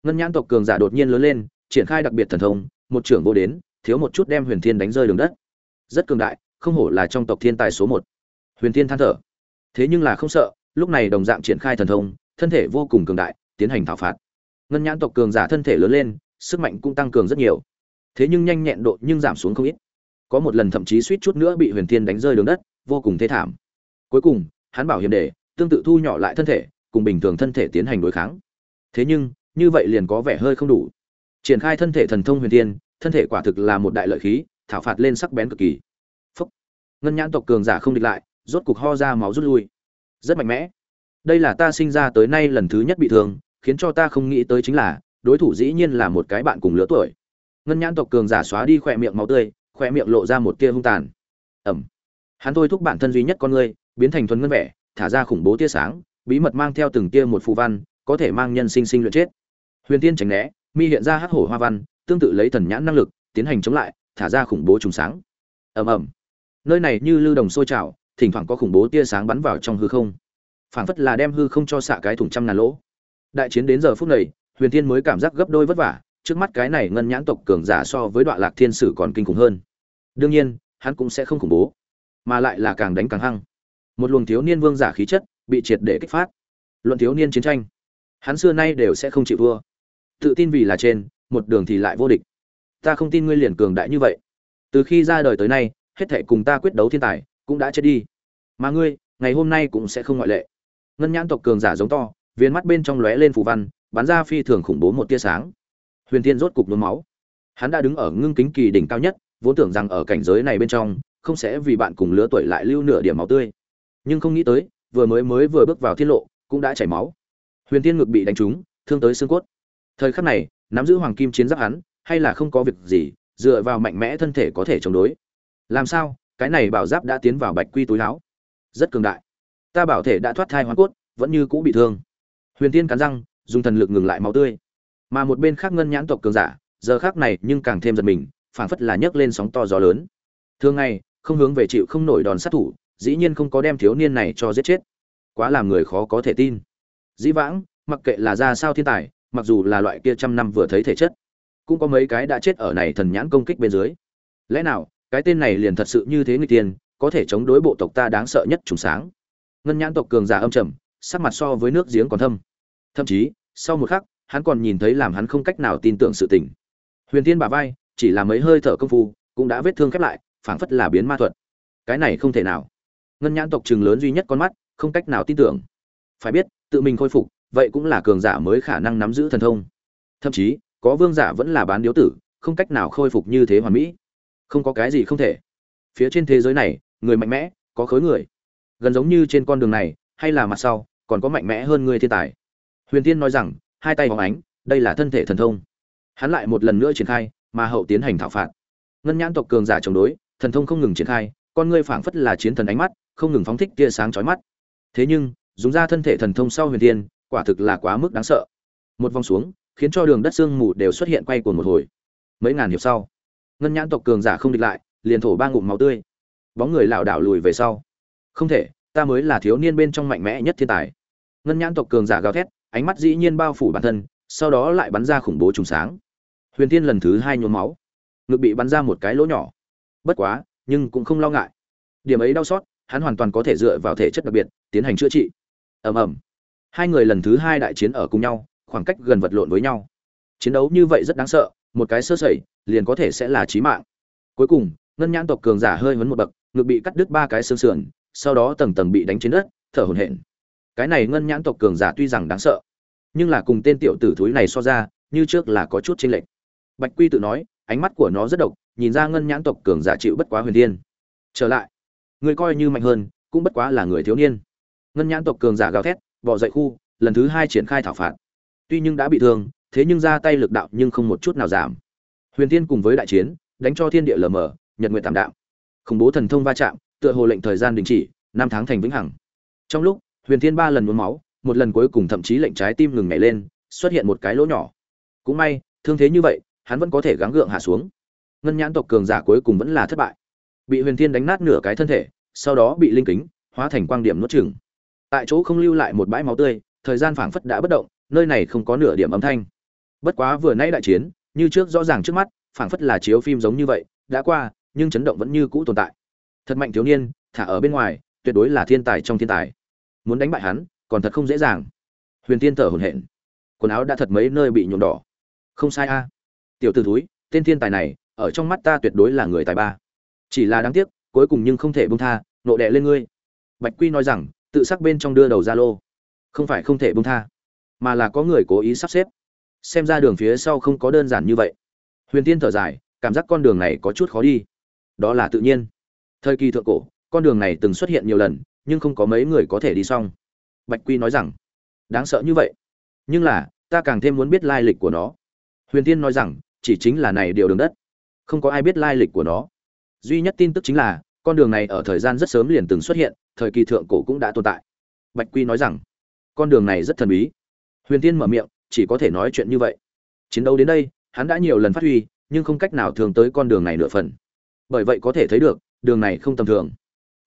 ngân nhãn tộc cường giả đột nhiên lớn lên, triển khai đặc biệt thần thông, một trưởng vô đến, thiếu một chút đem huyền thiên đánh rơi đường đất. Rất cường đại, không hổ là trong tộc thiên tài số một. Huyền thiên than thở. Thế nhưng là không sợ, lúc này đồng dạng triển khai thần thông, thân thể vô cùng cường đại, tiến hành thảo phạt. Ngân nhãn tộc cường giả thân thể lớn lên sức mạnh cũng tăng cường rất nhiều. Thế nhưng nhanh nhẹn độ nhưng giảm xuống không ít. Có một lần thậm chí suýt chút nữa bị huyền thiên đánh rơi đường đất, vô cùng thế thảm. Cuối cùng, hắn bảo hiểm để, tương tự thu nhỏ lại thân thể, cùng bình thường thân thể tiến hành đối kháng. Thế nhưng, như vậy liền có vẻ hơi không đủ. Triển khai thân thể thần thông huyền thiên, thân thể quả thực là một đại lợi khí, thảo phạt lên sắc bén cực kỳ. Phúc. ngân nhãn tộc cường giả không địch lại, rốt cục ho ra máu rút lui. Rất mạnh mẽ. Đây là ta sinh ra tới nay lần thứ nhất bị thương, khiến cho ta không nghĩ tới chính là đối thủ dĩ nhiên là một cái bạn cùng lứa tuổi. Ngân nhãn tộc cường giả xóa đi khỏe miệng máu tươi, khỏe miệng lộ ra một tia hung tàn. Ẩm. Hắn thôi thúc bản thân duy nhất con người, biến thành thuần ngân vẻ, thả ra khủng bố tia sáng, bí mật mang theo từng tia một phù văn, có thể mang nhân sinh sinh luyện chết. Huyền tiên tránh né, mi hiện ra hắc hổ hoa văn, tương tự lấy thần nhãn năng lực, tiến hành chống lại, thả ra khủng bố trùng sáng. Ầm ầm nơi này như lưu đồng sôi trào, thỉnh thoảng có khủng bố tia sáng bắn vào trong hư không. Phảng phất là đem hư không cho xạ cái thủng trăm ngàn lỗ. Đại chiến đến giờ phút này huyền thiên mới cảm giác gấp đôi vất vả, trước mắt cái này ngân nhãn tộc cường giả so với đoạn lạc thiên sử còn kinh khủng hơn. Đương nhiên, hắn cũng sẽ không khủng bố, mà lại là càng đánh càng hăng. Một luồng thiếu niên vương giả khí chất bị triệt để kích phát. Luận thiếu niên chiến tranh, hắn xưa nay đều sẽ không chịu thua. Tự tin vì là trên, một đường thì lại vô địch. Ta không tin ngươi liền cường đại như vậy. Từ khi ra đời tới nay, hết thể cùng ta quyết đấu thiên tài cũng đã chết đi. Mà ngươi, ngày hôm nay cũng sẽ không ngoại lệ. Ngân nhãn tộc cường giả giống to, viên mắt bên trong lóe lên phù văn bắn ra phi thường khủng bố một tia sáng. Huyền thiên rốt cục nôn máu. Hắn đã đứng ở ngưng kính kỳ đỉnh cao nhất, vốn tưởng rằng ở cảnh giới này bên trong, không sẽ vì bạn cùng lứa tuổi lại lưu nửa điểm máu tươi. Nhưng không nghĩ tới, vừa mới mới vừa bước vào tiết lộ, cũng đã chảy máu. Huyền thiên ngực bị đánh trúng, thương tới xương cốt. Thời khắc này, nắm giữ hoàng kim chiến giáp hắn, hay là không có việc gì, dựa vào mạnh mẽ thân thể có thể chống đối. Làm sao, cái này bảo giáp đã tiến vào bạch quy túi áo rất cường đại. Ta bảo thể đã thoát thai hoàn cốt, vẫn như cũ bị thương. Huyền tiên cắn răng dùng thần lực ngừng lại máu tươi. Mà một bên khác ngân nhãn tộc cường giả, giờ khác này nhưng càng thêm giật mình, phảng phất là nhấc lên sóng to gió lớn. Thường ngày, không hướng về chịu không nổi đòn sát thủ, dĩ nhiên không có đem thiếu niên này cho giết chết. Quá làm người khó có thể tin. Dĩ vãng, mặc kệ là ra sao thiên tài, mặc dù là loại kia trăm năm vừa thấy thể chất, cũng có mấy cái đã chết ở này thần nhãn công kích bên dưới. Lẽ nào, cái tên này liền thật sự như thế người tiên có thể chống đối bộ tộc ta đáng sợ nhất trùng sáng? Ngân nhãn tộc cường giả âm trầm, sắc mặt so với nước giếng còn thâm thậm chí, sau một khắc, hắn còn nhìn thấy làm hắn không cách nào tin tưởng sự tình. Huyền Thiên bà vai, chỉ là mấy hơi thở công phu, cũng đã vết thương khép lại, phảng phất là biến ma thuật. Cái này không thể nào. Ngân nhãn tộc trường lớn duy nhất con mắt, không cách nào tin tưởng. Phải biết, tự mình khôi phục, vậy cũng là cường giả mới khả năng nắm giữ thần thông. Thậm chí, có vương giả vẫn là bán điếu tử, không cách nào khôi phục như thế hoàn mỹ. Không có cái gì không thể. Phía trên thế giới này, người mạnh mẽ, có khối người. Gần giống như trên con đường này, hay là mặt sau, còn có mạnh mẽ hơn người thiên tài huyền tiên nói rằng, hai tay hóng ánh, đây là thân thể thần thông. Hắn lại một lần nữa triển khai, mà hậu tiến hành thảo phạt. Ngân nhãn tộc cường giả chống đối, thần thông không ngừng triển khai, con ngươi phảng phất là chiến thần ánh mắt, không ngừng phóng thích tia sáng chói mắt. Thế nhưng, dùng ra thân thể thần thông sau huyền tiên, quả thực là quá mức đáng sợ. Một vòng xuống, khiến cho đường đất xương mù đều xuất hiện quay cuồng một hồi. Mấy ngàn hiệp sau, ngân nhãn tộc cường giả không địch lại, liền thổ ba ngụm máu tươi. Bóng người lảo đảo lùi về sau. Không thể, ta mới là thiếu niên bên trong mạnh mẽ nhất thiên tài. Ngân nhãn tộc cường giả gào thét ánh mắt dĩ nhiên bao phủ bản thân, sau đó lại bắn ra khủng bố trùng sáng. Huyền tiên lần thứ hai nhuốm máu. Ngực bị bắn ra một cái lỗ nhỏ. Bất quá, nhưng cũng không lo ngại. Điểm ấy đau xót, hắn hoàn toàn có thể dựa vào thể chất đặc biệt, tiến hành chữa trị. Ầm ầm. Hai người lần thứ hai đại chiến ở cùng nhau, khoảng cách gần vật lộn với nhau. Chiến đấu như vậy rất đáng sợ, một cái sơ sẩy, liền có thể sẽ là chí mạng. Cuối cùng, ngân nhãn tộc cường giả hơi vấn một bậc, ngực bị cắt đứt ba cái xương sườn, sau đó tầng tầng bị đánh trên đất, thở hổn hển cái này ngân nhãn tộc cường giả tuy rằng đáng sợ, nhưng là cùng tên tiểu tử thúi này so ra, như trước là có chút chênh lệch. Bạch quy tự nói, ánh mắt của nó rất độc, nhìn ra ngân nhãn tộc cường giả chịu bất quá huyền thiên trở lại, người coi như mạnh hơn, cũng bất quá là người thiếu niên. Ngân nhãn tộc cường giả gào thét, bỏ dậy khu, lần thứ hai triển khai thảo phạt. Tuy nhưng đã bị thương, thế nhưng ra tay lực đạo nhưng không một chút nào giảm. Huyền tiên cùng với đại chiến, đánh cho thiên địa lờ mờ, nhật nguyện tạm đạo khủng bố thần thông va chạm, tựa hồ lệnh thời gian đình chỉ, năm tháng thành vĩnh hằng. Trong lúc huyền thiên ba lần nhuốm máu, một lần cuối cùng thậm chí lệnh trái tim ngừng nhảy lên, xuất hiện một cái lỗ nhỏ. Cũng may, thương thế như vậy, hắn vẫn có thể gắng gượng hạ xuống. Ngân nhãn tộc cường giả cuối cùng vẫn là thất bại. Bị huyền thiên đánh nát nửa cái thân thể, sau đó bị linh kính hóa thành quang điểm nuốt chừng tại chỗ không lưu lại một bãi máu tươi, thời gian phảng phất đã bất động, nơi này không có nửa điểm âm thanh. Bất quá vừa nãy đại chiến, như trước rõ ràng trước mắt, phảng phất là chiếu phim giống như vậy, đã qua, nhưng chấn động vẫn như cũ tồn tại. Thật mạnh thiếu niên, thả ở bên ngoài, tuyệt đối là thiên tài trong thiên tài muốn đánh bại hắn, còn thật không dễ dàng. Huyền tiên thở hổn hển. Quần áo đã thật mấy nơi bị nhuộm đỏ. Không sai a. Tiểu t ử thúi, tên thiên tài này, ở trong mắt ta tuyệt đối là người tài ba. Chỉ là đáng tiếc, cuối cùng nhưng không thể bông tha, nộ đệ lên ngươi. Bạch quy nói rằng, tự sắc bên trong đưa đầu ra lô. Không phải không thể bông tha, mà là có người cố ý sắp xếp. Xem ra đường phía sau không có đơn giản như vậy. Huyền tiên thở dài, cảm giác con đường này có chút khó đi. Đó là tự nhiên. Thời kỳ thượng cổ, con đường này từng xuất hiện nhiều lần nhưng không có mấy người có thể đi xong. Bạch quy nói rằng, đáng sợ như vậy? Nhưng là, ta càng thêm muốn biết lai lịch của nó. Huyền tiên nói rằng, chỉ chính là này điều đường đất. Không có ai biết lai lịch của nó. Duy nhất tin tức chính là, con đường này ở thời gian rất sớm liền từng xuất hiện, thời kỳ thượng cổ cũng đã tồn tại. Bạch quy nói rằng, con đường này rất thần bí. Huyền tiên mở miệng, chỉ có thể nói chuyện như vậy. Chiến đấu đến đây, hắn đã nhiều lần phát huy, nhưng không cách nào thường tới con đường này nửa phần. Bởi vậy có thể thấy được, đường này không tầm thường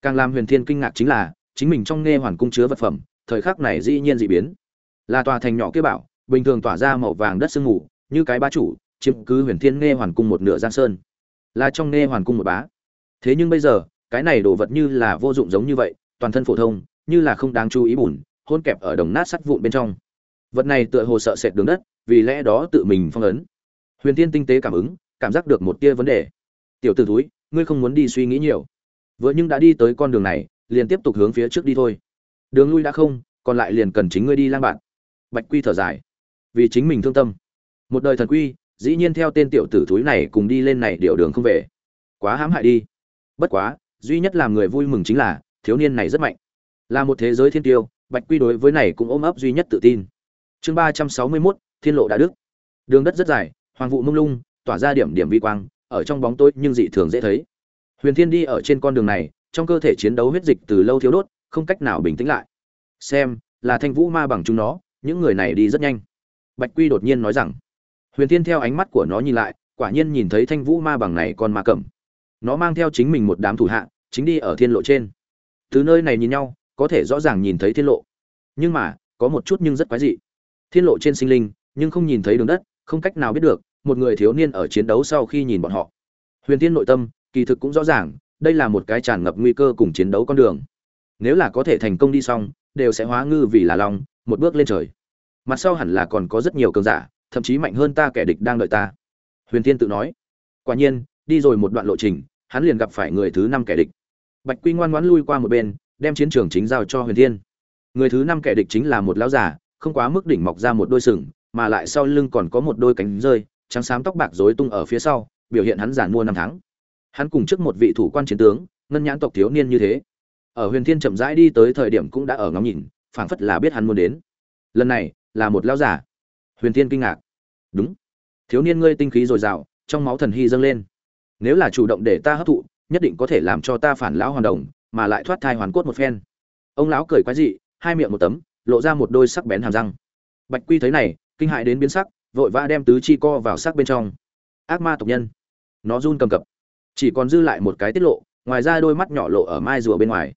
càng làm huyền thiên kinh ngạc chính là, chính mình trong nghe hoàn cung chứa vật phẩm, thời khắc này dĩ nhiên dị biến. Là tòa thành nhỏ kia bảo, bình thường tỏa ra màu vàng đất sương mù, như cái bá chủ, chiếm cứ huyền thiên nghe hoàn cung một nửa giang sơn. Là trong nghe hoàn cung một bá. Thế nhưng bây giờ, cái này đồ vật như là vô dụng giống như vậy, toàn thân phổ thông, như là không đáng chú ý bùn, hôn kẹp ở đồng nát sắt vụn bên trong. Vật này tựa hồ sợ sệt đường đất, vì lẽ đó tự mình phong ấn. Huyền thiên tinh tế cảm ứng, cảm giác được một tia vấn đề. Tiểu t ử túi ngươi không muốn đi suy nghĩ nhiều vừa nhưng đã đi tới con đường này, liền tiếp tục hướng phía trước đi thôi. Đường lui đã không, còn lại liền cần chính ngươi đi lang bạn. Bạch quy thở dài. Vì chính mình thương tâm. Một đời thần quy, dĩ nhiên theo tên tiểu tử thúi này cùng đi lên này điệu đường không về. Quá hãm hại đi. Bất quá, duy nhất làm người vui mừng chính là, thiếu niên này rất mạnh. Là một thế giới thiên tiêu, bạch quy đối với này cũng ôm ấp duy nhất tự tin. Chương ba trăm sáu mươi mốt, thiên lộ đã đức. Đường đất rất dài, hoàng vụ mông lung, tỏa ra điểm điểm vi quang, ở trong bóng tối nhưng dị thường dễ thấy huyền thiên đi ở trên con đường này, trong cơ thể chiến đấu huyết dịch từ lâu thiếu đốt, không cách nào bình tĩnh lại. Xem, là thanh vũ ma bằng chúng nó, những người này đi rất nhanh. Bạch quy đột nhiên nói rằng, huyền thiên theo ánh mắt của nó nhìn lại, quả nhiên nhìn thấy thanh vũ ma bằng này con ma cầm. Nó mang theo chính mình một đám thủ hạ, chính đi ở thiên lộ trên. Từ nơi này nhìn nhau, có thể rõ ràng nhìn thấy thiên lộ. Nhưng mà, có một chút nhưng rất quái dị. Thiên lộ trên sinh linh, nhưng không nhìn thấy đường đất, không cách nào biết được, một người thiếu niên ở chiến đấu sau khi nhìn bọn họ. Huyền tiên nội tâm kỳ thực cũng rõ ràng, đây là một cái tràn ngập nguy cơ cùng chiến đấu con đường. Nếu là có thể thành công đi xong, đều sẽ hóa ngư vì là long, một bước lên trời. Mặt sau hẳn là còn có rất nhiều cường giả, thậm chí mạnh hơn ta kẻ địch đang đợi ta. Huyền Thiên tự nói. Quả nhiên, đi rồi một đoạn lộ trình, hắn liền gặp phải người thứ năm kẻ địch. Bạch quy ngoan ngoãn lui qua một bên, đem chiến trường chính giao cho huyền thiên. Người thứ năm kẻ địch chính là một lão giả không quá mức đỉnh mọc ra một đôi sừng, mà lại sau lưng còn có một đôi cánh rơi, trắng xám tóc bạc rối tung ở phía sau, biểu hiện hắn giản mua năm tháng hắn cùng trước một vị thủ quan chiến tướng, ngân nhãn tộc thiếu niên như thế. Ở huyền thiên chậm rãi đi tới thời điểm cũng đã ở ngắm nhìn, phảng phất là biết hắn muốn đến. Lần này, là một lão giả. Huyền thiên kinh ngạc. Đúng. Thiếu niên ngươi tinh khí dồi dào, trong máu thần hy dâng lên. Nếu là chủ động để ta hấp thụ, nhất định có thể làm cho ta phản lão hoàn đồng, mà lại thoát thai hoàn cốt một phen. Ông lão cười quái dị, hai miệng một tấm, lộ ra một đôi sắc bén hàm răng. Bạch quy thấy này, kinh hại đến biến sắc, vội vã đem tứ chi co vào sắc bên trong. Ác ma tộc nhân. Nó run cầm cập chỉ còn dư lại một cái tiết lộ, ngoài ra đôi mắt nhỏ lộ ở mai rùa bên ngoài.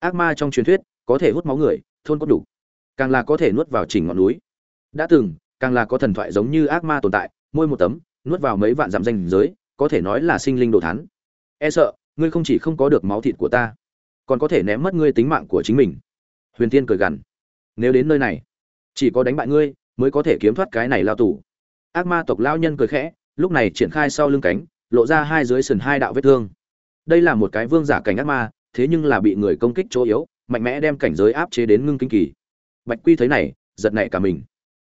Ác ma trong truyền thuyết, có thể hút máu người, thôn cốt đủ. Càng là có thể nuốt vào chỉnh ngọn núi. Đã từng, càng là có thần thoại giống như ác ma tồn tại, môi một tấm, nuốt vào mấy vạn dặm danh giới, có thể nói là sinh linh đồ thán. E sợ, ngươi không chỉ không có được máu thịt của ta, còn có thể ném mất ngươi tính mạng của chính mình. Huyền tiên cười gằn. Nếu đến nơi này, chỉ có đánh bại ngươi, mới có thể kiếm thoát cái này lao tù. Ác ma tộc lao nhân cười khẽ, lúc này triển khai sau lưng cánh lộ ra hai dưới sườn hai đạo vết thương. Đây là một cái vương giả cảnh ác ma, thế nhưng là bị người công kích chỗ yếu, mạnh mẽ đem cảnh giới áp chế đến ngưng kinh kỳ. Bạch quy thấy này, giật nảy cả mình.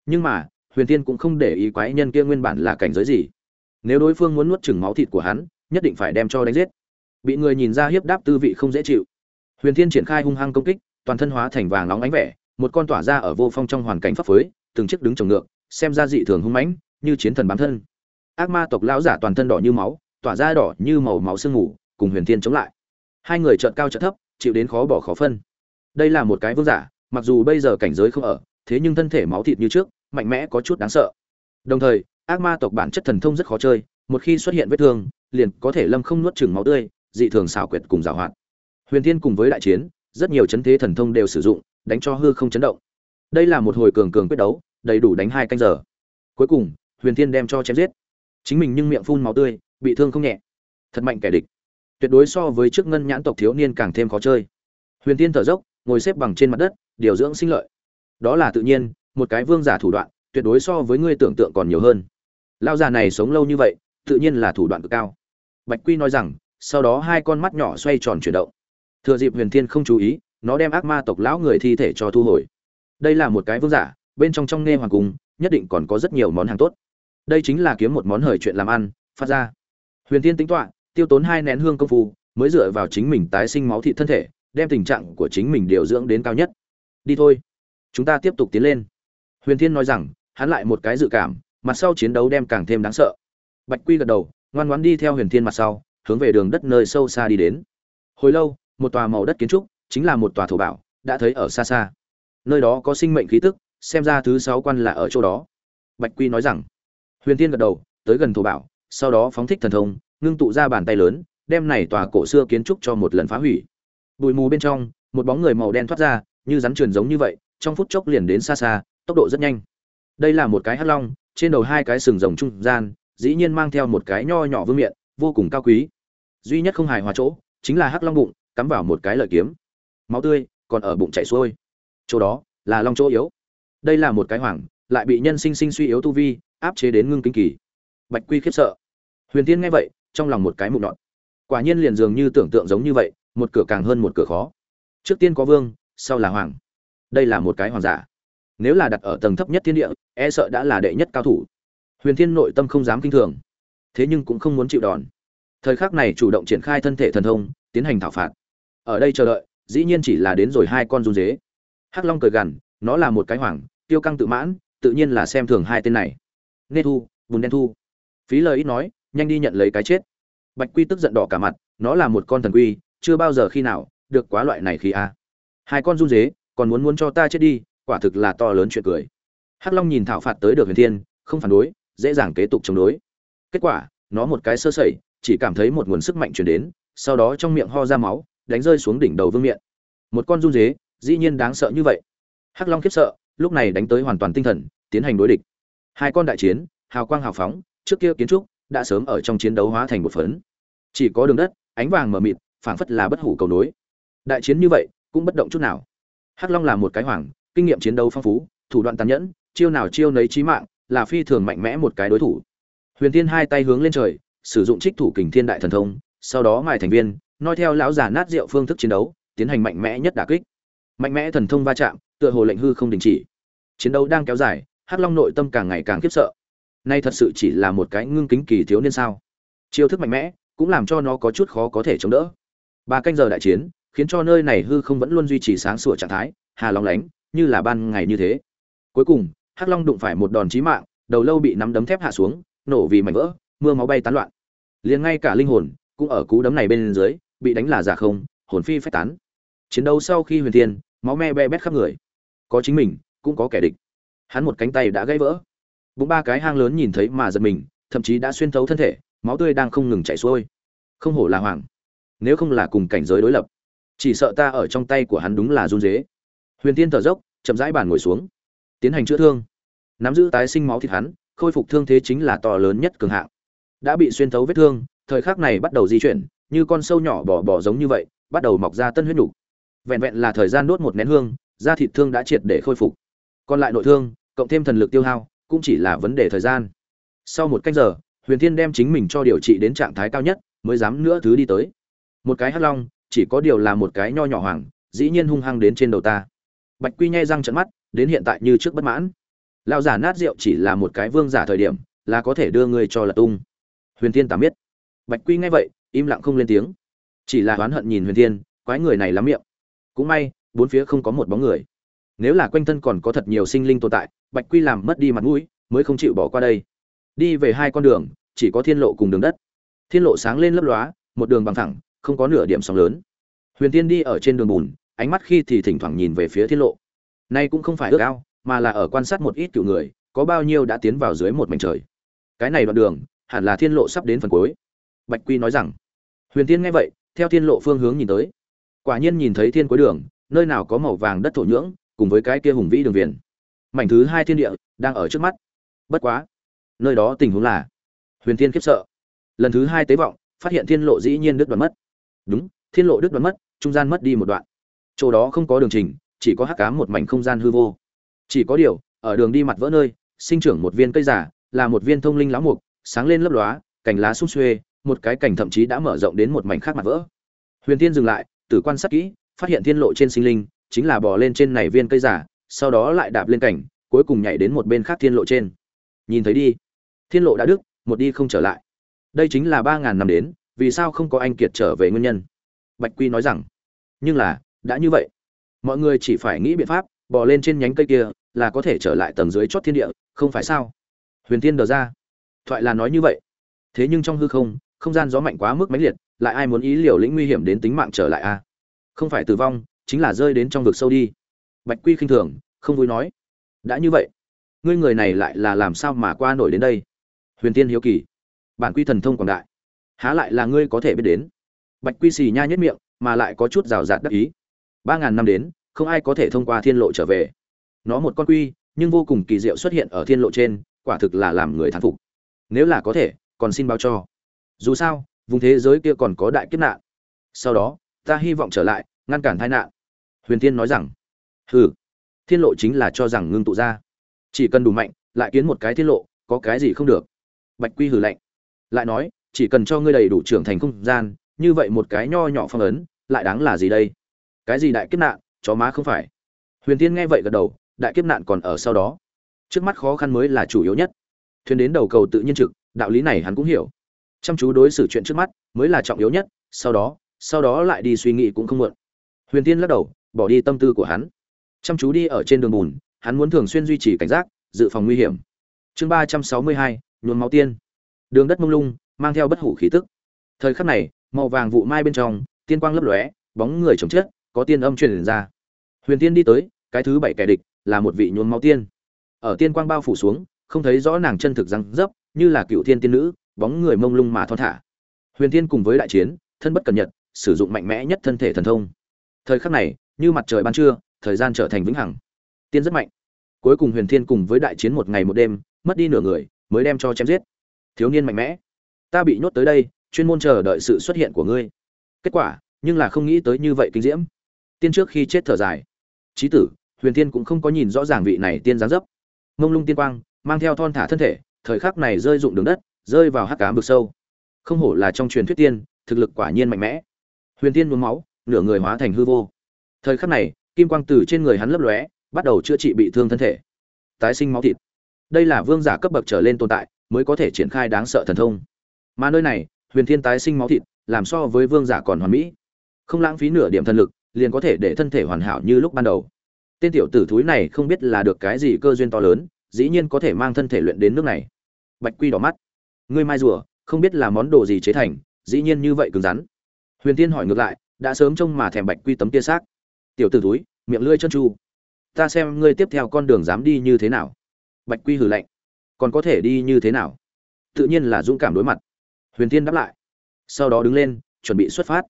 Nhưng mà, huyền tiên cũng không để ý quái nhân kia nguyên bản là cảnh giới gì. Nếu đối phương muốn nuốt chừng máu thịt của hắn, nhất định phải đem cho đánh giết. Bị người nhìn ra hiếp đáp tư vị không dễ chịu. Huyền thiên triển khai hung hăng công kích, toàn thân hóa thành vàng nóng ánh vẻ, một con tỏa ra ở vô phong trong hoàn cảnh pháp phối, từng chiếc đứng trồng ngược, xem ra dị thường hung mãnh, như chiến thần bám thân ác ma tộc lão giả toàn thân đỏ như máu tỏa ra đỏ như màu máu sương ngủ, cùng huyền thiên chống lại. Hai người trợn cao trợn thấp chịu đến khó bỏ khó phân. Đây là một cái vương giả mặc dù bây giờ cảnh giới không ở thế nhưng thân thể máu thịt như trước mạnh mẽ có chút đáng sợ. Đồng thời ác ma tộc bản chất thần thông rất khó chơi một khi xuất hiện vết thương liền có thể lâm không nuốt chừng máu tươi dị thường xảo quyệt cùng giảo hoạt. Huyền thiên cùng với đại chiến rất nhiều chấn thế thần thông đều sử dụng đánh cho hư không chấn động. Đây là một hồi cường cường quyết đấu đầy đủ đánh hai canh giờ. Cuối cùng huyền thiên đem cho chém giết chính mình nhưng miệng phun máu tươi, bị thương không nhẹ. Thật mạnh kẻ địch. Tuyệt đối so với trước ngân nhãn tộc thiếu niên càng thêm khó chơi. Huyền thiên thở dốc, ngồi xếp bằng trên mặt đất, điều dưỡng sinh lợi. Đó là tự nhiên, một cái vương giả thủ đoạn, tuyệt đối so với ngươi tưởng tượng còn nhiều hơn. Lao già này sống lâu như vậy, tự nhiên là thủ đoạn cực cao. Bạch quy nói rằng, sau đó hai con mắt nhỏ xoay tròn chuyển động. Thừa dịp huyền thiên không chú ý, nó đem ác ma tộc lão người thi thể cho thu hồi. Đây là một cái vương giả, bên trong trong nghe hoàng cung, nhất định còn có rất nhiều món hàng tốt đây chính là kiếm một món hời chuyện làm ăn, phát ra. Huyền thiên tính toạ, tiêu tốn hai nén hương công phu, mới dựa vào chính mình tái sinh máu thị thân thể, đem tình trạng của chính mình điều dưỡng đến cao nhất. Đi thôi, chúng ta tiếp tục tiến lên. Huyền thiên nói rằng, hắn lại một cái dự cảm, mặt sau chiến đấu đem càng thêm đáng sợ. Bạch quy gật đầu, ngoan ngoãn đi theo huyền thiên mặt sau, hướng về đường đất nơi sâu xa đi đến. Hồi lâu, một tòa màu đất kiến trúc, chính là một tòa thổ bảo, đã thấy ở xa xa. Nơi đó có sinh mệnh khí tức, xem ra thứ sáu quan là ở chỗ đó. Bạch quy nói rằng huyền thiên gật đầu, tới gần thổ bảo, sau đó phóng thích thần thông, ngưng tụ ra bàn tay lớn, đem này tòa cổ xưa kiến trúc cho một lần phá hủy. Bụi mù bên trong, một bóng người màu đen thoát ra, như rắn truyền giống như vậy, trong phút chốc liền đến xa xa, tốc độ rất nhanh. Đây là một cái hắc long, trên đầu hai cái sừng rồng trung gian, dĩ nhiên mang theo một cái nho nhỏ vương miện, vô cùng cao quý. Duy nhất không hài hòa chỗ, chính là hắc long bụng, cắm vào một cái lợi kiếm. Máu tươi còn ở bụng chảy xuôi. Chỗ đó là long chỗ yếu. Đây là một cái hoàng lại bị nhân sinh sinh suy yếu tu vi áp chế đến ngưng kinh kỳ. Bạch quy khiếp sợ. Huyền tiên nghe vậy, trong lòng một cái mụn nhọn quả nhiên liền dường như tưởng tượng giống như vậy, một cửa càng hơn một cửa khó. Trước tiên có vương, sau là hoàng. Đây là một cái hoàng giả. Nếu là đặt ở tầng thấp nhất thiên địa e sợ đã là đệ nhất cao thủ. Huyền thiên nội tâm không dám kinh thường. Thế nhưng cũng không muốn chịu đòn. Thời khắc này chủ động triển khai thân thể thần thông, tiến hành thảo phạt. Ở đây chờ đợi, dĩ nhiên chỉ là đến rồi hai con run dế hắc long cười gằn, nó là một cái hoàng, tiêu căng tự mãn, tự nhiên là xem thường hai tên này nê thu, bùn đen thu. Phí lời ít nói, nhanh đi nhận lấy cái chết. Bạch quy tức giận đỏ cả mặt, nó là một con thần quy, chưa bao giờ khi nào được quá loại này khi a. Hai con run dế còn muốn muốn cho ta chết đi, quả thực là to lớn chuyện cười. Hắc long nhìn thảo phạt tới được huyền thiên, không phản đối, dễ dàng kế tục chống đối. Kết quả, nó một cái sơ sẩy, chỉ cảm thấy một nguồn sức mạnh truyền đến, sau đó trong miệng ho ra máu, đánh rơi xuống đỉnh đầu vương miện. Một con run dế dĩ nhiên đáng sợ như vậy. Hắc long khiếp sợ, lúc này đánh tới hoàn toàn tinh thần, tiến hành đối địch hai con đại chiến, hào quang hào phóng, trước kia kiến trúc đã sớm ở trong chiến đấu hóa thành một phấn. Chỉ có đường đất, ánh vàng mờ mịt, phảng phất là bất hủ cầu nối. Đại chiến như vậy, cũng bất động chút nào. Hắc long là một cái hoàng, kinh nghiệm chiến đấu phong phú, thủ đoạn tàn nhẫn, chiêu nào chiêu nấy chí mạng, là phi thường mạnh mẽ một cái đối thủ. Huyền thiên hai tay hướng lên trời, sử dụng trích thủ kình thiên đại thần thông, sau đó mài thành viên nói theo lão già nát rượu phương thức chiến đấu, tiến hành mạnh mẽ nhất đả kích. Mạnh mẽ thần thông va chạm, tựa hồ lệnh hư không đình chỉ. Chiến đấu đang kéo dài hắc long nội tâm càng ngày càng khiếp sợ. Nay thật sự chỉ là một cái ngưng kính kỳ thiếu niên sao? Chiêu thức mạnh mẽ, cũng làm cho nó có chút khó có thể chống đỡ. Ba canh giờ đại chiến, khiến cho nơi này hư không vẫn luôn duy trì sáng sủa trạng thái, hà long lánh, như là ban ngày như thế. Cuối cùng, hắc long đụng phải một đòn chí mạng, đầu lâu bị nắm đấm thép hạ xuống, nổ vì mảnh vỡ, mưa máu bay tán loạn. Liền ngay cả linh hồn, cũng ở cú đấm này bên dưới, bị đánh là giả không, hồn phi phách tán. Chiến đấu sau khi huyền thiên, máu me be bét khắp người. Có chính mình, cũng có kẻ địch hắn một cánh tay đã gãy vỡ. Bụng ba cái hang lớn nhìn thấy mà giật mình, thậm chí đã xuyên thấu thân thể, máu tươi đang không ngừng chảy xuôi. Không hổ là hoàng. Nếu không là cùng cảnh giới đối lập, chỉ sợ ta ở trong tay của hắn đúng là run dế huyền tiên thở dốc, chậm rãi bàn ngồi xuống. Tiến hành chữa thương. Nắm giữ tái sinh máu thịt hắn, khôi phục thương thế chính là to lớn nhất cường hạng. Đã bị xuyên thấu vết thương, thời khắc này bắt đầu di chuyển, như con sâu nhỏ bỏ bỏ giống như vậy, bắt đầu mọc ra tân huyết nhục vẹn vẹn là thời gian đốt một nén hương, da thịt thương đã triệt để khôi phục. Còn lại nội thương cộng thêm thần lực tiêu hao, cũng chỉ là vấn đề thời gian. Sau một cách giờ, huyền thiên đem chính mình cho điều trị đến trạng thái cao nhất, mới dám nữa thứ đi tới. Một cái hắc long, chỉ có điều là một cái nho nhỏ hoàng, dĩ nhiên hung hăng đến trên đầu ta. Bạch quy nhai răng trận mắt, đến hiện tại như trước bất mãn. Lao giả nát rượu chỉ là một cái vương giả thời điểm, là có thể đưa người cho là tung. Huyền thiên tạm biết. Bạch quy nghe vậy, im lặng không lên tiếng. Chỉ là oán hận nhìn huyền thiên, quái người này lắm miệng. Cũng may, bốn phía không có một bóng người nếu là quanh thân còn có thật nhiều sinh linh tồn tại, bạch quy làm mất đi mặt mũi, mới không chịu bỏ qua đây. Đi về hai con đường, chỉ có thiên lộ cùng đường đất. Thiên lộ sáng lên lấp lóa, một đường bằng thẳng, không có nửa điểm sóng lớn. Huyền tiên đi ở trên đường bùn, ánh mắt khi thì thỉnh thoảng nhìn về phía thiên lộ. Nay cũng không phải ước ao, mà là ở quan sát một ít cựu người, có bao nhiêu đã tiến vào dưới một mảnh trời. Cái này đoạn đường, hẳn là thiên lộ sắp đến phần cuối. Bạch quy nói rằng. Huyền tiên nghe vậy, theo thiên lộ phương hướng nhìn tới. Quả nhiên nhìn thấy thiên cuối đường, nơi nào có màu vàng đất thổ nhưỡng cùng với cái kia hùng vĩ đường viền. Mảnh thứ hai thiên địa đang ở trước mắt. Bất quá, nơi đó tình huống là, huyền thiên khiếp sợ. Lần thứ hai tế vọng, phát hiện thiên lộ dĩ nhiên đứt đoạn mất. Đúng, thiên lộ đứt đoạn mất, trung gian mất đi một đoạn. Chỗ đó không có đường trình, chỉ có hắc cám một mảnh không gian hư vô. Chỉ có điều, ở đường đi mặt vỡ nơi, sinh trưởng một viên cây giả, là một viên thông linh lão mục, sáng lên lấp lóa, cành lá sung xuê, một cái cành thậm chí đã mở rộng đến một mảnh khác mặt vỡ. Huyền thiên dừng lại, tử quan sát kỹ, phát hiện thiên lộ trên sinh linh chính là bò lên trên này viên cây giả, sau đó lại đạp lên cảnh cuối cùng nhảy đến một bên khác thiên lộ trên. Nhìn thấy đi. Thiên lộ đã đức một đi không trở lại. Đây chính là ba ngàn năm đến, vì sao không có anh kiệt trở về nguyên nhân? Bạch quy nói rằng, nhưng là, đã như vậy. Mọi người chỉ phải nghĩ biện pháp, bò lên trên nhánh cây kia, là có thể trở lại tầng dưới chót thiên địa, không phải sao? Huyền tiên đờ ra. Thoại là nói như vậy. Thế nhưng trong hư không không gian gió mạnh quá mức mãnh liệt, lại ai muốn ý liều lĩnh nguy hiểm đến tính mạng trở lại a không phải tử vong chính là rơi đến trong vực sâu đi. Bạch quy khinh thường, không vui nói, đã như vậy, ngươi người này lại là làm sao mà qua nổi đến đây? Huyền tiên hiếu kỳ, bản quy thần thông quảng đại, há lại là ngươi có thể biết đến? Bạch quy xì nha nhất miệng, mà lại có chút rào rạt đắc ý. Ba ngàn năm đến, không ai có thể thông qua thiên lộ trở về. Nó một con quy, nhưng vô cùng kỳ diệu xuất hiện ở thiên lộ trên, quả thực là làm người thán phục. Nếu là có thể, còn xin báo cho. Dù sao, vùng thế giới kia còn có đại kiếp nạn. Sau đó, ta hy vọng trở lại, ngăn cản tai nạn huyền Thiên nói rằng, hừ, thiên lộ chính là cho rằng ngưng tụ ra. Chỉ cần đủ mạnh, lại kiến một cái thiên lộ, có cái gì không được. Bạch quy hừ lạnh, lại nói, chỉ cần cho ngươi đầy đủ trưởng thành không gian, như vậy một cái nho nhỏ phong ấn, lại đáng là gì đây? Cái gì đại kiếp nạn, chó má không phải? Huyền tiên nghe vậy gật đầu, đại kiếp nạn còn ở sau đó. Trước mắt khó khăn mới là chủ yếu nhất. Thuyền đến đầu cầu tự nhiên trực, đạo lý này hắn cũng hiểu. Chăm chú đối xử chuyện trước mắt mới là trọng yếu nhất, sau đó sau đó lại đi suy nghĩ cũng không muộn. Huyền tiên lắc đầu bỏ đi tâm tư của hắn. Chăm chú đi ở trên đường bùn, hắn muốn thường xuyên duy trì cảnh giác, dự phòng nguy hiểm. Chương ba trăm sáu mươi hai, nhuốm máu tiên. Đường đất mông lung, mang theo bất hủ khí tức. Thời khắc này, màu vàng vụ mai bên trong, tiên quang lấp lóe, bóng người chồng chết có tiên âm truyền ra. Huyền tiên đi tới, cái thứ bảy kẻ địch, là một vị nhuốm máu tiên. Ở tiên quang bao phủ xuống, không thấy rõ nàng chân thực răng dấp, như là cựu thiên tiên nữ, bóng người mông lung mà thon thả. Huyền tiên cùng với đại chiến, thân bất cẩn nhật, sử dụng mạnh mẽ nhất thân thể thần thông. Thời khắc này như mặt trời ban trưa, thời gian trở thành vĩnh hằng. Tiên rất mạnh. Cuối cùng huyền thiên cùng với đại chiến một ngày một đêm, mất đi nửa người, mới đem cho chém giết. Thiếu niên mạnh mẽ, ta bị nhốt tới đây, chuyên môn chờ đợi sự xuất hiện của ngươi. Kết quả, nhưng là không nghĩ tới như vậy kinh diễm. Tiên trước khi chết thở dài. Trí tử, huyền thiên cũng không có nhìn rõ ràng vị này tiên giáng dấp. Mông lung tiên quang, mang theo thon thả thân thể, thời khắc này rơi dụng đường đất, rơi vào hắc cám vực sâu. Không hổ là trong truyền thuyết tiên, thực lực quả nhiên mạnh mẽ. Huyền tiên nhuốm máu, nửa người hóa thành hư vô thời khắc này, kim quang từ trên người hắn lấp lóe, bắt đầu chữa trị bị thương thân thể. Tái sinh máu thịt. Đây là vương giả cấp bậc trở lên tồn tại, mới có thể triển khai đáng sợ thần thông. Mà nơi này, huyền thiên tái sinh máu thịt, làm so với vương giả còn hoàn mỹ. Không lãng phí nửa điểm thần lực, liền có thể để thân thể hoàn hảo như lúc ban đầu. Tên tiểu tử thúi này không biết là được cái gì cơ duyên to lớn, dĩ nhiên có thể mang thân thể luyện đến nước này. Bạch quy đỏ mắt. Ngươi mai rùa, không biết là món đồ gì chế thành, dĩ nhiên như vậy cứng rắn. Huyền tiên hỏi ngược lại, đã sớm trông mà thèm bạch quy tấm kia xác tiểu t ử túi miệng lưỡi chân tru. Ta xem ngươi tiếp theo con đường dám đi như thế nào. Bạch quy hử lạnh. Còn có thể đi như thế nào? Tự nhiên là dũng cảm đối mặt. Huyền thiên đáp lại. Sau đó đứng lên, chuẩn bị xuất phát.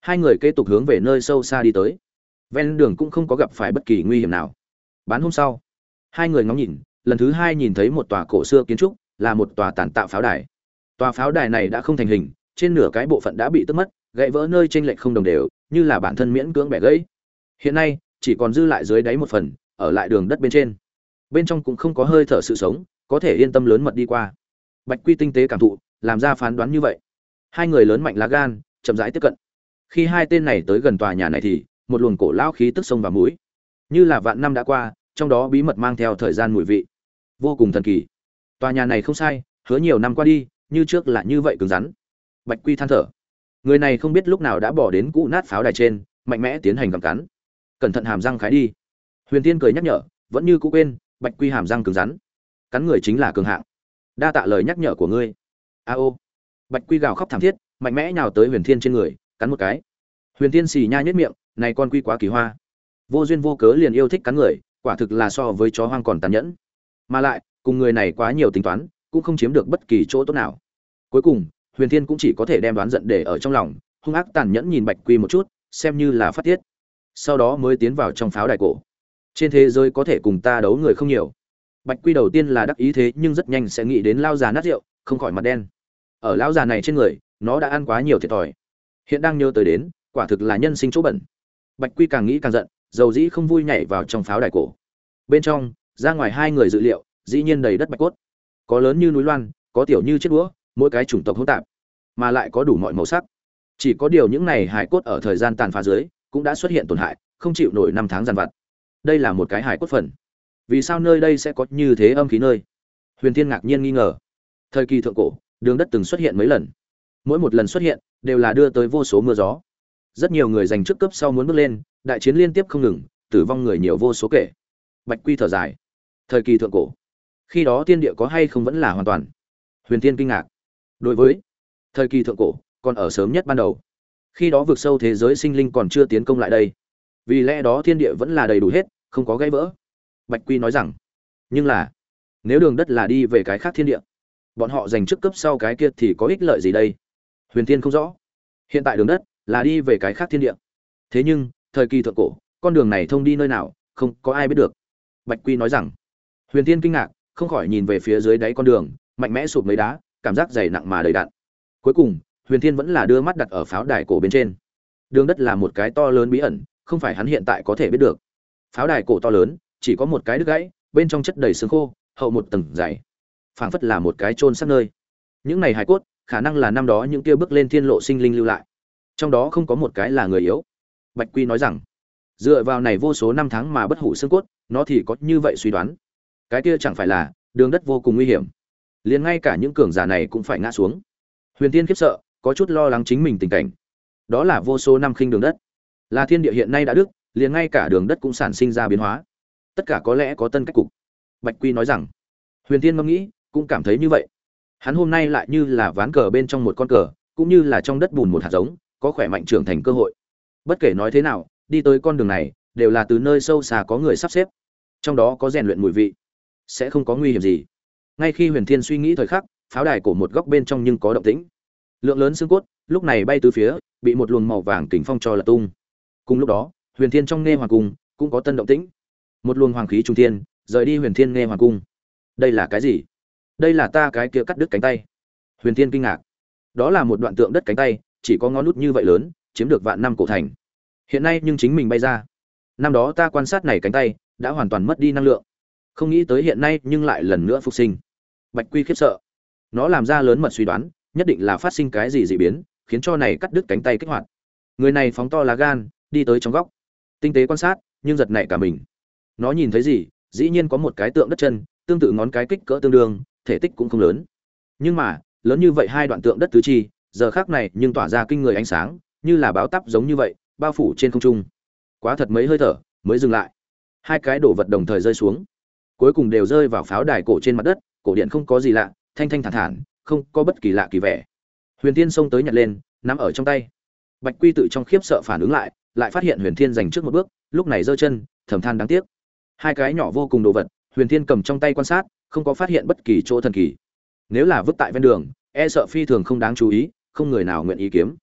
Hai người kế tục hướng về nơi sâu xa đi tới. Ven đường cũng không có gặp phải bất kỳ nguy hiểm nào. Bán hôm sau, hai người ngóng nhìn, lần thứ hai nhìn thấy một tòa cổ xưa kiến trúc, là một tòa tàn tạo pháo đài. Tòa pháo đài này đã không thành hình, trên nửa cái bộ phận đã bị tức mất, gãy vỡ nơi trên lệch không đồng đều, như là bản thân miễn cưỡng bẻ gãy hiện nay, chỉ còn dư lại dưới đáy một phần, ở lại đường đất bên trên. Bên trong cũng không có hơi thở sự sống, có thể yên tâm lớn mật đi qua. Bạch quy tinh tế cảm thụ, làm ra phán đoán như vậy. Hai người lớn mạnh lá gan, chậm rãi tiếp cận. Khi hai tên này tới gần tòa nhà này thì, một luồng cổ lao khí tức sông vào mũi. Như là vạn năm đã qua, trong đó bí mật mang theo thời gian mùi vị. Vô cùng thần kỳ. Tòa nhà này không sai, hứa nhiều năm qua đi, như trước là như vậy cứng rắn. Bạch quy than thở. Người này không biết lúc nào đã bỏ đến cũ nát pháo đài trên, mạnh mẽ tiến hành gặm cắn cẩn thận hàm răng khái đi. Huyền tiên cười nhắc nhở, vẫn như cũ quên, bạch quy hàm răng cứng rắn. Cắn người chính là cường hạng. Đa tạ lời nhắc nhở của ngươi. A ô. Bạch quy gào khóc thảm thiết, mạnh mẽ nhào tới huyền thiên trên người, cắn một cái. Huyền thiên xì nha nhất miệng, này con quy quá kỳ hoa. Vô duyên vô cớ liền yêu thích cắn người, quả thực là so với chó hoang còn tàn nhẫn. Mà lại, cùng người này quá nhiều tính toán, cũng không chiếm được bất kỳ chỗ tốt nào. Cuối cùng, huyền thiên cũng chỉ có thể đem đoán giận để ở trong lòng, hung ác tàn nhẫn nhìn bạch quy một chút, xem như là phát tiết sau đó mới tiến vào trong pháo đài cổ. Trên thế giới có thể cùng ta đấu người không nhiều. Bạch quy đầu tiên là đắc ý thế nhưng rất nhanh sẽ nghĩ đến lao già nát rượu, không khỏi mặt đen. Ở lão già này trên người, nó đã ăn quá nhiều thiệt thòi. Hiện đang nhớ tới đến, quả thực là nhân sinh chỗ bẩn. Bạch quy càng nghĩ càng giận, dầu dĩ không vui nhảy vào trong pháo đài cổ. Bên trong, ra ngoài hai người dự liệu, dĩ nhiên đầy đất bạch cốt. Có lớn như núi loan, có tiểu như chiếc đũa mỗi cái chủng tộc hỗn tạp, mà lại có đủ mọi màu sắc. Chỉ có điều những này hải cốt ở thời gian tàn phá dưới cũng đã xuất hiện tổn hại, không chịu nổi năm tháng giàn vặt. Đây là một cái hải cốt phần. Vì sao nơi đây sẽ có như thế âm khí nơi? Huyền thiên ngạc nhiên nghi ngờ. Thời kỳ thượng cổ, đường đất từng xuất hiện mấy lần. Mỗi một lần xuất hiện, đều là đưa tới vô số mưa gió. Rất nhiều người giành trước cấp sau muốn bước lên, đại chiến liên tiếp không ngừng, tử vong người nhiều vô số kể. Bạch quy thở dài. Thời kỳ thượng cổ. Khi đó tiên địa có hay không vẫn là hoàn toàn. Huyền thiên kinh ngạc. Đối với thời kỳ thượng cổ, còn ở sớm nhất ban đầu khi đó vượt sâu thế giới sinh linh còn chưa tiến công lại đây. Vì lẽ đó thiên địa vẫn là đầy đủ hết, không có gãy vỡ. Bạch quy nói rằng, nhưng là, nếu đường đất là đi về cái khác thiên địa, bọn họ giành chức cấp sau cái kia thì có ích lợi gì đây? Huyền thiên không rõ. Hiện tại đường đất là đi về cái khác thiên địa. Thế nhưng, thời kỳ thượng cổ, con đường này thông đi nơi nào, không có ai biết được. Bạch quy nói rằng, huyền thiên kinh ngạc, không khỏi nhìn về phía dưới đáy con đường, mạnh mẽ sụp mấy đá, cảm giác dày nặng mà đầy đạn cuối cùng huyền thiên vẫn là đưa mắt đặt ở pháo đài cổ bên trên. Đường đất là một cái to lớn bí ẩn, không phải hắn hiện tại có thể biết được. Pháo đài cổ to lớn, chỉ có một cái đứt gãy, bên trong chất đầy xương khô, hậu một tầng dày. Phảng phất là một cái chôn sát nơi. Những này hài cốt, khả năng là năm đó những kia bước lên thiên lộ sinh linh lưu lại. Trong đó không có một cái là người yếu. Bạch quy nói rằng, dựa vào này vô số năm tháng mà bất hủ xương cốt, nó thì có như vậy suy đoán. Cái kia chẳng phải là đường đất vô cùng nguy hiểm. Liền ngay cả những cường giả này cũng phải ngã xuống. Huyền tiên khiếp sợ có chút lo lắng chính mình tình cảnh. Đó là vô số năm khinh đường đất. Là thiên địa hiện nay đã đức liền ngay cả đường đất cũng sản sinh ra biến hóa. Tất cả có lẽ có tân cách cục. Bạch quy nói rằng, huyền tiên ngẫm nghĩ, cũng cảm thấy như vậy. Hắn hôm nay lại như là ván cờ bên trong một con cờ, cũng như là trong đất bùn một hạt giống, có khỏe mạnh trưởng thành cơ hội. Bất kể nói thế nào, đi tới con đường này, đều là từ nơi sâu xa có người sắp xếp. Trong đó có rèn luyện mùi vị. Sẽ không có nguy hiểm gì. Ngay khi huyền thiên suy nghĩ thời khắc, pháo đài cổ một góc bên trong nhưng có động tĩnh lượng lớn xương cốt, lúc này bay từ phía, bị một luồng màu vàng kính phong cho là tung. Cùng lúc đó, huyền thiên trong nghe hoàng cung cũng có tân động tĩnh. Một luồng hoàng khí trung thiên, rời đi huyền thiên nghe hoàng cung. Đây là cái gì? Đây là ta cái kia cắt đứt cánh tay. Huyền thiên kinh ngạc. Đó là một đoạn tượng đất cánh tay, chỉ có ngón nút như vậy lớn, chiếm được vạn năm cổ thành. Hiện nay nhưng chính mình bay ra. Năm đó ta quan sát này cánh tay, đã hoàn toàn mất đi năng lượng. Không nghĩ tới hiện nay nhưng lại lần nữa phục sinh. Bạch quy khiếp sợ. Nó làm ra lớn mật suy đoán nhất định là phát sinh cái gì dị biến, khiến cho này cắt đứt cánh tay kích hoạt. Người này phóng to lá gan, đi tới trong góc. Tinh tế quan sát, nhưng giật nảy cả mình. Nó nhìn thấy gì, dĩ nhiên có một cái tượng đất chân, tương tự ngón cái kích cỡ tương đương, thể tích cũng không lớn. Nhưng mà, lớn như vậy hai đoạn tượng đất tứ chi, giờ khác này nhưng tỏa ra kinh người ánh sáng, như là báo tắp giống như vậy, bao phủ trên không trung. Quá thật mấy hơi thở, mới dừng lại. Hai cái đổ vật đồng thời rơi xuống. Cuối cùng đều rơi vào pháo đài cổ trên mặt đất, cổ điện không có gì lạ, thanh thanh thản thản không có bất kỳ lạ kỳ vẻ. Huyền Thiên xông tới nhặt lên, nắm ở trong tay. Bạch quy tự trong khiếp sợ phản ứng lại lại phát hiện huyền thiên giành trước một bước, lúc này giơ chân, thầm than đáng tiếc. Hai cái nhỏ vô cùng đồ vật, huyền thiên cầm trong tay quan sát, không có phát hiện bất kỳ chỗ thần kỳ. Nếu là vứt tại ven đường e sợ phi thường không đáng chú ý, không người nào nguyện ý kiếm.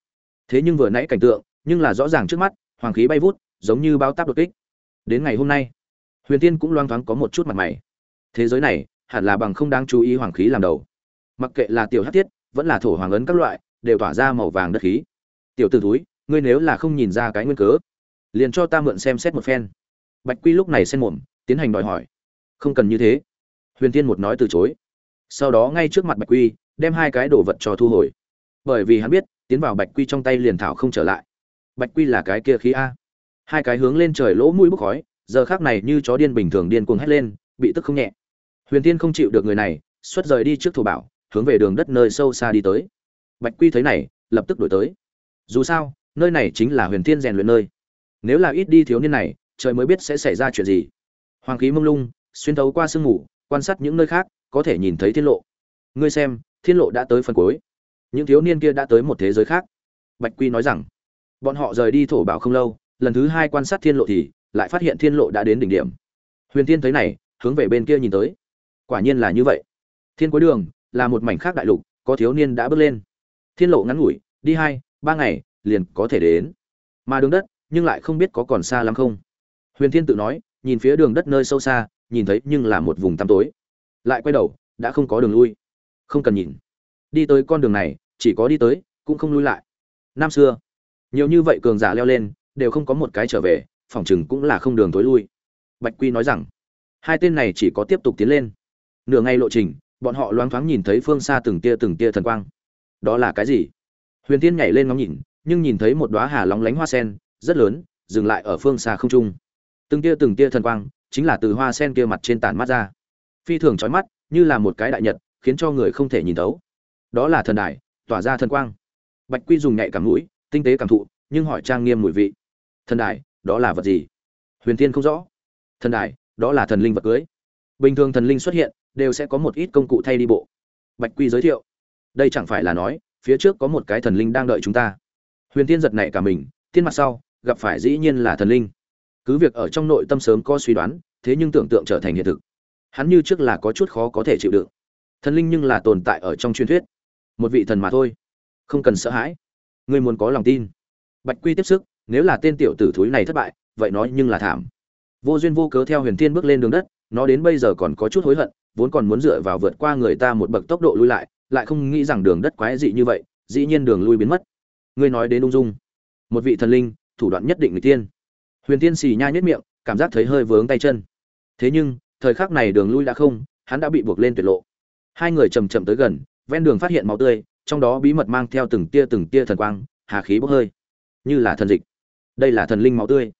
Thế nhưng vừa nãy cảnh tượng, nhưng là rõ ràng trước mắt, hoàng khí bay vút, giống như bao táp đột kích. Đến ngày hôm nay, huyền tiên cũng loang thoáng có một chút mặt mày. Thế giới này, hẳn là bằng không đáng chú ý hoàng khí làm đầu mặc kệ là tiểu hát thiết vẫn là thổ hoàng ấn các loại, đều tỏa ra màu vàng đất khí. Tiểu t ử túi ngươi nếu là không nhìn ra cái nguyên cớ, liền cho ta mượn xem xét một phen. Bạch quy lúc này xen mồm, tiến hành đòi hỏi. Không cần như thế. Huyền tiên một nói từ chối. Sau đó ngay trước mặt bạch quy, đem hai cái đồ vật cho thu hồi. Bởi vì hắn biết, tiến vào bạch quy trong tay liền thảo không trở lại. Bạch quy là cái kia khí a. Hai cái hướng lên trời lỗ mũi bốc khói, giờ khác này như chó điên bình thường điên cuồng hét lên, bị tức không nhẹ. Huyền tiên không chịu được người này, xuất rời đi trước thổ bảo hướng về đường đất nơi sâu xa đi tới. Bạch quy thấy này, lập tức đổi tới. Dù sao, nơi này chính là huyền thiên rèn luyện nơi. Nếu là ít đi thiếu niên này, trời mới biết sẽ xảy ra chuyện gì. Hoàng khí mông lung, xuyên thấu qua sương mù, quan sát những nơi khác, có thể nhìn thấy thiên lộ. Ngươi xem, thiên lộ đã tới phần cuối. Những thiếu niên kia đã tới một thế giới khác. Bạch quy nói rằng, bọn họ rời đi thổ bảo không lâu, lần thứ hai quan sát thiên lộ thì lại phát hiện thiên lộ đã đến đỉnh điểm. Huyền thiên thấy này, hướng về bên kia nhìn tới. Quả nhiên là như vậy. Thiên cuối đường là một mảnh khác đại lục, có thiếu niên đã bước lên. Thiên lộ ngắn ngủi, đi hai, ba ngày, liền có thể đến. Mà đường đất, nhưng lại không biết có còn xa lắm không. Huyền thiên tự nói, nhìn phía đường đất nơi sâu xa, nhìn thấy nhưng là một vùng tăm tối. Lại quay đầu, đã không có đường lui. Không cần nhìn. Đi tới con đường này, chỉ có đi tới, cũng không lui lại. Năm xưa, nhiều như vậy cường giả leo lên, đều không có một cái trở về phỏng chừng cũng là không đường tối lui. Bạch quy nói rằng, hai tên này chỉ có tiếp tục tiến lên. Nửa ngày lộ trình bọn họ loáng thoáng nhìn thấy phương xa từng tia từng tia thần quang. Đó là cái gì? Huyền tiên nhảy lên ngóng nhìn, nhưng nhìn thấy một đóa hà lóng lánh hoa sen, rất lớn, dừng lại ở phương xa không trung. Từng tia từng tia thần quang, chính là từ hoa sen kia mặt trên tản mắt ra. Phi thường chói mắt, như là một cái đại nhật, khiến cho người không thể nhìn thấu. Đó là thần đài, tỏa ra thần quang. Bạch quy dùng nhạy cảm mũi, tinh tế cảm thụ, nhưng hỏi trang nghiêm mùi vị. Thần đài, đó là vật gì? Huyền tiên không rõ. Thần đài, đó là thần linh vật cưới. Bình thường thần linh xuất hiện đều sẽ có một ít công cụ thay đi bộ. Bạch quy giới thiệu, đây chẳng phải là nói, phía trước có một cái thần linh đang đợi chúng ta. Huyền tiên giật nảy cả mình tiên mặt sau, gặp phải dĩ nhiên là thần linh. Cứ việc ở trong nội tâm sớm có suy đoán, thế nhưng tưởng tượng trở thành hiện thực. Hắn như trước là có chút khó có thể chịu đựng. Thần linh nhưng là tồn tại ở trong truyền thuyết. Một vị thần mà thôi, không cần sợ hãi. Ngươi muốn có lòng tin. Bạch quy tiếp sức, nếu là tên tiểu tử thúi này thất bại, vậy nói nhưng là thảm. Vô duyên vô cớ theo huyền thiên bước lên đường đất, nó đến bây giờ còn có chút hối hận vốn còn muốn dựa vào vượt qua người ta một bậc tốc độ lui lại lại không nghĩ rằng đường đất quái dị như vậy, dĩ nhiên đường lui biến mất. Ngươi nói đến ung dung. Một vị thần linh, thủ đoạn nhất định người tiên. Huyền tiên xì nha nhếch miệng, cảm giác thấy hơi vướng tay chân. Thế nhưng, thời khắc này đường lui đã không, hắn đã bị buộc lên tuyệt lộ. Hai người chậm chậm tới gần, ven đường phát hiện máu tươi, trong đó bí mật mang theo từng tia từng tia thần quang, hà khí bốc hơi. Như là thần dịch. Đây là thần linh máu tươi.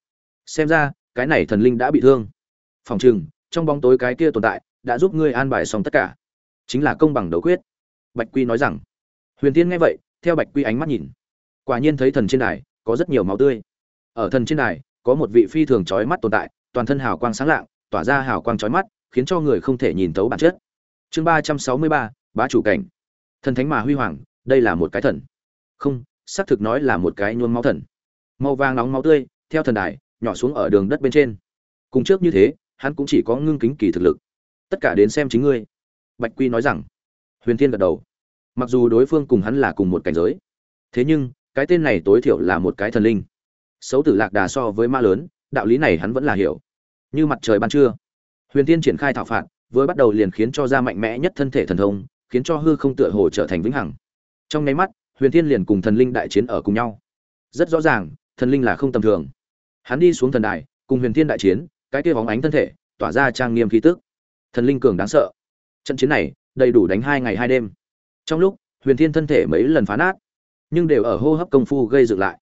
Xem ra, cái này thần linh đã bị thương. Phòng chừng trong bóng tối cái kia tồn tại đã giúp ngươi an bài xong tất cả. Chính là công bằng đấu quyết. Bạch quy nói rằng. Huyền tiên nghe vậy, theo bạch quy ánh mắt nhìn. Quả nhiên thấy thần trên đài, có rất nhiều máu tươi. Ở thần trên đài, có một vị phi thường chói mắt tồn tại, toàn thân hào quang sáng lạng, tỏa ra hào quang chói mắt, khiến cho người không thể nhìn thấu bản chất. Chương ba trăm sáu mươi ba, bá chủ cảnh. Thần thánh mà huy hoàng, đây là một cái thần. Không, xác thực nói là một cái nhuôn máu thần. Màu vàng nóng máu tươi, theo thần đài, nhỏ xuống ở đường đất bên trên. Cùng trước như thế, hắn cũng chỉ có ngưng kính kỳ thực lực tất cả đến xem chính ngươi. Bạch quy nói rằng. Huyền thiên gật đầu. Mặc dù đối phương cùng hắn là cùng một cảnh giới, thế nhưng, cái tên này tối thiểu là một cái thần linh. Xấu tử lạc đà so với ma lớn, đạo lý này hắn vẫn là hiểu. Như mặt trời ban trưa, huyền Thiên triển khai thảo phạt, vừa bắt đầu liền khiến cho ra mạnh mẽ nhất thân thể thần thông, khiến cho hư không tựa hồ trở thành vĩnh hằng. Trong nháy mắt, huyền Thiên liền cùng thần linh đại chiến ở cùng nhau. Rất rõ ràng, thần linh là không tầm thường. Hắn đi xuống thần đài, cùng huyền thiên đại chiến, cái kia bóng ánh thân thể, tỏa ra trang nghiêm khí tức thần linh cường đáng sợ. Trận chiến này, đầy đủ đánh hai ngày hai đêm. Trong lúc, huyền thiên thân thể mấy lần phá nát, nhưng đều ở hô hấp công phu gây dựng lại.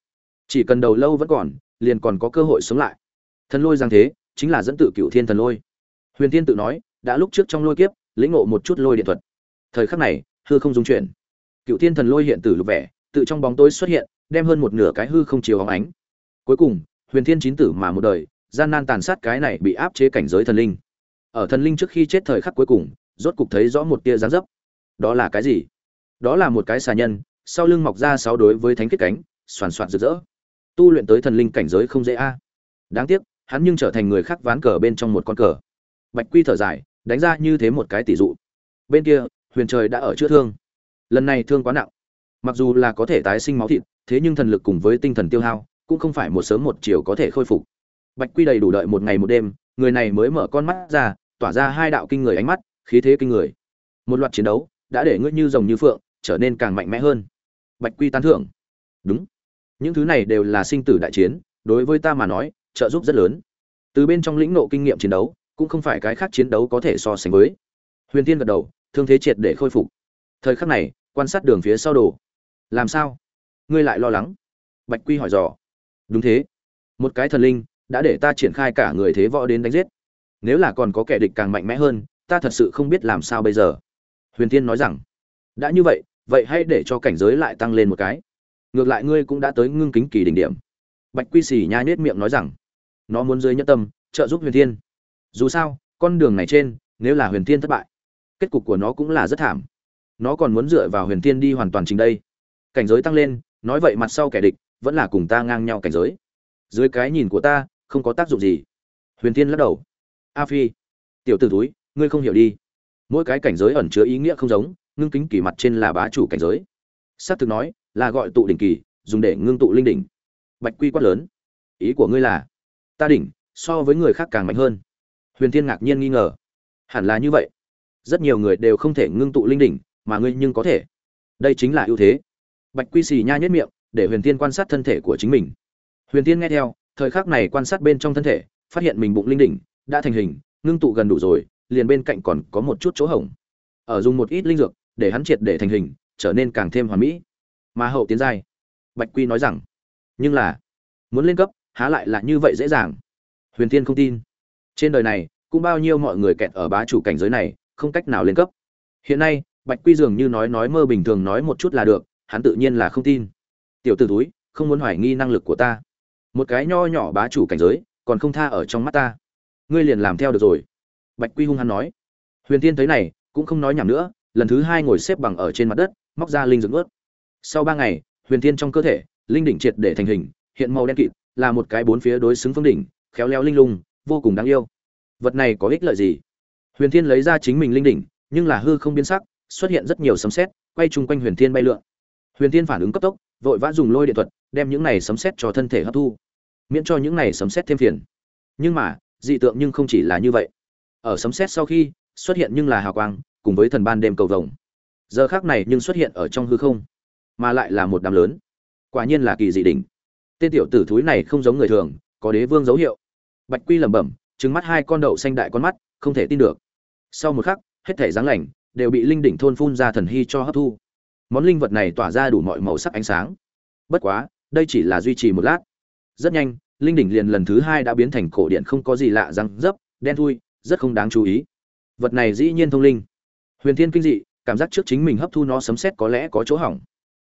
Chỉ cần đầu lâu vẫn còn, liền còn có cơ hội sống lại. Thần lôi giang thế, chính là dẫn tự cựu thiên thần lôi. Huyền thiên tự nói, đã lúc trước trong lôi kiếp, lĩnh ngộ một chút lôi điện thuật. Thời khắc này, hư không dung chuyển. Cựu thiên thần lôi hiện tử lục vẻ, tự trong bóng tối xuất hiện, đem hơn một nửa cái hư không chiếu hóng ánh. Cuối cùng, huyền thiên chín tử mà một đời, gian nan tàn sát cái này bị áp chế cảnh giới thần linh ở thần linh trước khi chết thời khắc cuối cùng, rốt cục thấy rõ một tia dáng dấp. Đó là cái gì? Đó là một cái xà nhân, sau lưng mọc ra sáu đối với thánh kết cánh, soàn soạt rực rỡ. Tu luyện tới thần linh cảnh giới không dễ a. Đáng tiếc, hắn nhưng trở thành người khác ván cờ bên trong một con cờ. Bạch quy thở dài, đánh ra như thế một cái tỷ dụ. Bên kia, huyền trời đã ở chữa thương. Lần này thương quá nặng. Mặc dù là có thể tái sinh máu thịt, thế nhưng thần lực cùng với tinh thần tiêu hao, cũng không phải một sớm một chiều có thể khôi phục. Bạch quy đầy đủ đợi một ngày một đêm người này mới mở con mắt ra, tỏa ra hai đạo kinh người ánh mắt, khí thế kinh người. Một loạt chiến đấu đã để ngươi như rồng như phượng, trở nên càng mạnh mẽ hơn. Bạch quy tán thưởng. Đúng. Những thứ này đều là sinh tử đại chiến, đối với ta mà nói, trợ giúp rất lớn. Từ bên trong lĩnh nộ kinh nghiệm chiến đấu, cũng không phải cái khác chiến đấu có thể so sánh với. Huyền tiên gật đầu, thương thế triệt để khôi phục. Thời khắc này, quan sát đường phía sau đồ. Làm sao? Ngươi lại lo lắng. Bạch quy hỏi dò. Đúng thế. Một cái thần linh đã để ta triển khai cả người thế võ đến đánh giết. Nếu là còn có kẻ địch càng mạnh mẽ hơn, ta thật sự không biết làm sao bây giờ. Huyền tiên nói rằng, đã như vậy vậy hãy để cho cảnh giới lại tăng lên một cái. Ngược lại ngươi cũng đã tới ngưng kính kỳ đỉnh điểm. Bạch quy xỉ nhai nết miệng nói rằng, nó muốn dưới nhất tâm, trợ giúp huyền thiên. Dù sao, con đường này trên, nếu là huyền thiên thất bại, kết cục của nó cũng là rất thảm. Nó còn muốn dựa vào huyền thiên đi hoàn toàn trình đây. Cảnh giới tăng lên, nói vậy mặt sau kẻ địch vẫn là cùng ta ngang nhau cảnh giới. Dưới cái nhìn của ta không có tác dụng gì. Huyền thiên lắc đầu. A phi, tiểu t ử túi ngươi không hiểu đi. Mỗi cái cảnh giới ẩn chứa ý nghĩa không giống, ngưng kính kỳ mặt trên là bá chủ cảnh giới. S á c thực nói, là gọi tụ đỉnh kỳ, dùng để ngưng tụ linh đỉnh. Bạch quy quát lớn. Ý của ngươi là, ta đỉnh, so với người khác càng mạnh hơn. Huyền thiên ngạc nhiên nghi ngờ. Hẳn là như vậy. Rất nhiều người đều không thể ngưng tụ linh đỉnh, mà ngươi nhưng có thể. Đây chính là ưu thế. Bạch quy xì nha nhất miệng, để huyền tiên quan sát thân thể của chính mình. Huyền tiên nghe theo thời khắc này quan sát bên trong thân thể, phát hiện mình bụng linh đỉnh, đã thành hình, ngưng tụ gần đủ rồi, liền bên cạnh còn có một chút chỗ hổng ở dùng một ít linh dược, để hắn triệt để thành hình, trở nên càng thêm hoàn mỹ. Mà hậu tiến giai, bạch quy nói rằng, nhưng là, muốn lên cấp, há lại là như vậy dễ dàng. Huyền tiên không tin. Trên đời này, cũng bao nhiêu mọi người kẹt ở bá chủ cảnh giới này, không cách nào lên cấp. Hiện nay, bạch quy dường như nói nói mơ bình thường nói một chút là được, hắn tự nhiên là không tin. Tiểu t ử túi không muốn hoài nghi năng lực của ta một cái nho nhỏ bá chủ cảnh giới, còn không tha ở trong mắt ta. Ngươi liền làm theo được rồi. Bạch quy hung hắn nói. Huyền tiên thấy này, cũng không nói nhảm nữa, lần thứ hai ngồi xếp bằng ở trên mặt đất, móc ra linh dưỡng ướt. Sau ba ngày, huyền tiên trong cơ thể, linh đỉnh triệt để thành hình, hiện màu đen kịt, là một cái bốn phía đối xứng phương đỉnh, khéo léo linh lung, vô cùng đáng yêu. Vật này có ích lợi gì? Huyền thiên lấy ra chính mình linh đỉnh, nhưng là hư không biến sắc, xuất hiện rất nhiều sấm sét, quay chung quanh huyền thiên bay lượn. Huyền tiên phản ứng cấp tốc, vội vã dùng lôi điện thuật đem những này sấm xét cho thân thể hấp thu, miễn cho những này sấm xét thêm phiền. Nhưng mà, dị tượng nhưng không chỉ là như vậy. Ở sấm xét sau khi xuất hiện nhưng là hào quang, cùng với thần ban đêm cầu vồng. Giờ khác này nhưng xuất hiện ở trong hư không, mà lại là một đám lớn. Quả nhiên là kỳ dị đỉnh. Tên tiểu tử thúi này không giống người thường, có đế vương dấu hiệu. Bạch quy lẩm bẩm trứng mắt hai con đậu xanh đại con mắt, không thể tin được. Sau một khắc, hết thể dáng lành đều bị linh đỉnh thôn phun ra thần hy cho hấp thu. Món linh vật này tỏa ra đủ mọi màu sắc ánh sáng. Bất quá đây chỉ là duy trì một lát. Rất nhanh, linh đỉnh liền lần thứ hai đã biến thành cổ điện không có gì lạ răng dấp, đen thui, rất không đáng chú ý. Vật này dĩ nhiên thông linh. Huyền thiên kinh dị, cảm giác trước chính mình hấp thu nó sấm xét có lẽ có chỗ hỏng.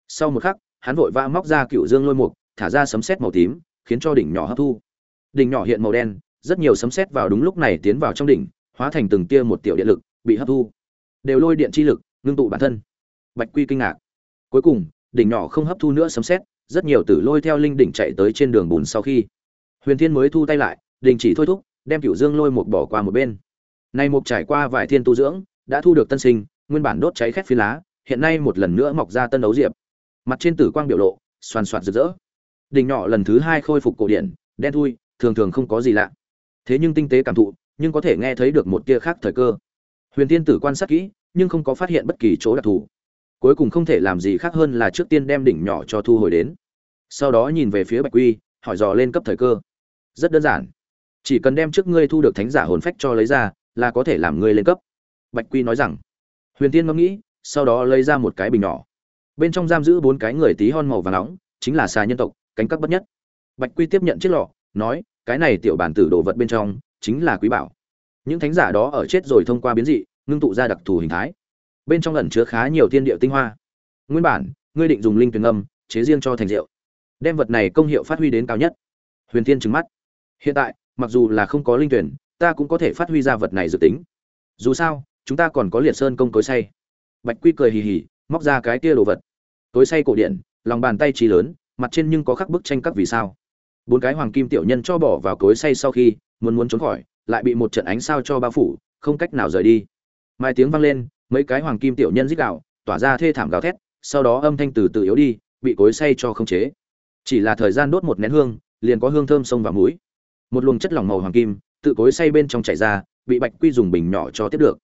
Sau một khắc, hắn vội vã móc ra cựu dương lôi mục, thả ra sấm xét màu tím, khiến cho đỉnh nhỏ hấp thu. Đỉnh nhỏ hiện màu đen, rất nhiều sấm xét vào đúng lúc này tiến vào trong đỉnh, hóa thành từng tia một tiểu điện lực, bị hấp thu. Đều lôi điện chi lực, ngưng tụ bản thân. Bạch quy kinh ngạc. Cuối cùng, đỉnh nhỏ không hấp thu nữa sấm xét rất nhiều tử lôi theo linh đỉnh chạy tới trên đường bùn sau khi. Huyền thiên mới thu tay lại, đình chỉ thôi thúc, đem cựu dương lôi một bỏ qua một bên. Nay mục trải qua vài thiên tu dưỡng, đã thu được tân sinh, nguyên bản đốt cháy khét phi lá, hiện nay một lần nữa mọc ra tân đấu diệp. Mặt trên tử quang biểu lộ xoàn xoạt rực rỡ. Đỉnh nhỏ lần thứ hai khôi phục cổ điển, đen thui, thường thường không có gì lạ. Thế nhưng tinh tế cảm thụ, nhưng có thể nghe thấy được một tia khác thời cơ. Huyền tiên tử quan sát kỹ, nhưng không có phát hiện bất kỳ chỗ đặc thù. Cuối cùng không thể làm gì khác hơn là trước tiên đem đỉnh nhỏ cho thu hồi đến sau đó nhìn về phía bạch quy, hỏi dò lên cấp thời cơ. Rất đơn giản. Chỉ cần đem trước ngươi thu được thánh giả hồn phách cho lấy ra, là có thể làm ngươi lên cấp. Bạch quy nói rằng. Huyền tiên ngẫm nghĩ, sau đó lấy ra một cái bình nhỏ. Bên trong giam giữ bốn cái người tí hon màu vàng nóng, chính là xà nhân tộc, cánh các bất nhất. Bạch quy tiếp nhận chiếc lọ, nói, cái này tiểu bản tử đồ vật bên trong, chính là quý bảo. Những thánh giả đó ở chết rồi thông qua biến dị, ngưng tụ ra đặc thù hình thái. Bên trong ẩn chứa khá nhiều thiên địa tinh hoa. Nguyên bản, ngươi định dùng linh tuyền âm, chế riêng cho thành rượu đem vật này công hiệu phát huy đến cao nhất. Huyền thiên trừng mắt. Hiện tại, mặc dù là không có linh tuyển, ta cũng có thể phát huy ra vật này dự tính. Dù sao, chúng ta còn có liệt sơn công cối say bạch quy cười hì hì, móc ra cái kia đồ vật. Cối say cổ điện, lòng bàn tay trí lớn, mặt trên nhưng có khắc bức tranh các vì sao. Bốn cái hoàng kim tiểu nhân cho bỏ vào cối say sau khi, muốn muốn trốn khỏi, lại bị một trận ánh sao cho bao phủ, không cách nào rời đi. Mai tiếng vang lên, mấy cái hoàng kim tiểu nhân rít gạo tỏa ra thê thảm gào thét, sau đó âm thanh từ từ yếu đi, bị cối say cho không chế chỉ là thời gian đốt một nén hương, liền có hương thơm sông vào mũi. Một luồng chất lỏng màu hoàng kim, tự cối say bên trong chảy ra, bị bạch quy dùng bình nhỏ cho tiếp được.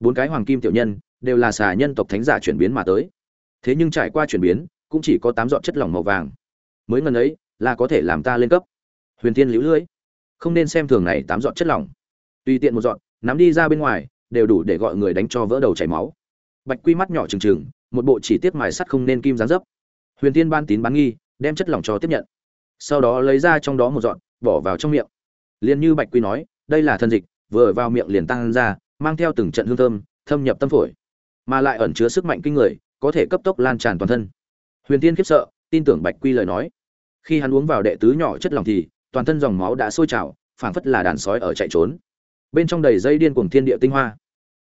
Bốn cái hoàng kim tiểu nhân, đều là xà nhân tộc thánh giả chuyển biến mà tới. Thế nhưng trải qua chuyển biến, cũng chỉ có tám dọn chất lỏng màu vàng. Mới ngần ấy, là có thể làm ta lên cấp. Huyền tiên lũ lưỡi, không nên xem thường này tám dọn chất lỏng. Tùy tiện một dọn nắm đi ra bên ngoài, đều đủ để gọi người đánh cho vỡ đầu chảy máu. Bạch quy mắt nhỏ trừng trừng, một bộ chỉ tiết mài sắt không nên kim gián dấp. Huyền tiên ban tín bán nghi đem chất lỏng cho tiếp nhận. Sau đó lấy ra trong đó một dọn bỏ vào trong miệng. Liền như bạch quy nói, đây là thân dịch, vừa vào miệng liền tăng ra, mang theo từng trận hương thơm, thâm nhập tâm phổi. Mà lại ẩn chứa sức mạnh kinh người, có thể cấp tốc lan tràn toàn thân. Huyền tiên khiếp sợ, tin tưởng bạch quy lời nói. Khi hắn uống vào đệ tứ nhỏ chất lỏng thì, toàn thân dòng máu đã sôi trào, phảng phất là đàn sói ở chạy trốn. Bên trong đầy dây điên cuồng thiên địa tinh hoa.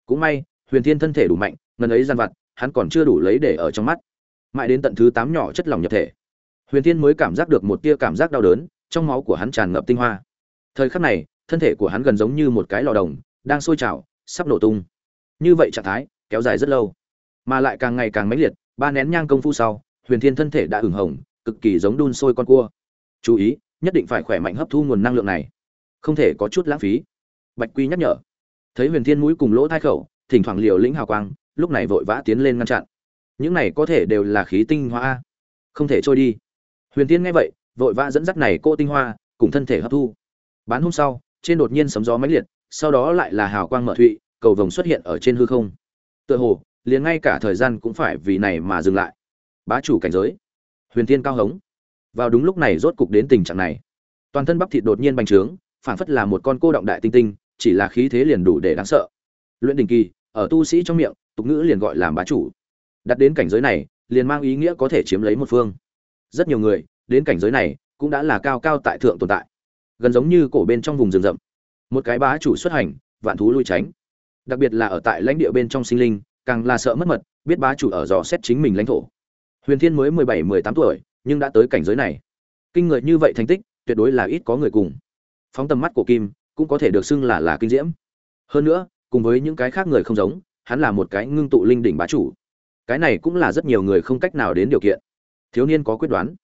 Cũng may, huyền thiên thân thể đủ mạnh, ngần ấy gian vặt, hắn còn chưa đủ lấy để ở trong mắt. Mãi đến tận thứ tám nhỏ chất lỏng nhập thể huyền thiên mới cảm giác được một tia cảm giác đau đớn, trong máu của hắn tràn ngập tinh hoa. Thời khắc này, thân thể của hắn gần giống như một cái lò đồng, đang sôi trào, sắp nổ tung. Như vậy trạng thái, kéo dài rất lâu, mà lại càng ngày càng mãnh liệt, ba nén nhang công phu sau, huyền thiên thân thể đã ửng hồng, cực kỳ giống đun sôi con cua. Chú ý, nhất định phải khỏe mạnh hấp thu nguồn năng lượng này, không thể có chút lãng phí. Bạch quy nhắc nhở. Thấy huyền thiên mũi cùng lỗ thai khẩu, thỉnh thoảng liều lĩnh hào quang, lúc này vội vã tiến lên ngăn chặn. Những này có thể đều là khí tinh hoa không thể trôi đi huyền thiên nghe vậy, vội vã dẫn dắt này cô tinh hoa, cùng thân thể hấp thu. Bán hôm sau, trên đột nhiên sấm gió mãnh liệt, sau đó lại là hào quang mở thụy, cầu vồng xuất hiện ở trên hư không. Tựa hồ, liền ngay cả thời gian cũng phải vì này mà dừng lại. Bá chủ cảnh giới. Huyền thiên cao hống vào đúng lúc này rốt cục đến tình trạng này. Toàn thân bắp thịt đột nhiên bành trướng phản phất là một con cô động đại tinh tinh, chỉ là khí thế liền đủ để đáng sợ. Luyện đình kỳ, ở tu sĩ trong miệng, tục ngữ liền gọi làm bá chủ. Đặt đến cảnh giới này, liền mang ý nghĩa có thể chiếm lấy một phương rất nhiều người, đến cảnh giới này, cũng đã là cao cao tại thượng tồn tại. Gần giống như cổ bên trong vùng rừng rậm. Một cái bá chủ xuất hành, vạn thú lui tránh. Đặc biệt là ở tại lãnh địa bên trong sinh linh, càng là sợ mất mật, biết bá chủ ở dò xét chính mình lãnh thổ. Huyền thiên mới mười bảy, mười tám tuổi, nhưng đã tới cảnh giới này. Kinh người như vậy thành tích, tuyệt đối là ít có người cùng. Phóng tầm mắt của kim, cũng có thể được xưng là là kinh diễm. Hơn nữa, cùng với những cái khác người không giống, hắn là một cái ngưng tụ linh đỉnh bá chủ. Cái này cũng là rất nhiều người không cách nào đến điều kiện thiếu niên có quyết đoán.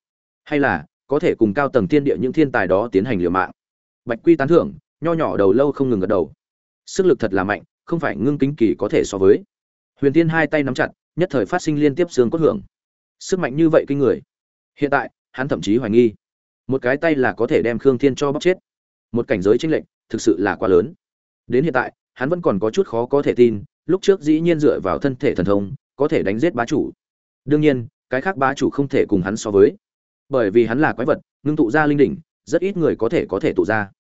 Hay là, có thể cùng cao tầng thiên địa những thiên tài đó tiến hành liều mạng. Bạch quy tán thưởng, nho nhỏ đầu lâu không ngừng gật đầu. Sức lực thật là mạnh, không phải ngưng kính kỳ có thể so với. Huyền tiên hai tay nắm chặt, nhất thời phát sinh liên tiếp xương cốt hưởng. Sức mạnh như vậy kinh người. Hiện tại, hắn thậm chí hoài nghi. Một cái tay là có thể đem khương thiên cho bóc chết. Một cảnh giới tranh lệch, thực sự là quá lớn. Đến hiện tại, hắn vẫn còn có chút khó có thể tin, lúc trước dĩ nhiên dựa vào thân thể thần thông, có thể đánh giết bá chủ. Đương nhiên cái khác bá chủ không thể cùng hắn so với. Bởi vì hắn là quái vật, ngưng tụ ra linh đỉnh, rất ít người có thể có thể tụ ra.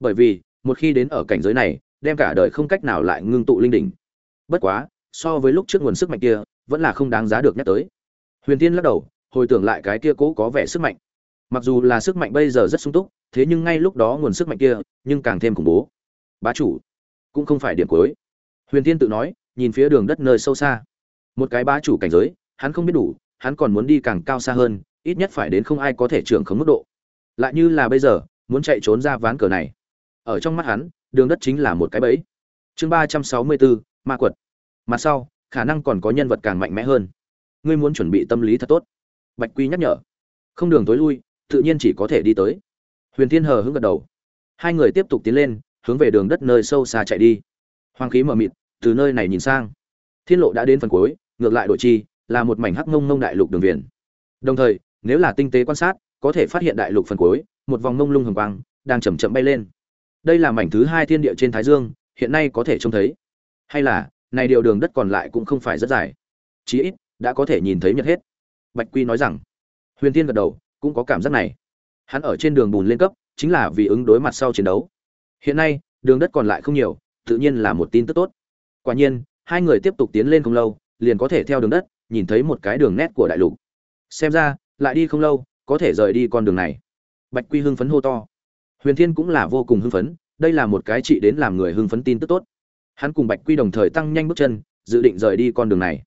Bởi vì, một khi đến ở cảnh giới này, đem cả đời không cách nào lại ngưng tụ linh đỉnh. Bất quá, so với lúc trước nguồn sức mạnh kia, vẫn là không đáng giá được nhắc tới. Huyền tiên lắc đầu, hồi tưởng lại cái kia cố có vẻ sức mạnh. Mặc dù là sức mạnh bây giờ rất sung túc, thế nhưng ngay lúc đó nguồn sức mạnh kia, nhưng càng thêm khủng bố. Bá chủ, cũng không phải điểm cuối. Huyền tiên tự nói, nhìn phía đường đất nơi sâu xa. Một cái bá chủ cảnh giới, hắn không biết đủ hắn còn muốn đi càng cao xa hơn, ít nhất phải đến không ai có thể trưởng khống mức độ. Lại như là bây giờ, muốn chạy trốn ra ván cờ này. Ở trong mắt hắn, đường đất chính là một cái bẫy. Chương ba trăm sáu mươi bốn ma quật. Mặt sau, khả năng còn có nhân vật càng mạnh mẽ hơn. Ngươi muốn chuẩn bị tâm lý thật tốt. Bạch quy nhắc nhở. Không đường tối lui, tự nhiên chỉ có thể đi tới. Huyền thiên hờ hững gật đầu. Hai người tiếp tục tiến lên, hướng về đường đất nơi sâu xa chạy đi. Hoàng khí mờ mịt, từ nơi này nhìn sang. Thiên lộ đã đến phần cuối, ngược lại đội chi là một mảnh hắc ngông ngông đại lục đường viền. Đồng thời, nếu là tinh tế quan sát, có thể phát hiện đại lục phần cuối, một vòng ngông lung hồng quang, đang chậm chậm bay lên. Đây là mảnh thứ hai thiên địa trên thái dương, hiện nay có thể trông thấy. Hay là, này điều đường đất còn lại cũng không phải rất dài. Chí ít, đã có thể nhìn thấy nhật hết. Bạch quy nói rằng, huyền tiên gật đầu, cũng có cảm giác này. Hắn ở trên đường bùn lên cấp, chính là vì ứng đối mặt sau chiến đấu. Hiện nay, đường đất còn lại không nhiều, tự nhiên là một tin tức tốt. Quả nhiên, hai người tiếp tục tiến lên không lâu, liền có thể theo đường đất nhìn thấy một cái đường nét của đại lục. Xem ra, lại đi không lâu, có thể rời đi con đường này. Bạch quy hưng phấn hô to. Huyền thiên cũng là vô cùng hưng phấn, đây là một cái trị đến làm người hưng phấn tin tức tốt. Hắn cùng bạch quy đồng thời tăng nhanh bước chân, dự định rời đi con đường này.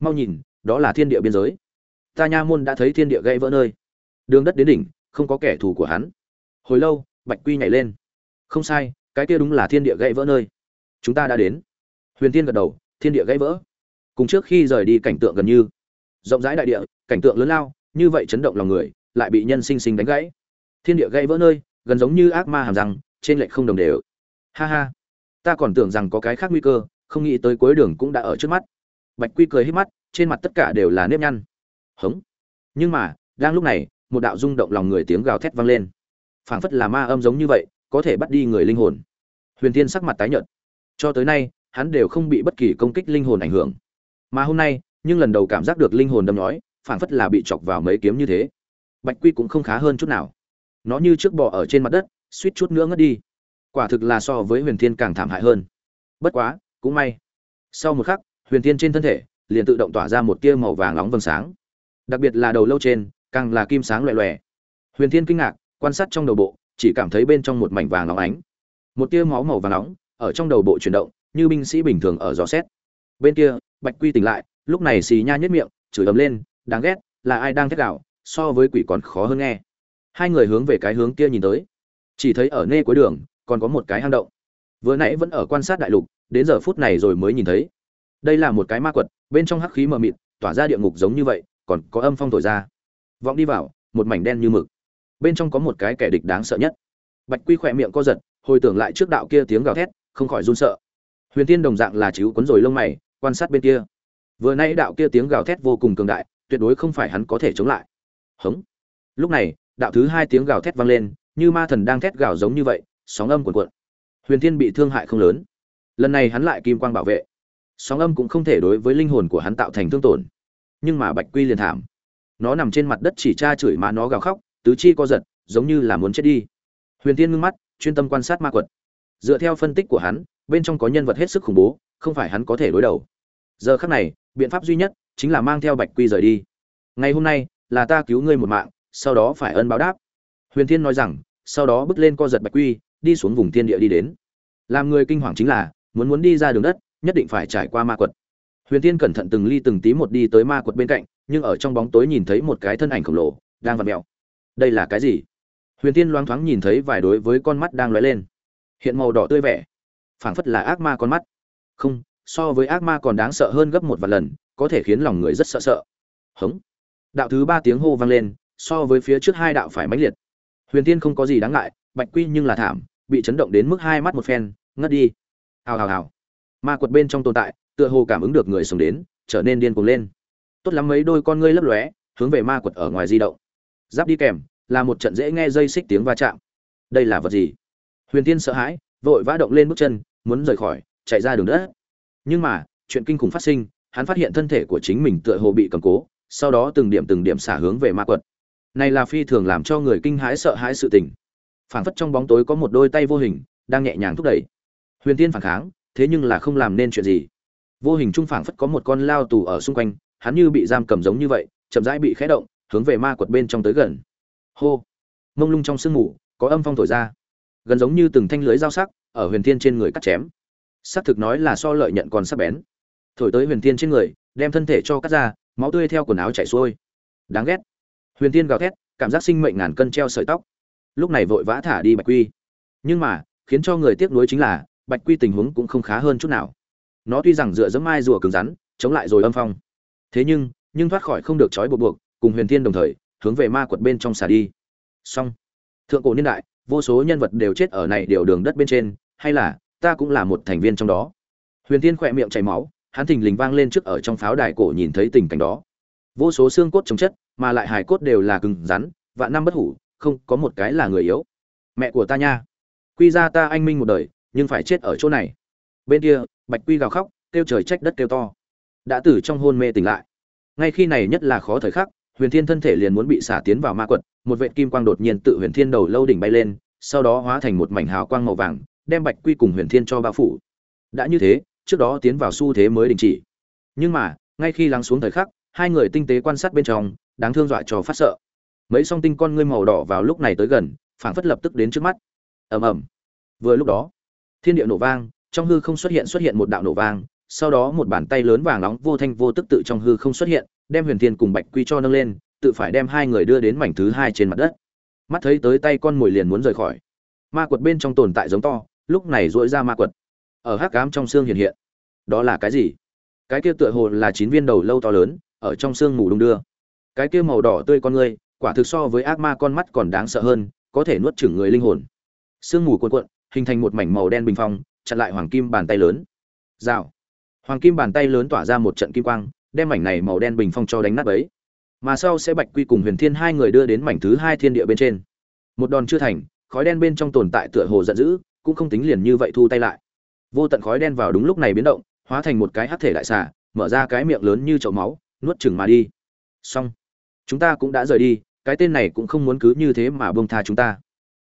Mau nhìn, đó là thiên địa biên giới. Ta nha môn đã thấy thiên địa gãy vỡ nơi. Đường đất đến đỉnh, không có kẻ thù của hắn. Hồi lâu, bạch quy nhảy lên. Không sai, cái kia đúng là thiên địa gãy vỡ nơi. Chúng ta đã đến. Huyền Thiên gật đầu, thiên địa gãy vỡ cùng trước khi rời đi cảnh tượng gần như. Rộng rãi đại địa, cảnh tượng lớn lao, như vậy chấn động lòng người, lại bị nhân sinh sinh đánh gãy. Thiên địa gây vỡ nơi, gần giống như ác ma hàm răng, trên lệch không đồng đều. Ha ha, ta còn tưởng rằng có cái khác nguy cơ, không nghĩ tới cuối đường cũng đã ở trước mắt. Bạch quy cười hít mắt, trên mặt tất cả đều là nếp nhăn. Hống. Nhưng mà, đang lúc này, một đạo rung động lòng người tiếng gào thét vang lên. Phảng phất là ma âm giống như vậy, có thể bắt đi người linh hồn. Huyền thiên sắc mặt tái nhợt. Cho tới nay, hắn đều không bị bất kỳ công kích linh hồn ảnh hưởng mà hôm nay, nhưng lần đầu cảm giác được linh hồn đâm nhói, phảng phất là bị chọc vào mấy kiếm như thế. Bạch quy cũng không khá hơn chút nào. Nó như trước bò ở trên mặt đất, suýt chút nữa ngất đi. Quả thực là so với huyền thiên càng thảm hại hơn. Bất quá, cũng may. Sau một khắc, huyền thiên trên thân thể, liền tự động tỏa ra một tia màu vàng nóng vầng sáng. Đặc biệt là đầu lâu trên, càng là kim sáng loẹ loẹ huyền thiên kinh ngạc, quan sát trong đầu bộ, chỉ cảm thấy bên trong một mảnh vàng nóng ánh. Một tia máu màu vàng nóng, ở trong đầu bộ chuyển động, như binh sĩ bình thường ở dò xét. Bên kia bạch quy tỉnh lại, lúc này xì nha nhất miệng, chửi ấm lên, đáng ghét, là ai đang thét gạo, so với quỷ còn khó hơn nghe. Hai người hướng về cái hướng kia nhìn tới. Chỉ thấy ở nê cuối đường, còn có một cái hang động. Vừa nãy vẫn ở quan sát đại lục, đến giờ phút này rồi mới nhìn thấy. Đây là một cái ma quật, bên trong hắc khí mờ mịt, tỏa ra địa ngục giống như vậy, còn có âm phong thổi ra. Vọng đi vào, một mảnh đen như mực. Bên trong có một cái kẻ địch đáng sợ nhất. Bạch quy khỏe miệng co giật, hồi tưởng lại trước đạo kia tiếng gào thét, không khỏi run sợ. Huyền tiên đồng dạng là chiếu cuốn rồi lông mày quan sát bên kia. Vừa nay đạo kia tiếng gào thét vô cùng cường đại, tuyệt đối không phải hắn có thể chống lại. Hống. Lúc này, đạo thứ hai tiếng gào thét vang lên, như ma thần đang thét gào giống như vậy, sóng âm cuộn cuộn. Huyền thiên bị thương hại không lớn. Lần này hắn lại kim quang bảo vệ. Sóng âm cũng không thể đối với linh hồn của hắn tạo thành thương tổn. Nhưng mà bạch quy liền thảm. Nó nằm trên mặt đất chỉ cha chửi mà nó gào khóc, tứ chi co giật, giống như là muốn chết đi. Huyền tiên ngưng mắt, chuyên tâm quan sát ma quật. Dựa theo phân tích của hắn, bên trong có nhân vật hết sức khủng bố, không phải hắn có thể đối đầu giờ khắc này, biện pháp duy nhất chính là mang theo bạch quy rời đi. Ngày hôm nay là ta cứu ngươi một mạng, sau đó phải ân báo đáp. Huyền thiên nói rằng, sau đó bước lên co giật bạch quy, đi xuống vùng thiên địa đi đến. Làm người kinh hoàng chính là, muốn muốn đi ra đường đất, nhất định phải trải qua ma quật. Huyền thiên cẩn thận từng ly từng tí một đi tới ma quật bên cạnh, nhưng ở trong bóng tối nhìn thấy một cái thân ảnh khổng lồ, đang vặt mẹo đây là cái gì? Huyền thiên loáng thoáng nhìn thấy vài đối với con mắt đang lóe lên. Hiện màu đỏ tươi vẻ, phảng phất là ác ma con mắt. Không so với ác ma còn đáng sợ hơn gấp một vài lần, có thể khiến lòng người rất sợ sợ. Hống. Đạo thứ ba tiếng hô vang lên, so với phía trước hai đạo phải mãnh liệt. Huyền tiên không có gì đáng ngại, bạch quy nhưng là thảm, bị chấn động đến mức hai mắt một phen, ngất đi. Hào hào hào. Ma quật bên trong tồn tại, tựa hồ cảm ứng được người sống đến, trở nên điên cuồng lên. Tốt lắm mấy đôi con ngươi lấp lóe, hướng về ma quật ở ngoài di động. Giáp đi kèm, là một trận dễ nghe dây xích tiếng va chạm. Đây là vật gì? Huyền tiên sợ hãi, vội vã động lên bước chân, muốn rời khỏi, chạy ra đường đất nhưng mà, chuyện kinh khủng phát sinh, hắn phát hiện thân thể của chính mình tựa hồ bị cầm cố, sau đó từng điểm từng điểm xả hướng về ma quật. Này là phi thường làm cho người kinh hãi sợ hãi sự tình. Phảng phất trong bóng tối có một đôi tay vô hình, đang nhẹ nhàng thúc đẩy. Huyền tiên phản kháng, thế nhưng là không làm nên chuyện gì. Vô hình trung phảng phất có một con lao tù ở xung quanh, hắn như bị giam cầm giống như vậy, chậm rãi bị khẽ động, hướng về ma quật bên trong tới gần. Hô! Mông lung trong sương mù, có âm phong thổi ra. Gần giống như từng thanh lưới dao sắc, ở huyền thiên trên người cắt chém xác thực nói là so lợi nhận còn sắc bén. Thổi tới huyền tiên trên người, đem thân thể cho cắt ra, máu tươi theo quần áo chảy xuôi. Đáng ghét. Huyền tiên gào thét, cảm giác sinh mệnh ngàn cân treo sợi tóc. Lúc này vội vã thả đi bạch quy. Nhưng mà, khiến cho người tiếc nuối chính là, bạch quy tình huống cũng không khá hơn chút nào. Nó tuy rằng dựa dẫm mai rùa cứng rắn, chống lại rồi âm phong. Thế nhưng nhưng thoát khỏi không được trói buộc buộc, cùng huyền thiên đồng thời, hướng về ma quật bên trong xả đi. Song thượng cổ niên đại, vô số nhân vật đều chết ở này điều đường đất bên trên, hay là ta cũng là một thành viên trong đó. Huyền thiên khỏe miệng chảy máu, hắn thình lình vang lên trước ở trong pháo đài cổ nhìn thấy tình cảnh đó. Vô số xương cốt chống chất, mà lại hài cốt đều là cứng rắn, vạn năm bất hủ, không có một cái là người yếu. Mẹ của ta nha. Quy ra ta anh minh một đời, nhưng phải chết ở chỗ này. Bên kia, bạch quy gào khóc, kêu trời trách đất kêu to. Đã từ trong hôn mê tỉnh lại. Ngay khi này nhất là khó thời khắc, huyền thiên thân thể liền muốn bị xả tiến vào ma quật, một vệt kim quang đột nhiên tự huyền thiên đầu lâu đỉnh bay lên, sau đó hóa thành một mảnh hào quang màu vàng đem bạch quy cùng huyền thiên cho bao phủ. Đã như thế, trước đó tiến vào xu thế mới đình chỉ. Nhưng mà, ngay khi lắng xuống thời khắc, hai người tinh tế quan sát bên trong, đáng thương dọa cho phát sợ. Mấy song tinh con ngươi màu đỏ vào lúc này tới gần, phảng phất lập tức đến trước mắt. Ầm ầm. Vừa lúc đó, thiên địa nổ vang, trong hư không xuất hiện xuất hiện một đạo nổ vang, sau đó một bàn tay lớn vàng nóng vô thanh vô tức tự trong hư không xuất hiện, đem huyền thiên cùng bạch quy cho nâng lên, tự phải đem hai người đưa đến mảnh thứ hai trên mặt đất. Mắt thấy tới tay con mồi liền muốn rời khỏi. Ma quật bên trong tồn tại giống to lúc này rũi ra ma quật. Ở hắc cám trong xương hiện hiện. Đó là cái gì? Cái kia tựa hồ là chín viên đầu lâu to lớn, ở trong xương mù đung đưa. Cái kia màu đỏ tươi con ngươi, quả thực so với ác ma con mắt còn đáng sợ hơn, có thể nuốt chửng người linh hồn. Sương mù cuộn cuộn, hình thành một mảnh màu đen bình phong, chặn lại hoàng kim bàn tay lớn. Rào. Hoàng kim bàn tay lớn tỏa ra một trận kim quang, đem mảnh này màu đen bình phong cho đánh nát bấy. Mà sau sẽ bạch quy cùng huyền thiên hai người đưa đến mảnh thứ hai thiên địa bên trên. Một đòn chưa thành, khói đen bên trong tồn tại tựa hồ giận dữ cũng không tính liền như vậy thu tay lại. Vô tận khói đen vào đúng lúc này biến động, hóa thành một cái hắc thể đại xà, mở ra cái miệng lớn như chậu máu, nuốt chừng mà đi. Xong. Chúng ta cũng đã rời đi, cái tên này cũng không muốn cứ như thế mà bông tha chúng ta.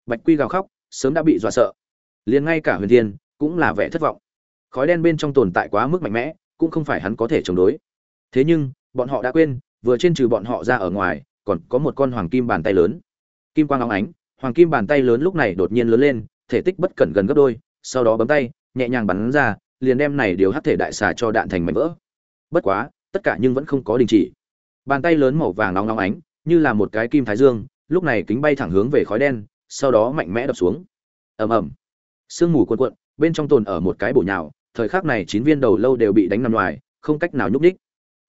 Bạch quy gào khóc, sớm đã bị dọa sợ. Liền ngay cả huyền thiên cũng là vẻ thất vọng. Khói đen bên trong tồn tại quá mức mạnh mẽ, cũng không phải hắn có thể chống đối. Thế nhưng, bọn họ đã quên, vừa trên trừ bọn họ ra ở ngoài, còn có một con hoàng kim bàn tay lớn. Kim quang óng ánh, hoàng kim bàn tay lớn lúc này đột nhiên lớn lên thể tích bất cẩn gần gấp đôi sau đó bấm tay nhẹ nhàng bắn ra liền đem này điều hắc thể đại xà cho đạn thành mảnh vỡ. Bất quá tất cả nhưng vẫn không có đình chỉ. Bàn tay lớn màu vàng nóng nóng ánh như là một cái kim thái dương lúc này kính bay thẳng hướng về khói đen sau đó mạnh mẽ đập xuống. Ầm ầm. Sương mù cuộn cuộn bên trong tồn ở một cái bổ nhào thời khắc này chín viên đầu lâu đều bị đánh nằm ngoài không cách nào nhúc nhích.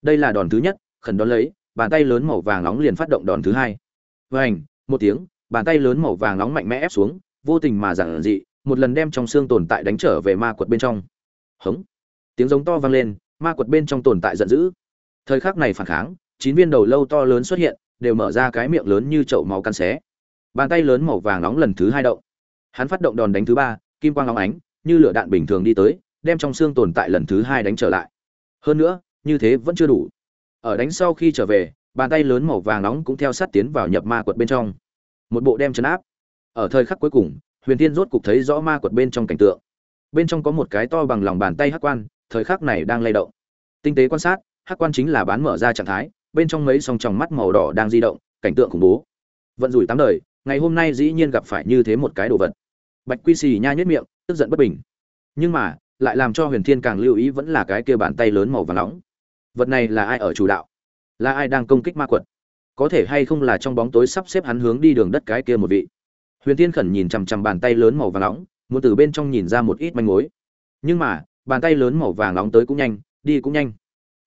Đây là đòn thứ nhất khẩn đón lấy bàn tay lớn màu vàng nóng liền phát động đòn thứ hai. Vành, một tiếng bàn tay lớn màu vàng nóng mạnh mẽ ép xuống vô tình mà giản dị, một lần đem trong xương tồn tại đánh trở về ma quật bên trong. Hống. Tiếng giống to vang lên, ma quật bên trong tồn tại giận dữ. Thời khắc này phản kháng, chín viên đầu lâu to lớn xuất hiện, đều mở ra cái miệng lớn như chậu máu cắn xé. Bàn tay lớn màu vàng nóng lần thứ hai động. Hắn phát động đòn đánh thứ ba, kim quang lóe ánh, như lửa đạn bình thường đi tới, đem trong xương tồn tại lần thứ hai đánh trở lại. Hơn nữa, như thế vẫn chưa đủ. Ở đánh sau khi trở về, bàn tay lớn màu vàng nóng cũng theo sát tiến vào nhập ma quật bên trong. Một bộ đem chấn áp ở thời khắc cuối cùng, huyền Thiên rốt cục thấy rõ ma quật bên trong cảnh tượng. Bên trong có một cái to bằng lòng bàn tay hắc quan, thời khắc này đang lay động. Tinh tế quan sát, hắc quan chính là bán mở ra trạng thái, bên trong mấy song tròng mắt màu đỏ đang di động, cảnh tượng khủng bố. Vận rủi tám đời, ngày hôm nay dĩ nhiên gặp phải như thế một cái đồ vật. Bạch quy xì nha nhất miệng, tức giận bất bình. Nhưng mà, lại làm cho huyền thiên càng lưu ý vẫn là cái kia bàn tay lớn màu vàng nóng. Vật này là ai ở chủ đạo? Là ai đang công kích ma quật? Có thể hay không là trong bóng tối sắp xếp hắn hướng đi đường đất cái kia một vị? Huyền thiên khẩn nhìn chằm chằm bàn tay lớn màu vàng nóng, muốn từ bên trong nhìn ra một ít manh mối. Nhưng mà, bàn tay lớn màu vàng nóng tới cũng nhanh, đi cũng nhanh.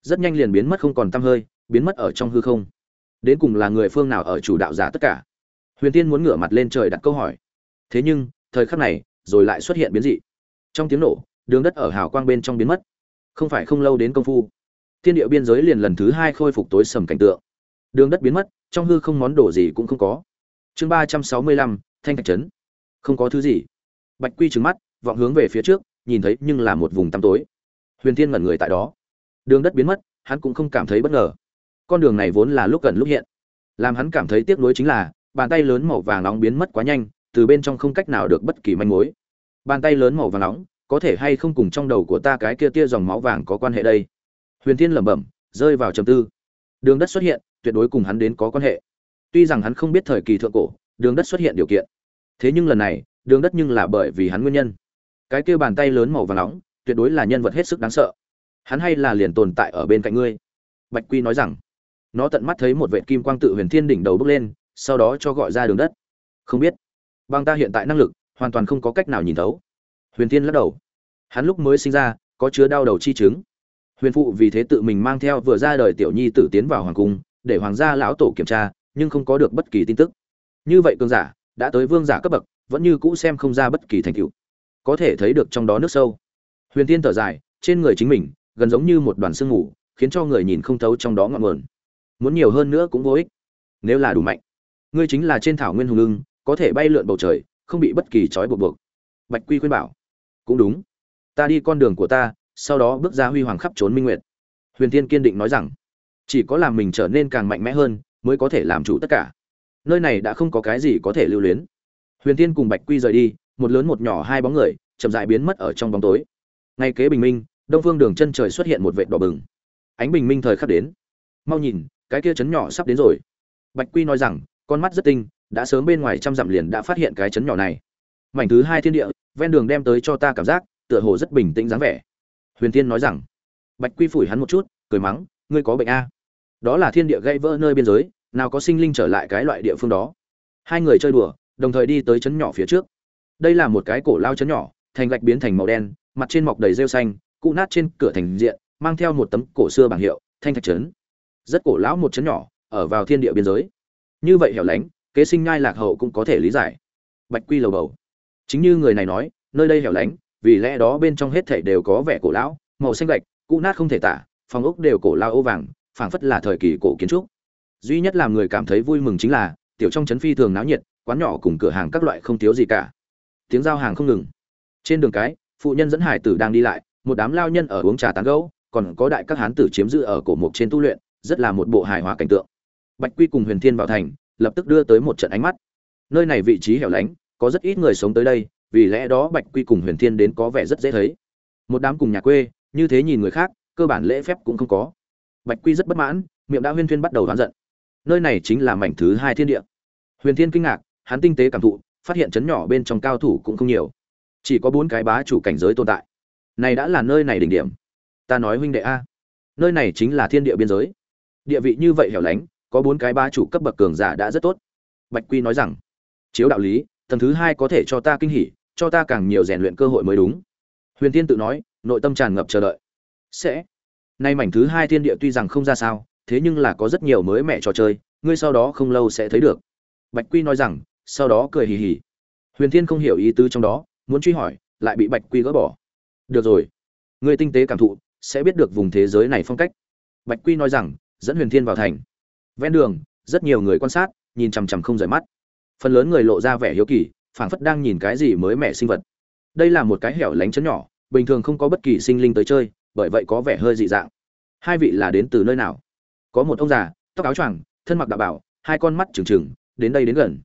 Rất nhanh liền biến mất không còn tăm hơi, biến mất ở trong hư không. Đến cùng là người phương nào ở chủ đạo giả tất cả? Huyền tiên muốn ngửa mặt lên trời đặt câu hỏi. Thế nhưng, thời khắc này, rồi lại xuất hiện biến dị. Trong tiếng nổ, đường đất ở hào quang bên trong biến mất. Không phải không lâu đến công phu, thiên địa biên giới liền lần thứ hai khôi phục tối sầm cảnh tượng. Đường đất biến mất, trong hư không món đồ gì cũng không có. Chương ba trăm sáu mươi lăm thanh thạch trấn. Không có thứ gì. Bạch quy trừng mắt, vọng hướng về phía trước, nhìn thấy nhưng là một vùng tăm tối. Huyền thiên ngẩn người tại đó. Đường đất biến mất, hắn cũng không cảm thấy bất ngờ. Con đường này vốn là lúc gần lúc hiện. Làm hắn cảm thấy tiếc nuối chính là, bàn tay lớn màu vàng nóng biến mất quá nhanh, từ bên trong không cách nào được bất kỳ manh mối. Bàn tay lớn màu vàng nóng, có thể hay không cùng trong đầu của ta cái kia tia dòng máu vàng có quan hệ đây? Huyền thiên lẩm bẩm, rơi vào trầm tư. Đường đất xuất hiện, tuyệt đối cùng hắn đến có quan hệ. Tuy rằng hắn không biết thời kỳ thượng cổ, đường đất xuất hiện điều kiện thế nhưng lần này, đường đất nhưng là bởi vì hắn nguyên nhân. Cái kia bàn tay lớn màu vàng nóng, tuyệt đối là nhân vật hết sức đáng sợ. Hắn hay là liền tồn tại ở bên cạnh ngươi? Bạch quy nói rằng. Nó tận mắt thấy một vệ kim quang tự huyền thiên đỉnh đầu bước lên, sau đó cho gọi ra đường đất. Không biết. Bằng ta hiện tại năng lực, hoàn toàn không có cách nào nhìn thấu. Huyền thiên lắc đầu. Hắn lúc mới sinh ra, có chứa đau đầu chi chứng. Huyền phụ vì thế tự mình mang theo vừa ra đời tiểu nhi tử tiến vào hoàng cung, để hoàng gia lão tổ kiểm tra, nhưng không có được bất kỳ tin tức. Như vậy cường giả đã tới vương giả cấp bậc, vẫn như cũ xem không ra bất kỳ thành tựu. Có thể thấy được trong đó nước sâu. Huyền tiên thở dài, trên người chính mình, gần giống như một đoàn sương mù, khiến cho người nhìn không thấu trong đó ngọn nguồn. Muốn nhiều hơn nữa cũng vô ích. Nếu là đủ mạnh, ngươi chính là trên thảo nguyên hùng lưng có thể bay lượn bầu trời, không bị bất kỳ trói buộc buộc. Bạch quy khuyên bảo. Cũng đúng. Ta đi con đường của ta, sau đó bước ra huy hoàng khắp trốn minh nguyệt. Huyền tiên kiên định nói rằng, chỉ có làm mình trở nên càng mạnh mẽ hơn, mới có thể làm chủ tất cả nơi này đã không có cái gì có thể lưu luyến. Huyền tiên cùng bạch quy rời đi, một lớn một nhỏ hai bóng người, chậm dại biến mất ở trong bóng tối. Ngay kế bình minh, đông phương đường chân trời xuất hiện một vệt đỏ bừng. Ánh bình minh thời khắc đến. Mau nhìn, cái kia chấn nhỏ sắp đến rồi. Bạch quy nói rằng, con mắt rất tinh, đã sớm bên ngoài trăm dặm liền đã phát hiện cái chấn nhỏ này. Mảnh thứ hai thiên địa, ven đường đem tới cho ta cảm giác, tựa hồ rất bình tĩnh dáng vẻ. Huyền tiên nói rằng, bạch quy phủi hắn một chút, cười mắng, ngươi có bệnh a? Đó là thiên địa gây vỡ nơi biên giới nào có sinh linh trở lại cái loại địa phương đó. Hai người chơi đùa, đồng thời đi tới chấn nhỏ phía trước. Đây là một cái cổ lao chấn nhỏ, thành gạch biến thành màu đen, mặt trên mọc đầy rêu xanh, cụ nát trên cửa thành diện, mang theo một tấm cổ xưa bảng hiệu, thanh thạch trấn. Rất cổ lão một chấn nhỏ, ở vào thiên địa biên giới. Như vậy hẻo lánh, kế sinh nhai lạc hậu cũng có thể lý giải. Bạch quy lầu bầu. Chính như người này nói, nơi đây hẻo lánh, vì lẽ đó bên trong hết thảy đều có vẻ cổ lão, màu xanh gạch cũ nát không thể tả, phòng ốc đều cổ lao ô vàng, phảng phất là thời kỳ cổ kiến trúc duy nhất làm người cảm thấy vui mừng chính là, tiểu trong trấn phi thường náo nhiệt, quán nhỏ cùng cửa hàng các loại không thiếu gì cả. Tiếng giao hàng không ngừng. Trên đường cái, phụ nhân dẫn hải tử đang đi lại, một đám lao nhân ở uống trà tán gẫu, còn có đại các hán tử chiếm giữ ở cổ mục trên tu luyện, rất là một bộ hài hòa cảnh tượng. Bạch quy cùng huyền thiên vào thành, lập tức đưa tới một trận ánh mắt. Nơi này vị trí hẻo lánh, có rất ít người sống tới đây, vì lẽ đó bạch quy cùng huyền thiên đến có vẻ rất dễ thấy. Một đám cùng nhà quê, như thế nhìn người khác, cơ bản lễ phép cũng không có. Bạch quy rất bất mãn, miệng đã huyên thuyên bắt đầu đoán giận nơi này chính là mảnh thứ hai thiên địa. Huyền thiên kinh ngạc, hắn tinh tế cảm thụ, phát hiện chấn nhỏ bên trong cao thủ cũng không nhiều. Chỉ có bốn cái bá chủ cảnh giới tồn tại. Này đã là nơi này đỉnh điểm. Ta nói huynh đệ a, nơi này chính là thiên địa biên giới. Địa vị như vậy hẻo lánh, có bốn cái bá chủ cấp bậc cường giả đã rất tốt. Bạch quy nói rằng, chiếu đạo lý, tầng thứ hai có thể cho ta kinh hỉ, cho ta càng nhiều rèn luyện cơ hội mới đúng. Huyền tiên tự nói, nội tâm tràn ngập chờ đợi. Sẽ. Nay mảnh thứ hai thiên địa tuy rằng không ra sao thế nhưng là có rất nhiều mới mẹ trò chơi, ngươi sau đó không lâu sẽ thấy được. Bạch quy nói rằng, sau đó cười hì hì. Huyền thiên không hiểu ý tứ trong đó, muốn truy hỏi, lại bị bạch quy gỡ bỏ. Được rồi. Người tinh tế cảm thụ, sẽ biết được vùng thế giới này phong cách. Bạch quy nói rằng, dẫn huyền thiên vào thành. Ven đường, rất nhiều người quan sát, nhìn chằm chằm không rời mắt. Phần lớn người lộ ra vẻ hiếu kỳ, phảng phất đang nhìn cái gì mới mẻ sinh vật. Đây là một cái hẻo lánh chấn nhỏ, bình thường không có bất kỳ sinh linh tới chơi, bởi vậy có vẻ hơi dị dạng. Hai vị là đến từ nơi nào? Có một ông già, tóc áo choàng, thân mặc đạo bảo, hai con mắt trừng trừng, đến đây đến gần.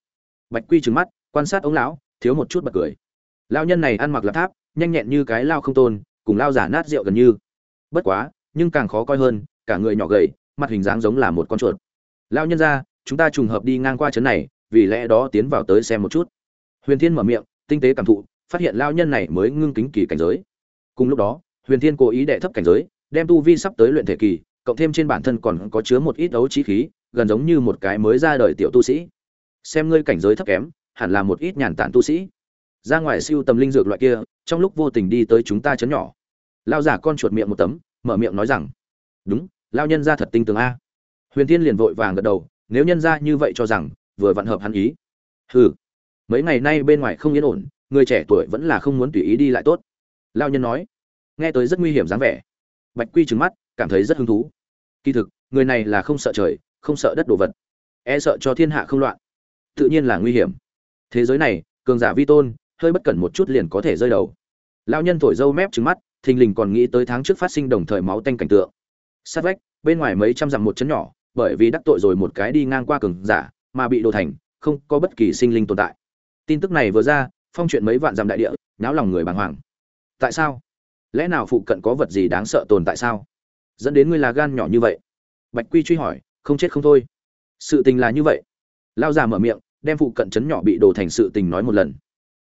Bạch quy trừng mắt, quan sát ông lão, thiếu một chút bật cười. Lao nhân này ăn mặc lạp tháp, nhanh nhẹn như cái lao không tôn, cùng lao giả nát rượu gần như. Bất quá, nhưng càng khó coi hơn, cả người nhỏ gầy, mặt hình dáng giống là một con chuột. Lao nhân ra, chúng ta trùng hợp đi ngang qua trấn này, vì lẽ đó tiến vào tới xem một chút. Huyền thiên mở miệng, tinh tế cảm thụ, phát hiện lao nhân này mới ngưng kính kỳ cảnh giới. Cùng lúc đó, huyền thiên cố ý đệ thấp cảnh giới, đem tu vi sắp tới luyện thể kỳ cộng thêm trên bản thân còn có chứa một ít đấu trí khí, gần giống như một cái mới ra đời tiểu tu sĩ. Xem ngươi cảnh giới thấp kém, hẳn là một ít nhàn tản tu sĩ. Ra ngoài siêu tầm linh dược loại kia, trong lúc vô tình đi tới chúng ta chấn nhỏ. Lao giả con chuột miệng một tấm, mở miệng nói rằng, đúng lao nhân ra thật tinh tường a. Huyền thiên liền vội vàng gật đầu, nếu nhân ra như vậy cho rằng, vừa vặn hợp hắn ý. Hừ, mấy ngày nay bên ngoài không yên ổn, người trẻ tuổi vẫn là không muốn tùy ý đi lại tốt. Lao nhân nói. Nghe tới rất nguy hiểm dáng vẻ. Bạch quy trừng mắt, cảm thấy rất hứng thú kỳ thực, người này là không sợ trời, không sợ đất đồ vật. E sợ cho thiên hạ không loạn. Tự nhiên là nguy hiểm. Thế giới này, cường giả vi tôn, hơi bất cẩn một chút liền có thể rơi đầu. Lao nhân thổi dâu mép trứng mắt, thình lình còn nghĩ tới tháng trước phát sinh đồng thời máu tanh cảnh tượng. Sát vách, bên ngoài mấy trăm dặm một chấn nhỏ, bởi vì đắc tội rồi một cái đi ngang qua cường giả, mà bị đồ thành, không có bất kỳ sinh linh tồn tại. Tin tức này vừa ra, phong chuyện mấy vạn dặm đại địa, náo lòng người bàng hoàng. Tại sao? Lẽ nào phụ cận có vật gì đáng sợ tồn tại sao? Dẫn đến ngươi là gan nhỏ như vậy. Bạch quy truy hỏi, không chết không thôi. Sự tình là như vậy. Lao già mở miệng, đem phụ cận chấn nhỏ bị đổ thành sự tình nói một lần.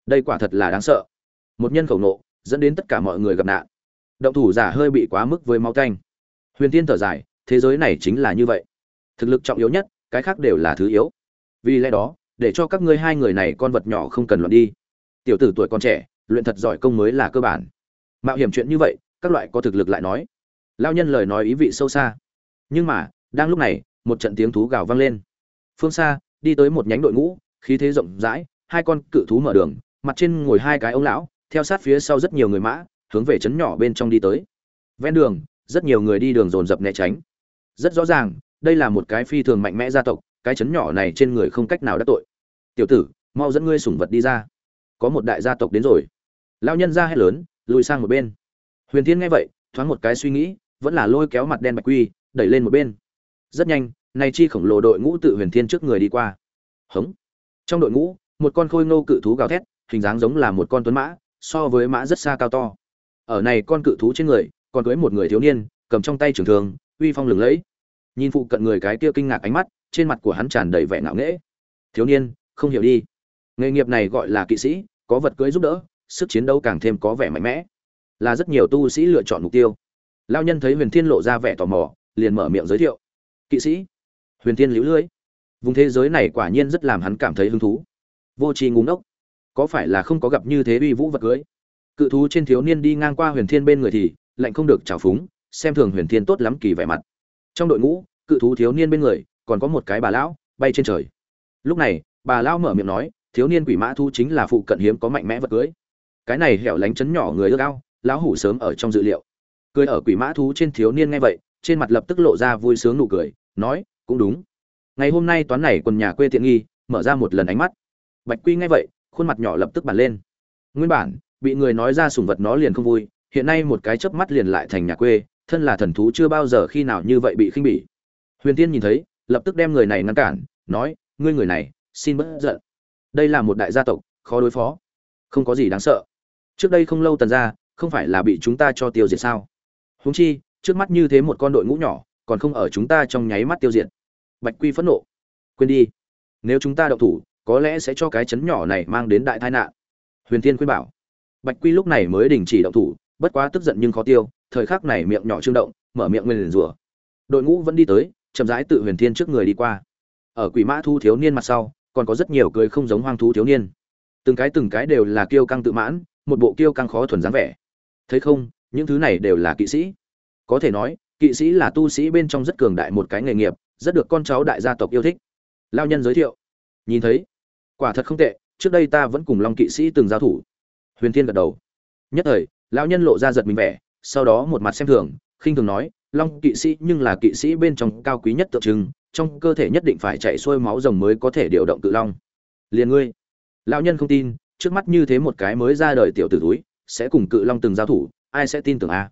Đây quả thật là đáng sợ. Một nhân khẩu nộ, dẫn đến tất cả mọi người gặp nạn. Động thủ giả hơi bị quá mức với máu canh. Huyền tiên thở dài, thế giới này chính là như vậy. Thực lực trọng yếu nhất, cái khác đều là thứ yếu. Vì lẽ đó, để cho các ngươi hai người này con vật nhỏ không cần luận đi. Tiểu tử tuổi còn trẻ, luyện thật giỏi công mới là cơ bản. Mạo hiểm chuyện như vậy, các loại có thực lực lại nói lao nhân lời nói ý vị sâu xa. Nhưng mà, đang lúc này, một trận tiếng thú gào vang lên. Phương xa, đi tới một nhánh đội ngũ, khí thế rộng rãi, hai con cự thú mở đường, mặt trên ngồi hai cái ông lão, theo sát phía sau rất nhiều người mã, hướng về trấn nhỏ bên trong đi tới. Ven đường, rất nhiều người đi đường dồn dập né tránh. Rất rõ ràng, đây là một cái phi thường mạnh mẽ gia tộc, cái trấn nhỏ này trên người không cách nào đắc tội. Tiểu tử, mau dẫn ngươi sủng vật đi ra. Có một đại gia tộc đến rồi. Lão nhân ra hét lớn, lùi sang một bên. Huyền thiên nghe vậy, thoáng một cái suy nghĩ vẫn là lôi kéo mặt đen bạch quy, đẩy lên một bên. Rất nhanh nay chi khổng lồ đội ngũ tự huyền thiên trước người đi qua. Hống. Trong đội ngũ, một con khôi ngô cự thú gào thét, hình dáng giống là một con tuấn mã, so với mã rất xa cao to. Ở này con cự thú trên người, còn cưới một người thiếu niên, cầm trong tay trường thường uy phong lừng lẫy. Nhìn phụ cận người cái kia kinh ngạc ánh mắt, trên mặt của hắn tràn đầy vẻ ngạo nghễ. Thiếu niên, không hiểu đi. Nghề nghiệp này gọi là kỵ sĩ, có vật cưới giúp đỡ, sức chiến đấu càng thêm có vẻ mạnh mẽ. Là rất nhiều tu sĩ lựa chọn mục tiêu lao nhân thấy huyền thiên lộ ra vẻ tò mò, liền mở miệng giới thiệu. Kỵ sĩ, huyền thiên lũ lưới. Vùng thế giới này quả nhiên rất làm hắn cảm thấy hứng thú. Vô tri ngúng ốc có phải là không có gặp như thế uy vũ vật cưới? Cự thú trên thiếu niên đi ngang qua huyền thiên bên người thì, lạnh không được trào phúng, xem thường huyền thiên tốt lắm kỳ vẻ mặt. Trong đội ngũ, cự thú thiếu niên bên người, còn có một cái bà lão, bay trên trời. Lúc này, bà lão mở miệng nói, thiếu niên quỷ mã thu chính là phụ cận hiếm có mạnh mẽ vật cưới. Cái này hẻo lánh chấn nhỏ người ước ao, lão hủ sớm ở trong dự liệu cười ở quỷ mã thú trên thiếu niên nghe vậy, trên mặt lập tức lộ ra vui sướng nụ cười, nói, cũng đúng. Ngày hôm nay toán này quần nhà quê tiện nghi, mở ra một lần ánh mắt. Bạch quy nghe vậy, khuôn mặt nhỏ lập tức bàn lên. Nguyên bản, bị người nói ra sùng vật nó liền không vui, hiện nay một cái chớp mắt liền lại thành nhà quê, thân là thần thú chưa bao giờ khi nào như vậy bị khinh bỉ. Huyền tiên nhìn thấy, lập tức đem người này ngăn cản, nói, ngươi người này, xin bớt giận. Đây là một đại gia tộc, khó đối phó. Không có gì đáng sợ. Trước đây không lâu tần ra không phải là bị chúng ta cho tiêu diệt sao? Huống chi, trước mắt như thế một con đội ngũ nhỏ, còn không ở chúng ta trong nháy mắt tiêu diệt. Bạch quy phẫn nộ. Quên đi. Nếu chúng ta động thủ, có lẽ sẽ cho cái chấn nhỏ này mang đến đại tai nạn. Huyền thiên khuyên bảo. Bạch quy lúc này mới đình chỉ động thủ, bất quá tức giận nhưng khó tiêu, thời khắc này miệng nhỏ trương động, mở miệng nguyên liền rủa. Đội ngũ vẫn đi tới, chậm rãi tự huyền thiên trước người đi qua. Ở quỷ mã thu thiếu niên mặt sau, còn có rất nhiều cười không giống hoang thú thiếu niên. Từng cái từng cái đều là kiêu căng tự mãn, một bộ kiêu căng khó thuần dáng vẻ. Thấy không những thứ này đều là kỵ sĩ. Có thể nói, kỵ sĩ là tu sĩ bên trong rất cường đại một cái nghề nghiệp, rất được con cháu đại gia tộc yêu thích. Lao nhân giới thiệu. Nhìn thấy. Quả thật không tệ, trước đây ta vẫn cùng long kỵ sĩ từng giao thủ. Huyền thiên gật đầu. Nhất thời, lão nhân lộ ra giật mình vẻ, sau đó một mặt xem thường, khinh thường nói, long kỵ sĩ nhưng là kỵ sĩ bên trong cao quý nhất tượng trưng, trong cơ thể nhất định phải chạy xuôi máu rồng mới có thể điều động cự long. Liền ngươi. Lão nhân không tin, trước mắt như thế một cái mới ra đời tiểu tử túi sẽ cùng cự long từng giao thủ ai sẽ tin tưởng a?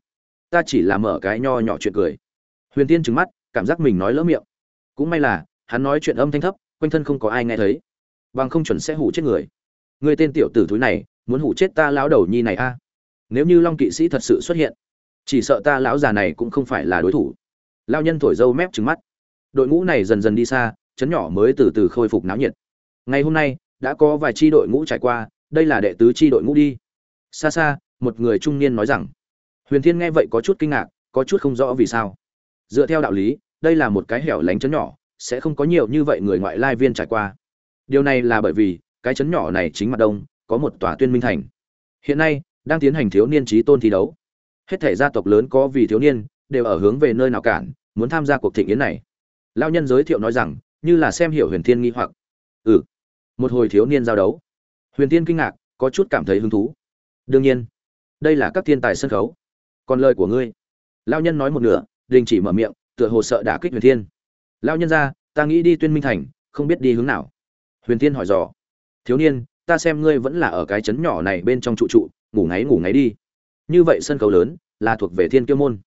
Ta chỉ là mở cái nho nhỏ chuyện cười. Huyền tiên trừng mắt, cảm giác mình nói lỡ miệng. Cũng may là, hắn nói chuyện âm thanh thấp, quanh thân không có ai nghe thấy. Bằng không chuẩn sẽ hủ chết người. Người tên tiểu tử thúi này, muốn hủ chết ta lão đầu nhi này a? Nếu như long kỵ sĩ thật sự xuất hiện, chỉ sợ ta lão già này cũng không phải là đối thủ. Lao nhân thổi dâu mép trừng mắt. Đội ngũ này dần dần đi xa, chấn nhỏ mới từ từ khôi phục náo nhiệt. Ngày hôm nay, đã có vài chi đội ngũ trải qua, đây là đệ tứ chi đội ngũ đi. Xa xa một người trung niên nói rằng, huyền thiên nghe vậy có chút kinh ngạc, có chút không rõ vì sao. Dựa theo đạo lý, đây là một cái hẻo lánh chấn nhỏ, sẽ không có nhiều như vậy người ngoại lai viên trải qua. Điều này là bởi vì, cái chấn nhỏ này chính mặt đông, có một tòa tuyên minh thành. Hiện nay, đang tiến hành thiếu niên trí tôn thi đấu. Hết thể gia tộc lớn có vì thiếu niên, đều ở hướng về nơi nào cản, muốn tham gia cuộc thịnh yến này. Lao nhân giới thiệu nói rằng, như là xem hiểu huyền thiên nghi hoặc. Ừ. Một hồi thiếu niên giao đấu. Huyền thiên kinh ngạc, có chút cảm thấy hứng thú. Đương nhiên đây là các thiên tài sân khấu. Còn lời của ngươi. Lao nhân nói một nửa, đình chỉ mở miệng, tựa hồ sợ đả kích huyền thiên. Lao nhân ra, ta nghĩ đi tuyên minh thành, không biết đi hướng nào. Huyền thiên hỏi dò. Thiếu niên, ta xem ngươi vẫn là ở cái trấn nhỏ này bên trong trụ trụ, ngủ ngáy ngủ ngáy đi. Như vậy sân khấu lớn, là thuộc về thiên kiêu môn.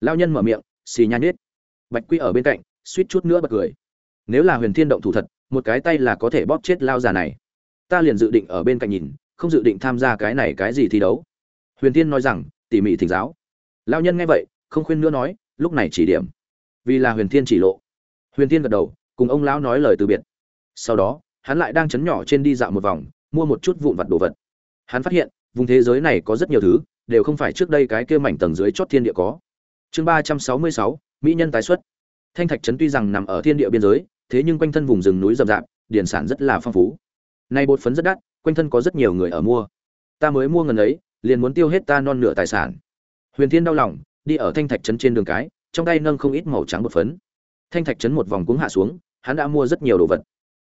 Lao nhân mở miệng, xì nha nết bạch quy ở bên cạnh, suýt chút nữa bật cười. Nếu là huyền thiên động thủ thật, một cái tay là có thể bóp chết lao già này. Ta liền dự định ở bên cạnh nhìn, không dự định tham gia cái này cái gì thi đấu huyền thiên nói rằng, tỉ mỉ thỉnh giáo. Lao nhân nghe vậy, không khuyên nữa nói, lúc này chỉ điểm. Vì là huyền thiên chỉ lộ. Huyền thiên gật đầu, cùng ông lão nói lời từ biệt. Sau đó, hắn lại đang chấn nhỏ trên đi dạo một vòng, mua một chút vụn vặt đồ vật. Hắn phát hiện, vùng thế giới này có rất nhiều thứ, đều không phải trước đây cái kia mảnh tầng dưới chót thiên địa có. Chương ba trăm sáu mươi sáu, mỹ nhân tái xuất. Thanh thạch trấn tuy rằng nằm ở thiên địa biên giới, thế nhưng quanh thân vùng rừng núi rậm rạp, điển sản rất là phong phú. Nay bột phấn rất đắt, quanh thân có rất nhiều người ở mua. Ta mới mua ngần ấy liền muốn tiêu hết ta non nửa tài sản. Huyền thiên đau lòng, đi ở thanh thạch trấn trên đường cái, trong tay nâng không ít màu trắng bột phấn. Thanh thạch trấn một vòng cuống hạ xuống, hắn đã mua rất nhiều đồ vật.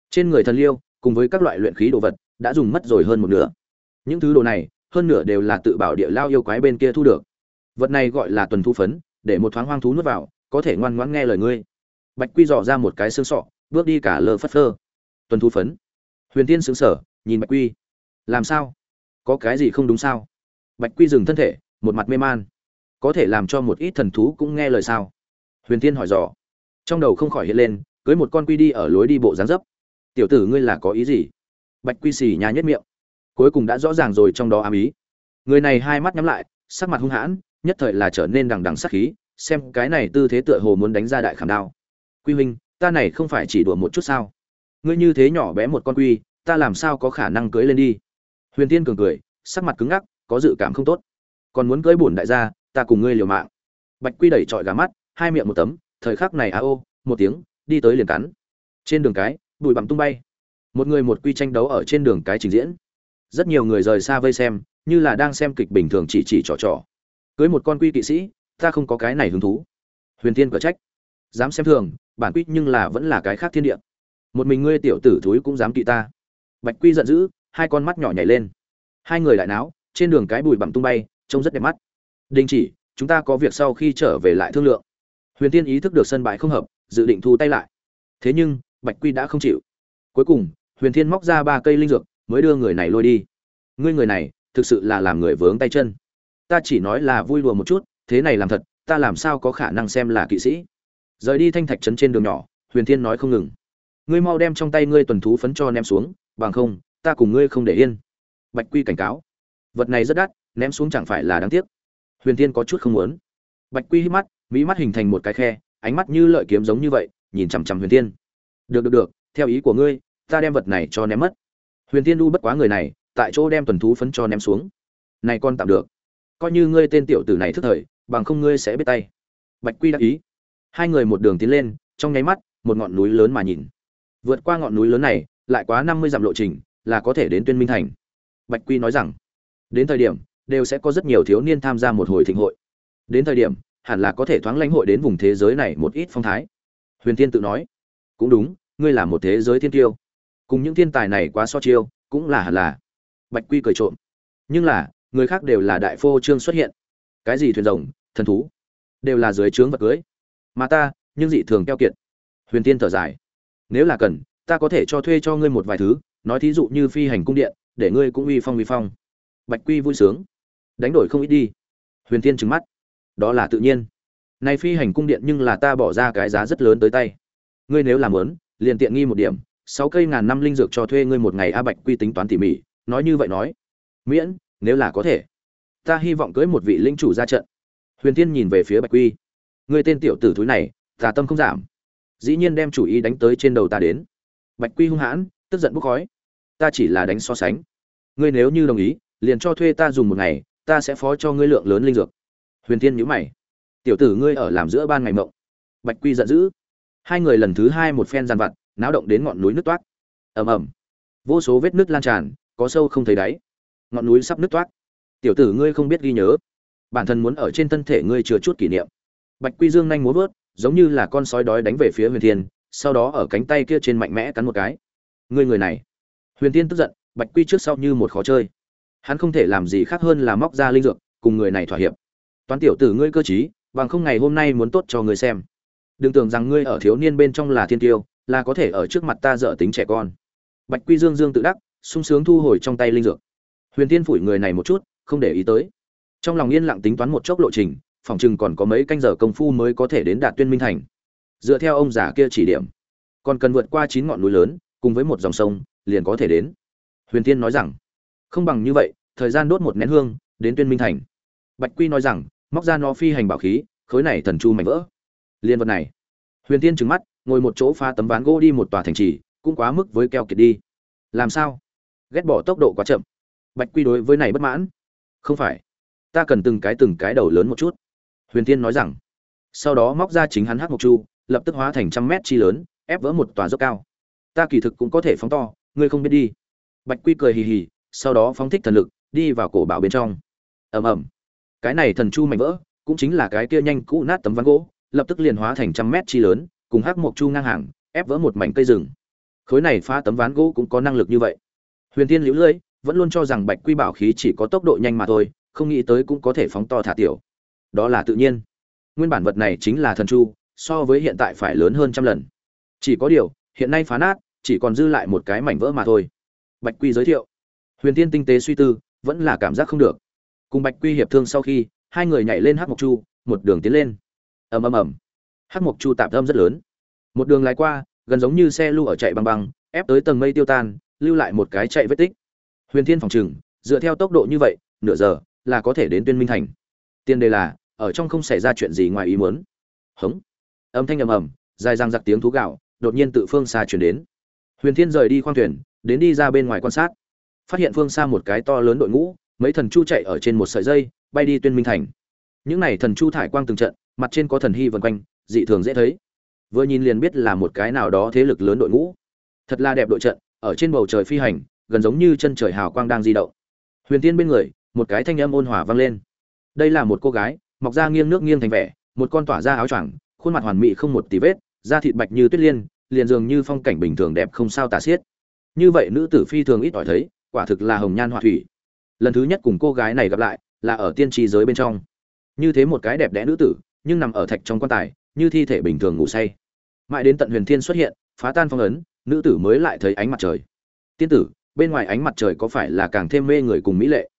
Trên người thần liêu, cùng với các loại luyện khí đồ vật, đã dùng mất rồi hơn một nửa. Những thứ đồ này, hơn nửa đều là tự bảo địa lao yêu quái bên kia thu được. Vật này gọi là tuần thu phấn, để một thoáng hoang thú nuốt vào, có thể ngoan ngoãn nghe lời ngươi. Bạch quy dò ra một cái xương sọ, bước đi cả lơ phất phơ. Tuần thu phấn. Huyền tiên sững sờ, nhìn bạch quy. Làm sao? Có cái gì không đúng sao? Bạch quy dừng thân thể, một mặt mê man. Có thể làm cho một ít thần thú cũng nghe lời sao? Huyền tiên hỏi dò. Trong đầu không khỏi hiện lên, cưới một con quy đi ở lối đi bộ dáng dấp. Tiểu tử ngươi là có ý gì? Bạch quy xì nhà nhất miệng. Cuối cùng đã rõ ràng rồi trong đó ám ý. Người này hai mắt nhắm lại, sắc mặt hung hãn, nhất thời là trở nên đằng đằng sắc khí, xem cái này tư thế tựa hồ muốn đánh ra đại khảm đao. Quy huynh, ta này không phải chỉ đùa một chút sao? Ngươi như thế nhỏ bé một con quy, ta làm sao có khả năng cưới lên đi? Huyền tiên cường cười, sắc mặt cứng ngắc có dự cảm không tốt. Còn muốn cưới bổn đại gia, ta cùng ngươi liều mạng. Bạch quy đẩy trọi gà mắt, hai miệng một tấm, thời khắc này a ô, một tiếng, đi tới liền cắn. Trên đường cái, bụi bặm tung bay. Một người một quy tranh đấu ở trên đường cái trình diễn. Rất nhiều người rời xa vây xem, như là đang xem kịch bình thường chỉ chỉ trò trò. Cưới một con quy kỵ sĩ, ta không có cái này hứng thú. Huyền tiên cở trách. Dám xem thường, bản quy nhưng là vẫn là cái khác thiên địa. Một mình ngươi tiểu tử thúi cũng dám kỵ ta. Bạch quy giận dữ, hai con mắt nhỏ nhảy lên. Hai người lại náo trên đường cái bụi bặm tung bay, trông rất đẹp mắt. Đình chỉ, chúng ta có việc sau khi trở về lại thương lượng. Huyền tiên ý thức được sân bãi không hợp, dự định thu tay lại. Thế nhưng, bạch quy đã không chịu. Cuối cùng, huyền thiên móc ra ba cây linh dược, mới đưa người này lôi đi. Ngươi người này, thực sự là làm người vướng tay chân. Ta chỉ nói là vui đùa một chút, thế này làm thật, ta làm sao có khả năng xem là kỵ sĩ? Rời đi thanh thạch trấn trên đường nhỏ, huyền thiên nói không ngừng. Ngươi mau đem trong tay ngươi tuần thú phấn cho ném xuống, bằng không, ta cùng ngươi không để yên. Bạch quy cảnh cáo vật này rất đắt, ném xuống chẳng phải là đáng tiếc. Huyền thiên có chút không muốn. Bạch quy hít mắt mỹ mắt hình thành một cái khe, ánh mắt như lợi kiếm giống như vậy, nhìn chằm chằm huyền thiên. Được được được, theo ý của ngươi, ta đem vật này cho ném mất. Huyền Thiên đu bất quá người này, tại chỗ đem tuần thú phấn cho ném xuống. Này con tạm được. Coi như ngươi tên tiểu tử này thức thời, bằng không ngươi sẽ biết tay. Bạch quy đáp ý. Hai người một đường tiến lên, trong nháy mắt, một ngọn núi lớn mà nhìn. Vượt qua ngọn núi lớn này, lại quá năm mươi dặm lộ trình, là có thể đến tuyên minh thành. Bạch quy nói rằng đến thời điểm, đều sẽ có rất nhiều thiếu niên tham gia một hồi thịnh hội. Đến thời điểm, hẳn là có thể thoáng lãnh hội đến vùng thế giới này một ít phong thái. Huyền Thiên tự nói. Cũng đúng, ngươi là một thế giới thiên tiêu. Cùng những thiên tài này quá so chiêu, cũng là hẳn là. Bạch quy cười trộm. Nhưng là, người khác đều là đại phô trương xuất hiện. Cái gì thuyền rồng, thần thú, đều là dưới trướng vật cưới. Mà ta, nhưng dị thường keo kiệt. Huyền tiên thở dài. Nếu là cần, ta có thể cho thuê cho ngươi một vài thứ, nói thí dụ như phi hành cung điện, để ngươi cũng uy phong uy phong bạch quy vui sướng. Đánh đổi không ít đi. Huyền Thiên trừng mắt. Đó là tự nhiên. Này phi hành cung điện nhưng là ta bỏ ra cái giá rất lớn tới tay. Ngươi nếu làm lớn, liền tiện nghi một điểm, sáu cây ngàn năm linh dược cho thuê ngươi một ngày a bạch quy tính toán tỉ mỉ, nói như vậy nói. Miễn, nếu là có thể, ta hy vọng cưới một vị linh chủ ra trận. Huyền tiên nhìn về phía bạch quy. Ngươi tên tiểu tử thúi này, tà tâm không giảm. Dĩ nhiên đem chủ ý đánh tới trên đầu ta đến. Bạch quy hung hãn, tức giận bốc khói. Ta chỉ là đánh so sánh. Ngươi nếu như đồng ý liền cho thuê ta dùng một ngày, ta sẽ phó cho ngươi lượng lớn linh dược. Huyền Thiên nhíu mày. Tiểu tử ngươi ở làm giữa ban ngày mộng. Bạch quy giận dữ. Hai người lần thứ hai một phen giàn vặt, náo động đến ngọn núi nước toát ầm ầm. Vô số vết nước lan tràn, có sâu không thấy đáy. Ngọn núi sắp nứt toát tiểu tử ngươi không biết ghi nhớ. Bản thân muốn ở trên thân thể ngươi chừa chút kỷ niệm. Bạch quy dương nhanh múa vớt, giống như là con sói đói đánh về phía huyền thiên, sau đó ở cánh tay kia trên mạnh mẽ cắn một cái. Ngươi người này. Huyền thiên tức giận, bạch quy trước sau như một khó chơi hắn không thể làm gì khác hơn là móc ra linh dược, cùng người này thỏa hiệp. Toán tiểu tử ngươi cơ chí bằng không ngày hôm nay muốn tốt cho ngươi xem. Đừng tưởng rằng ngươi ở thiếu niên bên trong là thiên tiêu, là có thể ở trước mặt ta dở tính trẻ con. Bạch quy dương dương tự đắc, sung sướng thu hồi trong tay linh dược. Huyền tiên phủi người này một chút, không để ý tới. Trong lòng yên lặng tính toán một chốc lộ trình, phòng chừng còn có mấy canh giờ công phu mới có thể đến đạt tuyên minh thành. Dựa theo ông già kia chỉ điểm, còn cần vượt qua chín ngọn núi lớn, cùng với một dòng sông, liền có thể đến. Huyền tiên nói rằng không bằng như vậy, thời gian đốt một nén hương, đến tuyên minh thành. Bạch quy nói rằng, móc ra nó phi hành bảo khí, khối này thần chu mảnh vỡ. Liên vật này. Huyền tiên trừng mắt, ngồi một chỗ pha tấm ván gỗ đi một tòa thành trì, cũng quá mức với keo kiệt đi. Làm sao? Ghét bỏ tốc độ quá chậm. Bạch quy đối với này bất mãn. Không phải. Ta cần từng cái từng cái đầu lớn một chút. Huyền tiên nói rằng. Sau đó móc ra chính hắn hắc mộc chu, lập tức hóa thành trăm mét chi lớn, ép vỡ một tòa dốc cao. Ta kỳ thực cũng có thể phóng to, ngươi không biết đi. Bạch quy cười hì hì sau đó phóng thích thần lực, đi vào cổ bảo bên trong. Ầm ầm. Cái này thần chu mạnh vỡ, cũng chính là cái kia nhanh cũ nát tấm ván gỗ, lập tức liền hóa thành trăm mét chi lớn, cùng hắc mộc chu ngang hàng, ép vỡ một mảnh cây rừng. Khối này phá tấm ván gỗ cũng có năng lực như vậy. Huyền tiên liễu lưỡi vẫn luôn cho rằng bạch quy bảo khí chỉ có tốc độ nhanh mà thôi, không nghĩ tới cũng có thể phóng to thả tiểu. Đó là tự nhiên. Nguyên bản vật này chính là thần chu, so với hiện tại phải lớn hơn trăm lần. Chỉ có điều, hiện nay phá nát, chỉ còn dư lại một cái mảnh vỡ mà thôi. Bạch quy giới thiệu huyền tiên tinh tế suy tư, vẫn là cảm giác không được. Cùng bạch quy hiệp thương sau khi, hai người nhảy lên hắc mộc chu, một đường tiến lên. Ầm ầm ầm. Hắc mộc chu tạp âm rất lớn. Một đường lái qua, gần giống như xe lưu ở chạy băng băng, ép tới tầng mây tiêu tan, lưu lại một cái chạy vết tích. Huyền thiên phòng trừng, dựa theo tốc độ như vậy, nửa giờ là có thể đến tuyên minh thành. Tiên đề là, ở trong không xảy ra chuyện gì ngoài ý muốn. Hống. Âm thanh ầm ầm, dài răng giặc tiếng thú gạo, đột nhiên tự phương xa chuyển đến. Huyền thiên rời đi khoang thuyền, đến đi ra bên ngoài quan sát phát hiện phương xa một cái to lớn đội ngũ, mấy thần chu chạy ở trên một sợi dây, bay đi tuyên minh thành. Những này thần chu thải quang từng trận, mặt trên có thần hy vần quanh, dị thường dễ thấy. Vừa nhìn liền biết là một cái nào đó thế lực lớn đội ngũ. Thật là đẹp đội trận, ở trên bầu trời phi hành, gần giống như chân trời hào quang đang di động. Huyền tiên bên người, một cái thanh âm ôn hòa vang lên. Đây là một cô gái, mọc da nghiêng nước nghiêng thành vẻ, một con tỏa ra áo choàng, khuôn mặt hoàn mỹ không một tí vết, da thịt bạch như tuyết liên, liền dường như phong cảnh bình thường đẹp không sao tả xiết. Như vậy nữ tử phi thường ít ỏi thấy quả thực là hồng nhan họa thủy. Lần thứ nhất cùng cô gái này gặp lại, là ở tiên tri giới bên trong. Như thế một cái đẹp đẽ nữ tử, nhưng nằm ở thạch trong quan tài, như thi thể bình thường ngủ say. Mãi đến tận huyền thiên xuất hiện, phá tan phong ấn, nữ tử mới lại thấy ánh mặt trời. Tiên tử, bên ngoài ánh mặt trời có phải là càng thêm mê người cùng mỹ lệ?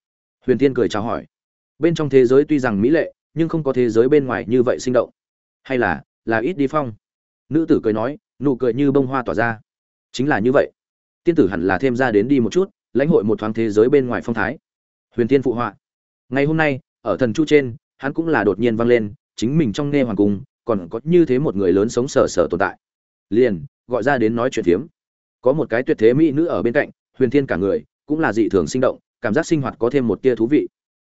Huyền thiên cười chào hỏi. Bên trong thế giới tuy rằng mỹ lệ, nhưng không có thế giới bên ngoài như vậy sinh động. Hay là là ít đi phong? Nữ tử cười nói, nụ cười như bông hoa tỏa ra. Chính là như vậy. Tiên tử hẳn là thêm ra đến đi một chút lãnh hội một thoáng thế giới bên ngoài phong thái. Huyền tiên phụ họa. Ngày hôm nay, ở thần chu trên, hắn cũng là đột nhiên vang lên, chính mình trong nghe hoàng cung, còn có như thế một người lớn sống sờ sờ tồn tại. Liền, gọi ra đến nói chuyện phiếm. Có một cái tuyệt thế mỹ nữ ở bên cạnh, huyền thiên cả người, cũng là dị thường sinh động, cảm giác sinh hoạt có thêm một tia thú vị.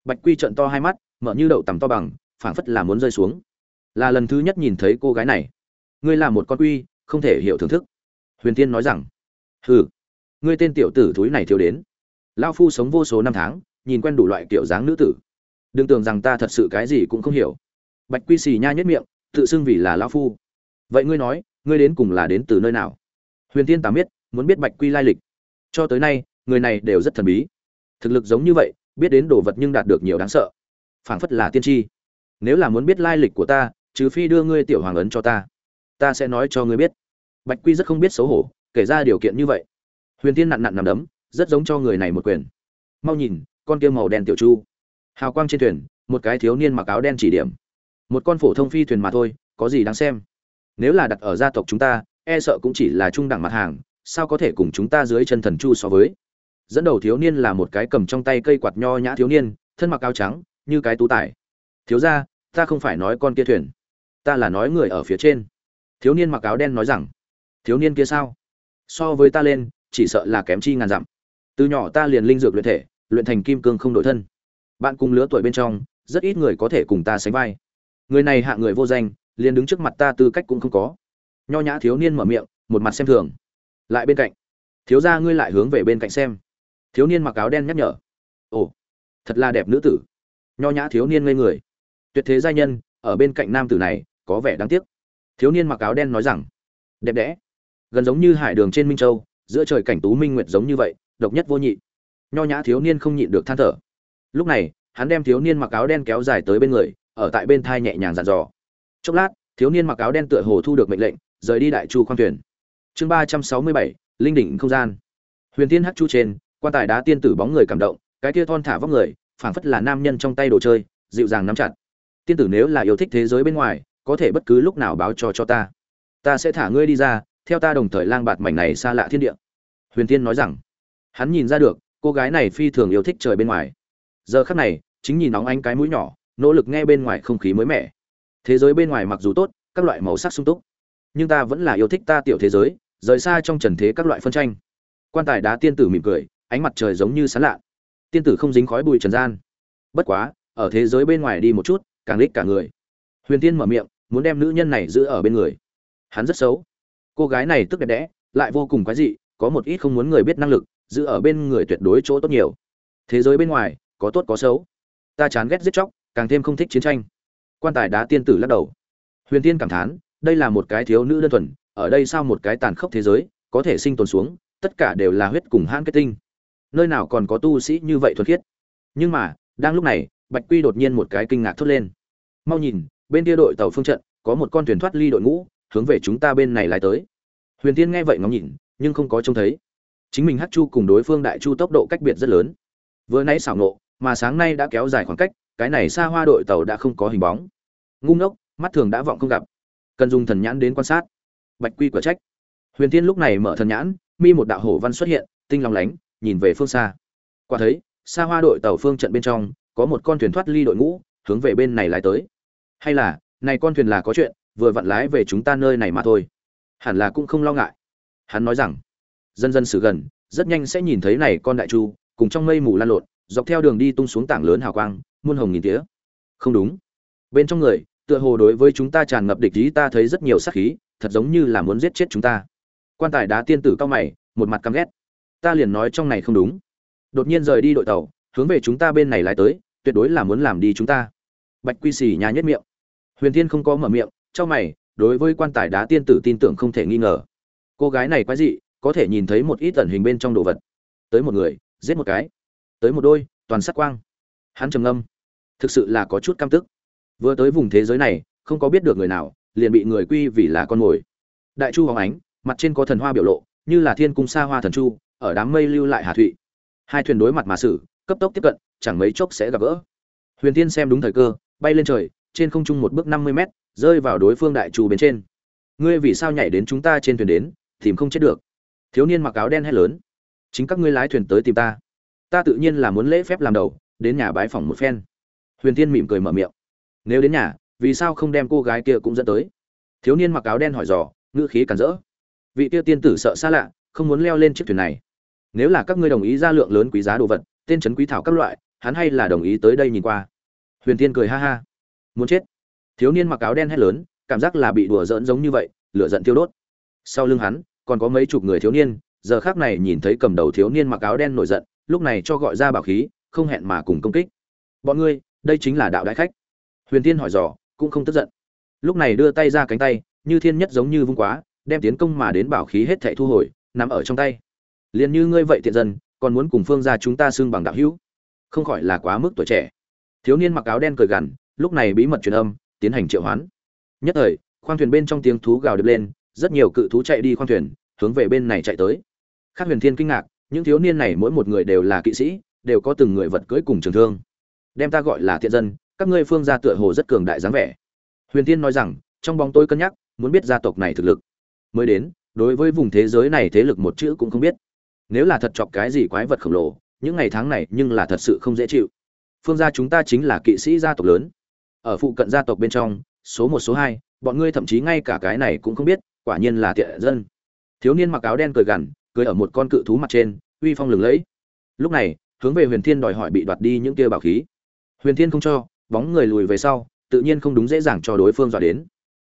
Bạch quy trận to hai mắt, mở như đậu tằm to bằng, phảng phất là muốn rơi xuống. Là lần thứ nhất nhìn thấy cô gái này. Ngươi là một con quy, không thể hiểu thưởng thức. Huyền tiên nói rằng, hừ ngươi tên tiểu tử thúi này thiếu đến. Lao phu sống vô số năm tháng, nhìn quen đủ loại kiểu dáng nữ tử. Đừng tưởng rằng ta thật sự cái gì cũng không hiểu. Bạch quy xì nha nhất miệng, tự xưng vì là lao phu. Vậy ngươi nói, ngươi đến cùng là đến từ nơi nào? Huyền tiên tám biết muốn biết bạch quy lai lịch. Cho tới nay, người này đều rất thần bí. Thực lực giống như vậy, biết đến đồ vật nhưng đạt được nhiều đáng sợ. Phảng phất là tiên tri. Nếu là muốn biết lai lịch của ta, trừ phi đưa ngươi tiểu hoàng ấn cho ta. Ta sẽ nói cho ngươi biết. Bạch quy rất không biết xấu hổ, kể ra điều kiện như vậy huyền tiên nặn nặn nằm đấm, rất giống cho người này một quyền. Mau nhìn, con kia màu đen tiểu chu. Hào quang trên thuyền, một cái thiếu niên mặc áo đen chỉ điểm. Một con phổ thông phi thuyền mà thôi, có gì đáng xem? Nếu là đặt ở gia tộc chúng ta e sợ cũng chỉ là trung đẳng mặt hàng, sao có thể cùng chúng ta dưới chân thần chu so với? Dẫn đầu thiếu niên là một cái cầm trong tay cây quạt nho nhã thiếu niên, thân mặc áo trắng, như cái tú tải thiếu ra ta không phải nói con kia thuyền. Ta là nói người ở phía trên. Thiếu niên mặc áo đen nói rằng, thiếu niên kia sao? So với ta lên chỉ sợ là kém chi ngàn dặm. Từ nhỏ ta liền linh dược luyện thể, luyện thành kim cương không đổi thân. Bạn cùng lứa tuổi bên trong, rất ít người có thể cùng ta sánh vai. Người này hạ người vô danh, liền đứng trước mặt ta tư cách cũng không có. Nho nhã thiếu niên mở miệng, một mặt xem thường. Lại bên cạnh. Thiếu gia ngươi lại hướng về bên cạnh xem. Thiếu niên mặc áo đen nhắc nhở. Ồ, thật là đẹp nữ tử. Nho nhã thiếu niên ngây người. Tuyệt thế giai nhân, ở bên cạnh nam tử này, có vẻ đáng tiếc. Thiếu niên mặc áo đen nói rằng, đẹp đẽ. Gần giống như hải đường trên minh châu giữa trời cảnh tú minh nguyệt giống như vậy, độc nhất vô nhị. Nho nhã thiếu niên không nhịn được than thở. Lúc này, hắn đem thiếu niên mặc áo đen kéo dài tới bên người, ở tại bên thai nhẹ nhàng dặn dò. Chốc lát, thiếu niên mặc áo đen tựa hồ thu được mệnh lệnh, rời đi đại chu khoang thuyền. Chương ba trăm sáu mươi bảy, linh đỉnh không gian. Huyền tiên hắc chu trên, quan tài đá tiên tử bóng người cảm động, cái kia thon thả vóc người, phảng phất là nam nhân trong tay đồ chơi, dịu dàng nắm chặt. Tiên tử nếu là yêu thích thế giới bên ngoài, có thể bất cứ lúc nào báo cho cho ta. Ta sẽ thả ngươi đi ra theo ta đồng thời lang bạt mảnh này xa lạ thiên địa. Huyền tiên nói rằng, hắn nhìn ra được, cô gái này phi thường yêu thích trời bên ngoài. Giờ khắc này, chính nhìn nóng ánh cái mũi nhỏ, nỗ lực nghe bên ngoài không khí mới mẻ. Thế giới bên ngoài mặc dù tốt, các loại màu sắc sung túc, nhưng ta vẫn là yêu thích ta tiểu thế giới, rời xa trong trần thế các loại phân tranh. Quan tài đá tiên tử mỉm cười, ánh mặt trời giống như sán lạ. Tiên tử không dính khói bụi trần gian. Bất quá, ở thế giới bên ngoài đi một chút, càng lích cả người. Huyền tiên mở miệng, muốn đem nữ nhân này giữ ở bên người. Hắn rất xấu cô gái này tức đẹp đẽ, lại vô cùng quái dị, có một ít không muốn người biết năng lực, giữ ở bên người tuyệt đối chỗ tốt nhiều. Thế giới bên ngoài, có tốt có xấu. Ta chán ghét giết chóc, càng thêm không thích chiến tranh. Quan tài đá tiên tử lắc đầu. Huyền tiên cảm thán, đây là một cái thiếu nữ đơn thuần, ở đây sao một cái tàn khốc thế giới, có thể sinh tồn xuống, tất cả đều là huyết cùng hãn kết tinh. Nơi nào còn có tu sĩ như vậy thuật khiết. Nhưng mà, đang lúc này, bạch quy đột nhiên một cái kinh ngạc thốt lên. Mau nhìn, bên kia đội tàu phương trận, có một con thuyền thoát ly đội ngũ hướng về chúng ta bên này lại tới. Huyền tiên nghe vậy ngóng nhìn, nhưng không có trông thấy. Chính mình hát chu cùng đối phương đại chu tốc độ cách biệt rất lớn. Vừa nãy xảo nộ mà sáng nay đã kéo dài khoảng cách, cái này xa hoa đội tàu đã không có hình bóng. Ngu ngốc, mắt thường đã vọng không gặp. Cần dùng thần nhãn đến quan sát. Bạch quy quả trách. Huyền tiên lúc này mở thần nhãn, mi một đạo hổ văn xuất hiện, tinh lòng lánh, nhìn về phương xa. Quả thấy, xa hoa đội tàu phương trận bên trong, có một con thuyền thoát ly đội ngũ, hướng về bên này lái tới. Hay là, này con thuyền là có chuyện vừa vặn lái về chúng ta nơi này mà thôi. Hẳn là cũng không lo ngại. Hắn nói rằng, dân dân xử gần, rất nhanh sẽ nhìn thấy này con đại chu, cùng trong mây mù lan lộn, dọc theo đường đi tung xuống tảng lớn hào quang, muôn hồng nghìn tía. Không đúng. Bên trong người, tựa hồ đối với chúng ta tràn ngập địch ý, ta thấy rất nhiều sát khí, thật giống như là muốn giết chết chúng ta. Quan tài đá tiên tử cao mày, một mặt căm ghét. Ta liền nói trong này không đúng. Đột nhiên rời đi đội tàu, hướng về chúng ta bên này lái tới, tuyệt đối là muốn làm đi chúng ta. Bạch quy xỉ nhà nhất miệng. Huyền thiên không có mở miệng cho mày, đối với quan tài đá tiên tử tin tưởng không thể nghi ngờ. Cô gái này quái dị, có thể nhìn thấy một ít tẩn hình bên trong đồ vật. Tới một người, giết một cái. Tới một đôi, toàn sắc quang. Hắn trầm ngâm. Thực sự là có chút căm tức. Vừa tới vùng thế giới này, không có biết được người nào, liền bị người quy vì là con mồi. Đại chu hoàng ánh, mặt trên có thần hoa biểu lộ, như là thiên cung xa hoa thần chu, ở đám mây lưu lại hà thụy. Hai thuyền đối mặt mà xử, cấp tốc tiếp cận, chẳng mấy chốc sẽ gặp gỡ. Huyền tiên xem đúng thời cơ, bay lên trời, trên không trung một bước năm mươi mét rơi vào đối phương đại trù bên trên. Ngươi vì sao nhảy đến chúng ta trên thuyền đến, tìm không chết được? Thiếu niên mặc áo đen hét lớn. Chính các ngươi lái thuyền tới tìm ta. Ta tự nhiên là muốn lễ phép làm đầu, đến nhà bái phỏng một phen. Huyền tiên mỉm cười mở miệng. Nếu đến nhà, vì sao không đem cô gái kia cũng dẫn tới? Thiếu niên mặc áo đen hỏi dò, ngữ khí cản rỡ. Vị tiêu tiên tử sợ xa lạ, không muốn leo lên chiếc thuyền này. Nếu là các ngươi đồng ý ra lượng lớn quý giá đồ vật, tên trấn quý thảo các loại, hắn hay là đồng ý tới đây nhìn qua. Huyền tiên cười ha ha. Muốn chết thiếu niên mặc áo đen hét lớn, cảm giác là bị đùa giỡn giống như vậy, lửa giận tiêu đốt. Sau lưng hắn, còn có mấy chục người thiếu niên, giờ khác này nhìn thấy cầm đầu thiếu niên mặc áo đen nổi giận, lúc này cho gọi ra bảo khí, không hẹn mà cùng công kích. Bọn ngươi, đây chính là đạo đại khách. Huyền tiên hỏi dò, cũng không tức giận. Lúc này đưa tay ra cánh tay, như thiên nhất giống như vung quá, đem tiến công mà đến bảo khí hết thảy thu hồi nằm ở trong tay. Liền như ngươi vậy tiện dân, còn muốn cùng phương gia chúng ta xưng bằng đạo hữu? Không khỏi là quá mức tuổi trẻ. Thiếu niên mặc áo đen cười gằn, lúc này bí mật truyền âm tiến hành triệu hoán. Nhất thời, khoang thuyền bên trong tiếng thú gào đập lên, rất nhiều cự thú chạy đi khoang thuyền, hướng về bên này chạy tới. Khác huyền thiên kinh ngạc, những thiếu niên này mỗi một người đều là kỵ sĩ, đều có từng người vật cưỡi cùng trường thương. Đem ta gọi là thiện dân, các ngươi phương gia tựa hồ rất cường đại dáng vẻ. Huyền thiên nói rằng, trong bóng tôi cân nhắc, muốn biết gia tộc này thực lực. Mới đến, đối với vùng thế giới này thế lực một chữ cũng không biết. Nếu là thật chọc cái gì quái vật khổng lồ, những ngày tháng này nhưng là thật sự không dễ chịu. Phương gia chúng ta chính là kỵ sĩ gia tộc lớn ở phụ cận gia tộc bên trong, số một, số hai, bọn ngươi thậm chí ngay cả cái này cũng không biết, quả nhiên là tiện dân. Thiếu niên mặc áo đen cười gằn, cười ở một con cự thú mặt trên, uy phong lừng lẫy. Lúc này, hướng về huyền thiên đòi hỏi bị đoạt đi những kia bảo khí. Huyền thiên không cho, bóng người lùi về sau, tự nhiên không đúng dễ dàng cho đối phương dọa đến.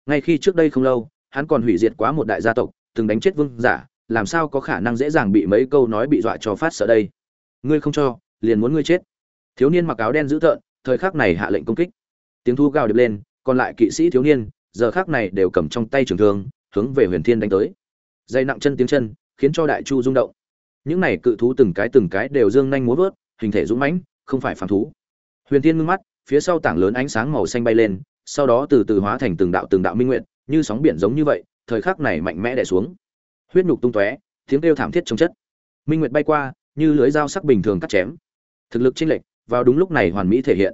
Ngay khi trước đây không lâu, hắn còn hủy diệt quá một đại gia tộc, từng đánh chết vương giả, làm sao có khả năng dễ dàng bị mấy câu nói bị dọa cho phát sợ đây? Ngươi không cho, liền muốn ngươi chết. Thiếu niên mặc áo đen dữ tợn, thời khắc này hạ lệnh công kích tiếng thu gào điệp lên, còn lại kỵ sĩ thiếu niên, giờ khắc này đều cầm trong tay trường thương, hướng về huyền thiên đánh tới. Dây nặng chân tiếng chân, khiến cho đại chu rung động. Những này cự thú từng cái từng cái đều dương nhanh múa vớt, hình thể dũng mãnh, không phải phàm thú. Huyền thiên ngưng mắt, phía sau tảng lớn ánh sáng màu xanh bay lên, sau đó từ từ hóa thành từng đạo từng đạo minh nguyện như sóng biển giống như vậy, thời khắc này mạnh mẽ đè xuống. Huyết nhục tung tóe, tiếng kêu thảm thiết trong chất. Minh nguyệt bay qua, như lưới dao sắc bình thường cắt chém. Thực lực chênh lệch, vào đúng lúc này hoàn mỹ thể hiện.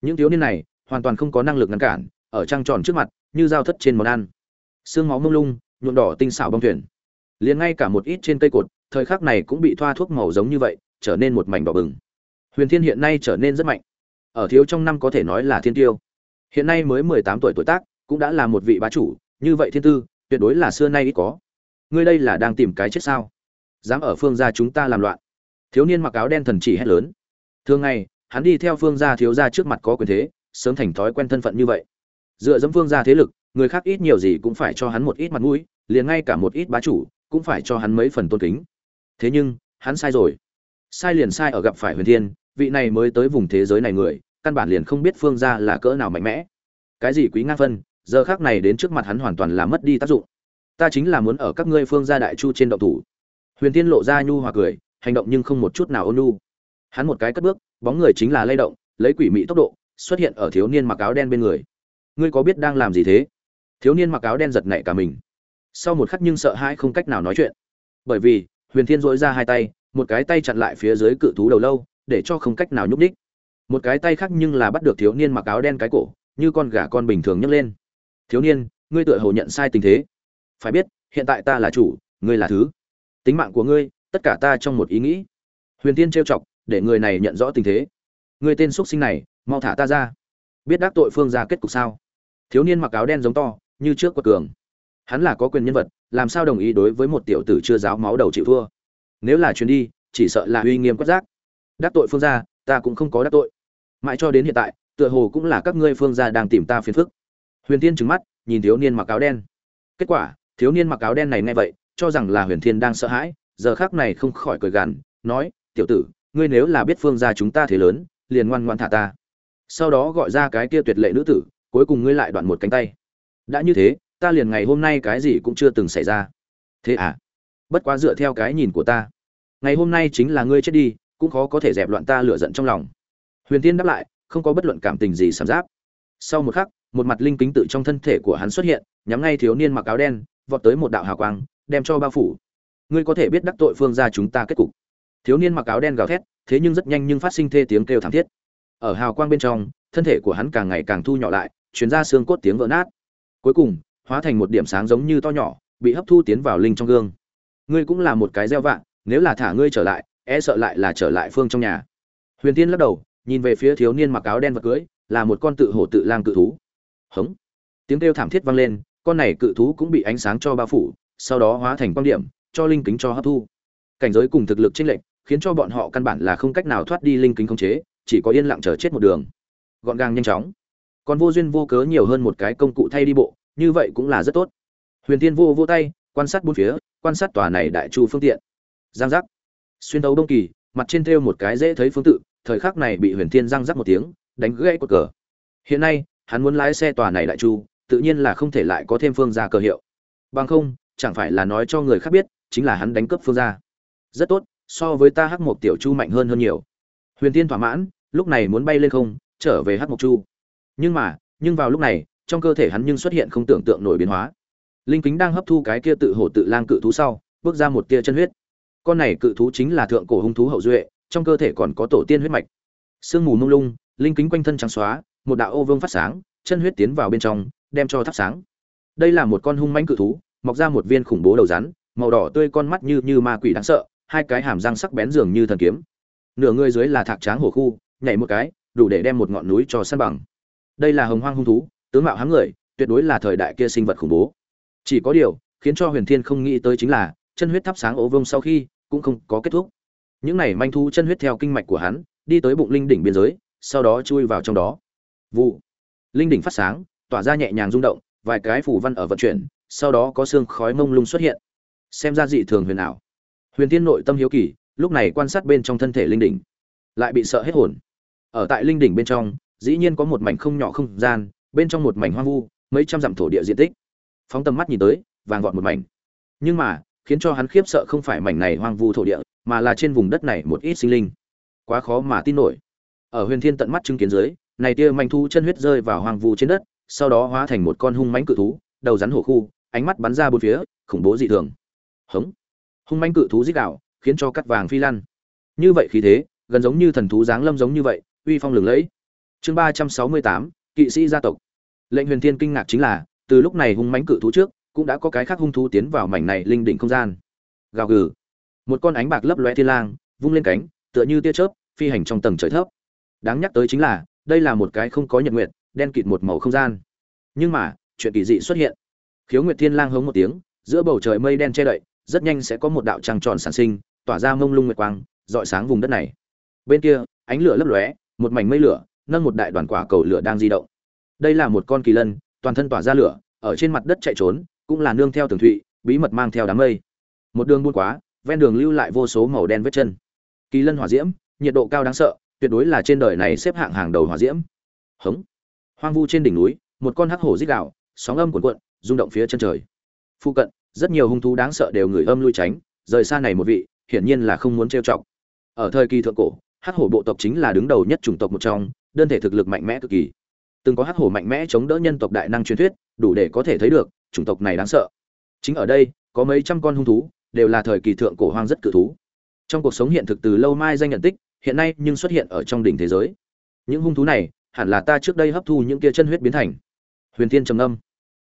Những thiếu niên này hoàn toàn không có năng lực ngăn cản, ở trăng tròn trước mặt, như dao thất trên món ăn. Xương máu mông lung, nhuộm đỏ tinh xảo bông thuyền. Liền ngay cả một ít trên cây cột, thời khắc này cũng bị thoa thuốc màu giống như vậy, trở nên một mảnh đỏ bừng. Huyền thiên hiện nay trở nên rất mạnh. Ở thiếu trong năm có thể nói là thiên tiêu. Hiện nay mới mười tám tuổi tuổi tác, cũng đã là một vị bá chủ, như vậy thiên tư, tuyệt đối là xưa nay ít có. Ngươi đây là đang tìm cái chết sao? Dám ở phương gia chúng ta làm loạn. Thiếu niên mặc áo đen thần chỉ hét lớn. Thường ngày, hắn đi theo phương gia thiếu gia trước mặt có quyền thế sớm thành thói quen thân phận như vậy. Dựa dẫm phương gia thế lực, người khác ít nhiều gì cũng phải cho hắn một ít mặt mũi, liền ngay cả một ít bá chủ cũng phải cho hắn mấy phần tôn kính. Thế nhưng, hắn sai rồi. Sai liền sai ở gặp phải huyền thiên, vị này mới tới vùng thế giới này người, căn bản liền không biết phương gia là cỡ nào mạnh mẽ. Cái gì quý ngang phân, giờ khác này đến trước mặt hắn hoàn toàn là mất đi tác dụng. Ta chính là muốn ở các ngươi phương gia đại chu trên động thủ. Huyền thiên lộ ra nhu hòa cười, hành động nhưng không một chút nào ôn nhu. Hắn một cái cất bước, bóng người chính là lay động, lấy quỷ mị tốc độ xuất hiện ở thiếu niên mặc áo đen bên người. Ngươi có biết đang làm gì thế? Thiếu niên mặc áo đen giật nảy cả mình. Sau một khắc nhưng sợ hãi không cách nào nói chuyện. Bởi vì, huyền thiên dỗi ra hai tay, một cái tay chặn lại phía dưới cự thú đầu lâu, để cho không cách nào nhúc đích một cái tay khác nhưng là bắt được thiếu niên mặc áo đen cái cổ, như con gà con bình thường nhấc lên. Thiếu niên, ngươi tựa hồ nhận sai tình thế. Phải biết, hiện tại ta là chủ, ngươi là thứ. Tính mạng của ngươi, tất cả ta trong một ý nghĩ. Huyền tiên trêu chọc, để người này nhận rõ tình thế. Ngươi tên x sinh này mau thả ta ra. Biết đắc tội phương ra kết cục sao? Thiếu niên mặc áo đen giống to, như trước quật cường. Hắn là có quyền nhân vật, làm sao đồng ý đối với một tiểu tử chưa giáo máu đầu chịu thua? Nếu là chuyến đi, chỉ sợ là uy nghiêm quất giác đắc tội phương gia, ta cũng không có đắc tội. Mãi cho đến hiện tại, tựa hồ cũng là các ngươi phương gia đang tìm ta phiền phức. Huyền tiên trừng mắt, nhìn thiếu niên mặc áo đen. Kết quả, thiếu niên mặc áo đen này nghe vậy, cho rằng là huyền thiên đang sợ hãi, giờ khác này không khỏi cười gằn, nói, tiểu tử, ngươi nếu là biết phương gia chúng ta thế lớn, liền ngoan ngoan thả ta sau đó gọi ra cái kia tuyệt lệ nữ tử, cuối cùng ngươi lại đoạn một cánh tay. Đã như thế, ta liền ngày hôm nay cái gì cũng chưa từng xảy ra. Thế à? Bất quá dựa theo cái nhìn của ta, ngày hôm nay chính là ngươi chết đi, cũng khó có thể dẹp loạn ta lửa giận trong lòng. Huyền tiên đáp lại, không có bất luận cảm tình gì sảm giáp. Sau một khắc, một mặt linh kính tự trong thân thể của hắn xuất hiện, nhắm ngay thiếu niên mặc áo đen, vọt tới một đạo hào quang, đem cho bao phủ. Ngươi có thể biết đắc tội phương gia chúng ta kết cục. Thiếu niên mặc áo đen gào thét, thế nhưng rất nhanh nhưng phát sinh thê tiếng kêu thảm thiết ở hào quang bên trong, thân thể của hắn càng ngày càng thu nhỏ lại chuyển ra xương cốt tiếng vỡ nát. Cuối cùng, hóa thành một điểm sáng giống như to nhỏ, bị hấp thu tiến vào linh trong gương. Ngươi cũng là một cái gieo vạn nếu là thả ngươi trở lại e sợ lại là trở lại phương trong nhà. Huyền tiên lắc đầu, nhìn về phía thiếu niên mặc áo đen và cưới, là một con tự hổ tự lang cự thú. Hống! Tiếng kêu thảm thiết vang lên, con này cự thú cũng bị ánh sáng cho bao phủ, sau đó hóa thành quan điểm, cho linh kính cho hấp thu. Cảnh giới cùng thực lực chênh lệch, khiến cho bọn họ căn bản là không cách nào thoát đi linh kính khống chế chỉ có yên lặng chờ chết một đường. Gọn gàng nhanh chóng. Còn vô duyên vô cớ nhiều hơn một cái công cụ thay đi bộ, như vậy cũng là rất tốt. Huyền tiên vô vô tay, quan sát bốn phía, quan sát tòa này đại chu phương tiện. Giang giác. Xuyên tấu đông kỳ, mặt trên thêu một cái dễ thấy phương tự, thời khắc này bị huyền thiên giang giác một tiếng, đánh gãy cột cờ. Hiện nay, hắn muốn lái xe tòa này đại chu, tự nhiên là không thể lại có thêm phương gia cờ hiệu. Bằng không, chẳng phải là nói cho người khác biết, chính là hắn đánh cướp phương gia. Rất tốt, so với ta hắc một tiểu chu mạnh hơn hơn nhiều. Huyền tiên thỏa mãn lúc này muốn bay lên không, trở về hắc mộc chu. Nhưng mà, nhưng vào lúc này, trong cơ thể hắn nhưng xuất hiện không tưởng tượng nổi biến hóa. Linh kính đang hấp thu cái kia tự hổ tự lang cự thú sau, bước ra một tia chân huyết. Con này cự thú chính là thượng cổ hung thú hậu duệ, trong cơ thể còn có tổ tiên huyết mạch. Sương mù mông lung, linh kính quanh thân trắng xóa, một đạo ô vương phát sáng, chân huyết tiến vào bên trong, đem cho thắp sáng. Đây là một con hung mãnh cự thú, mọc ra một viên khủng bố đầu rắn, màu đỏ tươi con mắt như như ma quỷ đáng sợ, hai cái hàm răng sắc bén dường như thần kiếm. Nửa người dưới là thạc tráng hổ khu nhảy một cái, đủ để đem một ngọn núi cho san bằng. Đây là hồng hoang hung thú, tướng mạo hám người, tuyệt đối là thời đại kia sinh vật khủng bố. Chỉ có điều, khiến cho huyền thiên không nghĩ tới chính là, chân huyết thắp sáng ố vông sau khi, cũng không có kết thúc. Những này manh thu chân huyết theo kinh mạch của hắn, đi tới bụng linh đỉnh biên giới, sau đó chui vào trong đó. Vụ. Linh đỉnh phát sáng, tỏa ra nhẹ nhàng rung động, vài cái phủ văn ở vận chuyển, sau đó có xương khói mông lung xuất hiện. Xem ra dị thường huyền ảo. Huyền Thiên nội tâm hiếu kỳ, lúc này quan sát bên trong thân thể linh đỉnh, lại bị sợ hết hồn ở tại linh đỉnh bên trong, dĩ nhiên có một mảnh không nhỏ không gian, bên trong một mảnh hoang vu, mấy trăm dặm thổ địa diện tích. Phóng tầm mắt nhìn tới, vàng vọt một mảnh. Nhưng mà, khiến cho hắn khiếp sợ không phải mảnh này hoang vu thổ địa, mà là trên vùng đất này một ít sinh linh. Quá khó mà tin nổi. Ở huyền thiên tận mắt chứng kiến dưới, này tia manh thu chân huyết rơi vào hoang vu trên đất, sau đó hóa thành một con hung mãnh cự thú, đầu rắn hổ khu, ánh mắt bắn ra bốn phía, khủng bố dị thường. Hống. Hung mãnh cự thú dích đạo khiến cho cắt vàng phi lăn. Như vậy khí thế, gần giống như thần thú dáng lâm giống như vậy uy phong lừng lẫy. Chương ba trăm sáu mươi tám, kỵ sĩ gia tộc. Lệnh huyền thiên kinh ngạc chính là, từ lúc này hung mãnh cự thú trước, cũng đã có cái khác hung thú tiến vào mảnh này linh đỉnh không gian. Gào gừ. Một con ánh bạc lấp loe thiên lang, vung lên cánh, tựa như tia chớp, phi hành trong tầng trời thấp. Đáng nhắc tới chính là, đây là một cái không có nhật nguyệt, đen kịt một màu không gian. Nhưng mà, chuyện kỳ dị xuất hiện. Khiếu nguyệt thiên lang hống một tiếng, giữa bầu trời mây đen che đậy, rất nhanh sẽ có một đạo trăng tròn sản sinh, tỏa ra mông lung nguyệt quang dọi sáng vùng đất này. Bên kia, ánh lửa lấp lóe một mảnh mây lửa, nâng một đại đoàn quả cầu lửa đang di động. Đây là một con kỳ lân, toàn thân tỏa ra lửa, ở trên mặt đất chạy trốn, cũng là nương theo tường thụy, bí mật mang theo đám mây. Một đường buôn quá, ven đường lưu lại vô số màu đen vết chân. Kỳ lân hỏa diễm, nhiệt độ cao đáng sợ, tuyệt đối là trên đời này xếp hạng hàng đầu hỏa diễm. Hống. Hoang vu trên đỉnh núi, một con hắc hổ rít gạo sóng âm cuộn cuộn, rung động phía chân trời. Phụ cận, rất nhiều hung thú đáng sợ đều người âm lui tránh, rời xa này một vị, hiển nhiên là không muốn trêu chọc. Ở thời kỳ thượng cổ hắc hổ bộ tộc chính là đứng đầu nhất chủng tộc một trong, đơn thể thực lực mạnh mẽ cực kỳ. Từng có hắc hổ mạnh mẽ chống đỡ nhân tộc đại năng truyền thuyết, đủ để có thể thấy được, chủng tộc này đáng sợ. Chính ở đây, có mấy trăm con hung thú, đều là thời kỳ thượng cổ hoang rất cự thú. Trong cuộc sống hiện thực từ lâu mai danh nhận tích, hiện nay nhưng xuất hiện ở trong đỉnh thế giới. Những hung thú này, hẳn là ta trước đây hấp thu những kia chân huyết biến thành. Huyền thiên trầm âm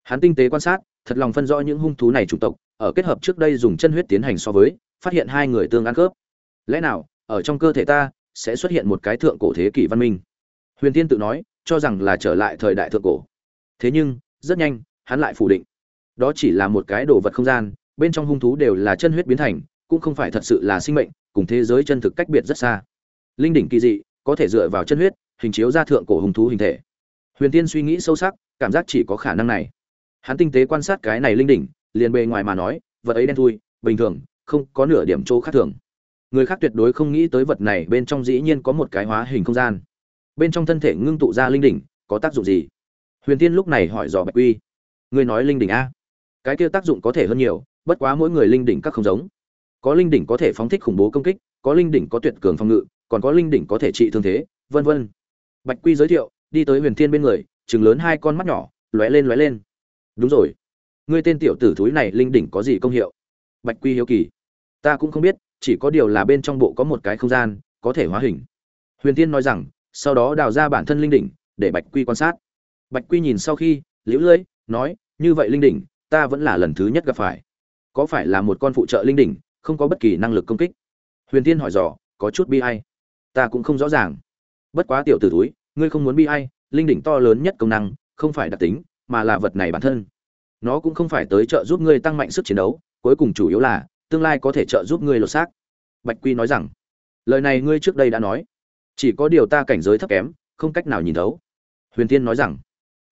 hắn tinh tế quan sát, thật lòng phân rõ những hung thú này chủng tộc, ở kết hợp trước đây dùng chân huyết tiến hành so với, phát hiện hai người tương ăn khớp. Lẽ nào, ở trong cơ thể ta sẽ xuất hiện một cái thượng cổ thế kỷ văn minh. Huyền tiên tự nói, cho rằng là trở lại thời đại thượng cổ. Thế nhưng, rất nhanh, hắn lại phủ định. Đó chỉ là một cái đồ vật không gian, bên trong hung thú đều là chân huyết biến thành, cũng không phải thật sự là sinh mệnh, cùng thế giới chân thực cách biệt rất xa. Linh đỉnh kỳ dị, có thể dựa vào chân huyết, hình chiếu ra thượng cổ hung thú hình thể. Huyền tiên suy nghĩ sâu sắc, cảm giác chỉ có khả năng này. Hắn tinh tế quan sát cái này linh đỉnh, liền bề ngoài mà nói, vật ấy đen thui, bình thường, không có nửa điểm chỗ khác thường người khác tuyệt đối không nghĩ tới vật này bên trong dĩ nhiên có một cái hóa hình không gian. Bên trong thân thể ngưng tụ ra linh đỉnh, có tác dụng gì? Huyền tiên lúc này hỏi dò bạch quy. Ngươi nói linh đỉnh a? Cái kia tác dụng có thể hơn nhiều, bất quá mỗi người linh đỉnh các không giống. Có linh đỉnh có thể phóng thích khủng bố công kích, có linh đỉnh có tuyệt cường phòng ngự, còn có linh đỉnh có thể trị thương thế, vân vân. Bạch quy giới thiệu, đi tới huyền thiên bên người chừng lớn hai con mắt nhỏ, lóe lên lóe lên. Đúng rồi. Ngươi tên tiểu tử thúi này linh đỉnh có gì công hiệu? Bạch quy hiếu kỳ. Ta cũng không biết chỉ có điều là bên trong bộ có một cái không gian, có thể hóa hình. Huyền tiên nói rằng, sau đó đào ra bản thân linh đỉnh, để bạch quy quan sát. Bạch quy nhìn sau khi, liễu lưỡi nói, như vậy linh đỉnh, ta vẫn là lần thứ nhất gặp phải. Có phải là một con phụ trợ linh đỉnh, không có bất kỳ năng lực công kích? Huyền tiên hỏi dò, có chút bi ai? Ta cũng không rõ ràng. Bất quá tiểu t ử túi, ngươi không muốn bi ai, linh đỉnh to lớn nhất công năng, không phải đặc tính, mà là vật này bản thân. Nó cũng không phải tới trợ giúp ngươi tăng mạnh sức chiến đấu, cuối cùng chủ yếu là tương lai có thể trợ giúp ngươi lột xác. Bạch quy nói rằng, lời này ngươi trước đây đã nói. Chỉ có điều ta cảnh giới thấp kém, không cách nào nhìn thấu. Huyền tiên nói rằng,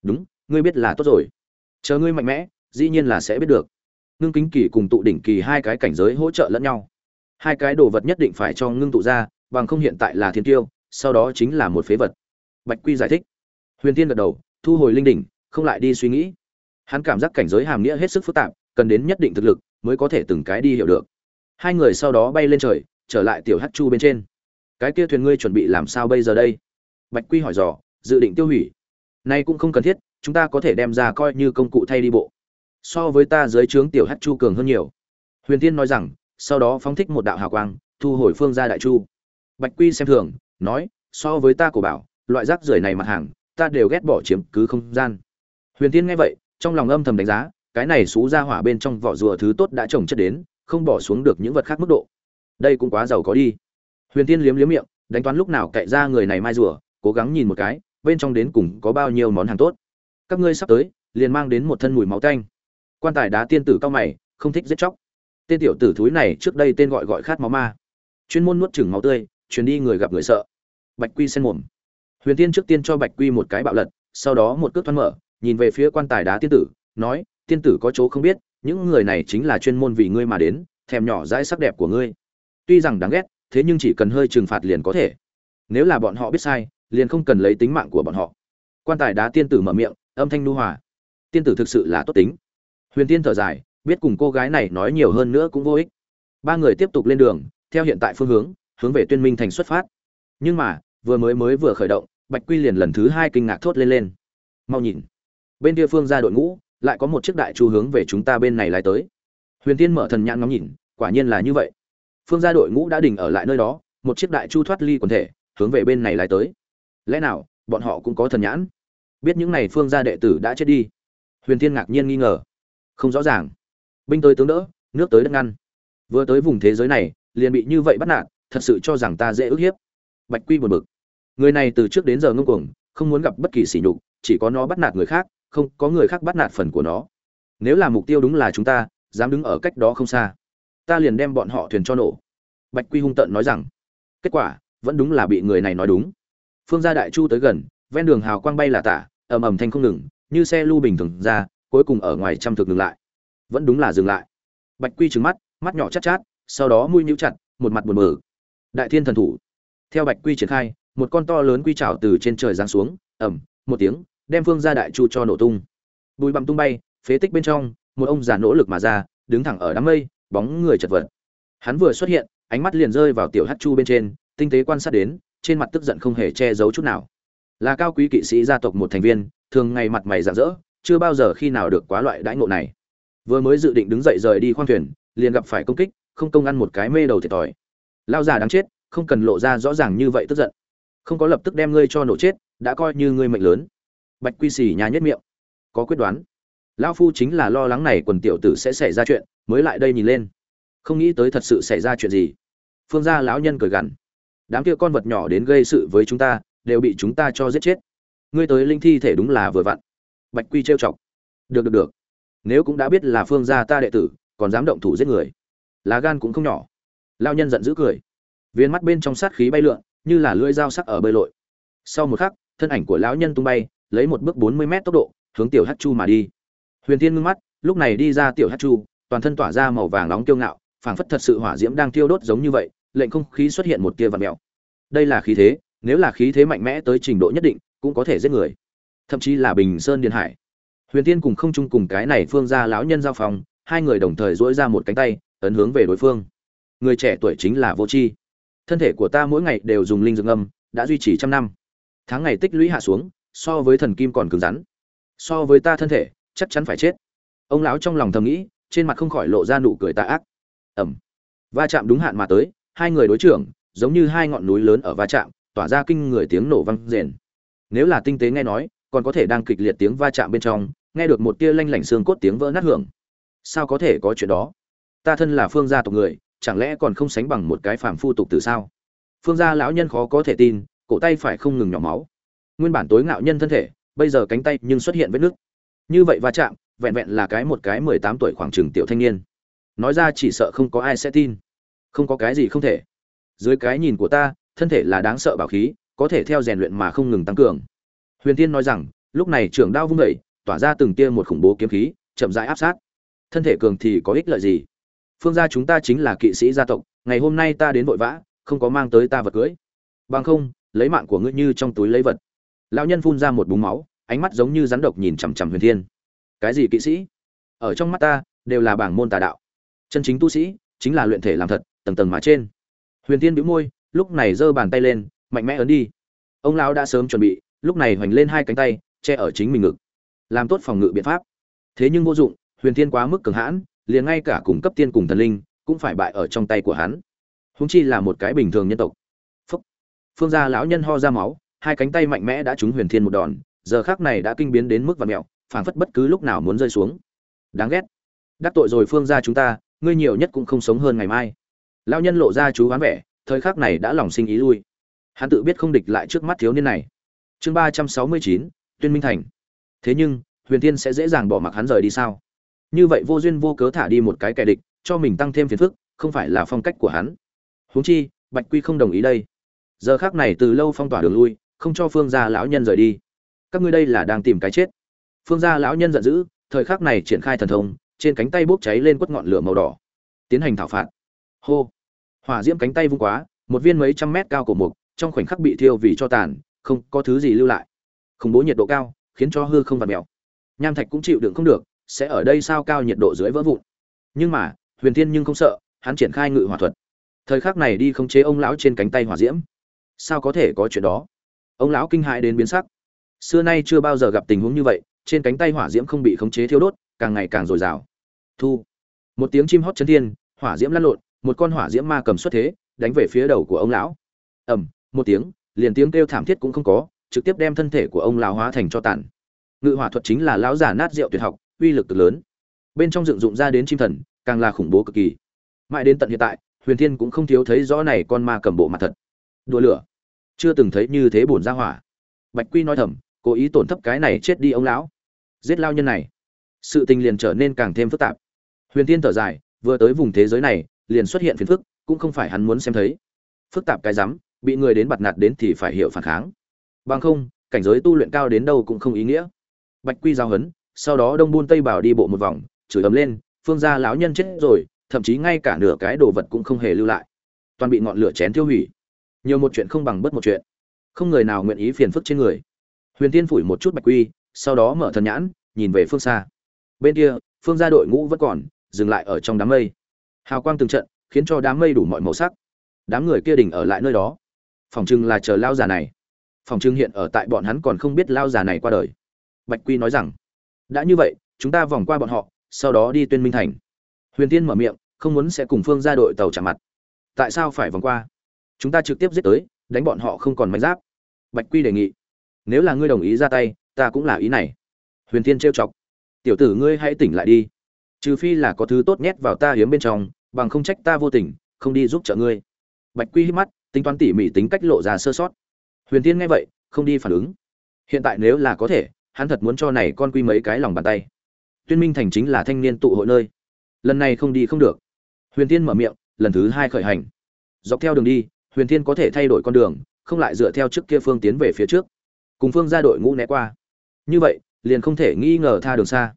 đúng, ngươi biết là tốt rồi. Chờ ngươi mạnh mẽ, dĩ nhiên là sẽ biết được. Ngưng kính kỳ cùng tụ đỉnh kỳ hai cái cảnh giới hỗ trợ lẫn nhau. Hai cái đồ vật nhất định phải cho ngưng tụ ra, bằng không hiện tại là thiên tiêu, sau đó chính là một phế vật. Bạch quy giải thích. Huyền tiên gật đầu, thu hồi linh đỉnh, không lại đi suy nghĩ. Hắn cảm giác cảnh giới hàm nghĩa hết sức phức tạp, cần đến nhất định thực lực mới có thể từng cái đi hiểu được. Hai người sau đó bay lên trời, trở lại tiểu hát chu bên trên. Cái kia thuyền ngươi chuẩn bị làm sao bây giờ đây? Bạch quy hỏi dò, dự định tiêu hủy. Nay cũng không cần thiết, chúng ta có thể đem ra coi như công cụ thay đi bộ. So với ta dưới trướng tiểu hát chu cường hơn nhiều. Huyền tiên nói rằng, sau đó phóng thích một đạo hào quang, thu hồi phương ra đại chu. Bạch quy xem thường, nói, so với ta cổ bảo, loại rác rưởi này mặt hàng, ta đều ghét bỏ chiếm cứ không gian. Huyền tiên nghe vậy, trong lòng âm thầm đánh giá cái này xú ra hỏa bên trong vỏ rùa thứ tốt đã trồng chất đến, không bỏ xuống được những vật khác mức độ. Đây cũng quá giàu có đi. Huyền tiên liếm liếm miệng, đánh toán lúc nào cậy ra người này mai rùa, cố gắng nhìn một cái, bên trong đến cùng có bao nhiêu món hàng tốt. Các ngươi sắp tới, liền mang đến một thân mùi máu tanh. Quan tài đá tiên tử cao mày, không thích giết chóc. Tên tiểu tử thúi này trước đây tên gọi gọi khát máu ma. Chuyên môn nuốt chửng máu tươi chuyến đi người gặp người sợ. Bạch quy sen mồm. Huyền tiên trước tiên cho bạch quy một cái bạo lật, sau đó một cước thoăn mở, nhìn về phía quan tài đá tiên tử, nói tiên tử có chỗ không biết, những người này chính là chuyên môn vì ngươi mà đến, thèm nhỏ dãi sắc đẹp của ngươi. Tuy rằng đáng ghét, thế nhưng chỉ cần hơi trừng phạt liền có thể. Nếu là bọn họ biết sai, liền không cần lấy tính mạng của bọn họ. Quan tài đá tiên tử mở miệng, âm thanh nu hòa. Tiên tử thực sự là tốt tính. Huyền tiên thở dài, biết cùng cô gái này nói nhiều hơn nữa cũng vô ích. Ba người tiếp tục lên đường, theo hiện tại phương hướng hướng về tuyên minh thành xuất phát. Nhưng mà, vừa mới mới vừa khởi động, bạch quy liền lần thứ hai kinh ngạc thốt lên lên. Mau nhìn. Bên kia phương ra đội ngũ lại có một chiếc đại chu hướng về chúng ta bên này lại tới. Huyền tiên mở thần nhãn ngắm nhìn, quả nhiên là như vậy. Phương gia đội ngũ đã đình ở lại nơi đó, một chiếc đại chu thoát ly quần thể, hướng về bên này lại tới. Lẽ nào, bọn họ cũng có thần nhãn? Biết những này phương gia đệ tử đã chết đi. Huyền thiên ngạc nhiên nghi ngờ. Không rõ ràng. Binh tới tướng đỡ, nước tới đất ngăn. Vừa tới vùng thế giới này, liền bị như vậy bắt nạt, thật sự cho rằng ta dễ ức hiếp. Bạch quy buồn bực. Người này từ trước đến giờ ngông cuồng, không muốn gặp bất kỳ sỉ nhục, chỉ có nó bắt nạt người khác không có người khác bắt nạt phần của nó. Nếu là mục tiêu đúng là chúng ta, dám đứng ở cách đó không xa, ta liền đem bọn họ thuyền cho nổ. Bạch quy hung tợn nói rằng. Kết quả, vẫn đúng là bị người này nói đúng. Phương gia đại chu tới gần, ven đường hào quang bay là tả, ầm ầm thanh không ngừng, như xe lưu bình thường ra, cuối cùng ở ngoài trăm thực ngừng lại. Vẫn đúng là dừng lại. Bạch quy trừng mắt mắt nhỏ chát chát, sau đó mũi nhíu chặt, một mặt buồn bực. Đại thiên thần thủ. Theo bạch quy triển khai, một con to lớn quy trảo từ trên trời giáng xuống, ầm, một tiếng đem phương gia đại chu cho nổ tung. Bụi bặm tung bay, phế tích bên trong, một ông già nỗ lực mà ra, đứng thẳng ở đám mây, bóng người chật vật. Hắn vừa xuất hiện, ánh mắt liền rơi vào tiểu hát chu bên trên, tinh tế quan sát đến, trên mặt tức giận không hề che giấu chút nào. Là cao quý kỵ sĩ gia tộc một thành viên, thường ngày mặt mày rạng rỡ, chưa bao giờ khi nào được quá loại đãi ngộ này. Vừa mới dự định đứng dậy rời đi khoang thuyền, liền gặp phải công kích, không công ăn một cái mê đầu thiệt thòi. Lao già đáng chết, không cần lộ ra rõ ràng như vậy tức giận. Không có lập tức đem ngươi cho nổ chết, đã coi như ngươi mệnh lớn bạch quy xì nhà nhất miệng. Có quyết đoán. Lão phu chính là lo lắng này quần tiểu tử sẽ xảy ra chuyện, mới lại đây nhìn lên. Không nghĩ tới thật sự xảy ra chuyện gì. Phương gia lão nhân cười gằn. Đám kia con vật nhỏ đến gây sự với chúng ta, đều bị chúng ta cho giết chết. Ngươi tới linh thi thể đúng là vừa vặn. Bạch quy trêu chọc. Được được được. Nếu cũng đã biết là phương gia ta đệ tử, còn dám động thủ giết người. Lá gan cũng không nhỏ. Lao nhân giận dữ cười. Viên mắt bên trong sát khí bay lượn, như là lưỡi dao sắc ở bơi lội. Sau một khắc, thân ảnh của lão nhân tung bay lấy một bước bốn mươi mét tốc độ, hướng tiểu hát chu mà đi. Huyền tiên ngưng mắt, lúc này đi ra tiểu hát chu, toàn thân tỏa ra màu vàng nóng kiêu ngạo, phảng phất thật sự hỏa diễm đang tiêu đốt giống như vậy, lệnh không khí xuất hiện một tia vằn mèo. Đây là khí thế, nếu là khí thế mạnh mẽ tới trình độ nhất định, cũng có thể giết người. Thậm chí là bình sơn điền hải. Huyền tiên cùng không chung cùng cái này phương ra lão nhân giao phòng, hai người đồng thời dỗi ra một cánh tay, ấn hướng về đối phương. Người trẻ tuổi chính là vô tri. Thân thể của ta mỗi ngày đều dùng linh dược âm đã duy trì trăm năm. Tháng ngày tích lũy hạ xuống so với thần kim còn cứng rắn. So với ta thân thể, chắc chắn phải chết. Ông lão trong lòng thầm nghĩ, trên mặt không khỏi lộ ra nụ cười tà ác. Ẩm. Va chạm đúng hạn mà tới, hai người đối trưởng, giống như hai ngọn núi lớn ở va chạm, tỏa ra kinh người tiếng nổ vang rền. Nếu là tinh tế nghe nói, còn có thể đang kịch liệt tiếng va chạm bên trong, nghe được một tia lanh lảnh xương cốt tiếng vỡ nát hưởng. Sao có thể có chuyện đó? Ta thân là phương gia tộc người, chẳng lẽ còn không sánh bằng một cái phàm phu tục từ sao? Phương gia lão nhân khó có thể tin, cổ tay phải không ngừng nhỏ máu nguyên bản tối ngạo nhân thân thể, bây giờ cánh tay nhưng xuất hiện vết nứt. Như vậy va chạm, vẹn vẹn là cái một cái mười tám tuổi khoảng chừng tiểu thanh niên. Nói ra chỉ sợ không có ai sẽ tin. Không có cái gì không thể. Dưới cái nhìn của ta, thân thể là đáng sợ bảo khí, có thể theo rèn luyện mà không ngừng tăng cường. Huyền tiên nói rằng, lúc này trưởng đao vung đẩy tỏa ra từng tia một khủng bố kiếm khí, chậm rãi áp sát. Thân thể cường thì có ích lợi gì? Phương gia chúng ta chính là kỵ sĩ gia tộc, ngày hôm nay ta đến vội vã, không có mang tới ta vật cưới. Bằng không, lấy mạng của ngươi như trong túi lấy vật lão nhân phun ra một búng máu, ánh mắt giống như rắn độc nhìn chằm chằm huyền thiên. Cái gì kỵ sĩ? Ở trong mắt ta, đều là bảng môn tà đạo. Chân chính tu sĩ, chính là luyện thể làm thật, tầng tầng mà trên. Huyền thiên bĩu môi, lúc này giơ bàn tay lên, mạnh mẽ ấn đi. Ông lão đã sớm chuẩn bị, lúc này hoành lên hai cánh tay, che ở chính mình ngực. Làm tốt phòng ngự biện pháp. Thế nhưng vô dụng, huyền thiên quá mức cường hãn, liền ngay cả cùng cấp tiên cùng thần linh, cũng phải bại ở trong tay của hắn. Húng chi là một cái bình thường nhân tộc. Phúc. phương gia lão nhân ho ra máu hai cánh tay mạnh mẽ đã trúng huyền thiên một đòn, giờ khác này đã kinh biến đến mức và mẹo, phảng phất bất cứ lúc nào muốn rơi xuống. Đáng ghét. Đắc tội rồi phương gia chúng ta, ngươi nhiều nhất cũng không sống hơn ngày mai. Lão nhân lộ ra chú oán vẻ, thời khắc này đã lòng sinh ý lui. Hắn tự biết không địch lại trước mắt thiếu niên này. Chương ba trăm sáu mươi chín, tuyên minh thành. Thế nhưng, huyền Thiên sẽ dễ dàng bỏ mặc hắn rời đi sao? Như vậy vô duyên vô cớ thả đi một cái kẻ địch, cho mình tăng thêm phiền phức, không phải là phong cách của hắn. Huống chi, bạch quy không đồng ý đây. Giờ khác này từ lâu phong tỏa đường lui không cho phương gia lão nhân rời đi. Các ngươi đây là đang tìm cái chết. Phương gia lão nhân giận dữ, thời khắc này triển khai thần thông, trên cánh tay bốc cháy lên quất ngọn lửa màu đỏ. Tiến hành thảo phạt. Hô. Hỏa diễm cánh tay vung quá, một viên mấy trăm mét cao của mục, trong khoảnh khắc bị thiêu vì cho tàn, không có thứ gì lưu lại. Khủng bố nhiệt độ cao, khiến cho hư không vặt mèo. Nham thạch cũng chịu đựng không được, sẽ ở đây sao cao nhiệt độ dưới vỡ vụn. Nhưng mà, huyền thiên nhưng không sợ, hắn triển khai ngự hỏa thuật. Thời khắc này đi khống chế ông lão trên cánh tay hỏa diễm. Sao có thể có chuyện đó? Ông lão kinh hãi đến biến sắc. Xưa nay chưa bao giờ gặp tình huống như vậy, trên cánh tay hỏa diễm không bị khống chế thiêu đốt, càng ngày càng dồi dào. Thu. Một tiếng chim hót chấn thiên, hỏa diễm lăn lộn, một con hỏa diễm ma cầm xuất thế, đánh về phía đầu của ông lão. Ầm, một tiếng, liền tiếng kêu thảm thiết cũng không có, trực tiếp đem thân thể của ông lão hóa thành cho tàn. Ngự hỏa thuật chính là lão giả nát rượu tuyệt học, uy lực cực lớn. Bên trong dựng dụng ra đến chim thần, càng là khủng bố cực kỳ. Mãi đến tận hiện tại, huyền thiên cũng không thiếu thấy rõ này con ma cầm bộ mặt thật. Đùa lửa chưa từng thấy như thế bổn ra hỏa. Bạch quy nói thầm, cố ý tổn thấp cái này chết đi ông lão. Giết lao nhân này. Sự tình liền trở nên càng thêm phức tạp. Huyền thiên thở dài, vừa tới vùng thế giới này, liền xuất hiện phiền phức, cũng không phải hắn muốn xem thấy. Phức tạp cái rắm, bị người đến bặt nạt đến thì phải hiểu phản kháng. Bằng không, cảnh giới tu luyện cao đến đâu cũng không ý nghĩa. Bạch quy giao hấn, sau đó đông buôn tây bảo đi bộ một vòng, chửi ấm lên, phương gia lão nhân chết rồi, thậm chí ngay cả nửa cái đồ vật cũng không hề lưu lại. Toàn bị ngọn lửa chén tiêu hủy nhiều một chuyện không bằng bất một chuyện. Không người nào nguyện ý phiền phức trên người. Huyền tiên phủi một chút bạch quy, sau đó mở thần nhãn, nhìn về phương xa. Bên kia, phương gia đội ngũ vẫn còn, dừng lại ở trong đám mây. Hào quang từng trận, khiến cho đám mây đủ mọi màu sắc. Đám người kia đỉnh ở lại nơi đó. Phòng trưng là chờ lao già này. Phòng trưng hiện ở tại bọn hắn còn không biết lao già này qua đời. Bạch quy nói rằng, đã như vậy, chúng ta vòng qua bọn họ, sau đó đi tuyên minh thành. Huyền tiên mở miệng, không muốn sẽ cùng phương ra đội tàu chạm mặt. Tại sao phải vòng qua? Chúng ta trực tiếp giết tới, đánh bọn họ không còn mánh giáp. Bạch quy đề nghị. Nếu là ngươi đồng ý ra tay, ta cũng là ý này. Huyền Thiên trêu chọc. Tiểu tử ngươi hãy tỉnh lại đi. Trừ phi là có thứ tốt nhét vào ta hiếm bên trong, bằng không trách ta vô tình, không đi giúp trợ ngươi. Bạch quy hít mắt, tính toán tỉ mỉ tính cách lộ ra sơ sót. Huyền Thiên nghe vậy, không đi phản ứng. Hiện tại nếu là có thể, hắn thật muốn cho này con quy mấy cái lòng bàn tay. Tuyên minh thành chính là thanh niên tụ hội nơi. Lần này không đi không được. Huyền tiên mở miệng, lần thứ hai khởi hành. Dọc theo đường đi huyền Thiên có thể thay đổi con đường, không lại dựa theo trước kia phương tiến về phía trước. Cùng phương ra đội ngũ né qua. Như vậy, liền không thể nghi ngờ tha đường xa.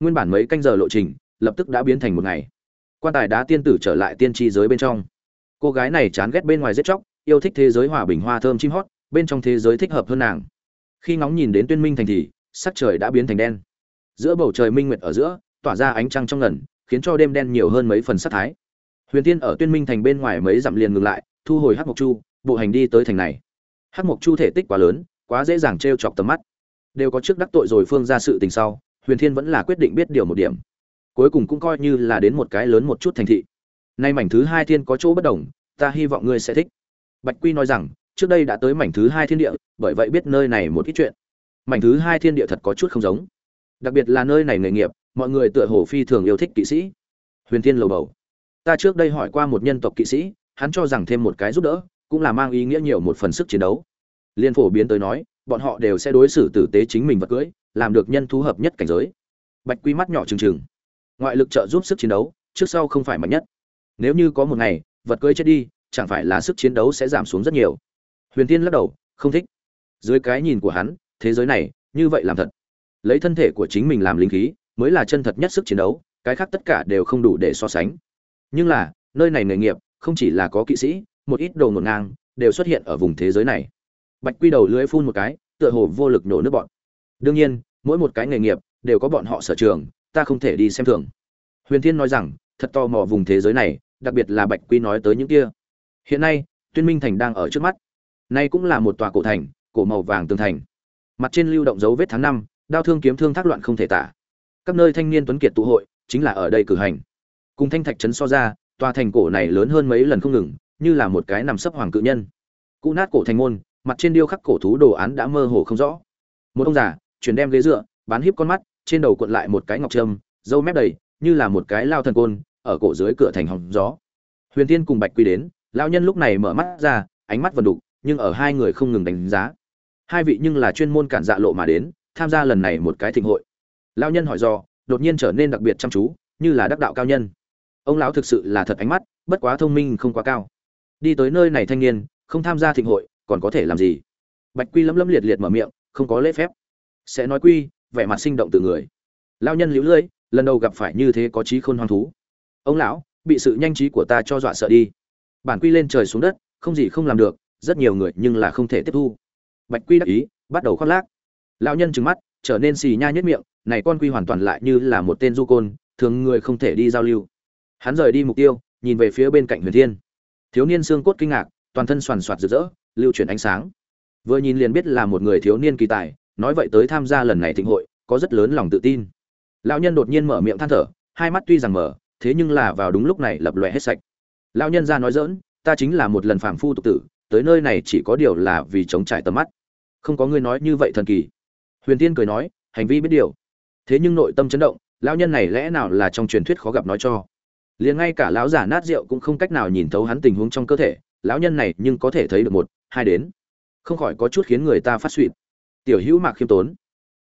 Nguyên bản mấy canh giờ lộ trình, lập tức đã biến thành một ngày. Quan tài đá tiên tử trở lại tiên tri giới bên trong. Cô gái này chán ghét bên ngoài giết chóc, yêu thích thế giới hòa bình hoa thơm chim hót, bên trong thế giới thích hợp hơn nàng. Khi ngóng nhìn đến tuyên minh thành thì, sắc trời đã biến thành đen. Giữa bầu trời minh nguyệt ở giữa, tỏa ra ánh trăng trong ngần, khiến cho đêm đen nhiều hơn mấy phần sắc thái. Huyền tiên ở tuyên minh thành bên ngoài mấy dặm liền ngừng lại thu hồi hắc mộc chu, bộ hành đi tới thành này. Hắc mộc chu thể tích quá lớn, quá dễ dàng t chọc tầm mắt. Đều có trước đắc tội rồi phương ra sự tình sau, huyền thiên vẫn là quyết định biết điều một điểm. Cuối cùng cũng coi như là đến một cái lớn một chút thành thị. Nay mảnh thứ hai thiên có chỗ bất đồng, ta hy vọng ngươi sẽ thích. Bạch quy nói rằng, trước đây đã tới mảnh thứ hai thiên địa, bởi vậy biết nơi này một ít chuyện. Mảnh thứ hai thiên địa thật có chút không giống. Đặc biệt là nơi này nghề nghiệp, mọi người tựa hồ phi thường yêu thích kỵ sĩ. Huyền thiên lầu bầu. Ta trước đây hỏi qua một nhân tộc kỵ sĩ hắn cho rằng thêm một cái giúp đỡ, cũng là mang ý nghĩa nhiều một phần sức chiến đấu. Liên phổ biến tới nói, bọn họ đều sẽ đối xử tử tế chính mình vật cưỡi làm được nhân thu hợp nhất cảnh giới. Bạch quy mắt nhỏ trừng trừng. Ngoại lực trợ giúp sức chiến đấu, trước sau không phải mạnh nhất. Nếu như có một ngày, vật cưỡi chết đi, chẳng phải là sức chiến đấu sẽ giảm xuống rất nhiều. Huyền tiên lắc đầu, không thích. Dưới cái nhìn của hắn, thế giới này, như vậy làm thật. Lấy thân thể của chính mình làm linh khí, mới là chân thật nhất sức chiến đấu, cái khác tất cả đều không đủ để so sánh. Nhưng là, nơi này nghề nghiệp không chỉ là có kỵ sĩ, một ít đồ ngổn ngang đều xuất hiện ở vùng thế giới này. Bạch quy đầu lưỡi phun một cái, tựa hồ vô lực nổ nước bọn. Đương nhiên, mỗi một cái nghề nghiệp đều có bọn họ sở trường, ta không thể đi xem thường. Huyền thiên nói rằng, thật to mò vùng thế giới này, đặc biệt là bạch quy nói tới những kia. Hiện nay, tuyên minh thành đang ở trước mắt. Nay cũng là một tòa cổ thành, cổ màu vàng tường thành. Mặt trên lưu động dấu vết tháng năm, đao thương kiếm thương thác loạn không thể tả. Các nơi thanh niên tuấn kiệt tụ hội, chính là ở đây cử hành. Cùng thanh thạch trấn so ra tòa thành cổ này lớn hơn mấy lần không ngừng, như là một cái nằm sấp hoàng cự nhân. Cụ nát cổ thành môn, mặt trên điêu khắc cổ thú đồ án đã mơ hồ không rõ. Một ông già, chuyển đem ghế dựa, bán híp con mắt, trên đầu cuộn lại một cái ngọc trâm dâu mép đầy, như là một cái lao thần côn, ở cổ dưới cửa thành hòng gió. Huyền tiên cùng bạch quy đến lao nhân lúc này mở mắt ra, ánh mắt vần đục, nhưng ở hai người không ngừng đánh giá. Hai vị nhưng là chuyên môn cản dạ lộ mà đến, tham gia lần này một cái thịnh hội. Lao nhân hỏi do, đột nhiên trở nên đặc biệt chăm chú, như là đắc đạo cao nhân ông lão thực sự là thật ánh mắt, bất quá thông minh không quá cao. Đi tới nơi này thanh niên, không tham gia thịnh hội, còn có thể làm gì? Bạch quy lấm lấm liệt liệt mở miệng, không có lễ phép. Sẽ nói quy, vẻ mặt sinh động từ người. Lao nhân liễu lưỡi lần đầu gặp phải như thế có trí khôn hoang thú. Ông lão, bị sự nhanh trí của ta cho dọa sợ đi. Bản quy lên trời xuống đất, không gì không làm được, rất nhiều người nhưng là không thể tiếp thu. Bạch quy đắc ý, bắt đầu khoác lác. Lão nhân trừng mắt, trở nên xì nha nhất miệng, này con quy hoàn toàn lại như là một tên du côn, thường người không thể đi giao lưu hắn rời đi mục tiêu, nhìn về phía bên cạnh huyền thiên. Thiếu niên xương cốt kinh ngạc, toàn thân soàn soạt rực rỡ, lưu chuyển ánh sáng. Vừa nhìn liền biết là một người thiếu niên kỳ tài, nói vậy tới tham gia lần này thịnh hội, có rất lớn lòng tự tin. Lão nhân đột nhiên mở miệng than thở, hai mắt tuy rằng mở, thế nhưng là vào đúng lúc này lập lòe hết sạch. Lão nhân ra nói dỡn ta chính là một lần phàm phu tục tử, tới nơi này chỉ có điều là vì chống trải tầm mắt. Không có người nói như vậy thần kỳ. Huyền tiên cười nói, hành vi biết điều. Thế nhưng nội tâm chấn động, lão nhân này lẽ nào là trong truyền thuyết khó gặp nói cho? Liền ngay cả lão giả nát rượu cũng không cách nào nhìn thấu hắn tình huống trong cơ thể, lão nhân này nhưng có thể thấy được một, hai đến. Không khỏi có chút khiến người ta phát suỵt tiểu hữu mạc khiêm tốn,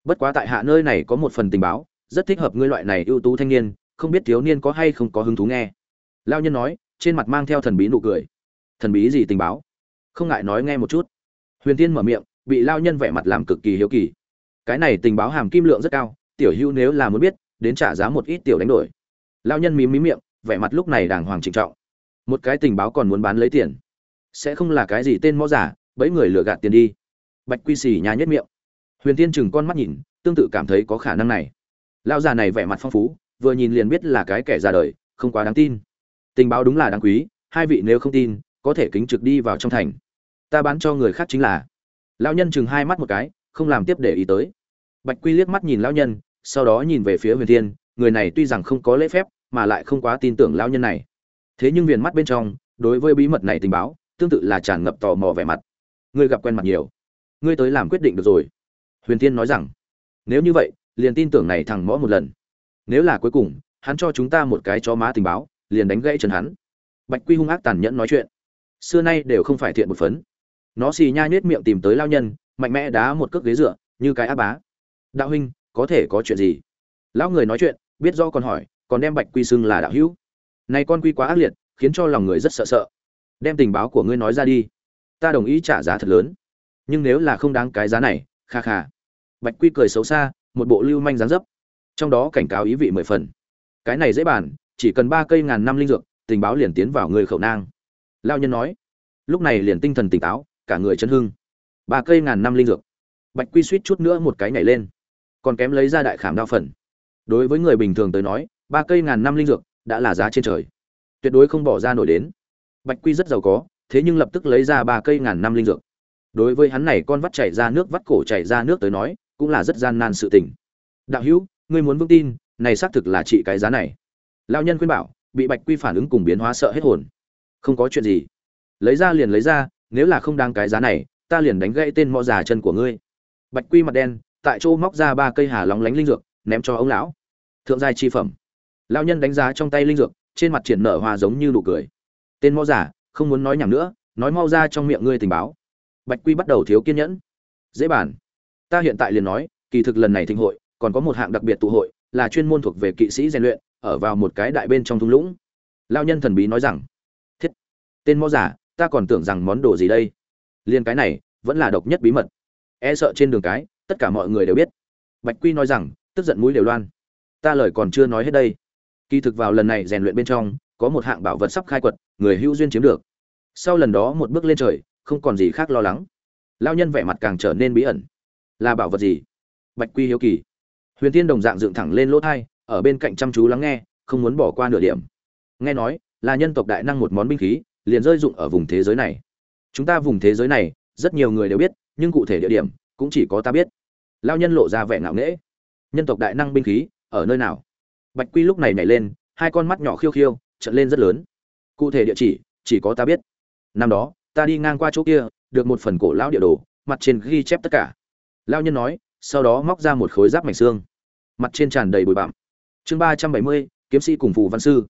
bất quá tại hạ nơi này có một phần tình báo, rất thích hợp ngươi loại này ưu tú thanh niên, không biết thiếu niên có hay không có hứng thú nghe. Lao nhân nói, trên mặt mang theo thần bí nụ cười. Thần bí gì tình báo? Không ngại nói nghe một chút. Huyền tiên mở miệng, bị lao nhân vẻ mặt làm cực kỳ hiếu kỳ. Cái này tình báo hàm kim lượng rất cao, tiểu hữu nếu là muốn biết, đến trả giá một ít tiểu đánh đổi. Lao nhân mím mím miệng vẻ mặt lúc này đàng hoàng trịnh trọng. Một cái tình báo còn muốn bán lấy tiền. Sẽ không là cái gì tên mõ giả, bẫy người lừa gạt tiền đi. Bạch quy xì nhà nhất miệng. Huyền tiên chừng con mắt nhìn, tương tự cảm thấy có khả năng này. Lão già này vẻ mặt phong phú, vừa nhìn liền biết là cái kẻ ra đời, không quá đáng tin. Tình báo đúng là đáng quý, hai vị nếu không tin, có thể kính trực đi vào trong thành. Ta bán cho người khác chính là. Lão nhân chừng hai mắt một cái, không làm tiếp để ý tới. Bạch quy liếc mắt nhìn lão nhân, sau đó nhìn về phía huyền thiên, người này tuy rằng không có lễ phép mà lại không quá tin tưởng lão nhân này. Thế nhưng viền mắt bên trong, đối với bí mật này tình báo, tương tự là tràn ngập tò mò vẻ mặt. Ngươi gặp quen mặt nhiều. Ngươi tới làm quyết định được rồi. Huyền tiên nói rằng, nếu như vậy, liền tin tưởng này thằng mõ một lần. Nếu là cuối cùng, hắn cho chúng ta một cái chó má tình báo, liền đánh gãy chân hắn. Bạch quy hung ác tàn nhẫn nói chuyện. Xưa nay đều không phải thiện một phấn. Nó xì nha nhếch miệng tìm tới lao nhân, mạnh mẽ đá một cước ghế dựa, như cái áp bá. Đạo huynh, có thể có chuyện gì? Lão người nói chuyện, biết do còn hỏi còn đem bạch quy xưng là đạo hữu. Này con quy quá ác liệt, khiến cho lòng người rất sợ sợ. Đem tình báo của ngươi nói ra đi. Ta đồng ý trả giá thật lớn. Nhưng nếu là không đáng cái giá này, kha kha. Bạch quy cười xấu xa, một bộ lưu manh dáng dấp. Trong đó cảnh cáo ý vị mười phần. Cái này dễ bàn, chỉ cần ba cây ngàn năm linh dược, tình báo liền tiến vào người khẩu nang. Lao nhân nói. Lúc này liền tinh thần tỉnh táo, cả người chân hưng. Ba cây ngàn năm linh dược. Bạch quy suýt chút nữa một cái nhảy lên. Còn kém lấy ra đại khảm đao phần. Đối với người bình thường tới nói ba cây ngàn năm linh dược đã là giá trên trời. Tuyệt đối không bỏ ra nổi đến. Bạch quy rất giàu có, thế nhưng lập tức lấy ra ba cây ngàn năm linh dược. Đối với hắn này con vắt chảy ra nước vắt cổ chảy ra nước tới nói, cũng là rất gian nan sự tình. Đạo hữu, ngươi muốn vững tin, này xác thực là trị cái giá này. Lão nhân khuyên bảo, bị bạch quy phản ứng cùng biến hóa sợ hết hồn. Không có chuyện gì. Lấy ra liền lấy ra, nếu là không đáng cái giá này, ta liền đánh gãy tên mọ già chân của ngươi. Bạch quy mặt đen, tại chỗ móc ra ba cây hà lóng lánh linh dược, ném cho ông lão. Thượng giai chi phẩm lão nhân đánh giá trong tay linh dược, trên mặt triển nở hoa giống như nụ cười. Tên mọ giả không muốn nói nhảm nữa, nói mau ra trong miệng ngươi tình báo. Bạch quy bắt đầu thiếu kiên nhẫn. Dễ bản ta hiện tại liền nói, kỳ thực lần này thịnh hội, còn có một hạng đặc biệt tụ hội, là chuyên môn thuộc về kỵ sĩ rèn luyện, ở vào một cái đại bên trong thung lũng. Lao nhân thần bí nói rằng, thiết, tên mõ giả ta còn tưởng rằng món đồ gì đây? Liên cái này, vẫn là độc nhất bí mật. E sợ trên đường cái, tất cả mọi người đều biết. Bạch quy nói rằng, tức giận mũi đều loan. Ta lời còn chưa nói hết đây kỳ thực vào lần này rèn luyện bên trong có một hạng bảo vật sắp khai quật người hữu duyên chiếm được. Sau lần đó một bước lên trời không còn gì khác lo lắng. Lão nhân vẻ mặt càng trở nên bí ẩn. Là bảo vật gì? Bạch quy hiếu kỳ. Huyền tiên đồng dạng dựng thẳng lên lỗ tai, ở bên cạnh chăm chú lắng nghe không muốn bỏ qua nửa điểm. Nghe nói là nhân tộc đại năng một món binh khí liền rơi dụng ở vùng thế giới này. Chúng ta vùng thế giới này rất nhiều người đều biết nhưng cụ thể địa điểm cũng chỉ có ta biết. Lão nhân lộ ra vẻ ngạo nghễ. Nhân tộc đại năng binh khí ở nơi nào? Bạch quy lúc này nhảy lên, hai con mắt nhỏ khiêu khiêu trận lên rất lớn. Cụ thể địa chỉ chỉ có ta biết. Năm đó, ta đi ngang qua chỗ kia, được một phần cổ lão địa đồ, mặt trên ghi chép tất cả. Lao nhân nói, sau đó móc ra một khối giáp mảnh xương. Mặt trên tràn đầy bụi bặm. Chương ba trăm bảy mươi, kiếm sĩ cùng phù văn sư.